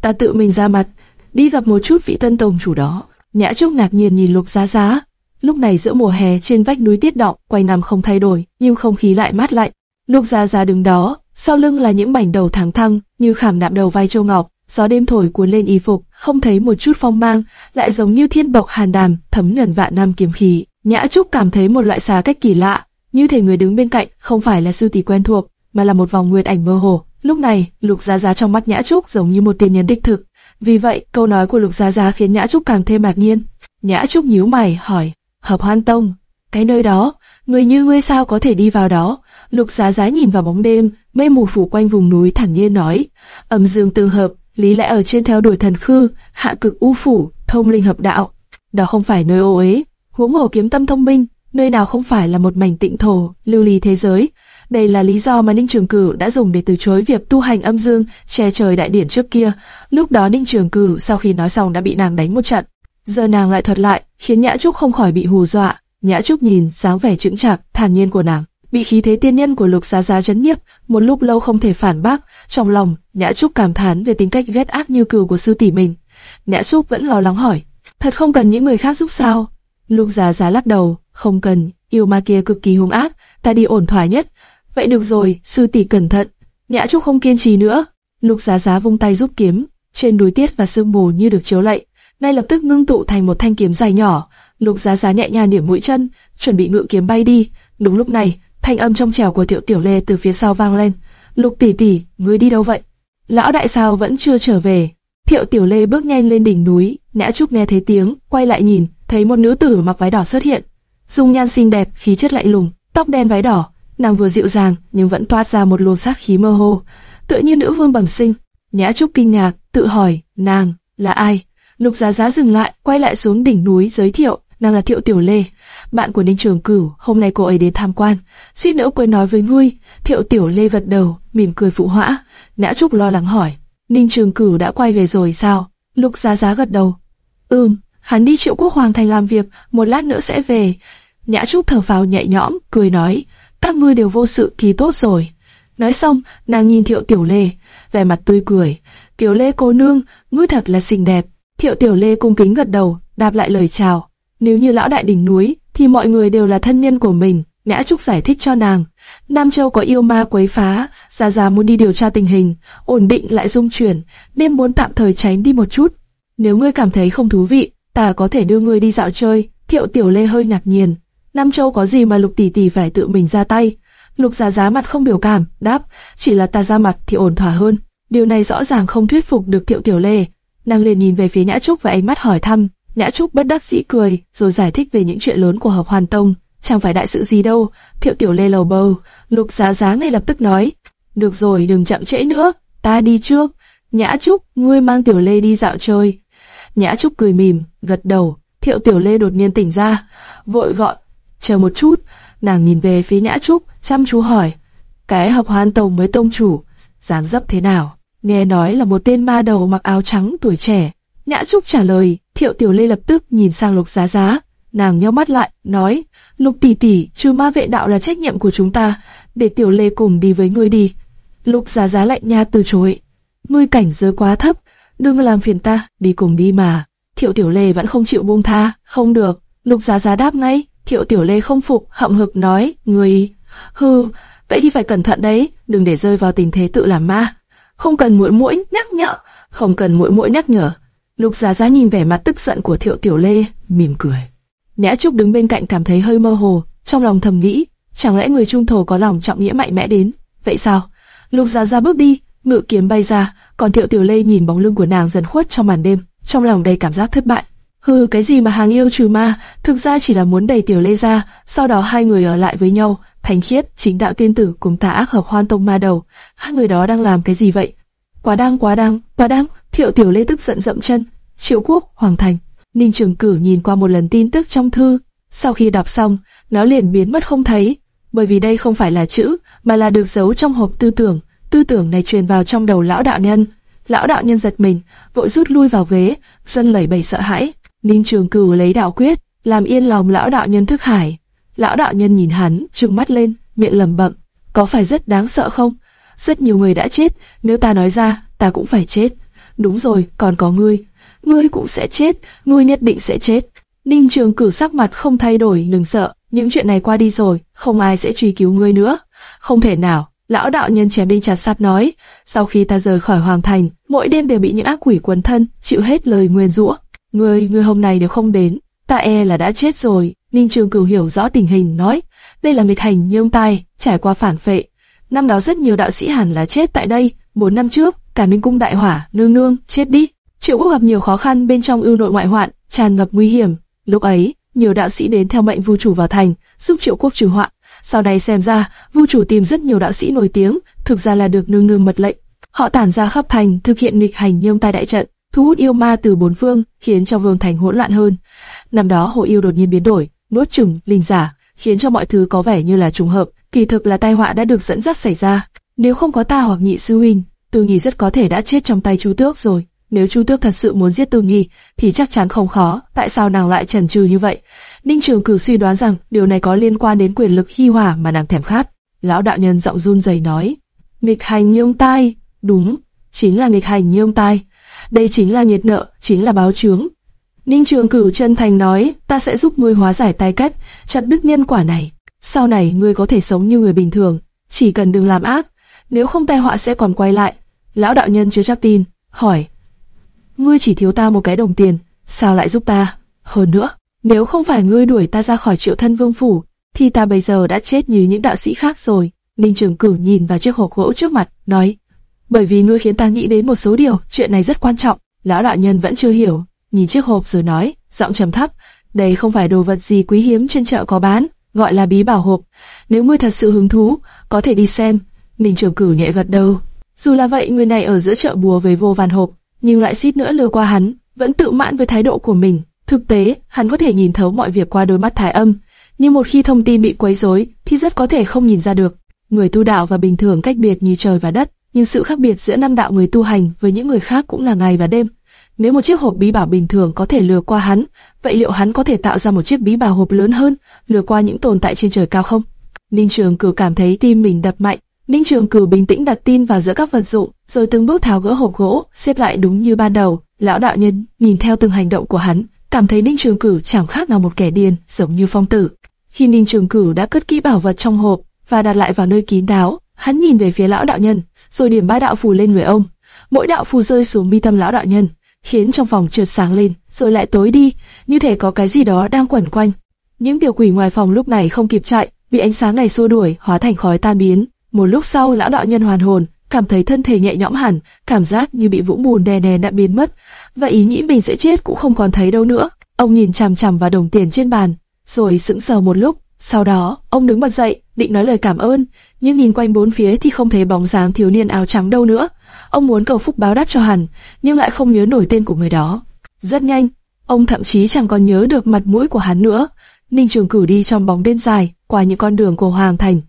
ta tự mình ra mặt, đi gặp một chút vị tân tổng chủ đó. Nhã Trúc ngạc nhiên nhìn Lục Giá Giá. Lúc này giữa mùa hè trên vách núi tiết động, quanh năm không thay đổi, nhưng không khí lại mát lạnh. Lục Giá Giá đứng đó, sau lưng là những mảnh đầu thẳng thăng, như khảm nạm đầu vai châu ngọc, gió đêm thổi cuốn lên y phục, không thấy một chút phong mang, lại giống như thiên bộc hàn đàm, thấm nhuần vạn năm kiếm khí. Nhã Trúc cảm thấy một loại xá cách kỳ lạ, như thể người đứng bên cạnh không phải là sư tỷ quen thuộc, mà là một vòng nguyệt ảnh mơ hồ. Lúc này, Lục Giá Giá trong mắt Nhã Trúc giống như một tiền nhân đích thực. Vì vậy, câu nói của Lục Giá Giá khiến Nhã Trúc càng thêm ngạc nhiên. Nhã Trúc nhíu mày hỏi, Hợp Hoan Tông, cái nơi đó, người như ngươi sao có thể đi vào đó? Lục Giá Giá nhìn vào bóng đêm, mây mù phủ quanh vùng núi thản nhiên nói, âm dương tương hợp, lý lẽ ở trên theo đuổi thần khư, hạ cực u phủ, thông linh hợp đạo. Đó không phải nơi ô uế, huống hồ kiếm tâm thông minh, nơi nào không phải là một mảnh tịnh thổ, lưu ly thế giới. Đây là lý do mà Ninh Trường Cửu đã dùng để từ chối việc tu hành âm dương, che trời đại điển trước kia. Lúc đó Ninh Trường Cửu sau khi nói xong đã bị nàng đánh một trận. Giờ nàng lại thuật lại, khiến Nhã Trúc không khỏi bị hù dọa. Nhã Trúc nhìn dáng vẻ chững chạc, thản nhiên của nàng, bị khí thế tiên nhân của Lục Giá Giá chấn nhiếp, một lúc lâu không thể phản bác. Trong lòng, Nhã Trúc cảm thán về tính cách ghét ác như cừu của sư tỷ mình. Nhã Trúc vẫn lo lắng hỏi, thật không cần những người khác giúp sao? Lục Giá Giá lắc đầu, không cần, yêu ma kia cực kỳ hung ác, ta đi ổn thỏa nhất. Vậy được rồi, sư tỷ cẩn thận. Nhã Trúc không kiên trì nữa. Lục Giá Giá vung tay giúp kiếm, trên núi tiết và sương mù như được chiếu lệ, ngay lập tức ngưng tụ thành một thanh kiếm dài nhỏ. Lục Giá Giá nhẹ nhàng điểm mũi chân, chuẩn bị ngự kiếm bay đi. Đúng lúc này, thanh âm trong trẻo của Tiểu Tiểu Lê từ phía sau vang lên. Lục tỷ tỷ, ngươi đi đâu vậy? Lão đại sao vẫn chưa trở về? Thiệu Tiểu Lê bước nhanh lên đỉnh núi, Nhã Trúc nghe thấy tiếng, quay lại nhìn, thấy một nữ tử mặc váy đỏ xuất hiện, dung nhan xinh đẹp, khí chất lạnh lùng, tóc đen váy đỏ, nàng vừa dịu dàng nhưng vẫn toát ra một luồng sát khí mơ hồ, tựa như nữ vương bẩm sinh. Nhã Trúc kinh ngạc, tự hỏi, nàng là ai? Lục Giá Giá dừng lại, quay lại xuống đỉnh núi giới thiệu, nàng là Thiệu Tiểu Lê, bạn của Ninh Trường Cửu, hôm nay cô ấy đến tham quan, suýt nữa quên nói với ngươi. Thiệu Tiểu Lê vật đầu, mỉm cười phụ họa. Nhã Trúc lo lắng hỏi, Ninh Trường Cửu đã quay về rồi sao? Lục Giá Giá gật đầu. Ừm, hắn đi triệu quốc hoàng thành làm việc, một lát nữa sẽ về. Nhã Trúc thở phào nhẹ nhõm, cười nói, các ngươi đều vô sự thì tốt rồi. Nói xong, nàng nhìn Thiệu Tiểu Lê, vẻ mặt tươi cười. Tiểu Lê cô nương, ngươi thật là xinh đẹp. Thiệu Tiểu Lê cung kính gật đầu, đáp lại lời chào. Nếu như lão đại đỉnh núi, thì mọi người đều là thân nhân của mình. Nhã Trúc giải thích cho nàng. Nam Châu có yêu ma quấy phá, Gia Gia muốn đi điều tra tình hình, ổn định lại dung chuyển, nên muốn tạm thời tránh đi một chút. Nếu ngươi cảm thấy không thú vị, ta có thể đưa ngươi đi dạo chơi. Thiệu Tiểu Lê hơi ngạc nhiên. Nam Châu có gì mà Lục tỷ tỷ phải tự mình ra tay? Lục Giá Giá mặt không biểu cảm, đáp, chỉ là ta ra mặt thì ổn thỏa hơn. Điều này rõ ràng không thuyết phục được Tiệu Tiểu Lê. Nàng liền nhìn về phía Nhã Trúc và ánh mắt hỏi thăm. Nhã Trúc bất đắc dĩ cười, rồi giải thích về những chuyện lớn của Hợp Hoàn Tông. Chẳng phải đại sự gì đâu. Tiệu Tiểu Lê lầu bầu. Lục Giá Giá ngay lập tức nói, được rồi, đừng chậm trễ nữa, ta đi trước. Nhã Trúc, ngươi mang Tiểu Lê đi dạo chơi. Nhã Trúc cười mỉm, gật đầu. Thiệu Tiểu Lê đột nhiên tỉnh ra, vội gọi, chờ một chút. Nàng nhìn về phía Nhã Trúc, chăm chú hỏi, cái hợp hoan tông mới tông chủ, dáng dấp thế nào? Nghe nói là một tên ma đầu mặc áo trắng tuổi trẻ. Nhã Trúc trả lời, Thiệu Tiểu Lê lập tức nhìn sang Lục Giá Giá, nàng nheo mắt lại, nói, Lục tỷ tỷ, trừ ma vệ đạo là trách nhiệm của chúng ta, để Tiểu Lê cùng đi với ngươi đi. Lục Giá Giá lạnh nha từ chối, ngươi cảnh giới quá thấp, đừng làm phiền ta, đi cùng đi mà. Thiệu Tiểu Lê vẫn không chịu buông tha, không được. Lục Giá Giá đáp ngay, Thiệu Tiểu Lê không phục, hậm hực nói, người hư, vậy thì phải cẩn thận đấy, đừng để rơi vào tình thế tự làm ma. Không cần mũi mũi nhắc nhở, không cần mũi mũi nhắc nhở. Lục Giá Giá nhìn vẻ mặt tức giận của Thiệu Tiểu Lê, mỉm cười. Nhã Trúc đứng bên cạnh cảm thấy hơi mơ hồ, trong lòng thầm nghĩ, chẳng lẽ người trung thổ có lòng trọng nghĩa mạnh mẽ đến, vậy sao? Lục Giá Giá bước đi, ngự kiếm bay ra, còn Thiệu Tiểu Lê nhìn bóng lưng của nàng dần khuất trong màn đêm, trong lòng đầy cảm giác thất bại. Hừ, cái gì mà hàng yêu trừ ma, thực ra chỉ là muốn đẩy Tiểu Lê ra, sau đó hai người ở lại với nhau. Thánh khiết, chính đạo tiên tử cùng tà ác hợp hoan tông ma đầu, hai người đó đang làm cái gì vậy? Quá đang, quá đang, quá đang. Thiệu Tiểu Lê tức giận dậm chân. Triệu Quốc, Hoàng Thành. Ninh Trường Cử nhìn qua một lần tin tức trong thư, sau khi đọc xong, nó liền biến mất không thấy, bởi vì đây không phải là chữ, mà là được giấu trong hộp tư tưởng. Tư tưởng này truyền vào trong đầu lão đạo nhân. Lão đạo nhân giật mình, vội rút lui vào ghế, dân lẩy bẩy sợ hãi. Ninh Trường Cửu lấy đạo quyết, làm yên lòng lão đạo nhân thức hải. Lão đạo nhân nhìn hắn, trừng mắt lên, miệng lẩm bẩm, có phải rất đáng sợ không? Rất nhiều người đã chết, nếu ta nói ra, ta cũng phải chết. Đúng rồi, còn có ngươi, ngươi cũng sẽ chết, ngươi nhất định sẽ chết. Ninh Trường Cửu sắc mặt không thay đổi, đừng sợ, những chuyện này qua đi rồi, không ai sẽ truy cứu ngươi nữa. Không thể nào, lão đạo nhân chém đinh chặt sắt nói, sau khi ta rời khỏi hoàng thành, mỗi đêm đều bị những ác quỷ quấn thân, chịu hết lời nguyên rủa. Ngươi, ngươi hôm nay nếu không đến, ta e là đã chết rồi. Ninh Trường Cửu hiểu rõ tình hình, nói, đây là mịch hành nhông tai, trải qua phản phệ. Năm đó rất nhiều đạo sĩ hẳn là chết tại đây, bốn năm trước, cả Minh Cung đại hỏa, nương nương, chết đi. Triệu Quốc gặp nhiều khó khăn bên trong ưu nội ngoại hoạn, tràn ngập nguy hiểm. Lúc ấy, nhiều đạo sĩ đến theo mệnh vua chủ vào thành, giúp Triệu Quốc trừ họa. Sau này xem ra, vua chủ tìm rất nhiều đạo sĩ nổi tiếng, thực ra là được nương nương mật lệnh. Họ tản ra khắp thành, thực hiện nghịch hành nhông tai đại trận, thu hút yêu ma từ bốn phương, khiến cho vương thành hỗn loạn hơn. Năm đó hồ yêu đột nhiên biến đổi, nuốt chửng linh giả, khiến cho mọi thứ có vẻ như là trùng hợp, kỳ thực là tai họa đã được dẫn dắt xảy ra. Nếu không có ta hoặc nhị sư huynh, Tư Nghi rất có thể đã chết trong tay Chu Tước rồi. Nếu Chu Tước thật sự muốn giết Tư Nghi, thì chắc chắn không khó. Tại sao nàng lại chần chừ như vậy? Ninh Trường Cử suy đoán rằng điều này có liên quan đến quyền lực hy hỏa mà nàng thèm khát. Lão đạo nhân giọng run rẩy nói: nghịch hành nhông tai, đúng, chính là nghịch hành nhông tai. Đây chính là nhiệt nợ, chính là báo chướng. Ninh Trường Cửu chân thành nói, ta sẽ giúp ngươi hóa giải tai cách, chặt đứt nhân quả này. Sau này ngươi có thể sống như người bình thường, chỉ cần đừng làm ác, nếu không tai họa sẽ còn quay lại. Lão đạo nhân chưa chắc tin, hỏi, ngươi chỉ thiếu ta một cái đồng tiền, sao lại giúp ta? Hơn nữa, nếu không phải ngươi đuổi ta ra khỏi triệu thân vương phủ, thì ta bây giờ đã chết như những đạo sĩ khác rồi. Ninh Trường Cửu nhìn vào chiếc hộp gỗ trước mặt, nói, bởi vì ngươi khiến ta nghĩ đến một số điều, chuyện này rất quan trọng. Lão đạo nhân vẫn chưa hiểu, nhìn chiếc hộp rồi nói, giọng trầm thấp, đây không phải đồ vật gì quý hiếm trên chợ có bán, gọi là bí bảo hộp. Nếu ngươi thật sự hứng thú, có thể đi xem. Ninh Trường Cửu nhẹ gật đầu. Dù là vậy, người này ở giữa chợ bùa với vô vàn hộp, nhưng lại suýt nữa lừa qua hắn, vẫn tự mãn với thái độ của mình. Thực tế, hắn có thể nhìn thấu mọi việc qua đôi mắt thái âm, nhưng một khi thông tin bị quấy rối, thì rất có thể không nhìn ra được. Người tu đạo và bình thường cách biệt như trời và đất, nhưng sự khác biệt giữa năm đạo người tu hành với những người khác cũng là ngày và đêm. Nếu một chiếc hộp bí bảo bình thường có thể lừa qua hắn, vậy liệu hắn có thể tạo ra một chiếc bí bảo hộp lớn hơn, lừa qua những tồn tại trên trời cao không? Ninh Trường Cửu cảm thấy tim mình đập mạnh. Ninh Trường Cửu bình tĩnh đặt tin vào giữa các vật dụng, rồi từng bước tháo gỡ hộp gỗ, xếp lại đúng như ban đầu. Lão đạo nhân nhìn theo từng hành động của hắn, cảm thấy Ninh Trường Cửu chẳng khác nào một kẻ điên, giống như phong tử. Khi Ninh Trường Cửu đã cất kỹ bảo vật trong hộp và đặt lại vào nơi kín đáo, hắn nhìn về phía lão đạo nhân, rồi điểm ba đạo phù lên người ông. Mỗi đạo phù rơi xuống mi tâm lão đạo nhân, khiến trong phòng chợt sáng lên, rồi lại tối đi, như thể có cái gì đó đang quẩn quanh. Những tiểu quỷ ngoài phòng lúc này không kịp chạy, bị ánh sáng này xua đuổi, hóa thành khói tan biến. Một lúc sau, lão đạo nhân hoàn hồn, cảm thấy thân thể nhẹ nhõm hẳn, cảm giác như bị vũng bùn đè nè đã biến mất, và ý nghĩ mình sẽ chết cũng không còn thấy đâu nữa. Ông nhìn chằm chằm vào đồng tiền trên bàn, rồi sững sờ một lúc. Sau đó, ông đứng bật dậy, định nói lời cảm ơn, nhưng nhìn quanh bốn phía thì không thấy bóng dáng thiếu niên áo trắng đâu nữa. Ông muốn cầu phúc báo đáp cho hắn, nhưng lại không nhớ nổi tên của người đó. Rất nhanh, ông thậm chí chẳng còn nhớ được mặt mũi của hắn nữa. Ninh Trường Cửu đi trong bóng đêm dài, qua những con đường của Hoàng Thành.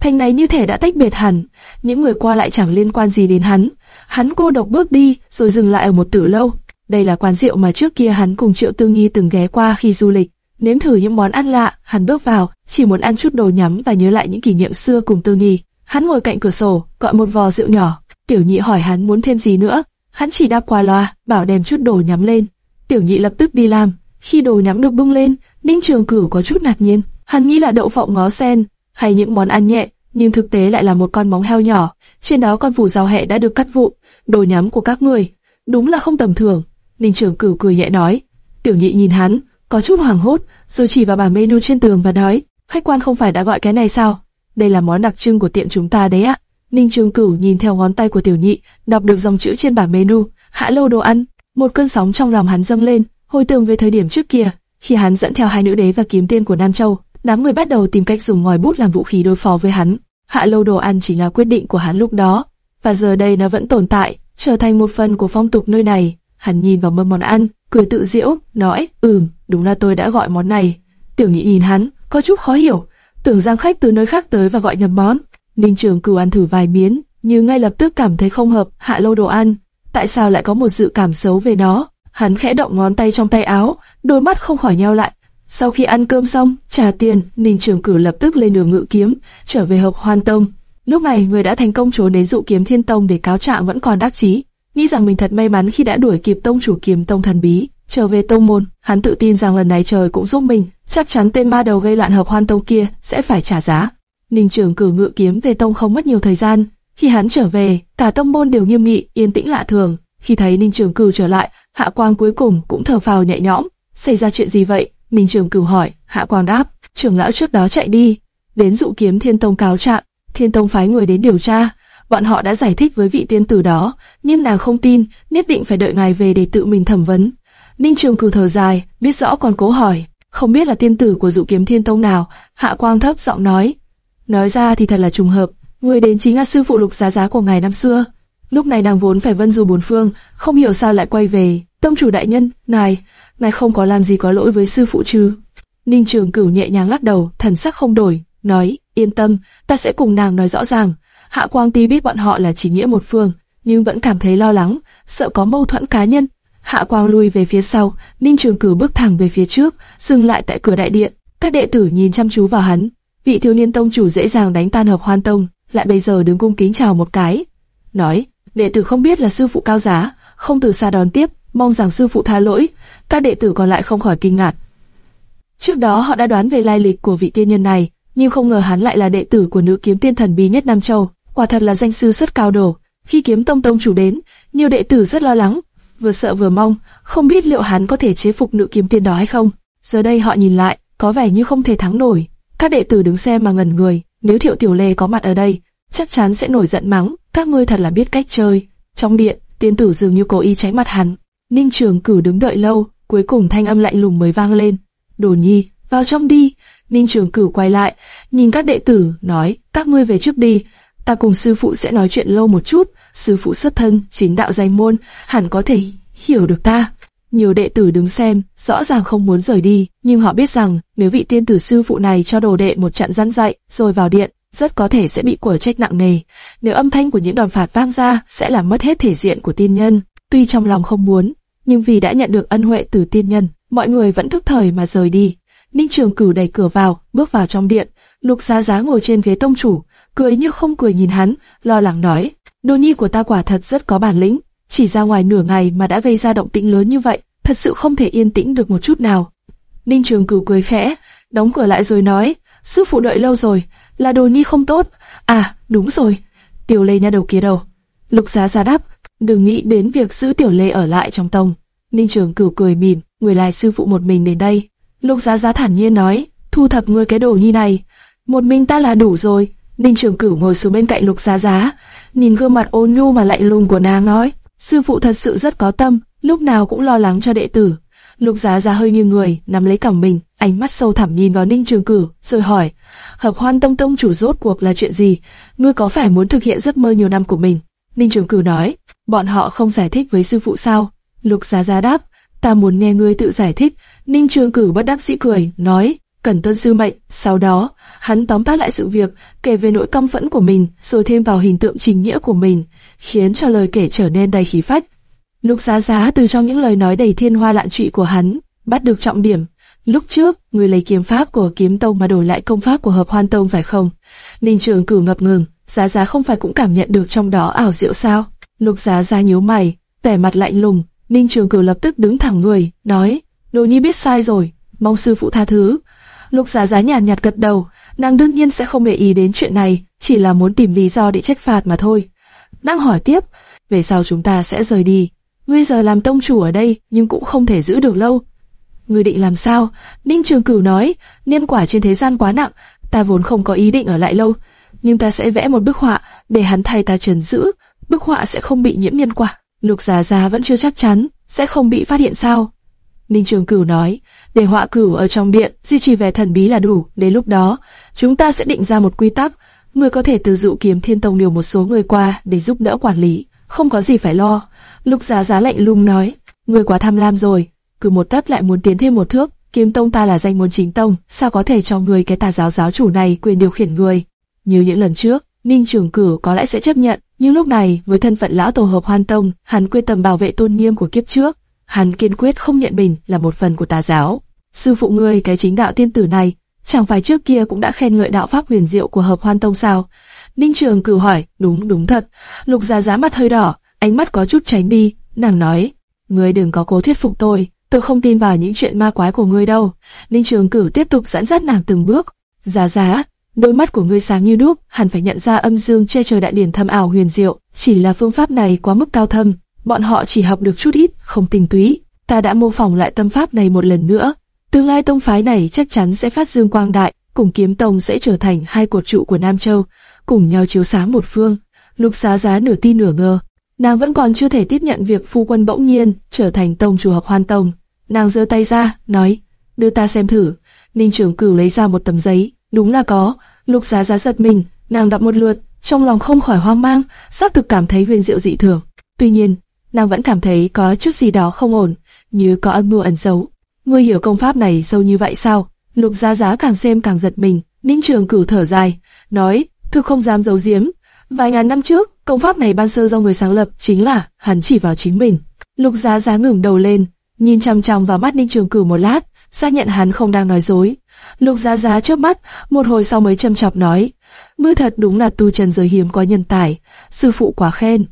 Thành này như thể đã tách biệt hẳn, những người qua lại chẳng liên quan gì đến hắn. Hắn cô độc bước đi, rồi dừng lại ở một tử lâu. Đây là quán rượu mà trước kia hắn cùng Triệu Tư Nghi từng ghé qua khi du lịch. Nếm thử những món ăn lạ, hắn bước vào, chỉ muốn ăn chút đồ nhắm và nhớ lại những kỷ niệm xưa cùng Tư Nghi. Hắn ngồi cạnh cửa sổ, gọi một vò rượu nhỏ. Tiểu Nhị hỏi hắn muốn thêm gì nữa, hắn chỉ đáp qua loa, bảo đem chút đồ nhắm lên. Tiểu Nhị lập tức đi làm. Khi đồ nhắm được bưng lên, Ninh Trường Cửu có chút ngạc nhiên, hắn nghĩ là đậu phộng ngó sen hay những món ăn nhẹ, nhưng thực tế lại là một con móng heo nhỏ. Trên đó con phủ rau hẹ đã được cắt vụn. Đồ nhắm của các người, đúng là không tầm thường. Ninh Trường Cửu cười nhẹ nói. Tiểu Nhị nhìn hắn, có chút hoảng hốt, rồi chỉ vào bảng menu trên tường và nói, khách quan không phải đã gọi cái này sao? Đây là món đặc trưng của tiệm chúng ta đấy ạ. Ninh Trường Cửu nhìn theo ngón tay của tiểu nhị, đọc được dòng chữ trên bảng menu, hạ lâu đồ ăn. Một cơn sóng trong lòng hắn dâng lên, hồi tưởng về thời điểm trước kia, khi hắn dẫn theo hai nữ đế và kiếm tiên của Nam Châu, đám người bắt đầu tìm cách dùng ngòi bút làm vũ khí đối phó với hắn. Hạ lâu đồ ăn chỉ là quyết định của hắn lúc đó, và giờ đây nó vẫn tồn tại, trở thành một phần của phong tục nơi này. Hắn nhìn vào mâm món ăn, cười tự diễu, nói, ừm, đúng là tôi đã gọi món này. Tiểu nhị nhìn hắn, có chút khó hiểu, tưởng rằng khách từ nơi khác tới và gọi nhầm món. Ninh Trường Cửu ăn thử vài miếng, nhưng ngay lập tức cảm thấy không hợp, hạ lâu đồ ăn. Tại sao lại có một dự cảm xấu về nó? Hắn khẽ động ngón tay trong tay áo, đôi mắt không khỏi nheo lại. Sau khi ăn cơm xong, trả tiền, Ninh Trường Cửu lập tức lên đường ngự kiếm, trở về hợp Hoan Tông. Lúc này, người đã thành công trốn đến dụ kiếm Thiên Tông để cáo trạng vẫn còn đắc chí, nghĩ rằng mình thật may mắn khi đã đuổi kịp tông chủ kiếm tông thần bí, trở về tông môn. Hắn tự tin rằng lần này trời cũng giúp mình, chắc chắn tên ma đầu gây loạn hợp Hoan Tông kia sẽ phải trả giá. Ninh Trường Cửu ngự kiếm về tông không mất nhiều thời gian. Khi hắn trở về, cả tông môn đều nghiêm nghị, yên tĩnh lạ thường. Khi thấy Ninh Trường Cửu trở lại, Hạ Quang cuối cùng cũng thở phào nhẹ nhõm. Xảy ra chuyện gì vậy? Ninh Trường Cửu hỏi. Hạ Quang đáp, trưởng lão trước đó chạy đi, đến dụ kiếm Thiên Tông cáo trạng. Thiên Tông phái người đến điều tra. Bọn họ đã giải thích với vị tiên tử đó, nhưng nàng không tin, nhất định phải đợi ngài về để tự mình thẩm vấn. Ninh Trường Cửu thở dài, biết rõ còn cố hỏi, không biết là tiên tử của dụ kiếm Thiên Tông nào. Hạ Quang thấp giọng nói, nói ra thì thật là trùng hợp, người đến chính là sư phụ lục giá giá của ngài năm xưa. Lúc này nàng vốn phải vân du bốn phương, không hiểu sao lại quay về. Tông chủ đại nhân, ngài, ngài không có làm gì có lỗi với sư phụ chứ? Ninh Trường Cửu nhẹ nhàng lắc đầu, thần sắc không đổi, nói, yên tâm, ta sẽ cùng nàng nói rõ ràng. Hạ Quang Ti biết bọn họ là chỉ nghĩa một phương, nhưng vẫn cảm thấy lo lắng, sợ có mâu thuẫn cá nhân. Hạ Quang lui về phía sau, Ninh Trường Cửu bước thẳng về phía trước, dừng lại tại cửa đại điện. Các đệ tử nhìn chăm chú vào hắn. Vị thiếu niên tông chủ dễ dàng đánh tan hợp hoan tông, lại bây giờ đứng cung kính chào một cái, nói: đệ tử không biết là sư phụ cao giá, không từ xa đón tiếp, mong rằng sư phụ tha lỗi. Các đệ tử còn lại không khỏi kinh ngạc. Trước đó họ đã đoán về lai lịch của vị tiên nhân này, nhưng không ngờ hắn lại là đệ tử của nữ kiếm tiên thần bí nhất Nam Châu. Quả thật là danh sư xuất cao đồ. Khi kiếm tông tông chủ đến, nhiều đệ tử rất lo lắng, vừa sợ vừa mong, không biết liệu hắn có thể chế phục nữ kiếm tiên đó hay không. Giờ đây họ nhìn lại, có vẻ như không thể thắng nổi. Các đệ tử đứng xem mà ngẩn người, nếu Thiệu Tiểu Lê có mặt ở đây, chắc chắn sẽ nổi giận mắng, các ngươi thật là biết cách chơi. Trong điện, tiên tử dường như cố ý tránh mặt hắn. Ninh Trường cử đứng đợi lâu, cuối cùng thanh âm lạnh lùng mới vang lên. Đồ Nhi, vào trong đi. Ninh Trường cử quay lại, nhìn các đệ tử, nói, các ngươi về trước đi, ta cùng sư phụ sẽ nói chuyện lâu một chút. Sư phụ xuất thân, chính đạo danh môn, hẳn có thể hiểu được ta. Nhiều đệ tử đứng xem, rõ ràng không muốn rời đi, nhưng họ biết rằng nếu vị tiên tử sư phụ này cho đồ đệ một trận răn dạy, rồi vào điện, rất có thể sẽ bị quở trách nặng nề. Nếu âm thanh của những đòn phạt vang ra, sẽ làm mất hết thể diện của tiên nhân. Tuy trong lòng không muốn, nhưng vì đã nhận được ân huệ từ tiên nhân, mọi người vẫn thức thời mà rời đi. Ninh Trường Cửu đẩy cửa vào, bước vào trong điện. Lục Giá Giá ngồi trên ghế tông chủ, cười như không cười nhìn hắn, lo lắng nói: nô nhi của ta quả thật rất có bản lĩnh, chỉ ra ngoài nửa ngày mà đã gây ra động tĩnh lớn như vậy, thật sự không thể yên tĩnh được một chút nào." Ninh Trường Cửu cười khẽ, đóng cửa lại rồi nói: "Sư phụ đợi lâu rồi, là Đồ nhi không tốt." "À, đúng rồi." Tiểu Lê nha đầu kia đâu? Lục Giá Giá đáp: "Đừng nghĩ đến việc giữ Tiểu Lê ở lại trong tông." Ninh Trường Cửu cười mỉm, người lại sư phụ một mình đến đây. Lục Giá Giá thản nhiên nói: "Thu thập ngươi cái đồ nhi này, một mình ta là đủ rồi." Ninh Trường Cửu ngồi xuống bên cạnh Lục Giá Giá, nhìn gương mặt ôn nhu mà lạnh lùng của nàng nói: "Sư phụ thật sự rất có tâm, lúc nào cũng lo lắng cho đệ tử." Lục Giá Giá hơi nghiêng người, nắm lấy cằm mình, ánh mắt sâu thẳm nhìn vào Ninh Trường Cửu, rồi hỏi: "Hợp Hoan Tông tông chủ rốt cuộc là chuyện gì? Ngươi có phải muốn thực hiện giấc mơ nhiều năm của mình?" Ninh Trường Cửu nói: "Bọn họ không giải thích với sư phụ sao?" Lục Giá Giá đáp: "Ta muốn nghe ngươi tự giải thích." Ninh Trường Cửu bất đắc dĩ cười, nói: "Cần tuân sư mệnh." Sau đó, hắn tóm tắt lại sự việc, kể về nỗi căm phẫn của mình, rồi thêm vào hình tượng trình nghĩa của mình, khiến cho lời kể trở nên đầy khí phách. Lục Giá Giá từ trong những lời nói đầy thiên hoa lạn trụy của hắn, bắt được trọng điểm. Lúc trước, người lấy kiếm pháp của kiếm tông mà đổi lại công pháp của hợp hoan tông phải không? Ninh Trường Cửu ngập ngừng, Giá Giá không phải cũng cảm nhận được trong đó ảo diệu sao? Lục Giá Giá nhíu mày, vẻ mặt lạnh lùng. Ninh Trường Cửu lập tức đứng thẳng người, nói: Đồ Nhi biết sai rồi, mong sư phụ tha thứ. Lục Giá Giá nhàn nhạt gật đầu, nàng đương nhiên sẽ không để ý đến chuyện này, chỉ là muốn tìm lý do để trách phạt mà thôi. Đang hỏi tiếp, về sau chúng ta sẽ rời đi. Ngươi giờ làm tông chủ ở đây, nhưng cũng không thể giữ được lâu. Ngươi định làm sao? Ninh Trường Cửu nói, niên quả trên thế gian quá nặng, ta vốn không có ý định ở lại lâu, nhưng ta sẽ vẽ một bức họa, để hắn thay ta trần giữ, bức họa sẽ không bị nhiễm nhân quả. Lục Giá Giá vẫn chưa chắc chắn, sẽ không bị phát hiện sao? Ninh Trường Cửu nói, để họa cửu ở trong điện duy trì vẻ thần bí là đủ. Đến lúc đó, chúng ta sẽ định ra một quy tắc, người có thể từ dụ kiếm thiên tông điều một số người qua để giúp đỡ quản lý, không có gì phải lo. Lục Giá Giá lạnh lùng nói, người quá tham lam rồi, cứ một tấp lại muốn tiến thêm một thước. Kiếm tông ta là danh môn chính tông, sao có thể cho người cái tà giáo giáo chủ này quyền điều khiển người? Như những lần trước, Ninh Trường cử có lẽ sẽ chấp nhận, nhưng lúc này với thân phận lão tổ hợp Hoan Tông, hắn quyết tâm bảo vệ tôn nghiêm của kiếp trước, hắn kiên quyết không nhận mình là một phần của tà giáo. Sư phụ ngươi cái chính đạo tiên tử này, chẳng phải trước kia cũng đã khen ngợi đạo pháp huyền diệu của hợp Hoan Tông sao? Ninh Trường Cửu hỏi, đúng đúng thật. Lục Gia Giá mặt hơi đỏ, ánh mắt có chút tránh đi, nàng nói, ngươi đừng có cố thuyết phục tôi, tôi không tin vào những chuyện ma quái của ngươi đâu. Ninh Trường Cửu tiếp tục dẫn dắt nàng từng bước. Giá giá, đôi mắt của ngươi sáng như đuốc, hẳn phải nhận ra âm dương che trời đại điển thâm ảo huyền diệu. Chỉ là phương pháp này quá mức cao thâm, bọn họ chỉ học được chút ít, không tình túy. Ta đã mô phỏng lại tâm pháp này một lần nữa. Tương lai tông phái này chắc chắn sẽ phát dương quang đại, cùng kiếm tông sẽ trở thành hai cột trụ của Nam Châu, cùng nhau chiếu sáng một phương. Lục Giá Giá nửa tin nửa ngờ, nàng vẫn còn chưa thể tiếp nhận việc phu quân bỗng nhiên trở thành tông chủ hợp hoan tông. Nàng giơ tay ra, nói, đưa ta xem thử. Ninh trưởng cửu lấy ra một tấm giấy, đúng là có. Lục giá giá giật mình, nàng đọc một lượt, trong lòng không khỏi hoang mang, xác thực cảm thấy huyền diệu dị thường. Tuy nhiên, nàng vẫn cảm thấy có chút gì đó không ổn, như có âm mưu ẩn giấu. Ngươi hiểu công pháp này sâu như vậy sao? Lục giá giá càng xem càng giật mình. Ninh trường cửu thở dài, nói, thực không dám giấu giếm. Vài ngàn năm trước, công pháp này ban sơ do người sáng lập chính là hắn chỉ vào chính mình. Lục giá giá ngẩng đầu lên, nhìn chăm chăm vào mắt Ninh Trường Cửu một lát, xác nhận hắn không đang nói dối. Lục Giá Giá chớp mắt, một hồi sau mới châm chọc nói, mưa thật đúng là tu trần giới hiếm có nhân tài, sư phụ quá khen.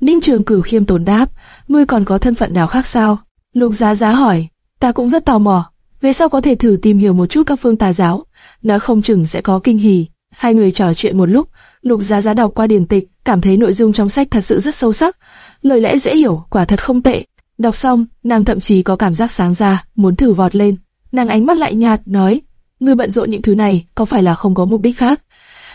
Ninh Trường Cửu khiêm tốn đáp, ngươi còn có thân phận nào khác sao? Lục Giá Giá hỏi, ta cũng rất tò mò, về sau có thể thử tìm hiểu một chút các phương tà giáo, nó không chừng sẽ có kinh hỉ. Hai người trò chuyện một lúc, Lục Giá Giá đọc qua điển tịch, cảm thấy nội dung trong sách thật sự rất sâu sắc, lời lẽ dễ hiểu, quả thật không tệ. Đọc xong, nàng thậm chí có cảm giác sáng ra, muốn thử vọt lên. Nàng ánh mắt lại nhạt, nói, ngươi bận rộn những thứ này, có phải là không có mục đích khác?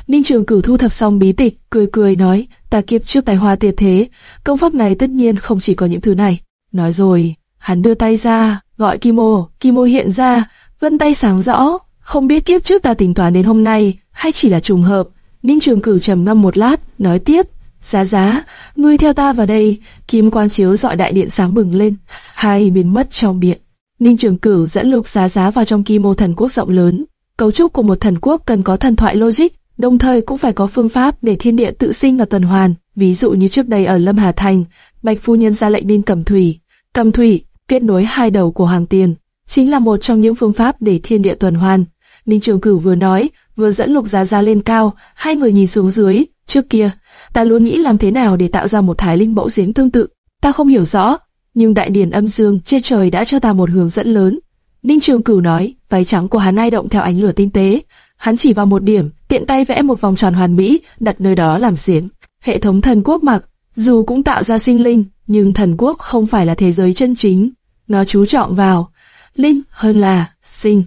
Ninh Trường Cửu thu thập xong bí tịch, cười cười nói, ta kiếp trước tài hoa tuyệt thế, công pháp này tất nhiên không chỉ có những thứ này. Nói rồi, hắn đưa tay ra, gọi Kim Ô, Kim Ô hiện ra, vân tay sáng rõ, không biết kiếp trước ta tính toán đến hôm nay, hay chỉ là trùng hợp. Ninh Trường Cửu trầm ngâm một lát, nói tiếp, Giá giá, ngươi theo ta vào đây, kim quan chiếu dọi đại điện sáng bừng lên, hai biến mất trong điện. Ninh Trường Cửu dẫn Lục Giá Giá vào trong kim ô thần quốc rộng lớn. Cấu trúc của một thần quốc cần có thần thoại logic, đồng thời cũng phải có phương pháp để thiên địa tự sinh và tuần hoàn. Ví dụ như trước đây ở Lâm Hà Thành, Bạch Phu Nhân ra lệnh binh cầm thủy. Cầm thủy, kết nối hai đầu của hàng tiền, chính là một trong những phương pháp để thiên địa tuần hoàn. Ninh Trường Cửu vừa nói, vừa dẫn Lục Giá Giá lên cao, hai người nhìn xuống dưới. Trước kia, ta luôn nghĩ làm thế nào để tạo ra một thái linh mẫu giếng tương tự. Ta không hiểu rõ, nhưng đại điển âm dương trên trời đã cho ta một hướng dẫn lớn. Ninh Trường Cửu nói, váy trắng của hắn ai động theo ánh lửa tinh tế. Hắn chỉ vào một điểm, tiện tay vẽ một vòng tròn hoàn mỹ, đặt nơi đó làm giếng. Hệ thống thần quốc mặc, dù cũng tạo ra sinh linh, nhưng thần quốc không phải là thế giới chân chính. Nó chú trọng vào linh hơn là sinh.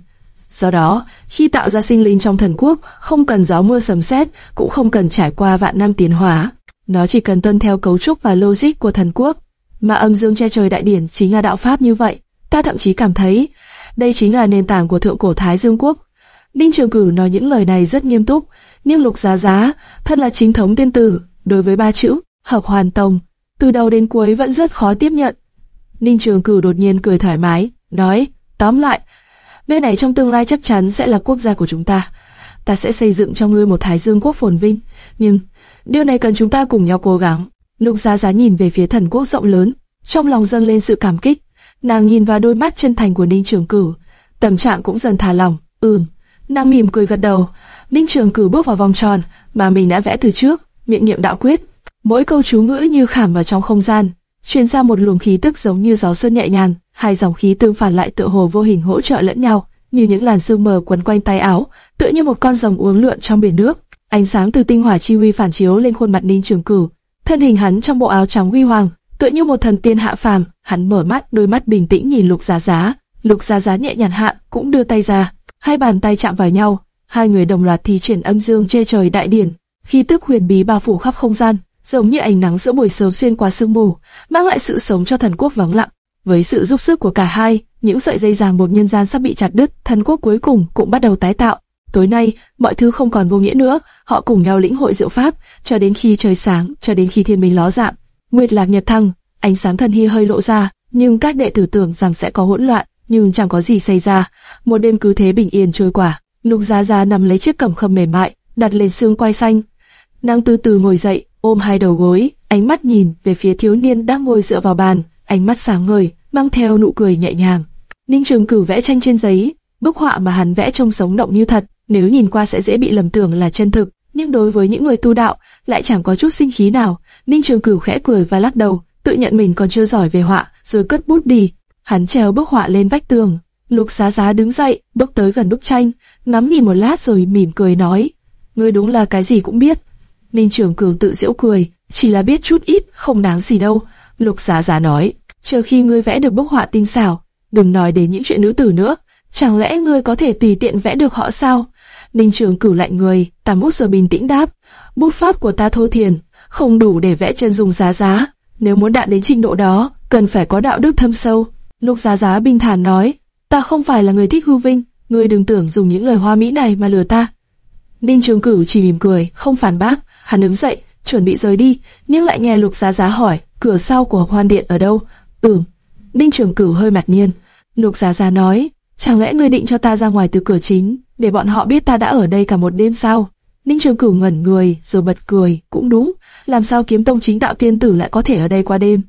Do đó, khi tạo ra sinh linh trong thần quốc, không cần gió mưa sấm sét, cũng không cần trải qua vạn năm tiến hóa. Nó chỉ cần tuân theo cấu trúc và logic của thần quốc. Mà âm dương che trời đại điển chính là đạo pháp như vậy. Ta thậm chí cảm thấy, đây chính là nền tảng của thượng cổ Thái Dương Quốc. Đinh Trường Cử nói những lời này rất nghiêm túc, nhưng Lục Giá Giá, thật là chính thống tiên tử, đối với ba chữ, hợp hoàn tông, từ đầu đến cuối vẫn rất khó tiếp nhận. Ninh Trường Cử đột nhiên cười thoải mái, nói, tóm lại, Nơi này trong tương lai chắc chắn sẽ là quốc gia của chúng ta. Ta sẽ xây dựng cho ngươi một Thái Dương quốc phồn vinh, nhưng điều này cần chúng ta cùng nhau cố gắng. Lục Giá Giá nhìn về phía thần quốc rộng lớn, trong lòng dâng lên sự cảm kích. Nàng nhìn vào đôi mắt chân thành của Ninh Trường Cửu, tâm trạng cũng dần thả lỏng. Ừm, nàng mỉm cười gật đầu. Ninh Trường Cửu bước vào vòng tròn mà mình đã vẽ từ trước, miệng niệm đạo quyết. Mỗi câu chú ngữ như khảm vào trong không gian, truyền ra một luồng khí tức giống như gió xuân nhẹ nhàng hai dòng khí tương phản lại tựa hồ vô hình hỗ trợ lẫn nhau, như những làn sương mờ quấn quanh tay áo, tựa như một con rồng uống lượn trong biển nước. Ánh sáng từ tinh hỏa chi huy phản chiếu lên khuôn mặt Ninh Trường Cửu, thân hình hắn trong bộ áo trắng huy hoàng, tựa như một thần tiên hạ phàm. Hắn mở mắt, đôi mắt bình tĩnh nhìn Lục Giá Giá. Lục Giá Giá nhẹ nhàng hạ, cũng đưa tay ra, hai bàn tay chạm vào nhau, hai người đồng loạt thi triển âm dương che trời đại điển. khí tức huyền bí bao phủ khắp không gian, giống như ánh nắng giữa buổi sớm xuyên qua sương mù, mang lại sự sống cho thần quốc vắng lặng. Với sự giúp sức của cả hai, những sợi dây ràng buộc nhân gian sắp bị chặt đứt, thần quốc cuối cùng cũng bắt đầu tái tạo. Tối nay, mọi thứ không còn vô nghĩa nữa, họ cùng nhau lĩnh hội diệu pháp, cho đến khi trời sáng, cho đến khi thiên minh ló dạng. Nguyệt lạc nhập thăng, ánh sáng thần hy hơi lộ ra, nhưng các đệ tử tưởng rằng sẽ có hỗn loạn, nhưng chẳng có gì xảy ra. Một đêm cứ thế bình yên trôi qua. Lục Giá Giá nằm lấy chiếc cẩm khâm mềm mại, đặt lên xương quai xanh. Nàng từ từ ngồi dậy, ôm hai đầu gối, ánh mắt nhìn về phía thiếu niên đang ngồi dựa vào bàn, ánh mắt sáng ngời, mang theo nụ cười nhẹ nhàng. Ninh Trường Cửu vẽ tranh trên giấy, bức họa mà hắn vẽ trông sống động như thật, nếu nhìn qua sẽ dễ bị lầm tưởng là chân thực, nhưng đối với những người tu đạo lại chẳng có chút sinh khí nào. Ninh Trường Cửu khẽ cười và lắc đầu, tự nhận mình còn chưa giỏi về họa, rồi cất bút đi. Hắn treo bức họa lên vách tường. Lục Giá Giá đứng dậy, bước tới gần bức tranh, ngắm nhìn một lát rồi mỉm cười nói: "Ngươi đúng là cái gì cũng biết." Ninh Trường Cửu tự giễu cười, chỉ là biết chút ít, không đáng gì đâu. Lục Giá Giá nói: "Chờ khi ngươi vẽ được bức họa tinh xảo, đừng nói đến những chuyện nữ tử nữa. Chẳng lẽ ngươi có thể tùy tiện vẽ được họ sao?" Ninh Trường Cửu lạnh người, Tam bút giờ bình tĩnh đáp: "Bút pháp của ta thô thiền, không đủ để vẽ chân dung Giá Giá." Nếu muốn đạt đến trình độ đó, cần phải có đạo đức thâm sâu. Lục Giá Giá bình thản nói, ta không phải là người thích hư vinh, ngươi đừng tưởng dùng những lời hoa mỹ này mà lừa ta. Ninh Trường Cửu chỉ mỉm cười, không phản bác, hắn đứng dậy, chuẩn bị rời đi, nhưng lại nghe Lục Giá Giá hỏi, cửa sau của Hoan Điện ở đâu? Ừm. Ninh Trường Cửu hơi mặt nhiên. Lục Giá Giá nói, chẳng lẽ ngươi định cho ta ra ngoài từ cửa chính, để bọn họ biết ta đã ở đây cả một đêm sao? Ninh Trường Cửu ngẩn người, rồi bật cười, cũng đúng làm sao kiếm tông chính đạo tiên tử lại có thể ở đây qua đêm?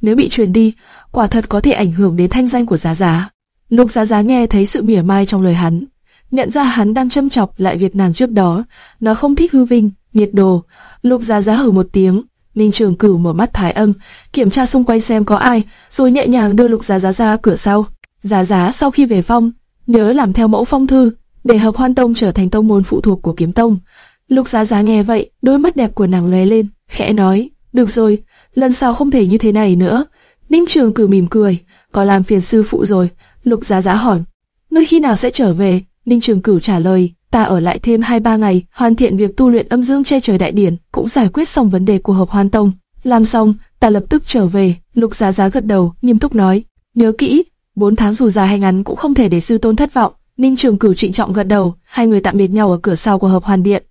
Nếu bị truyền đi, quả thật có thể ảnh hưởng đến thanh danh của Giá Giá. Lục Giá Giá nghe thấy sự mỉa mai trong lời hắn, nhận ra hắn đang châm chọc lại việc nàng trước đó, nó không thích hư vinh, nhiệt đồ. Lục Giá Giá hừ một tiếng, Ninh Trường Cửu mở mắt thái âm, kiểm tra xung quanh xem có ai, rồi nhẹ nhàng đưa Lục Giá Giá ra cửa sau. Giá Giá sau khi về phong, nhớ làm theo mẫu phong thư, để hợp Hoan Tông trở thành tông môn phụ thuộc của Kiếm Tông. Lục Giá Giá nghe vậy, đôi mắt đẹp của nàng lóe lên, khẽ nói, được rồi, lần sau không thể như thế này nữa. Ninh Trường cửu mỉm cười, có làm phiền sư phụ rồi. Lục Giá Giá hỏi, ngươi khi nào sẽ trở về? Ninh Trường Cửu trả lời, ta ở lại thêm 2-3 ngày, hoàn thiện việc tu luyện âm dương che trời đại điển, cũng giải quyết xong vấn đề của hợp hoan tông. Làm xong, ta lập tức trở về. Lục Giá Giá gật đầu, nghiêm túc nói, nhớ kỹ, 4 tháng dù dài hay ngắn cũng không thể để sư tôn thất vọng. Ninh Trường Cửu trịnh trọng gật đầu, hai người tạm biệt nhau ở cửa sau của hợp hoàn điện.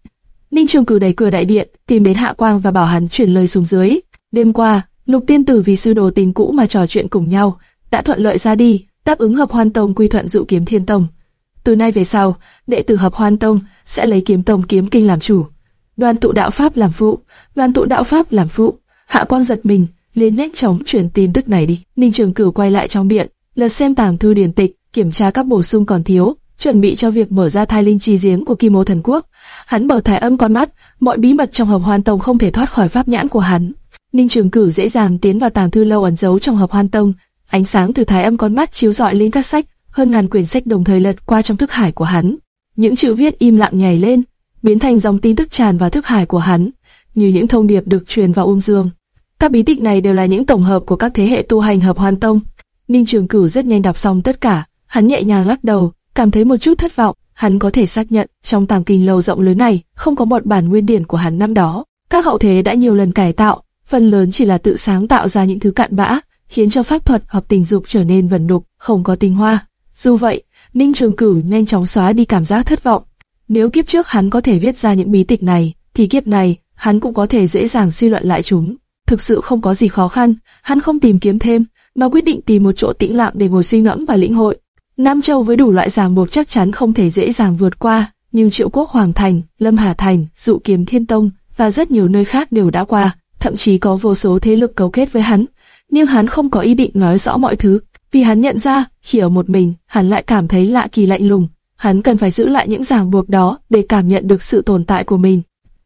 Ninh Trường cửu đẩy cửa đại điện, tìm đến Hạ Quang và bảo hắn chuyển lời xuống dưới. Đêm qua, Lục Tiên Tử vì sư đồ tình cũ mà trò chuyện cùng nhau, đã thuận lợi ra đi, đáp ứng hợp hoàn Tông quy thuận dụ kiếm Thiên Tông. Từ nay về sau, đệ tử hợp Hoan Tông sẽ lấy kiếm tông kiếm kinh làm chủ, đoàn tụ đạo pháp làm phụ, đoàn tụ đạo pháp làm phụ. Hạ quan giật mình, liền nhanh chóng chuyển tin tức này đi. Ninh Trường Cửu quay lại trong điện, lật xem tàng thư điển tịch, kiểm tra các bổ sung còn thiếu, chuẩn bị cho việc mở ra thai linh chi giếng của Kim Ô Thần Quốc. Hắn mở thái âm con mắt, mọi bí mật trong hợp hoan tông không thể thoát khỏi pháp nhãn của hắn. Ninh Trường cửu dễ dàng tiến vào tàng thư lâu ẩn giấu trong hợp hoan tông. Ánh sáng từ thái âm con mắt chiếu rọi lên các sách, hơn ngàn quyển sách đồng thời lật qua trong thức hải của hắn. Những chữ viết im lặng nhảy lên, biến thành dòng tin tức tràn vào thức hải của hắn, như những thông điệp được truyền vào ung dương. Các bí tịch này đều là những tổng hợp của các thế hệ tu hành hợp hoàn tông. Ninh Trường Cửu rất nhanh đọc xong tất cả, hắn nhẹ nhàng lắc đầu, cảm thấy một chút thất vọng. Hắn có thể xác nhận, trong tàng kinh lâu rộng lớn này, không có một bản nguyên điển của hắn năm đó. Các hậu thế đã nhiều lần cải tạo, phần lớn chỉ là tự sáng tạo ra những thứ cặn bã, khiến cho pháp thuật hoặc tình dục trở nên vẩn đục, không có tinh hoa. Dù vậy, Ninh Trường Cửu nhanh chóng xóa đi cảm giác thất vọng. Nếu kiếp trước hắn có thể viết ra những bí tịch này, thì kiếp này, hắn cũng có thể dễ dàng suy luận lại chúng. Thực sự không có gì khó khăn, hắn không tìm kiếm thêm, mà quyết định tìm một chỗ tĩnh lặng để ngồi suy ngẫm và lĩnh hội. Nam Châu với đủ loại ràng buộc chắc chắn không thể dễ dàng vượt qua, nhưng Triệu Quốc Hoàng Thành, Lâm Hà Thành, Dụ Kiếm Thiên Tông và rất nhiều nơi khác đều đã qua, thậm chí có vô số thế lực cấu kết với hắn. Nhưng hắn không có ý định nói rõ mọi thứ, vì hắn nhận ra, khi ở một mình, hắn lại cảm thấy lạ kỳ lạnh lùng. Hắn cần phải giữ lại những ràng buộc đó để cảm nhận được sự tồn tại của mình.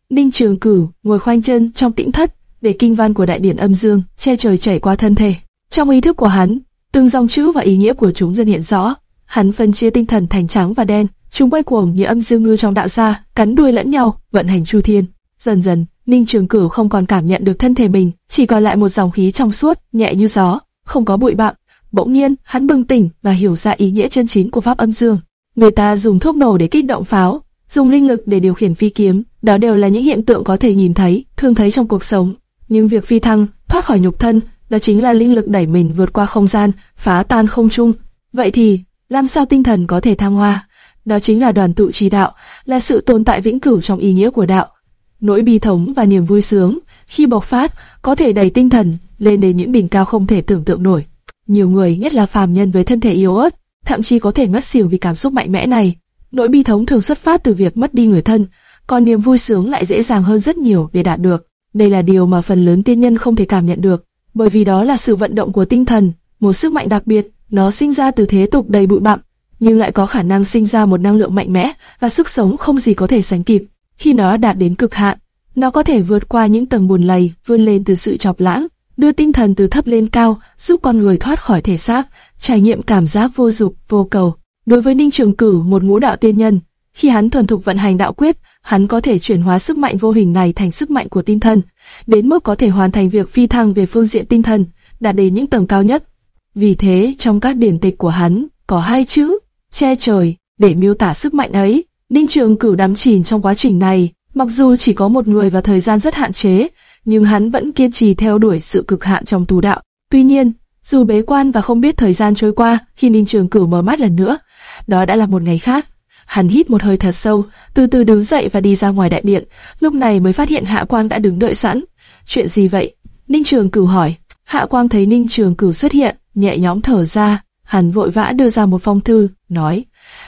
Ninh Trường Cửu ngồi khoanh chân trong tĩnh thất, để kinh văn của đại điển âm dương che trời chảy qua thân thể. Trong ý thức của hắn, từng dòng chữ và ý nghĩa của chúng dần hiện rõ. Hắn phân chia tinh thần thành trắng và đen, chúng quay cuồng như âm dương ngư trong đạo gia, cắn đuôi lẫn nhau, vận hành chu thiên. Dần dần, Ninh Trường Cửu không còn cảm nhận được thân thể mình, chỉ còn lại một dòng khí trong suốt, nhẹ như gió, không có bụi bặm. Bỗng nhiên, hắn bừng tỉnh và hiểu ra ý nghĩa chân chính của pháp âm dương. Người ta dùng thuốc nổ để kích động pháo, dùng linh lực để điều khiển phi kiếm, đó đều là những hiện tượng có thể nhìn thấy, thường thấy trong cuộc sống. Nhưng việc phi thăng, thoát khỏi nhục thân, đó chính là linh lực đẩy mình vượt qua không gian, phá tan không trung. Vậy thì, làm sao tinh thần có thể thăng hoa? Đó chính là đoàn tụ trí đạo, là sự tồn tại vĩnh cửu trong ý nghĩa của đạo. Nỗi bi thống và niềm vui sướng, khi bộc phát, có thể đẩy tinh thần lên đến những đỉnh cao không thể tưởng tượng nổi. Nhiều người, nhất là phàm nhân với thân thể yếu ớt, thậm chí có thể mất xỉu vì cảm xúc mạnh mẽ này. Nỗi bi thống thường xuất phát từ việc mất đi người thân, còn niềm vui sướng lại dễ dàng hơn rất nhiều để đạt được. Đây là điều mà phần lớn tiên nhân không thể cảm nhận được, bởi vì đó là sự vận động của tinh thần, một sức mạnh đặc biệt, nó sinh ra từ thế tục đầy bụi bặm, nhưng lại có khả năng sinh ra một năng lượng mạnh mẽ và sức sống không gì có thể sánh kịp. Khi nó đạt đến cực hạn, nó có thể vượt qua những tầng buồn lầy, vươn lên từ sự chọc lãng, đưa tinh thần từ thấp lên cao, giúp con người thoát khỏi thể xác, trải nghiệm cảm giác vô dục, vô cầu. Đối với Ninh Trường Cử, một ngũ đạo tiên nhân, khi hắn thuần thục vận hành đạo quyết, hắn có thể chuyển hóa sức mạnh vô hình này thành sức mạnh của tinh thần, đến mức có thể hoàn thành việc phi thăng về phương diện tinh thần, đạt đến những tầng cao nhất. Vì thế, trong các điển tịch của hắn, có hai chữ, che trời, để miêu tả sức mạnh ấy. Ninh Trường Cửu đắm chìm trong quá trình này, mặc dù chỉ có một người và thời gian rất hạn chế, nhưng hắn vẫn kiên trì theo đuổi sự cực hạn trong tu đạo. Tuy nhiên, dù bế quan và không biết thời gian trôi qua, khi Ninh Trường Cửu mở mắt lần nữa, đó đã là một ngày khác. Hắn hít một hơi thật sâu, từ từ đứng dậy và đi ra ngoài đại điện, lúc này mới phát hiện Hạ Quang đã đứng đợi sẵn. Chuyện gì vậy? Ninh Trường Cửu hỏi. Hạ Quang thấy Ninh Trường Cửu xuất hiện, nhẹ nhõm thở ra, hắn vội vã đưa ra một phong thư, nói: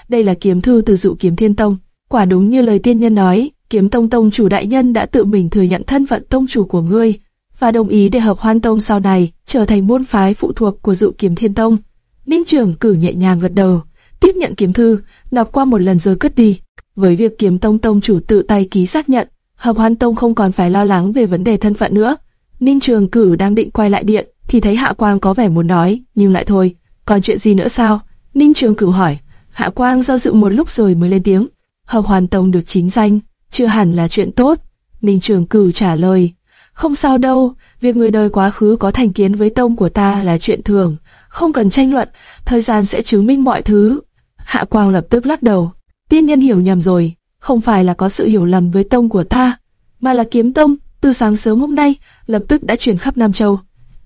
đây là kiếm thư từ dụ kiếm thiên tông. Quả đúng như lời tiên nhân nói, kiếm tông tông chủ đại nhân đã tự mình thừa nhận thân phận tông chủ của ngươi và đồng ý để hợp hoan tông sau này trở thành môn phái phụ thuộc của dụ kiếm thiên tông. Ninh Trường cử nhẹ nhàng gật đầu, tiếp nhận kiếm thư, đọc qua một lần rồi cất đi. Với việc kiếm tông tông chủ tự tay ký xác nhận, hợp hoan tông không còn phải lo lắng về vấn đề thân phận nữa. Ninh Trường cử đang định quay lại điện, thì thấy Hạ Quang có vẻ muốn nói, nhưng lại thôi. Còn chuyện gì nữa sao? Ninh Trường cử hỏi. Hạ Quang do dự một lúc rồi mới lên tiếng. Hợp hoàn tông được chính danh, chưa hẳn là chuyện tốt. Ninh Trường Cửu trả lời. Không sao đâu, việc người đời quá khứ có thành kiến với tông của ta là chuyện thường, không cần tranh luận, thời gian sẽ chứng minh mọi thứ. Hạ Quang lập tức lắc đầu. Tiên nhân hiểu nhầm rồi, không phải là có sự hiểu lầm với tông của ta, mà là kiếm tông, từ sáng sớm hôm nay, lập tức đã chuyển khắp Nam Châu.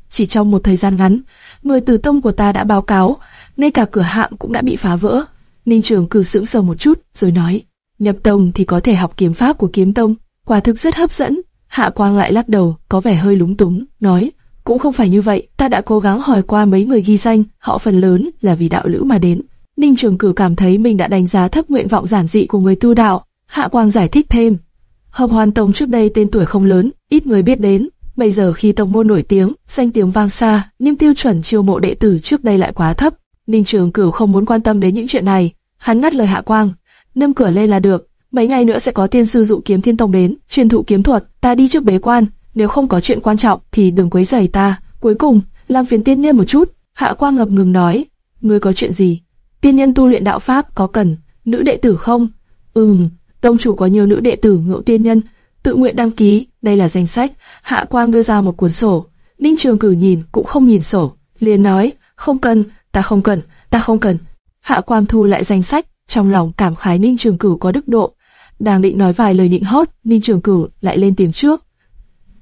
Chỉ trong một thời gian ngắn, người từ tông của ta đã báo cáo, ngay cả cửa hạng cũng đã bị phá vỡ. Ninh Trường cử sững sờ một chút, rồi nói, nhập tông thì có thể học kiếm pháp của kiếm tông, quả thực rất hấp dẫn. Hạ Quang lại lắc đầu, có vẻ hơi lúng túng, nói, cũng không phải như vậy, ta đã cố gắng hỏi qua mấy người ghi danh, họ phần lớn là vì đạo lữ mà đến. Ninh Trường Cử cảm thấy mình đã đánh giá thấp nguyện vọng giản dị của người tu đạo. Hạ Quang giải thích thêm, Hợp Hoàn Tông trước đây tên tuổi không lớn, ít người biết đến. Bây giờ khi tông môn nổi tiếng, danh tiếng vang xa, nhưng tiêu chuẩn chiêu mộ đệ tử trước đây lại quá thấp. Ninh Trường Cửu không muốn quan tâm đến những chuyện này, Hắn ngắt lời Hạ Quang, nâng cửa lên là được. Mấy ngày nữa sẽ có tiên sư dụ kiếm thiên tông đến, truyền thụ kiếm thuật. Ta đi trước bế quan, nếu không có chuyện quan trọng thì đừng quấy rầy ta. Cuối cùng, làm phiền tiên nhân một chút. Hạ Quang ngập ngừng nói, ngươi có chuyện gì? Tiên nhân tu luyện đạo pháp có cần nữ đệ tử không? Ừm, tông chủ có nhiều nữ đệ tử ngộ tiên nhân, tự nguyện đăng ký. Đây là danh sách. Hạ Quang đưa ra một cuốn sổ. Ninh Trường Cử nhìn cũng không nhìn sổ, liền nói, không cần, ta không cần, ta không cần. Hạ quang thu lại danh sách, trong lòng cảm khái Ninh Trường Cửu có đức độ. Đang định nói vài lời nịnh hót, Ninh Trường Cửu lại lên tiếng trước.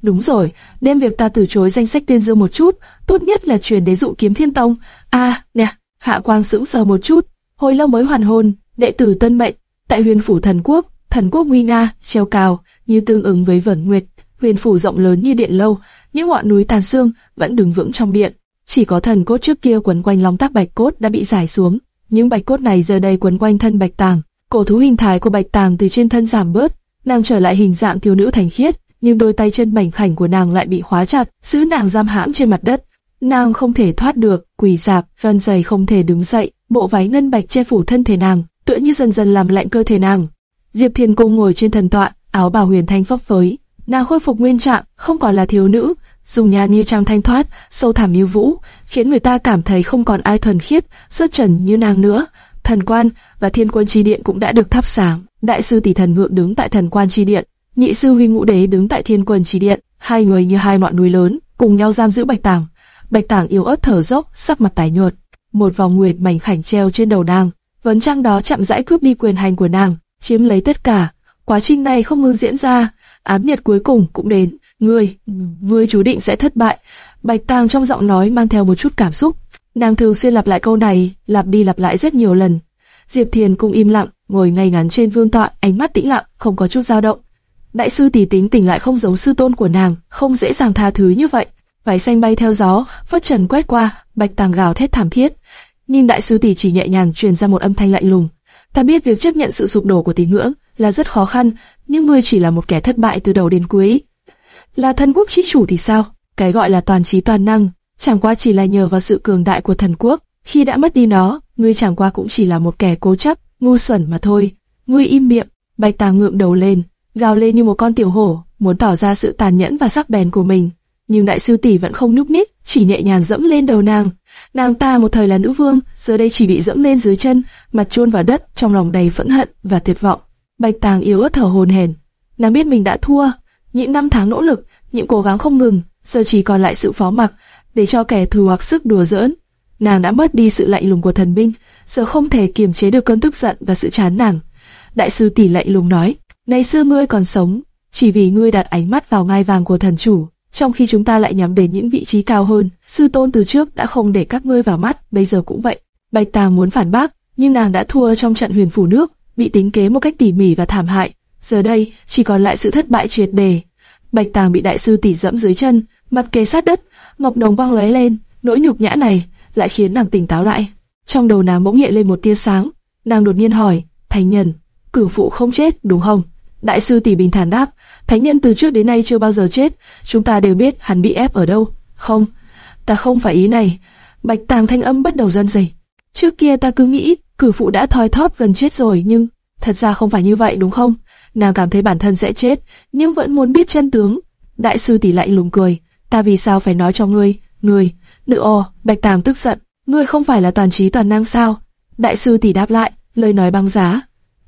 Đúng rồi, đem việc ta từ chối danh sách tiên dương một chút, tốt nhất là truyền đến dụ kiếm thiên tông. À, nè, Hạ Quang sững sờ một chút, hồi lâu mới hoàn hồn, đệ tử tân mệnh, tại huyền phủ thần quốc, thần quốc nguy nga, treo cao, như tương ứng với vẩn nguyệt, huyền phủ rộng lớn như điện lâu, những ngọn núi tàn xương vẫn đứng vững trong điện. Chỉ có thần cốt trước kia quấn quanh long tác bạch cốt đã bị giải xuống, những bạch cốt này giờ đây quấn quanh thân bạch tàng, cổ thú hình thái của bạch tàng từ trên thân giảm bớt, nàng trở lại hình dạng thiếu nữ thành khiết, nhưng đôi tay chân mảnh khảnh của nàng lại bị khóa chặt, giữ nàng giam hãm trên mặt đất. Nàng không thể thoát được, quỳ dạp, run rẩy không thể đứng dậy, bộ váy ngân bạch che phủ thân thể nàng, tựa như dần dần làm lạnh cơ thể nàng. Diệp Thiên Cung ngồi trên thần tọa, áo bào huyền thanh phấp phới, nàng khôi phục nguyên trạng, không còn là thiếu nữ, dùng nhan như trang thanh thoát, sâu thẳm như vũ, khiến người ta cảm thấy không còn ai thuần khiết, xuất trần như nàng nữa. Thần quan và thiên quân chi điện cũng đã được thắp sáng. Đại sư tỷ thần ngượng đứng tại thần quan chi điện, nhị sư huy ngũ đế đứng tại thiên quân chi điện, hai người như hai ngọn núi lớn, cùng nhau giam giữ bạch tàng. Bạch tàng yếu ớt thở dốc, sắc mặt tái nhợt. Một vòng nguyệt mảnh khảnh treo trên đầu nàng, vấn trang đó chậm rãi cướp đi quyền hành của nàng. chiếm lấy tất cả. Quá trình này không ngừng diễn ra, ám nhiệt cuối cùng cũng đến. Ngươi, ngươi chú định sẽ thất bại. Bạch Tàng trong giọng nói mang theo một chút cảm xúc. Nàng thường xuyên lặp lại câu này, lặp đi lặp lại rất nhiều lần. Diệp Thiền cũng im lặng, ngồi ngay ngắn trên vương tọa, ánh mắt tĩnh lặng, không có chút dao động. Đại sư tỷ tính tình lại không giống sư tôn của nàng, không dễ dàng tha thứ như vậy. Váy xanh bay theo gió, phất trần quét qua, bạch tàng gào thét thảm thiết. Nhưng đại sư tỷ chỉ nhẹ nhàng truyền ra một âm thanh lạnh lùng. Ta biết việc chấp nhận sự sụp đổ của tín ngưỡng là rất khó khăn, nhưng ngươi chỉ là một kẻ thất bại từ đầu đến cuối. Là thần quốc chí chủ thì sao? Cái gọi là toàn trí toàn năng, chẳng qua chỉ là nhờ vào sự cường đại của thần quốc. Khi đã mất đi nó, ngươi chẳng qua cũng chỉ là một kẻ cố chấp, ngu xuẩn mà thôi. Ngươi im miệng, bạch tàng ngượng đầu lên, gào lên như một con tiểu hổ, muốn tỏ ra sự tàn nhẫn và sắc bén của mình. Nhưng đại sư tỷ vẫn không núp nít, chỉ nhẹ nhàng dẫm lên đầu nàng. Nàng ta một thời là nữ vương, giờ đây chỉ bị dẫm lên dưới chân, mặt chôn vào đất, trong lòng đầy phẫn hận và tuyệt vọng. Bạch Tàng yếu ớt thở hồn hển. Nàng biết mình đã thua, những năm tháng nỗ lực, những cố gắng không ngừng, giờ chỉ còn lại sự phó mặc, để cho kẻ thù hoặc sức đùa giỡn. Nàng đã mất đi sự lạnh lùng của thần binh, giờ không thể kiềm chế được cơn tức giận và sự chán nản. Đại sư tỷ lạnh lùng nói, ngày xưa ngươi còn sống, chỉ vì ngươi đặt ánh mắt vào ngai vàng của thần chủ, trong khi chúng ta lại nhắm đến những vị trí cao hơn. Sư tôn từ trước đã không để các ngươi vào mắt, bây giờ cũng vậy. Bạch tà muốn phản bác, nhưng nàng đã thua trong trận huyền phủ nước, bị tính kế một cách tỉ mỉ và thảm hại. Giờ đây, chỉ còn lại sự thất bại triệt đề. Bạch Tàng bị đại sư tỷ dẫm dưới chân, mặt kề sát đất, ngọc đồng vang lóe lên, nỗi nhục nhã này lại khiến nàng tỉnh táo lại. Trong đầu nàng bỗng hiện lên một tia sáng, nàng đột nhiên hỏi, Thánh nhân, cửu phụ không chết đúng không? Đại sư tỷ bình thản đáp, Thánh nhân từ trước đến nay chưa bao giờ chết, chúng ta đều biết hắn bị ép ở đâu. Không, ta không phải ý này. Bạch Tàng thanh âm bắt đầu dần dày. Trước kia ta cứ nghĩ cửu phụ đã thoi thóp gần chết rồi nhưng thật ra không phải như vậy đúng không? Nàng cảm thấy bản thân sẽ chết, nhưng vẫn muốn biết chân tướng. Đại sư tỷ lạnh lùng cười, ta vì sao phải nói cho ngươi, ngươi, nữ o, Bạch tàm tức giận, ngươi không phải là toàn trí toàn năng sao? Đại sư tỷ đáp lại, lời nói băng giá.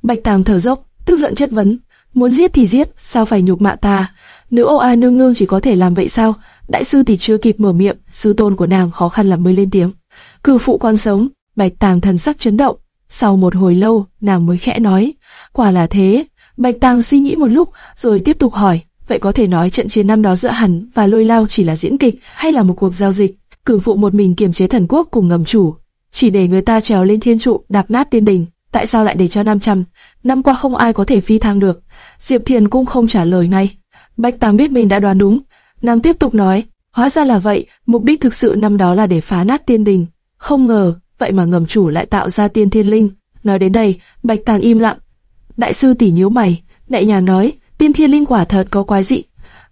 Bạch tàm thở dốc, tức giận chất vấn, muốn giết thì giết, sao phải nhục mạ ta? Nữ ô a nương nương chỉ có thể làm vậy sao? Đại sư tỷ chưa kịp mở miệng, sư tôn của nàng khó khăn làm mới lên tiếng. Cử phụ con sống, Bạch Tàng thần sắc chấn động. Sau một hồi lâu, nàng mới khẽ nói, quả là thế. Bạch Tàng suy nghĩ một lúc, rồi tiếp tục hỏi, vậy có thể nói trận chiến năm đó giữa hắn và lôi lao chỉ là diễn kịch hay là một cuộc giao dịch? Cử phụ một mình kiềm chế thần quốc cùng ngầm chủ, chỉ để người ta trèo lên thiên trụ, đạp nát tiên đình. Tại sao lại để cho 500? Năm qua không ai có thể phi thăng được. Diệp Thiền cũng không trả lời ngay. Bạch Tàng biết mình đã đoán đúng. Nàng tiếp tục nói, hóa ra là vậy, mục đích thực sự năm đó là để phá nát tiên đình. Không ngờ, vậy mà ngầm chủ lại tạo ra tiên thiên linh. Nói đến đây, Bạch Tàng im lặng. Đại sư tỷ nhíu mày, đại nhà nói, tiên thiên linh quả thật có quái dị.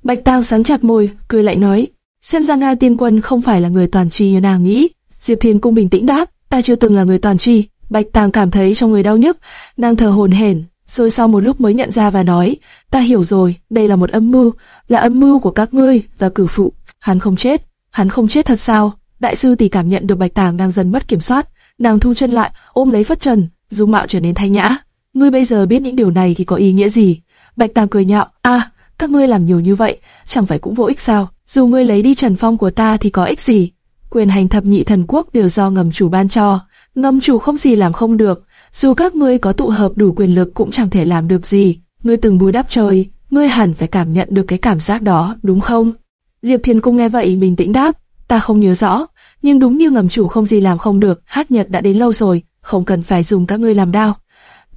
Bạch Tàng sáng chặt môi, cười lại nói, xem ra Nga tiên quân không phải là người toàn tri như nàng nghĩ. Diệp Thiên cung bình tĩnh đáp, ta chưa từng là người toàn tri. Bạch Tàng cảm thấy trong người đau nhức, nàng thở hổn hển, rồi sau một lúc mới nhận ra và nói, ta hiểu rồi, đây là một âm mưu, là âm mưu của các ngươi và cử phụ. Hắn không chết, hắn không chết thật sao? Đại sư tỷ cảm nhận được Bạch Tàng đang dần mất kiểm soát, nàng thu chân lại, ôm lấy Phất Trần, dung mạo trở nên thanh nhã. Ngươi bây giờ biết những điều này thì có ý nghĩa gì? Bạch Tàng cười nhạo, a, các ngươi làm nhiều như vậy, chẳng phải cũng vô ích sao? Dù ngươi lấy đi Trần Phong của ta thì có ích gì? Quyền hành thập nhị thần quốc đều do ngầm chủ ban cho, ngầm chủ không gì làm không được. Dù các ngươi có tụ hợp đủ quyền lực cũng chẳng thể làm được gì. Ngươi từng bùi đắp trời, ngươi hẳn phải cảm nhận được cái cảm giác đó, đúng không? Diệp Thiên Cung nghe vậy bình tĩnh đáp, ta không nhớ rõ, nhưng đúng như ngầm chủ không gì làm không được, hát nhật đã đến lâu rồi, không cần phải dùng các ngươi làm đao.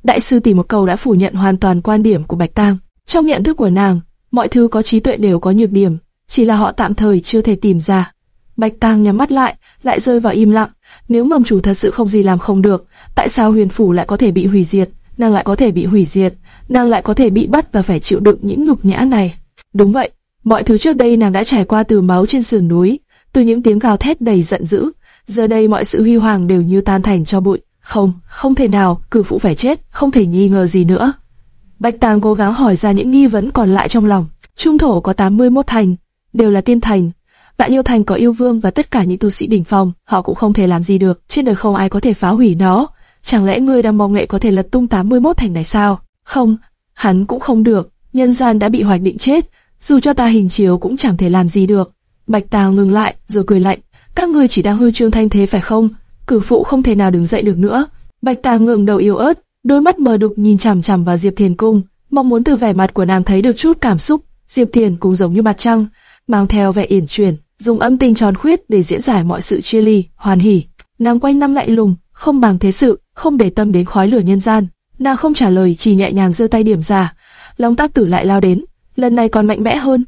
Đại sư tỷ một câu đã phủ nhận hoàn toàn quan điểm của Bạch Tang. Trong nhận thức của nàng, mọi thứ có trí tuệ đều có nhược điểm, chỉ là họ tạm thời chưa thể tìm ra. Bạch Tang nhắm mắt lại, lại rơi vào im lặng. Nếu mầm chủ thật sự không gì làm không được, tại sao huyền phủ lại có thể bị hủy diệt, nàng lại có thể bị hủy diệt, nàng lại có thể bị bắt và phải chịu đựng những nhục nhã này? Đúng vậy, mọi thứ trước đây nàng đã trải qua từ máu trên sườn núi, từ những tiếng gào thét đầy giận dữ. Giờ đây mọi sự huy hoàng đều như tan thành cho bụi. Không, không thể nào, cử phụ phải chết, không thể nghi ngờ gì nữa. Bạch Tàng cố gắng hỏi ra những nghi vấn còn lại trong lòng. Trung thổ có 81 thành, đều là tiên thành. Vạn yêu thành có yêu vương và tất cả những tu sĩ đỉnh phong, họ cũng không thể làm gì được, trên đời không ai có thể phá hủy nó. Chẳng lẽ ngươi đang mong nghệ có thể lật tung 81 thành này sao? Không, hắn cũng không được, nhân gian đã bị hoạch định chết, dù cho ta hình chiếu cũng chẳng thể làm gì được. Bạch Tàng ngừng lại, rồi cười lạnh. Các ngươi chỉ đang hư trương thanh thế phải không? Cử phụ không thể nào đứng dậy được nữa. Bạch tà ngẩng đầu yếu ớt, đôi mắt mờ đục nhìn chằm chằm vào Diệp Thiền Cung, mong muốn từ vẻ mặt của nàng thấy được chút cảm xúc. Diệp Thiền cũng giống như mặt trăng, mang theo vẻ yển chuyển, dùng âm tình tròn khuyết để diễn giải mọi sự chia ly, hoàn hỉ. Nàng quanh năm lạnh lùng, không bằng thế sự, không để tâm đến khói lửa nhân gian. Nàng không trả lời, chỉ nhẹ nhàng giơ tay điểm ra. Long Tác Tử lại lao đến, lần này còn mạnh mẽ hơn.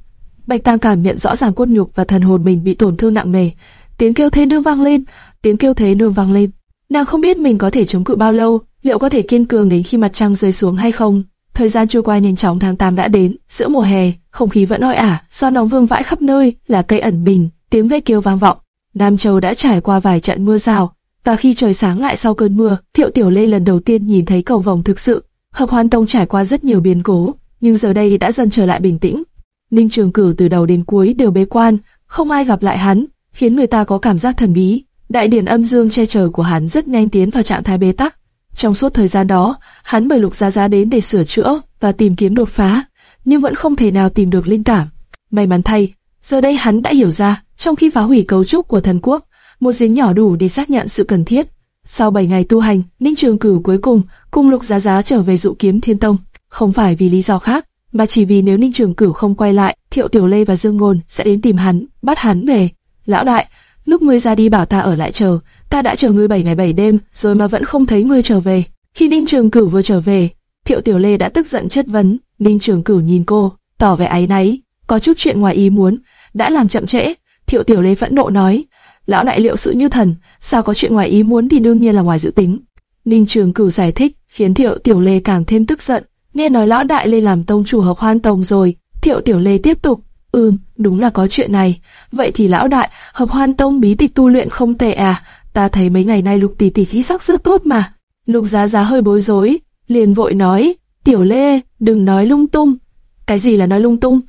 Bạch Tàng cảm nhận rõ ràng cốt nhục và thần hồn mình bị tổn thương nặng nề. Tiếng kêu thê lương vang lên, tiếng kêu thế nương vang lên. Nàng không biết mình có thể chống cự bao lâu, liệu có thể kiên cường đến khi mặt trăng rơi xuống hay không. Thời gian trôi qua nhanh chóng tháng 8 đã đến, giữa mùa hè, không khí vẫn oi ả, do nóng vương vãi khắp nơi, là cây ẩn bình, tiếng ve kêu vang vọng. Nam Châu đã trải qua vài trận mưa rào, và khi trời sáng lại sau cơn mưa, Thiệu Tiểu Lê lần đầu tiên nhìn thấy cầu vòng thực sự. Hợp Hoan Tông trải qua rất nhiều biến cố, nhưng giờ đây đã dần trở lại bình tĩnh. Ninh Trường Cửu từ đầu đến cuối đều bế quan, không ai gặp lại hắn, khiến người ta có cảm giác thần bí. Đại điển âm dương che chở của hắn rất nhanh tiến vào trạng thái bế tắc. Trong suốt thời gian đó, hắn mời Lục Gia Gia đến để sửa chữa và tìm kiếm đột phá, nhưng vẫn không thể nào tìm được linh cảm. May mắn thay, giờ đây hắn đã hiểu ra, trong khi phá hủy cấu trúc của thần quốc, một giếng nhỏ đủ để xác nhận sự cần thiết. Sau 7 ngày tu hành, Ninh Trường Cửu cuối cùng cùng Lục Giá Giá trở về dụ kiếm Thiên Tông, không phải vì lý do khác, mà chỉ vì nếu Ninh Trường Cửu không quay lại, Thiệu Tiểu Lê và Dương Ngôn sẽ đến tìm hắn, bắt hắn về. Lão đại, lúc ngươi ra đi bảo ta ở lại chờ, ta đã chờ ngươi 7 ngày 7 đêm, rồi mà vẫn không thấy ngươi trở về. Khi Ninh Trường Cửu vừa trở về, Thiệu Tiểu Lê đã tức giận chất vấn, Ninh Trường Cửu nhìn cô, tỏ vẻ áy náy, có chút chuyện ngoài ý muốn, đã làm chậm trễ. Thiệu Tiểu Lê phẫn nộ nói, lão đại liệu sự như thần, sao có chuyện ngoài ý muốn thì đương nhiên là ngoài dự tính. Ninh Trường Cửu giải thích, khiến Thiệu Tiểu Lê càng thêm tức giận. Nghe nói lão đại lên làm tông chủ hợp hoan tông rồi, Thiệu Tiểu Lê tiếp tục, ừm, đúng là có chuyện này. Vậy thì lão đại, hợp hoan tông bí tịch tu luyện không tệ à? Ta thấy mấy ngày nay lục tỷ tỷ khí sắc rất tốt mà. Lục giá giá hơi bối rối, liền vội nói, Tiểu Lê, đừng nói lung tung. Cái gì là nói lung tung?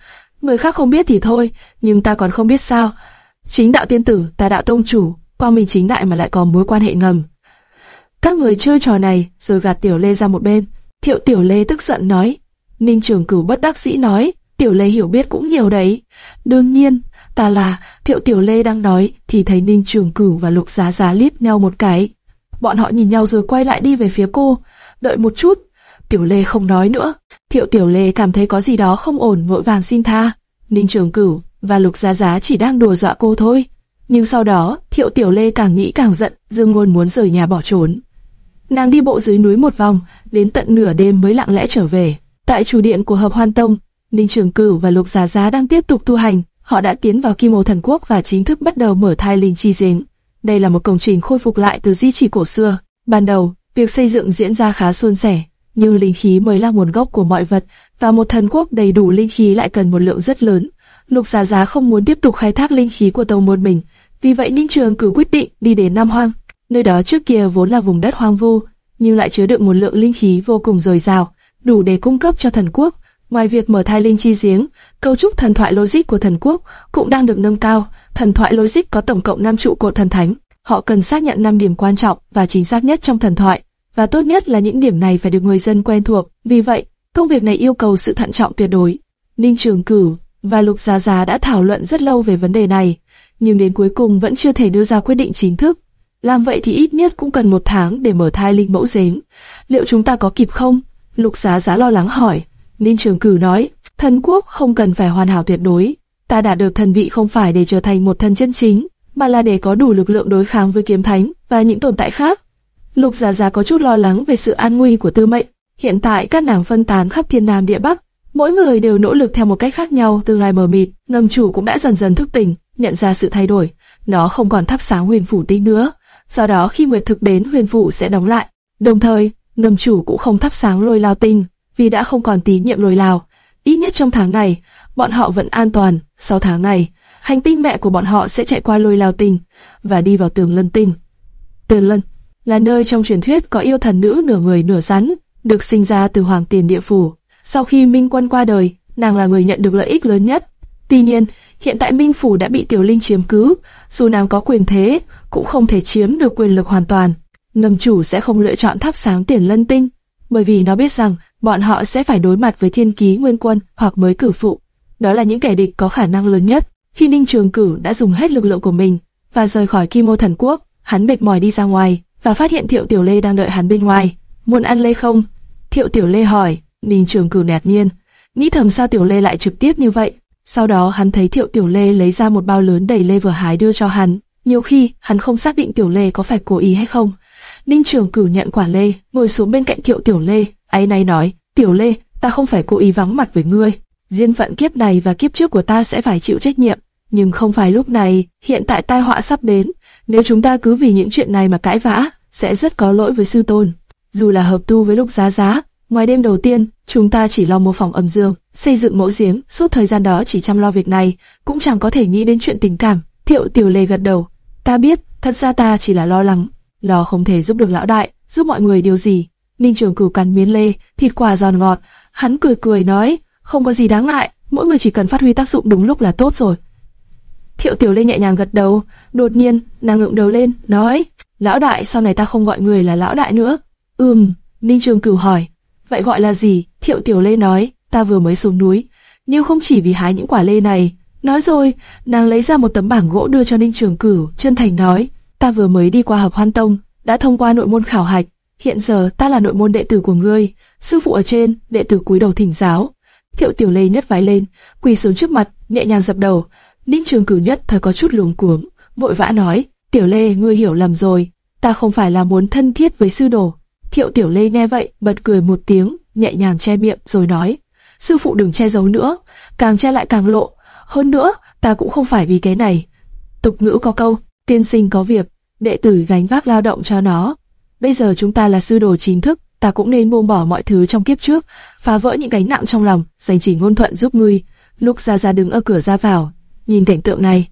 Người khác không biết thì thôi, nhưng ta còn không biết sao. Chính đạo tiên tử, ta đạo tông chủ, qua mình chính đại mà lại còn mối quan hệ ngầm. Các người chơi trò này, rồi gạt Tiểu Lê ra một bên. Thiệu Tiểu Lê tức giận nói. Ninh Trường Cửu bất đắc dĩ nói, Tiểu Lê hiểu biết cũng nhiều đấy. Đương nhiên, ta là, Thiệu Tiểu Lê đang nói, thì thấy Ninh Trường Cửu và Lục Giá Giá liếc nhau một cái. Bọn họ nhìn nhau rồi quay lại đi về phía cô. Đợi một chút, Tiểu Lê không nói nữa. Thiệu Tiểu Lê cảm thấy có gì đó không ổn vội vàng xin tha. Ninh Trường Cửu và Lục Giá Giá chỉ đang đùa dọa cô thôi. Nhưng sau đó, Thiệu Tiểu Lê càng nghĩ càng giận, Dương Ngôn muốn rời nhà bỏ trốn. Nàng đi bộ dưới núi một vòng, đến tận nửa đêm mới lặng lẽ trở về. Tại chủ điện của Hợp Hoan Tông, Ninh Trường Cửu và Lục Giá Giá đang tiếp tục tu hành. Họ đã tiến vào Kim Ô Thần Quốc và chính thức bắt đầu mở thai linh chi giếng. Đây là một công trình khôi phục lại từ di chỉ cổ xưa. Ban đầu, việc xây dựng diễn ra khá suôn sẻ, nhưng linh khí mới là nguồn gốc của mọi vật, và một thần quốc đầy đủ linh khí lại cần một lượng rất lớn. Lục Giá Giá không muốn tiếp tục khai thác linh khí của tông môn mình, vì vậy Ninh Trường cử quyết định đi đến Nam Hoang. Nơi đó trước kia vốn là vùng đất hoang vu, nhưng lại chứa đựng một lượng linh khí vô cùng dồi dào, đủ để cung cấp cho thần quốc. Ngoài việc mở thai linh chi giếng, cấu trúc thần thoại logic của thần quốc cũng đang được nâng cao. Thần thoại logic có tổng cộng 5 trụ cột thần thánh. Họ cần xác nhận 5 điểm quan trọng và chính xác nhất trong thần thoại, và tốt nhất là những điểm này phải được người dân quen thuộc. Vì vậy, công việc này yêu cầu sự thận trọng tuyệt đối. Ninh Trường Cửu và Lục Giá Giá đã thảo luận rất lâu về vấn đề này, nhưng đến cuối cùng vẫn chưa thể đưa ra quyết định chính thức. Làm vậy thì ít nhất cũng cần một tháng để mở thai linh mẫu giếng. Liệu chúng ta có kịp không? Lục Giá Giá lo lắng hỏi. Ninh Trường Cửu nói, thần quốc không cần phải hoàn hảo tuyệt đối. Ta đạt được thần vị không phải để trở thành một thần chân chính, mà là để có đủ lực lượng đối kháng với kiếm thánh và những tồn tại khác. Lục Giá Giá có chút lo lắng về sự an nguy của Tư Mệnh. Hiện tại các nàng phân tán khắp thiên nam địa bắc, mỗi người đều nỗ lực theo một cách khác nhau. Tương lai mờ mịt, ngầm chủ cũng đã dần dần thức tỉnh, nhận ra sự thay đổi. Nó không còn thắp sáng huyền phủ tinh nữa. Sau đó khi nguyệt thực đến, huyền phủ sẽ đóng lại. Đồng thời, ngầm chủ cũng không thắp sáng lôi lao tinh, vì đã không còn tín nhiệm lôi lào, Ít nhất trong tháng này, bọn họ vẫn an toàn. Sau tháng này, hành tinh mẹ của bọn họ sẽ chạy qua lôi lao tinh và đi vào tường lân tinh. Tường lân là nơi trong truyền thuyết có yêu thần nữ nửa người nửa rắn, được sinh ra từ hoàng tiền địa phủ. Sau khi Minh Quân qua đời, nàng là người nhận được lợi ích lớn nhất. Tuy nhiên, hiện tại Minh phủ đã bị Tiểu Linh chiếm cứ, dù nàng có quyền thế, cũng không thể chiếm được quyền lực hoàn toàn. Ngầm chủ sẽ không lựa chọn thắp sáng tiền lân tinh, bởi vì nó biết rằng bọn họ sẽ phải đối mặt với thiên ký nguyên quân hoặc mới cử phụ. Đó là những kẻ địch có khả năng lớn nhất. Khi Ninh Trường Cử đã dùng hết lực lượng của mình và rời khỏi Kim Ô Thần Quốc, hắn mệt mỏi đi ra ngoài và phát hiện Thiệu Tiểu Lê đang đợi hắn bên ngoài. muốn ăn lê không? Thiệu Tiểu Lê hỏi, Ninh Trường Cửu nẹt nhiên, nghĩ thầm sao Tiểu Lê lại trực tiếp như vậy. Sau đó hắn thấy Thiệu Tiểu Lê lấy ra một bao lớn đầy lê vừa hái đưa cho hắn. Nhiều khi, hắn không xác định Tiểu Lê có phải cố ý hay không. Ninh Trường Cửu nhận quả lê, ngồi xuống bên cạnh Thiệu Tiểu Lê, ấy nay nói, Tiểu Lê, ta không phải cố ý vắng mặt với ngươi. Diên phận kiếp này và kiếp trước của ta sẽ phải chịu trách nhiệm. Nhưng không phải lúc này, hiện tại tai họa sắp đến. Nếu chúng ta cứ vì những chuyện này mà cãi vã, sẽ rất có lỗi với sư tôn. Dù là hợp tu với lúc giá giá, ngoài đêm đầu tiên, chúng ta chỉ lo mua phòng âm dương, xây dựng mẫu giếng, suốt thời gian đó chỉ chăm lo việc này, cũng chẳng có thể nghĩ đến chuyện tình cảm. Thiệu Tiểu Lê gật đầu, ta biết, thật ra ta chỉ là lo lắng, lo không thể giúp được lão đại, giúp mọi người điều gì. Ninh Trường Cửu cắn miến lê, thịt quả giòn ngọt, hắn cười cười nói, không có gì đáng ngại, mỗi người chỉ cần phát huy tác dụng đúng lúc là tốt rồi. Thiệu Tiểu Lê nhẹ nhàng gật đầu, đột nhiên, nàng ngượng đầu lên, nói, lão đại, sau này ta không gọi người là lão đại nữa. Ừm, Ninh Trường Cửu hỏi, vậy gọi là gì? Thiệu Tiểu Lê nói, ta vừa mới xuống núi, nhưng không chỉ vì hái những quả lê này. Nói rồi, nàng lấy ra một tấm bảng gỗ đưa cho Ninh Trường Cửu, chân thành nói, ta vừa mới đi qua hợp hoan tông, đã thông qua nội môn khảo hạch, hiện giờ ta là nội môn đệ tử của ngươi, sư phụ ở trên, đệ tử cúi đầu thỉnh giáo. Thiệu Tiểu Lê nhất vái lên, quỳ xuống trước mặt, nhẹ nhàng dập đầu. Ninh Trường Cửu nhất thời có chút luống cuống, vội vã nói, Tiểu Lê, ngươi hiểu lầm rồi, ta không phải là muốn thân thiết với sư đồ. Thiệu Tiểu Lê nghe vậy, bật cười một tiếng, nhẹ nhàng che miệng rồi nói, sư phụ đừng che giấu nữa, càng che lại càng lộ. Hơn nữa, ta cũng không phải vì cái này. Tục ngữ có câu, tiên sinh có việc, đệ tử gánh vác lao động cho nó. Bây giờ chúng ta là sư đồ chính thức, ta cũng nên buông bỏ mọi thứ trong kiếp trước, phá vỡ những gánh nặng trong lòng, dành chỉ ngôn thuận giúp ngươi. Lúc Gia Gia đứng ở cửa ra vào, nhìn cảnh tượng này,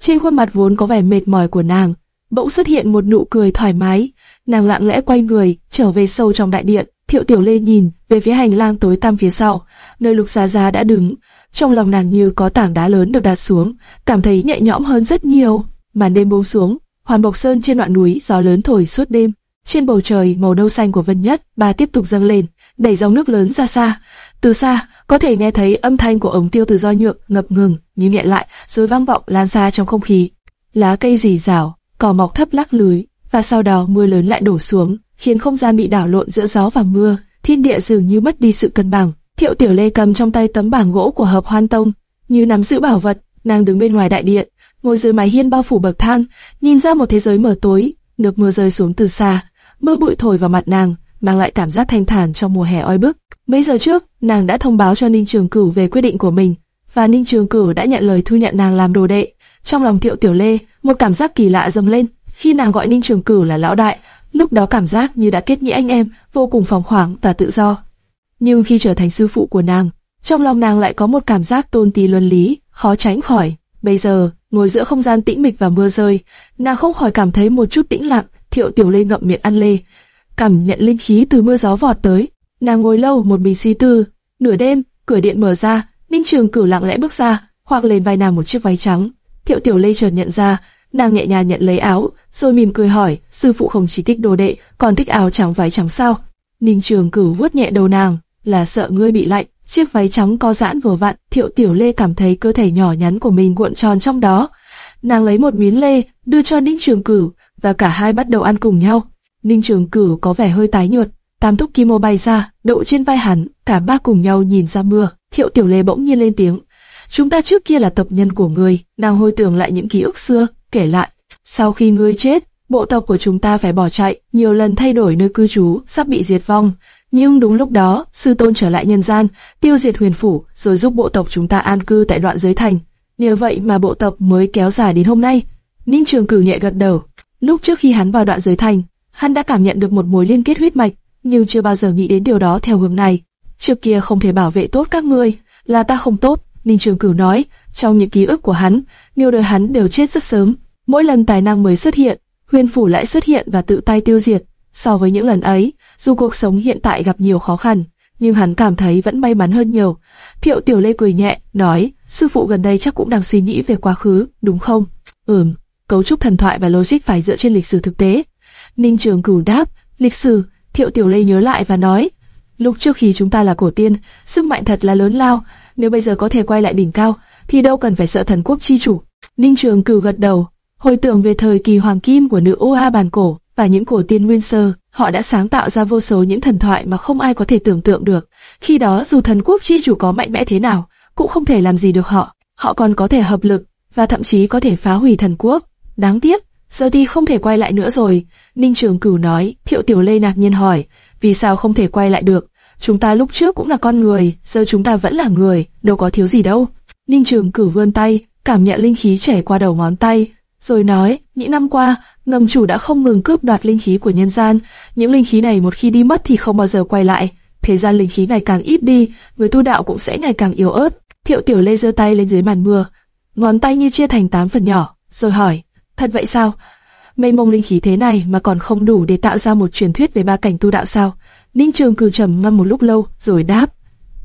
trên khuôn mặt vốn có vẻ mệt mỏi của nàng, bỗng xuất hiện một nụ cười thoải mái. Nàng lặng lẽ quay người, trở về sâu trong đại điện. Thiệu Tiểu Lê nhìn về phía hành lang tối tăm phía sau, nơi Lục Gia Gia đã đứng. Trong lòng nàng như có tảng đá lớn được đặt xuống, cảm thấy nhẹ nhõm hơn rất nhiều. Màn đêm buông xuống, Hoàn Bộc Sơn trên đoạn núi gió lớn thổi suốt đêm. Trên bầu trời màu nâu xanh của Vân Nhất, bà tiếp tục dâng lên, đẩy dòng nước lớn ra xa. Từ xa, có thể nghe thấy âm thanh của ống tiêu từ do nhượng ngập ngừng, như nhẹ lại, rồi vang vọng lan xa trong không khí. Lá cây rì rào, cỏ mọc thấp lắc lưới, và sau đó mưa lớn lại đổ xuống, khiến không gian bị đảo lộn giữa gió và mưa, thiên địa dường như mất đi sự cân bằng. Thiệu Tiểu Lê cầm trong tay tấm bảng gỗ của Hợp Hoan Tông, như nắm giữ bảo vật, nàng đứng bên ngoài đại điện, ngồi dưới mái hiên bao phủ bậc thang, nhìn ra một thế giới mờ tối, nước mưa rơi xuống từ xa, mưa bụi thổi vào mặt nàng, mang lại cảm giác thanh thản trong mùa hè oi bức. Mấy giờ trước, nàng đã thông báo cho Ninh Trường Cửu về quyết định của mình, và Ninh Trường Cửu đã nhận lời thu nhận nàng làm đồ đệ. Trong lòng Tiệu Tiểu Lê, một cảm giác kỳ lạ dâng lên, khi nàng gọi Ninh Trường Cửu là lão đại, lúc đó cảm giác như đã kết nghĩa anh em, vô cùng phóng khoáng và tự do. Nhưng khi trở thành sư phụ của nàng, trong lòng nàng lại có một cảm giác tôn tí luân lý, khó tránh khỏi. Bây giờ, ngồi giữa không gian tĩnh mịch và mưa rơi, nàng không khỏi cảm thấy một chút tĩnh lặng. Thiệu Tiểu Lê ngậm miệng ăn lê, cảm nhận linh khí từ mưa gió vọt tới. Nàng ngồi lâu một mình suy tư. Nửa đêm, cửa điện mở ra, Ninh Trường Cửu lặng lẽ bước ra, khoác lên vai nàng một chiếc váy trắng. Thiệu Tiểu Lê chợt nhận ra, nàng nhẹ nhàng nhận lấy áo, rồi mỉm cười hỏi, sư phụ không chỉ thích đồ đệ, còn thích áo trắng váy trắng sao? Ninh Trường Cửu vuốt nhẹ đầu nàng, là sợ ngươi bị lạnh. Chiếc váy trắng co giãn vừa vặn, Thiệu Tiểu Lê cảm thấy cơ thể nhỏ nhắn của mình cuộn tròn trong đó. Nàng lấy một miếng lê, đưa cho Ninh Trường Cửu, và cả hai bắt đầu ăn cùng nhau. Ninh Trường Cửu có vẻ hơi tái nhợt, tam túc kim ô bay ra, đậu trên vai hắn, cả ba cùng nhau nhìn ra mưa. Thiệu Tiểu Lê bỗng nhiên lên tiếng, chúng ta trước kia là tộc nhân của ngươi, nàng hồi tưởng lại những ký ức xưa, kể lại, sau khi ngươi chết, bộ tộc của chúng ta phải bỏ chạy, nhiều lần thay đổi nơi cư trú, sắp bị diệt vong. Nhưng đúng lúc đó, sư tôn trở lại nhân gian, tiêu diệt huyền phủ, rồi giúp bộ tộc chúng ta an cư tại đoạn giới thành. Nhờ vậy mà bộ tộc mới kéo dài đến hôm nay. Ninh Trường Cửu nhẹ gật đầu. Lúc trước khi hắn vào đoạn giới thành, hắn đã cảm nhận được một mối liên kết huyết mạch, nhưng chưa bao giờ nghĩ đến điều đó theo hướng này. Trước kia không thể bảo vệ tốt các ngươi, là ta không tốt, Ninh Trường Cửu nói. Trong những ký ức của hắn, nhiều đời hắn đều chết rất sớm. Mỗi lần tài năng mới xuất hiện, huyền phủ lại xuất hiện và tự tay tiêu diệt. So với những lần ấy, dù cuộc sống hiện tại gặp nhiều khó khăn, nhưng hắn cảm thấy vẫn may mắn hơn nhiều. Thiệu Tiểu Lê cười nhẹ, nói, sư phụ gần đây chắc cũng đang suy nghĩ về quá khứ, đúng không? Ừm, cấu trúc thần thoại và logic phải dựa trên lịch sử thực tế. Ninh Trường Cửu đáp, lịch sử, Thiệu Tiểu Lê nhớ lại và nói, lúc trước khi chúng ta là cổ tiên, sức mạnh thật là lớn lao, nếu bây giờ có thể quay lại đỉnh cao, thì đâu cần phải sợ thần quốc chi chủ. Ninh Trường Cửu gật đầu, hồi tưởng về thời kỳ hoàng kim của nữ Oa bàn cổ và những cổ tiên nguyên sơ, họ đã sáng tạo ra vô số những thần thoại mà không ai có thể tưởng tượng được. Khi đó dù thần quốc chi chủ có mạnh mẽ thế nào, cũng không thể làm gì được họ. Họ còn có thể hợp lực và thậm chí có thể phá hủy thần quốc. Đáng tiếc, giờ đi không thể quay lại nữa rồi. Ninh Trường Cửu nói, Thiệu Tiểu Lê ngạc nhiên hỏi, vì sao không thể quay lại được? Chúng ta lúc trước cũng là con người, giờ chúng ta vẫn là người, đâu có thiếu gì đâu. Ninh Trường Cửu vươn tay, cảm nhận linh khí chảy qua đầu ngón tay, rồi nói, những năm qua, ngầm chủ đã không ngừng cướp đoạt linh khí của nhân gian. Những linh khí này một khi đi mất thì không bao giờ quay lại. Thế gian linh khí ngày càng ít đi, người tu đạo cũng sẽ ngày càng yếu ớt. Thiệu Tiểu Lê giơ tay lên dưới màn mưa, ngón tay như chia thành tám phần nhỏ, rồi hỏi, thật vậy sao? Mây mông linh khí thế này mà còn không đủ để tạo ra một truyền thuyết về ba cảnh tu đạo sao? Ninh Trường cử trầm ngâm một lúc lâu, rồi đáp,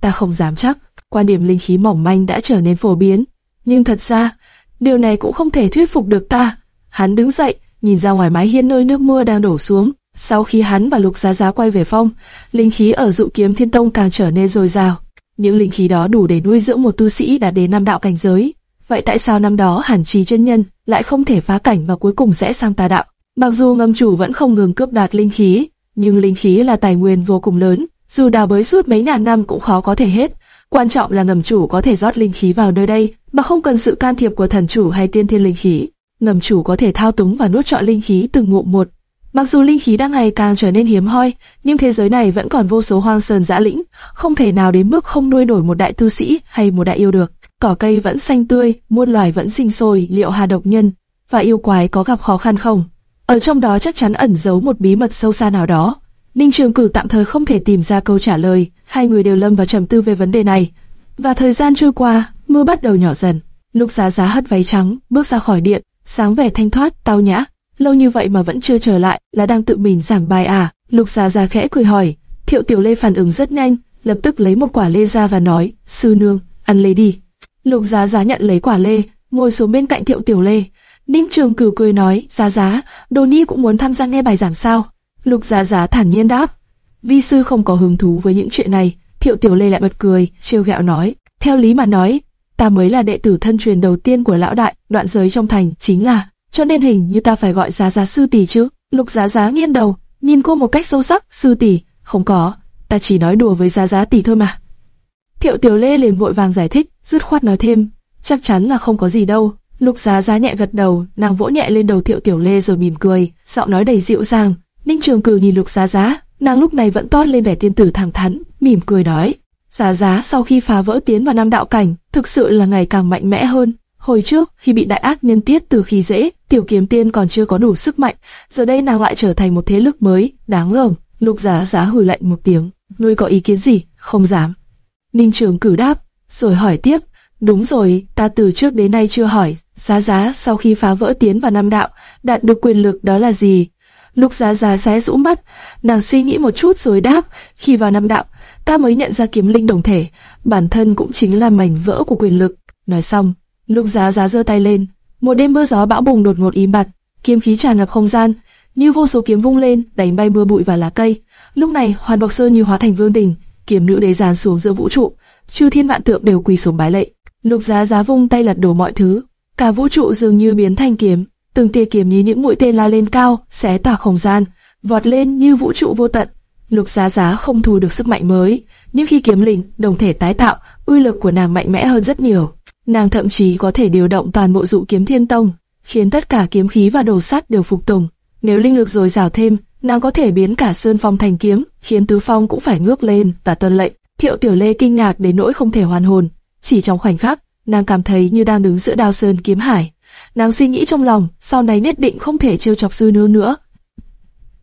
ta không dám chắc. Quan điểm linh khí mỏng manh đã trở nên phổ biến, nhưng thật ra điều này cũng không thể thuyết phục được ta. Hắn đứng dậy, nhìn ra ngoài mái hiên nơi nước mưa đang đổ xuống. Sau khi hắn và Lục Giá Giá quay về phong, linh khí ở dụ kiếm thiên tông càng trở nên dồi dào. Những linh khí đó đủ để nuôi dưỡng một tu sĩ đạt đến năm đạo cảnh giới. Vậy tại sao năm đó Hàn Trì chân nhân lại không thể phá cảnh và cuối cùng sẽ sang tà đạo? Mặc dù ngâm chủ vẫn không ngừng cướp đoạt linh khí, nhưng linh khí là tài nguyên vô cùng lớn, dù đào bới suốt mấy ngàn năm cũng khó có thể hết. Quan trọng là ngầm chủ có thể rót linh khí vào nơi đây, mà không cần sự can thiệp của thần chủ hay tiên thiên linh khí. Ngầm chủ có thể thao túng và nuốt trọn linh khí từng ngụm một. Mặc dù linh khí đang ngày càng trở nên hiếm hoi, nhưng thế giới này vẫn còn vô số hoang sơn dã lĩnh, không thể nào đến mức không nuôi nổi một đại tu sĩ hay một đại yêu được. Cỏ cây vẫn xanh tươi, muôn loài vẫn sinh sôi, liệu hà độc nhân và yêu quái có gặp khó khăn không? Ở trong đó chắc chắn ẩn giấu một bí mật sâu xa nào đó. Ninh Trường Cử tạm thời không thể tìm ra câu trả lời, hai người đều lâm vào trầm tư về vấn đề này. Và thời gian trôi qua, mưa bắt đầu nhỏ dần. Lục Giá Giá hất váy trắng, bước ra khỏi điện, sáng vẻ thanh thoát, tao nhã. Lâu như vậy mà vẫn chưa trở lại, là đang tự mình giảng bài à? Lục Giá Giá khẽ cười hỏi. Thiệu Tiểu Lê phản ứng rất nhanh, lập tức lấy một quả lê ra và nói, sư nương, ăn lê đi. Lục Giá Giá nhận lấy quả lê, ngồi xuống bên cạnh Thiệu Tiểu Lê. Ninh Trường Cửu cười nói, Giá Giá, Đồ Ni cũng muốn tham gia nghe bài giảng sao? Lục Giá Giá thản nhiên đáp, vi sư không có hứng thú với những chuyện này. Thiệu Tiểu Lê lại bật cười, trêu ghẹo nói, theo lý mà nói, ta mới là đệ tử thân truyền đầu tiên của lão đại, đoạn giới trong thành chính là, cho nên hình như ta phải gọi Giá Giá sư tỷ chứ. Lục Giá Giá nghiêng đầu, nhìn cô một cách sâu sắc, sư tỷ, không có, ta chỉ nói đùa với Giá Giá tỷ thôi mà. Thiệu Tiểu Lê liền vội vàng giải thích, dứt khoát nói thêm, chắc chắn là không có gì đâu. Lục Giá Giá nhẹ gật đầu, nàng vỗ nhẹ lên đầu Thiệu Tiểu Lê rồi mỉm cười, giọng nói đầy dịu dàng. Ninh Trường Cử nhìn Lục Giá Giá, nàng lúc này vẫn toát lên vẻ tiên tử thẳng thắn, mỉm cười nói: Giá Giá sau khi phá vỡ tiến vào Nam đạo cảnh, thực sự là ngày càng mạnh mẽ hơn. Hồi trước, khi bị đại ác nhân tiết từ khi dễ, tiểu kiếm tiên còn chưa có đủ sức mạnh, giờ đây nàng lại trở thành một thế lực mới, đáng ngờ. Lục Giá Giá hừ lạnh một tiếng, nuôi có ý kiến gì? Không dám. Ninh Trường Cử đáp, rồi hỏi tiếp, đúng rồi, ta từ trước đến nay chưa hỏi, Giá Giá sau khi phá vỡ tiến vào năm đạo, đạt được quyền lực đó là gì? Lục Giá Giá xé rũ mắt, nàng suy nghĩ một chút rồi đáp, khi vào năm đạo, ta mới nhận ra kiếm linh đồng thể, bản thân cũng chính là mảnh vỡ của quyền lực. Nói xong, Lục Giá Giá giơ tay lên, một đêm mưa gió bão bùng đột ngột im bặt, kiếm khí tràn ngập không gian, như vô số kiếm vung lên, đánh bay mưa bụi và lá cây. Lúc này, Hoàn Bộc Sơn như hóa thành vương đình, kiếm nữ đế giàn xuống giữa vũ trụ, chư thiên vạn tượng đều quỳ xuống bái lạy. Lục Giá Giá vung tay lật đổ mọi thứ, cả vũ trụ dường như biến thành kiếm, từng tia kiếm như những mũi tên lao lên cao, xé toạc không gian, vọt lên như vũ trụ vô tận. Lục Giá Giá không thu được sức mạnh mới, nhưng khi kiếm linh đồng thể tái tạo, uy lực của nàng mạnh mẽ hơn rất nhiều. Nàng thậm chí có thể điều động toàn bộ dụ kiếm thiên tông, khiến tất cả kiếm khí và đồ sắt đều phục tùng. Nếu linh lực dồi dào thêm, nàng có thể biến cả sơn phong thành kiếm, khiến tứ phong cũng phải ngước lên và tuân lệnh. Thiệu Tiểu Lê kinh ngạc đến nỗi không thể hoàn hồn. Chỉ trong khoảnh khắc, nàng cảm thấy như đang đứng giữa đao sơn kiếm hải. Nàng suy nghĩ trong lòng, sau này nhất định không thể trêu chọc sư nương nữa.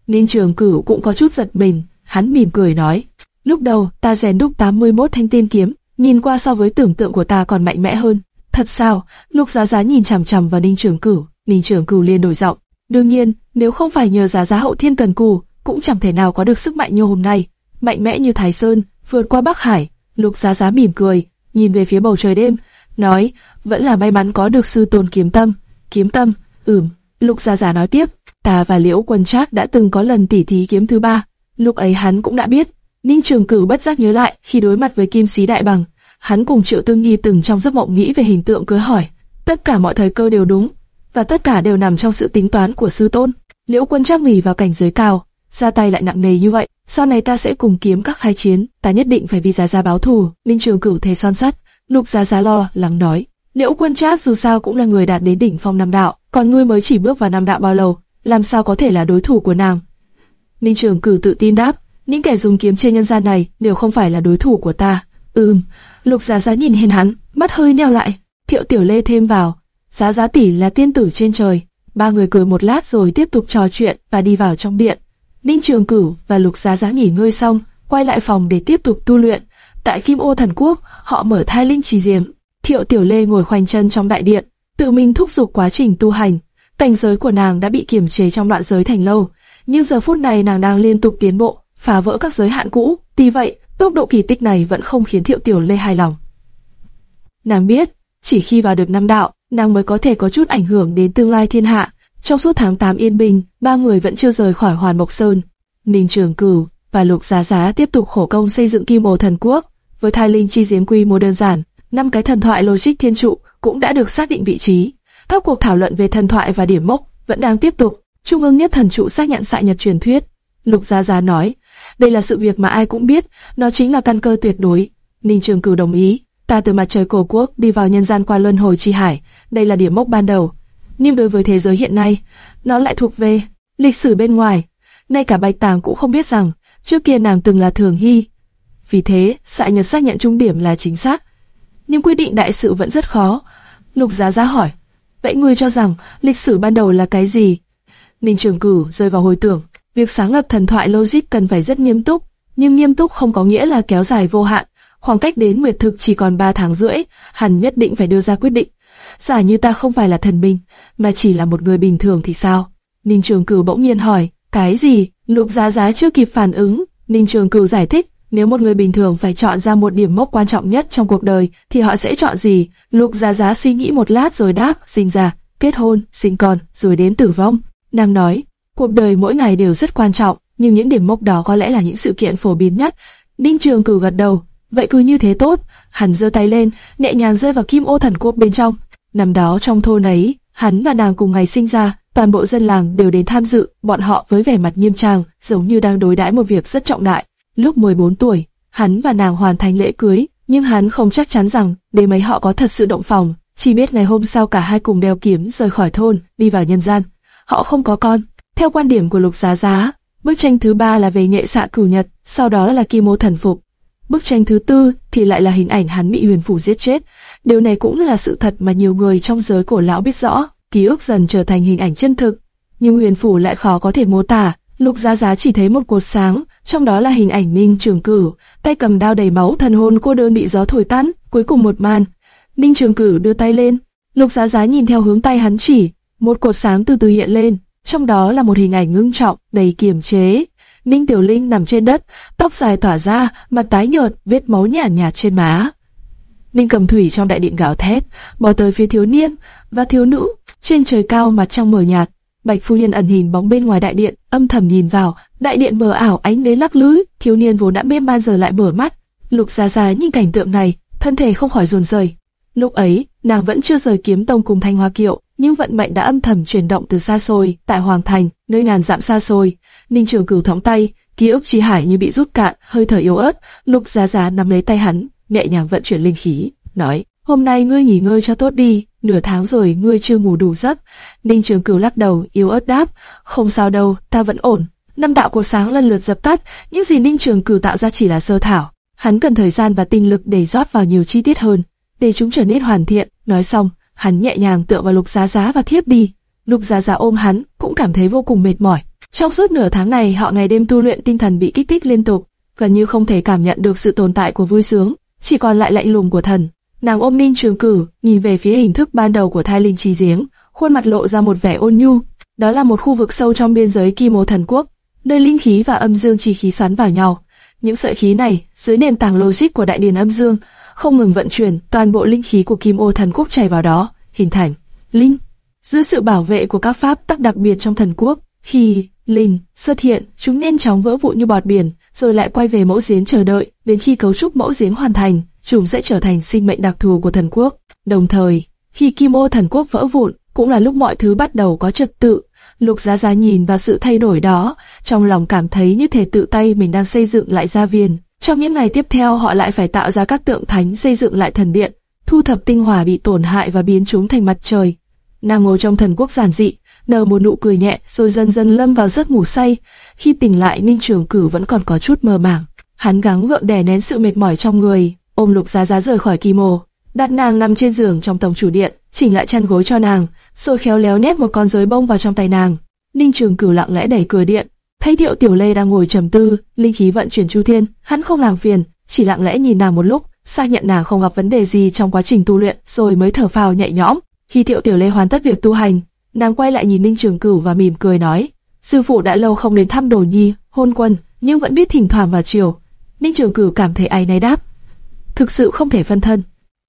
Ninh Trường Cửu cũng có chút giật mình, hắn mỉm cười nói: lúc đầu ta rèn đúc 81 thanh tiên kiếm, nhìn qua so với tưởng tượng của ta còn mạnh mẽ hơn. Thật sao? Lục Giá Giá nhìn chằm chằm vào Ninh Trường Cửu, Ninh Trường Cửu liền đổi giọng. Đương nhiên, nếu không phải nhờ Giá Giá hậu thiên cần cù, cũng chẳng thể nào có được sức mạnh như hôm nay, mạnh mẽ như Thái Sơn, vượt qua Bắc Hải. Lục Giá Giá mỉm cười, nhìn về phía bầu trời đêm, nói, vẫn là may mắn có được sư tôn kiếm tâm. Kiếm tâm, ừm. Lục Giá Giá nói tiếp, ta và Liễu Quân Trác đã từng có lần tỉ thí kiếm thứ ba, lúc ấy hắn cũng đã biết. Ninh Trường Cửu bất giác nhớ lại khi đối mặt với Kim Sĩ Đại Bằng, hắn cùng Triệu Tương Nhi từng trong giấc mộng nghĩ về hình tượng cưới hỏi, tất cả mọi thời cơ đều đúng, và tất cả đều nằm trong sự tính toán của sư tôn. Liễu Quân Trác nghỉ vào cảnh giới cao, ra tay lại nặng nề như vậy, sau này ta sẽ cùng kiếm các khai chiến, ta nhất định phải vì Giá Giá báo thù. Minh Trường Cửu thề son sắt, Lục Giá Giá lo lắng nói, Liễu Quân Trác dù sao cũng là người đạt đến đỉnh phong nam đạo, còn ngươi mới chỉ bước vào nam đạo bao lâu, làm sao có thể là đối thủ của nàng? Minh Trường Cửu tự tin đáp, những kẻ dùng kiếm trên nhân gian này đều không phải là đối thủ của ta. Ừm, Lục Giá Giá nhìn hiền hắn, mắt hơi nheo lại. Thiệu Tiểu Lê thêm vào, Giá Giá tỷ là tiên tử trên trời. Ba người cười một lát rồi tiếp tục trò chuyện và đi vào trong điện. Ninh Trường Cửu và Lục Giá Giá nghỉ ngơi xong, quay lại phòng để tiếp tục tu luyện. Tại Kim Ô Thần Quốc, họ mở thai linh trì diệm. Thiệu Tiểu Lê ngồi khoanh chân trong đại điện, tự mình thúc giục quá trình tu hành. Cảnh giới của nàng đã bị kiềm chế trong đoạn giới thành lâu, nhưng giờ phút này nàng đang liên tục tiến bộ, phá vỡ các giới hạn cũ. Tuy vậy, tốc độ kỳ tích này vẫn không khiến Thiệu Tiểu Lê hài lòng. Nàng biết, chỉ khi vào được năm đạo, nàng mới có thể có chút ảnh hưởng đến tương lai thiên hạ. Trong suốt tháng 8 yên bình, ba người vẫn chưa rời khỏi Hoàn Mộc Sơn. Ninh Trường Cửu và Lục Giá Giá tiếp tục khổ công xây dựng Kim Ô Thần Quốc. Với thai linh chi diếm quy mô đơn giản, năm cái thần thoại logic thiên trụ cũng đã được xác định vị trí. Các cuộc thảo luận về thần thoại và điểm mốc vẫn đang tiếp tục. Trung ương nhất thần trụ xác nhận xạ nhật truyền thuyết. Lục Giá Giá nói, đây là sự việc mà ai cũng biết, nó chính là căn cơ tuyệt đối. Ninh Trường Cửu đồng ý, ta từ mặt trời cổ quốc đi vào nhân gian qua luân hồi chi hải, đây là điểm mốc ban đầu. Nhưng đối với thế giới hiện nay, nó lại thuộc về lịch sử bên ngoài. Ngay cả Bạch Tàng cũng không biết rằng trước kia nàng từng là Thường Hy. Vì thế, xạ nhật xác nhận trung điểm là chính xác. Nhưng quy định đại sự vẫn rất khó. Lục Giá Giá hỏi, vậy ngươi cho rằng lịch sử ban đầu là cái gì? Ninh Trường Cửu rơi vào hồi tưởng, việc sáng lập thần thoại logic cần phải rất nghiêm túc, nhưng nghiêm túc không có nghĩa là kéo dài vô hạn. Khoảng cách đến nguyệt thực chỉ còn 3 tháng rưỡi, hẳn nhất định phải đưa ra quyết định. Giả như ta không phải là thần minh, mà chỉ là một người bình thường thì sao? Ninh Trường Cửu bỗng nhiên hỏi, cái gì? Lục Giá Giá chưa kịp phản ứng, Ninh Trường Cửu giải thích, nếu một người bình thường phải chọn ra một điểm mốc quan trọng nhất trong cuộc đời, thì họ sẽ chọn gì? Lục Giá Giá suy nghĩ một lát rồi đáp, sinh ra, kết hôn, sinh con, rồi đến tử vong. Nàng nói, cuộc đời mỗi ngày đều rất quan trọng, nhưng những điểm mốc đó có lẽ là những sự kiện phổ biến nhất. Ninh Trường Cửu gật đầu, vậy cứ như thế tốt. Hắn giơ tay lên, nhẹ nhàng rơi vào kim ô thần quốc bên trong. Năm đó trong thôn ấy, hắn và nàng cùng ngày sinh ra, toàn bộ dân làng đều đến tham dự, bọn họ với vẻ mặt nghiêm trang, giống như đang đối đãi một việc rất trọng đại. Lúc 14 tuổi, hắn và nàng hoàn thành lễ cưới, nhưng hắn không chắc chắn rằng đêm mấy họ có thật sự động phòng, chỉ biết ngày hôm sau cả hai cùng đeo kiếm rời khỏi thôn, đi vào nhân gian. Họ không có con. Theo quan điểm của Lục Giá Giá, bức tranh thứ ba là về nghệ xạ cửu nhật, sau đó là kim Mô thần phục. Bức tranh thứ tư thì lại là hình ảnh hắn bị huyền phủ giết chết. Điều này cũng là sự thật mà nhiều người trong giới cổ lão biết rõ, ký ức dần trở thành hình ảnh chân thực. Nhưng huyền phủ lại khó có thể mô tả, Lục Giá Giá chỉ thấy một cột sáng, trong đó là hình ảnh Ninh Trường Cửu, tay cầm đao đầy máu, thần hồn cô đơn bị gió thổi tan, cuối cùng một màn. Ninh Trường Cửu đưa tay lên, Lục Giá Giá nhìn theo hướng tay hắn chỉ, một cột sáng từ từ hiện lên, trong đó là một hình ảnh ngưng trọng, đầy kiềm chế. Ninh Tiểu Linh nằm trên đất, tóc dài tỏa ra, mặt tái nhợt, vết máu nhàn nhạt trên má. Ninh Cầm Thủy trong đại điện gào thét, bỏ tới phía thiếu niên và thiếu nữ, trên trời cao mặt trăng mờ nhạt. Bạch phu nhân ẩn hình bóng bên ngoài đại điện, âm thầm nhìn vào, đại điện mờ ảo ánh đến lắc lư, thiếu niên vốn đã mê man giờ lại mở mắt. Lục Gia Gia nhìn cảnh tượng này, thân thể không khỏi run rẩy. Lúc ấy, nàng vẫn chưa rời kiếm tông cùng Thanh Hoa Kiệu, nhưng vận mệnh đã âm thầm chuyển động từ xa xôi, tại Hoàng Thành, nơi ngàn dặm xa xôi. Ninh Trường Cửu thõng tay, ký ức chi hải như bị rút cạn, hơi thở yếu ớt. Lục Giá Giá nắm lấy tay hắn, nhẹ nhàng vận chuyển linh khí, nói: "Hôm nay ngươi nghỉ ngơi cho tốt đi, nửa tháng rồi ngươi chưa ngủ đủ giấc." Ninh Trường Cửu lắc đầu, yếu ớt đáp: "Không sao đâu, ta vẫn ổn." Năm đạo của sáng lần lượt dập tắt, những gì Ninh Trường Cửu tạo ra chỉ là sơ thảo. Hắn cần thời gian và tinh lực để rót vào nhiều chi tiết hơn, để chúng trở nên hoàn thiện. Nói xong, hắn nhẹ nhàng tựa vào Lục Giá Giá và thiếp đi. Lục Giá Giá ôm hắn, cũng cảm thấy vô cùng mệt mỏi. Trong suốt nửa tháng này, họ ngày đêm tu luyện tinh thần bị kích thích liên tục, gần như không thể cảm nhận được sự tồn tại của vui sướng, chỉ còn lại lạnh lùng của thần. Nàng ôm Ninh Trường Cử, nhìn về phía hình thức ban đầu của thai linh chi giếng, khuôn mặt lộ ra một vẻ ôn nhu. Đó là một khu vực sâu trong biên giới Kim Ô Thần Quốc, nơi linh khí và âm dương chi khí xoắn vào nhau. Những sợi khí này, dưới nền tảng logic của đại điển âm dương, không ngừng vận chuyển, toàn bộ linh khí của Kim Ô Thần Quốc chảy vào đó, hình thành linh. Dưới sự bảo vệ của các pháp tắc đặc biệt trong thần quốc, khi linh xuất hiện, chúng nhanh chóng vỡ vụn như bọt biển, rồi lại quay về mẫu giếng chờ đợi, đến khi cấu trúc mẫu giếng hoàn thành, chúng sẽ trở thành sinh mệnh đặc thù của thần quốc. Đồng thời, khi Kim Ô thần quốc vỡ vụn, cũng là lúc mọi thứ bắt đầu có trật tự. Lục Giá Giá nhìn vào sự thay đổi đó, trong lòng cảm thấy như thể tự tay mình đang xây dựng lại gia viên. Trong những ngày tiếp theo họ lại phải tạo ra các tượng thánh xây dựng lại thần điện, thu thập tinh hỏa bị tổn hại và biến chúng thành mặt trời. Nàng ngồi trong thần quốc giản dị, nở một nụ cười nhẹ rồi dần dần lâm vào giấc ngủ say. Khi tỉnh lại Ninh Trường Cửu vẫn còn có chút mơ màng. Hắn gắng gượng đè nén sự mệt mỏi trong người, ôm Lục Giá Giá rời khỏi kỳ mồ, đặt nàng nằm trên giường trong tổng chủ điện, chỉnh lại chăn gối cho nàng, rồi khéo léo nét một con rối bông vào trong tay nàng. Ninh Trường Cửu lặng lẽ đẩy cửa điện, thấy Thiệu Tiểu Lê đang ngồi trầm tư, linh khí vận chuyển chu thiên, hắn không làm phiền, chỉ lặng lẽ nhìn nàng một lúc, xác nhận nàng không gặp vấn đề gì trong quá trình tu luyện, rồi mới thở phào nhẹ nhõm. Khi Thiệu Tiểu Lê hoàn tất việc tu hành, nàng quay lại nhìn Ninh Trường Cửu và mỉm cười nói: sư phụ đã lâu không đến thăm Đồ Nhi, hôn quân, nhưng vẫn biết thỉnh thoảng vào chiều. Ninh Trường Cửu cảm thấy ai nấy đáp, thực sự không thể phân thân.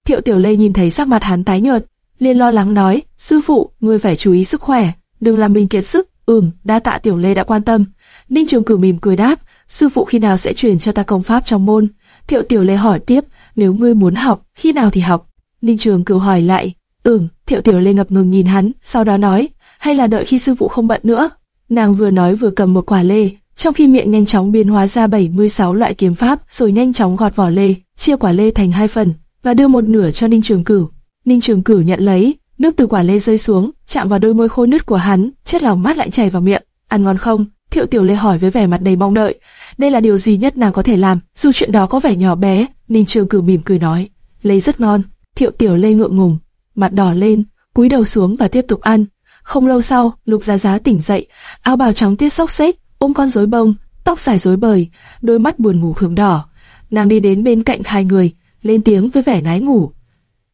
Thiệu Tiểu Lê nhìn thấy sắc mặt hắn tái nhợt, liền lo lắng nói: sư phụ, ngươi phải chú ý sức khỏe, đừng làm mình kiệt sức. Ừm, đa tạ Tiểu Lê đã quan tâm. Ninh Trường Cửu mỉm cười đáp: sư phụ khi nào sẽ truyền cho ta công pháp trong môn? Thiệu Tiểu Lê hỏi tiếp: nếu ngươi muốn học, khi nào thì học? Ninh Trường Cửu hỏi lại: ừm. Thiệu Tiểu Lê ngập ngừng nhìn hắn, sau đó nói: hay là đợi khi sư phụ không bận nữa? Nàng vừa nói vừa cầm một quả lê, trong khi miệng nhanh chóng biến hóa ra 76 loại kiếm pháp, rồi nhanh chóng gọt vỏ lê, chia quả lê thành hai phần và đưa một nửa cho Ninh Trường Cửu. Ninh Trường Cửu nhận lấy, nước từ quả lê rơi xuống, chạm vào đôi môi khô nứt của hắn, chất lỏng mát lại chảy vào miệng. Ăn ngon không? Thiệu Tiểu Lê hỏi với vẻ mặt đầy mong đợi. Đây là điều gì nhất nàng có thể làm, dù chuyện đó có vẻ nhỏ bé. Ninh Trường Cửu mỉm cười nói, lê rất ngon. Thiệu Tiểu Lê ngượng ngùng, mặt đỏ lên, cúi đầu xuống và tiếp tục ăn. Không lâu sau, Lục Giá Giá tỉnh dậy, áo bào trắng tiết xốc xếch, ôm con rối bông, tóc dài rối bời, đôi mắt buồn ngủ hướng đỏ. Nàng đi đến bên cạnh hai người, lên tiếng với vẻ ngái ngủ.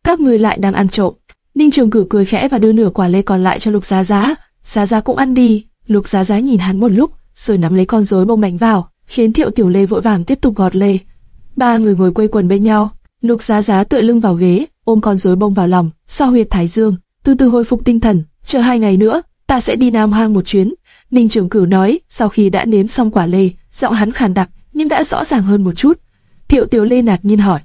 Các người lại đang ăn trộm. Ninh Trường Cử cười khẽ và đưa nửa quả lê còn lại cho Lục Giá Giá. Giá Giá cũng ăn đi. Lục Giá Giá nhìn hắn một lúc, rồi nắm lấy con rối bông đánh vào, khiến Thiệu Tiểu Lê vội vàng tiếp tục gọt lê. Ba người ngồi quây quần bên nhau. Lục Giá Giá tựa lưng vào ghế, ôm con rối bông vào lòng, sao huyệt thái dương, từ từ hồi phục tinh thần. Chờ hai ngày nữa, ta sẽ đi Nam Hoang một chuyến. Ninh Trường Cửu nói, sau khi đã nếm xong quả lê, giọng hắn khàn đặc, nhưng đã rõ ràng hơn một chút. Thiệu Tiểu Lê nạt nhiên hỏi,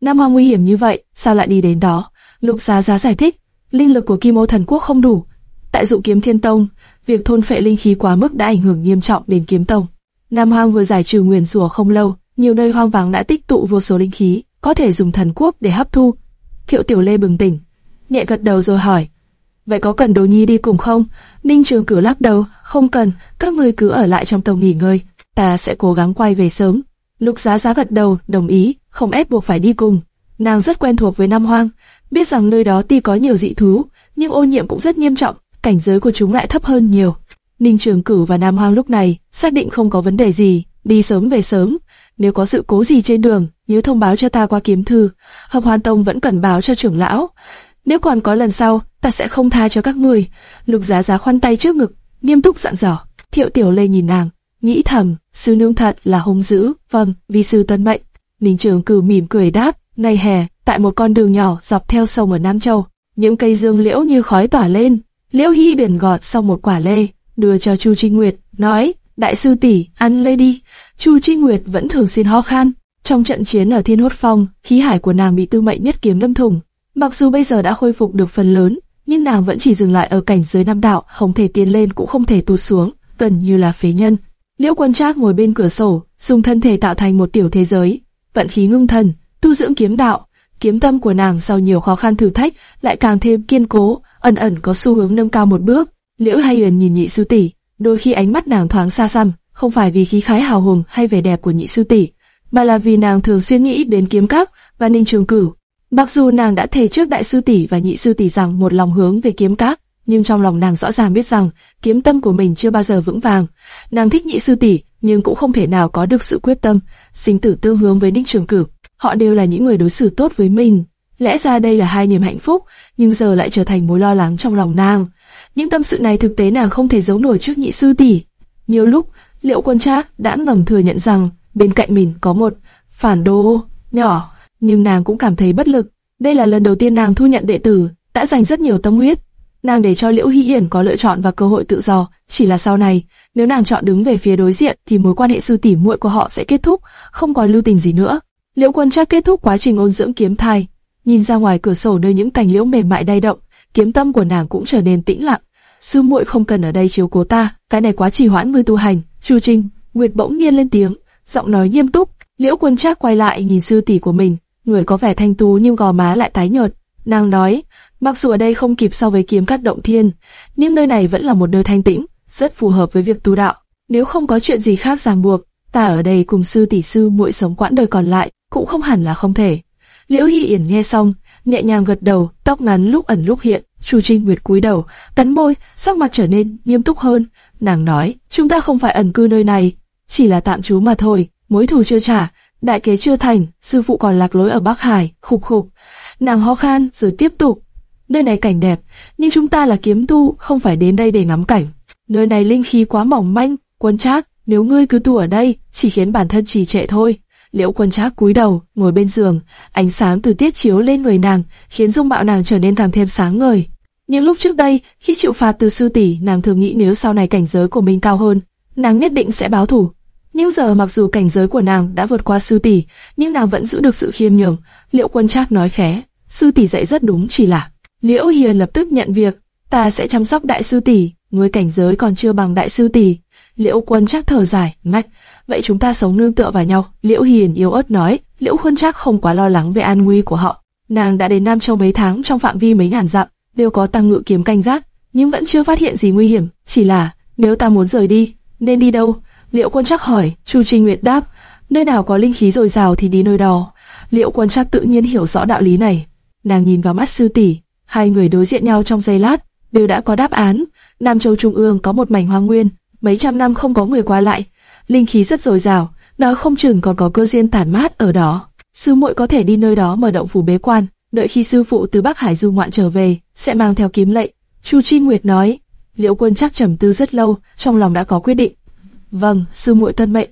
Nam Hoang nguy hiểm như vậy, sao lại đi đến đó? Lục Giá Giá giải thích, linh lực của Kim Ô Thần Quốc không đủ. Tại Dụ kiếm Thiên Tông, việc thôn phệ linh khí quá mức đã ảnh hưởng nghiêm trọng đến kiếm tông. Nam Hoang vừa giải trừ nguyền rủa không lâu, nhiều nơi hoang vắng đã tích tụ vô số linh khí, có thể dùng thần quốc để hấp thu. Thiệu Tiểu Lê bừng tỉnh, nhẹ gật đầu rồi hỏi, vậy có cần Đồ Nhi đi cùng không? Ninh Trường Cửu lắc đầu, không cần, các ngươi cứ ở lại trong tông nghỉ ngơi, ta sẽ cố gắng quay về sớm. Lục Giá Giá gật đầu, đồng ý, không ép buộc phải đi cùng. Nàng rất quen thuộc với Nam Hoang, biết rằng nơi đó tuy có nhiều dị thú, nhưng ô nhiễm cũng rất nghiêm trọng, cảnh giới của chúng lại thấp hơn nhiều. Ninh Trường Cửu và Nam Hoang lúc này xác định không có vấn đề gì, đi sớm về sớm. Nếu có sự cố gì trên đường, nhớ thông báo cho ta qua kiếm thư. Hợp Hoàn Tông vẫn cần báo cho trưởng lão. Nếu còn có lần sau, ta sẽ không tha cho các người. Lục Giá Giá khoanh tay trước ngực, nghiêm túc dặn dò. Thiệu Tiểu Lê nhìn nàng, nghĩ thầm, sư nương thật là hung dữ. Vâng, vì sư tuân mệnh. Ninh Trường cử mỉm cười đáp, ngày hè, tại một con đường nhỏ dọc theo sông ở Nam Châu, những cây dương liễu như khói tỏa lên. Liễu Hy biển gọt xong một quả lê, đưa cho Chu Trinh Nguyệt, nói, đại sư tỷ, ăn lê đi. Chu Trinh Nguyệt vẫn thường xin ho khan. Trong trận chiến ở Thiên Hốt Phong, khí hải của nàng bị tư mệnh nhất kiếm đâm thủng. Mặc dù bây giờ đã khôi phục được phần lớn, nhưng nàng vẫn chỉ dừng lại ở cảnh giới nam đạo, không thể tiến lên cũng không thể tụt xuống, gần như là phế nhân. Liễu Quân Trác ngồi bên cửa sổ, dùng thân thể tạo thành một tiểu thế giới, vận khí ngưng thần, tu dưỡng kiếm đạo. Kiếm tâm của nàng sau nhiều khó khăn thử thách lại càng thêm kiên cố, ẩn ẩn có xu hướng nâng cao một bước. Liễu Hay Huyền nhìn nhị sư tỷ, đôi khi ánh mắt nàng thoáng xa xăm, không phải vì khí khái hào hùng hay vẻ đẹp của nhị sư tỷ, mà là vì nàng thường xuyên nghĩ đến kiếm các và ninh trường cửu. Mặc dù nàng đã thề trước đại sư tỷ và nhị sư tỷ rằng một lòng hướng về kiếm các, nhưng trong lòng nàng rõ ràng biết rằng kiếm tâm của mình chưa bao giờ vững vàng. Nàng thích nhị sư tỷ, nhưng cũng không thể nào có được sự quyết tâm, sinh tử tương hướng với Ninh Trường Cửu. Họ đều là những người đối xử tốt với mình. Lẽ ra đây là hai niềm hạnh phúc, nhưng giờ lại trở thành mối lo lắng trong lòng nàng. Những tâm sự này thực tế nàng không thể giấu nổi trước nhị sư tỷ. Nhiều lúc, Liệu Quân Trác đã ngầm thừa nhận rằng bên cạnh mình có một phản đồ nhỏ, nhưng nàng cũng cảm thấy bất lực. Đây là lần đầu tiên nàng thu nhận đệ tử, đã dành rất nhiều tâm huyết. Nàng để cho Liễu Hy Yển có lựa chọn và cơ hội tự do, chỉ là sau này, nếu nàng chọn đứng về phía đối diện thì mối quan hệ sư tỷ muội của họ sẽ kết thúc, không còn lưu tình gì nữa. Liễu Quân Trác kết thúc quá trình ôn dưỡng kiếm thai, nhìn ra ngoài cửa sổ nơi những cành liễu mềm mại day động, kiếm tâm của nàng cũng trở nên tĩnh lặng. sư muội không cần ở đây chiếu cố ta, cái này quá trì hoãn ngươi tu hành. Chu Trinh, Nguyệt bỗng nhiên lên tiếng, giọng nói nghiêm túc. Liễu Quân Trác quay lại nhìn sư tỷ của mình, người có vẻ thanh tú nhưng gò má lại tái nhợt. Nàng nói, mặc dù ở đây không kịp so với kiếm cắt động thiên, nhưng nơi này vẫn là một nơi thanh tĩnh, rất phù hợp với việc tu đạo. Nếu không có chuyện gì khác ràng buộc, ta ở đây cùng sư tỷ sư muội sống quãng đời còn lại, cũng không hẳn là không thể. Liễu Hy Yển nghe xong, nhẹ nhàng gật đầu, tóc ngắn lúc ẩn lúc hiện. Chu Trinh Nguyệt cúi đầu, cắn môi, sắc mặt trở nên nghiêm túc hơn. Nàng nói, chúng ta không phải ẩn cư nơi này, chỉ là tạm trú mà thôi. Mối thù chưa trả, đại kế chưa thành, sư phụ còn lạc lối ở Bắc Hải, khục khục. Nàng ho khan rồi tiếp tục. Nơi này cảnh đẹp, nhưng chúng ta là kiếm tu, không phải đến đây để ngắm cảnh. Nơi này linh khí quá mỏng manh, quân trác, nếu ngươi cứ tu ở đây, chỉ khiến bản thân trì trệ thôi. Liễu quân trác cúi đầu, ngồi bên giường, ánh sáng từ tiết chiếu lên người nàng, khiến dung mạo nàng trở nên càng thêm sáng ngời. Nhưng lúc trước đây, khi chịu phạt từ sư tỷ, nàng thường nghĩ nếu sau này cảnh giới của mình cao hơn, nàng nhất định sẽ báo thù. Nhưng giờ mặc dù cảnh giới của nàng đã vượt qua sư tỷ, nhưng nàng vẫn giữ được sự khiêm nhường. Liễu Quân Trác nói khẽ, sư tỷ dạy rất đúng chỉ là. Liễu Hiền lập tức nhận việc, ta sẽ chăm sóc đại sư tỷ, ngươi cảnh giới còn chưa bằng đại sư tỷ. Liễu Quân Trác thở dài, ngách, vậy chúng ta sống nương tựa vào nhau. Liễu Hiền yếu ớt nói, Liễu Quân Trác không quá lo lắng về an nguy của họ. Nàng đã đến Nam Châu mấy tháng trong phạm vi mấy ngàn dặm, đều có tăng ngự kiếm canh gác, nhưng vẫn chưa phát hiện gì nguy hiểm. Chỉ là nếu ta muốn rời đi, nên đi đâu? Liệu quân chắc hỏi, Chu Trinh Nguyệt đáp, nơi nào có linh khí dồi dào thì đi nơi đó. Liệu quân chắc tự nhiên hiểu rõ đạo lý này. Nàng nhìn vào mắt sư tỷ, hai người đối diện nhau trong giây lát, đều đã có đáp án. Nam Châu Trung ương có một mảnh hoang nguyên, mấy trăm năm không có người qua lại, linh khí rất dồi dào, đó không chừng còn có cơ duyên tản mát ở đó. Sư muội có thể đi nơi đó mở động phủ bế quan, đợi khi sư phụ từ Bắc Hải du ngoạn trở về, sẽ mang theo kiếm lệnh. Chu Trinh Nguyệt nói. Liễu Quân chắc trầm tư rất lâu, trong lòng đã có quyết định. Vâng, sư muội tân mệnh.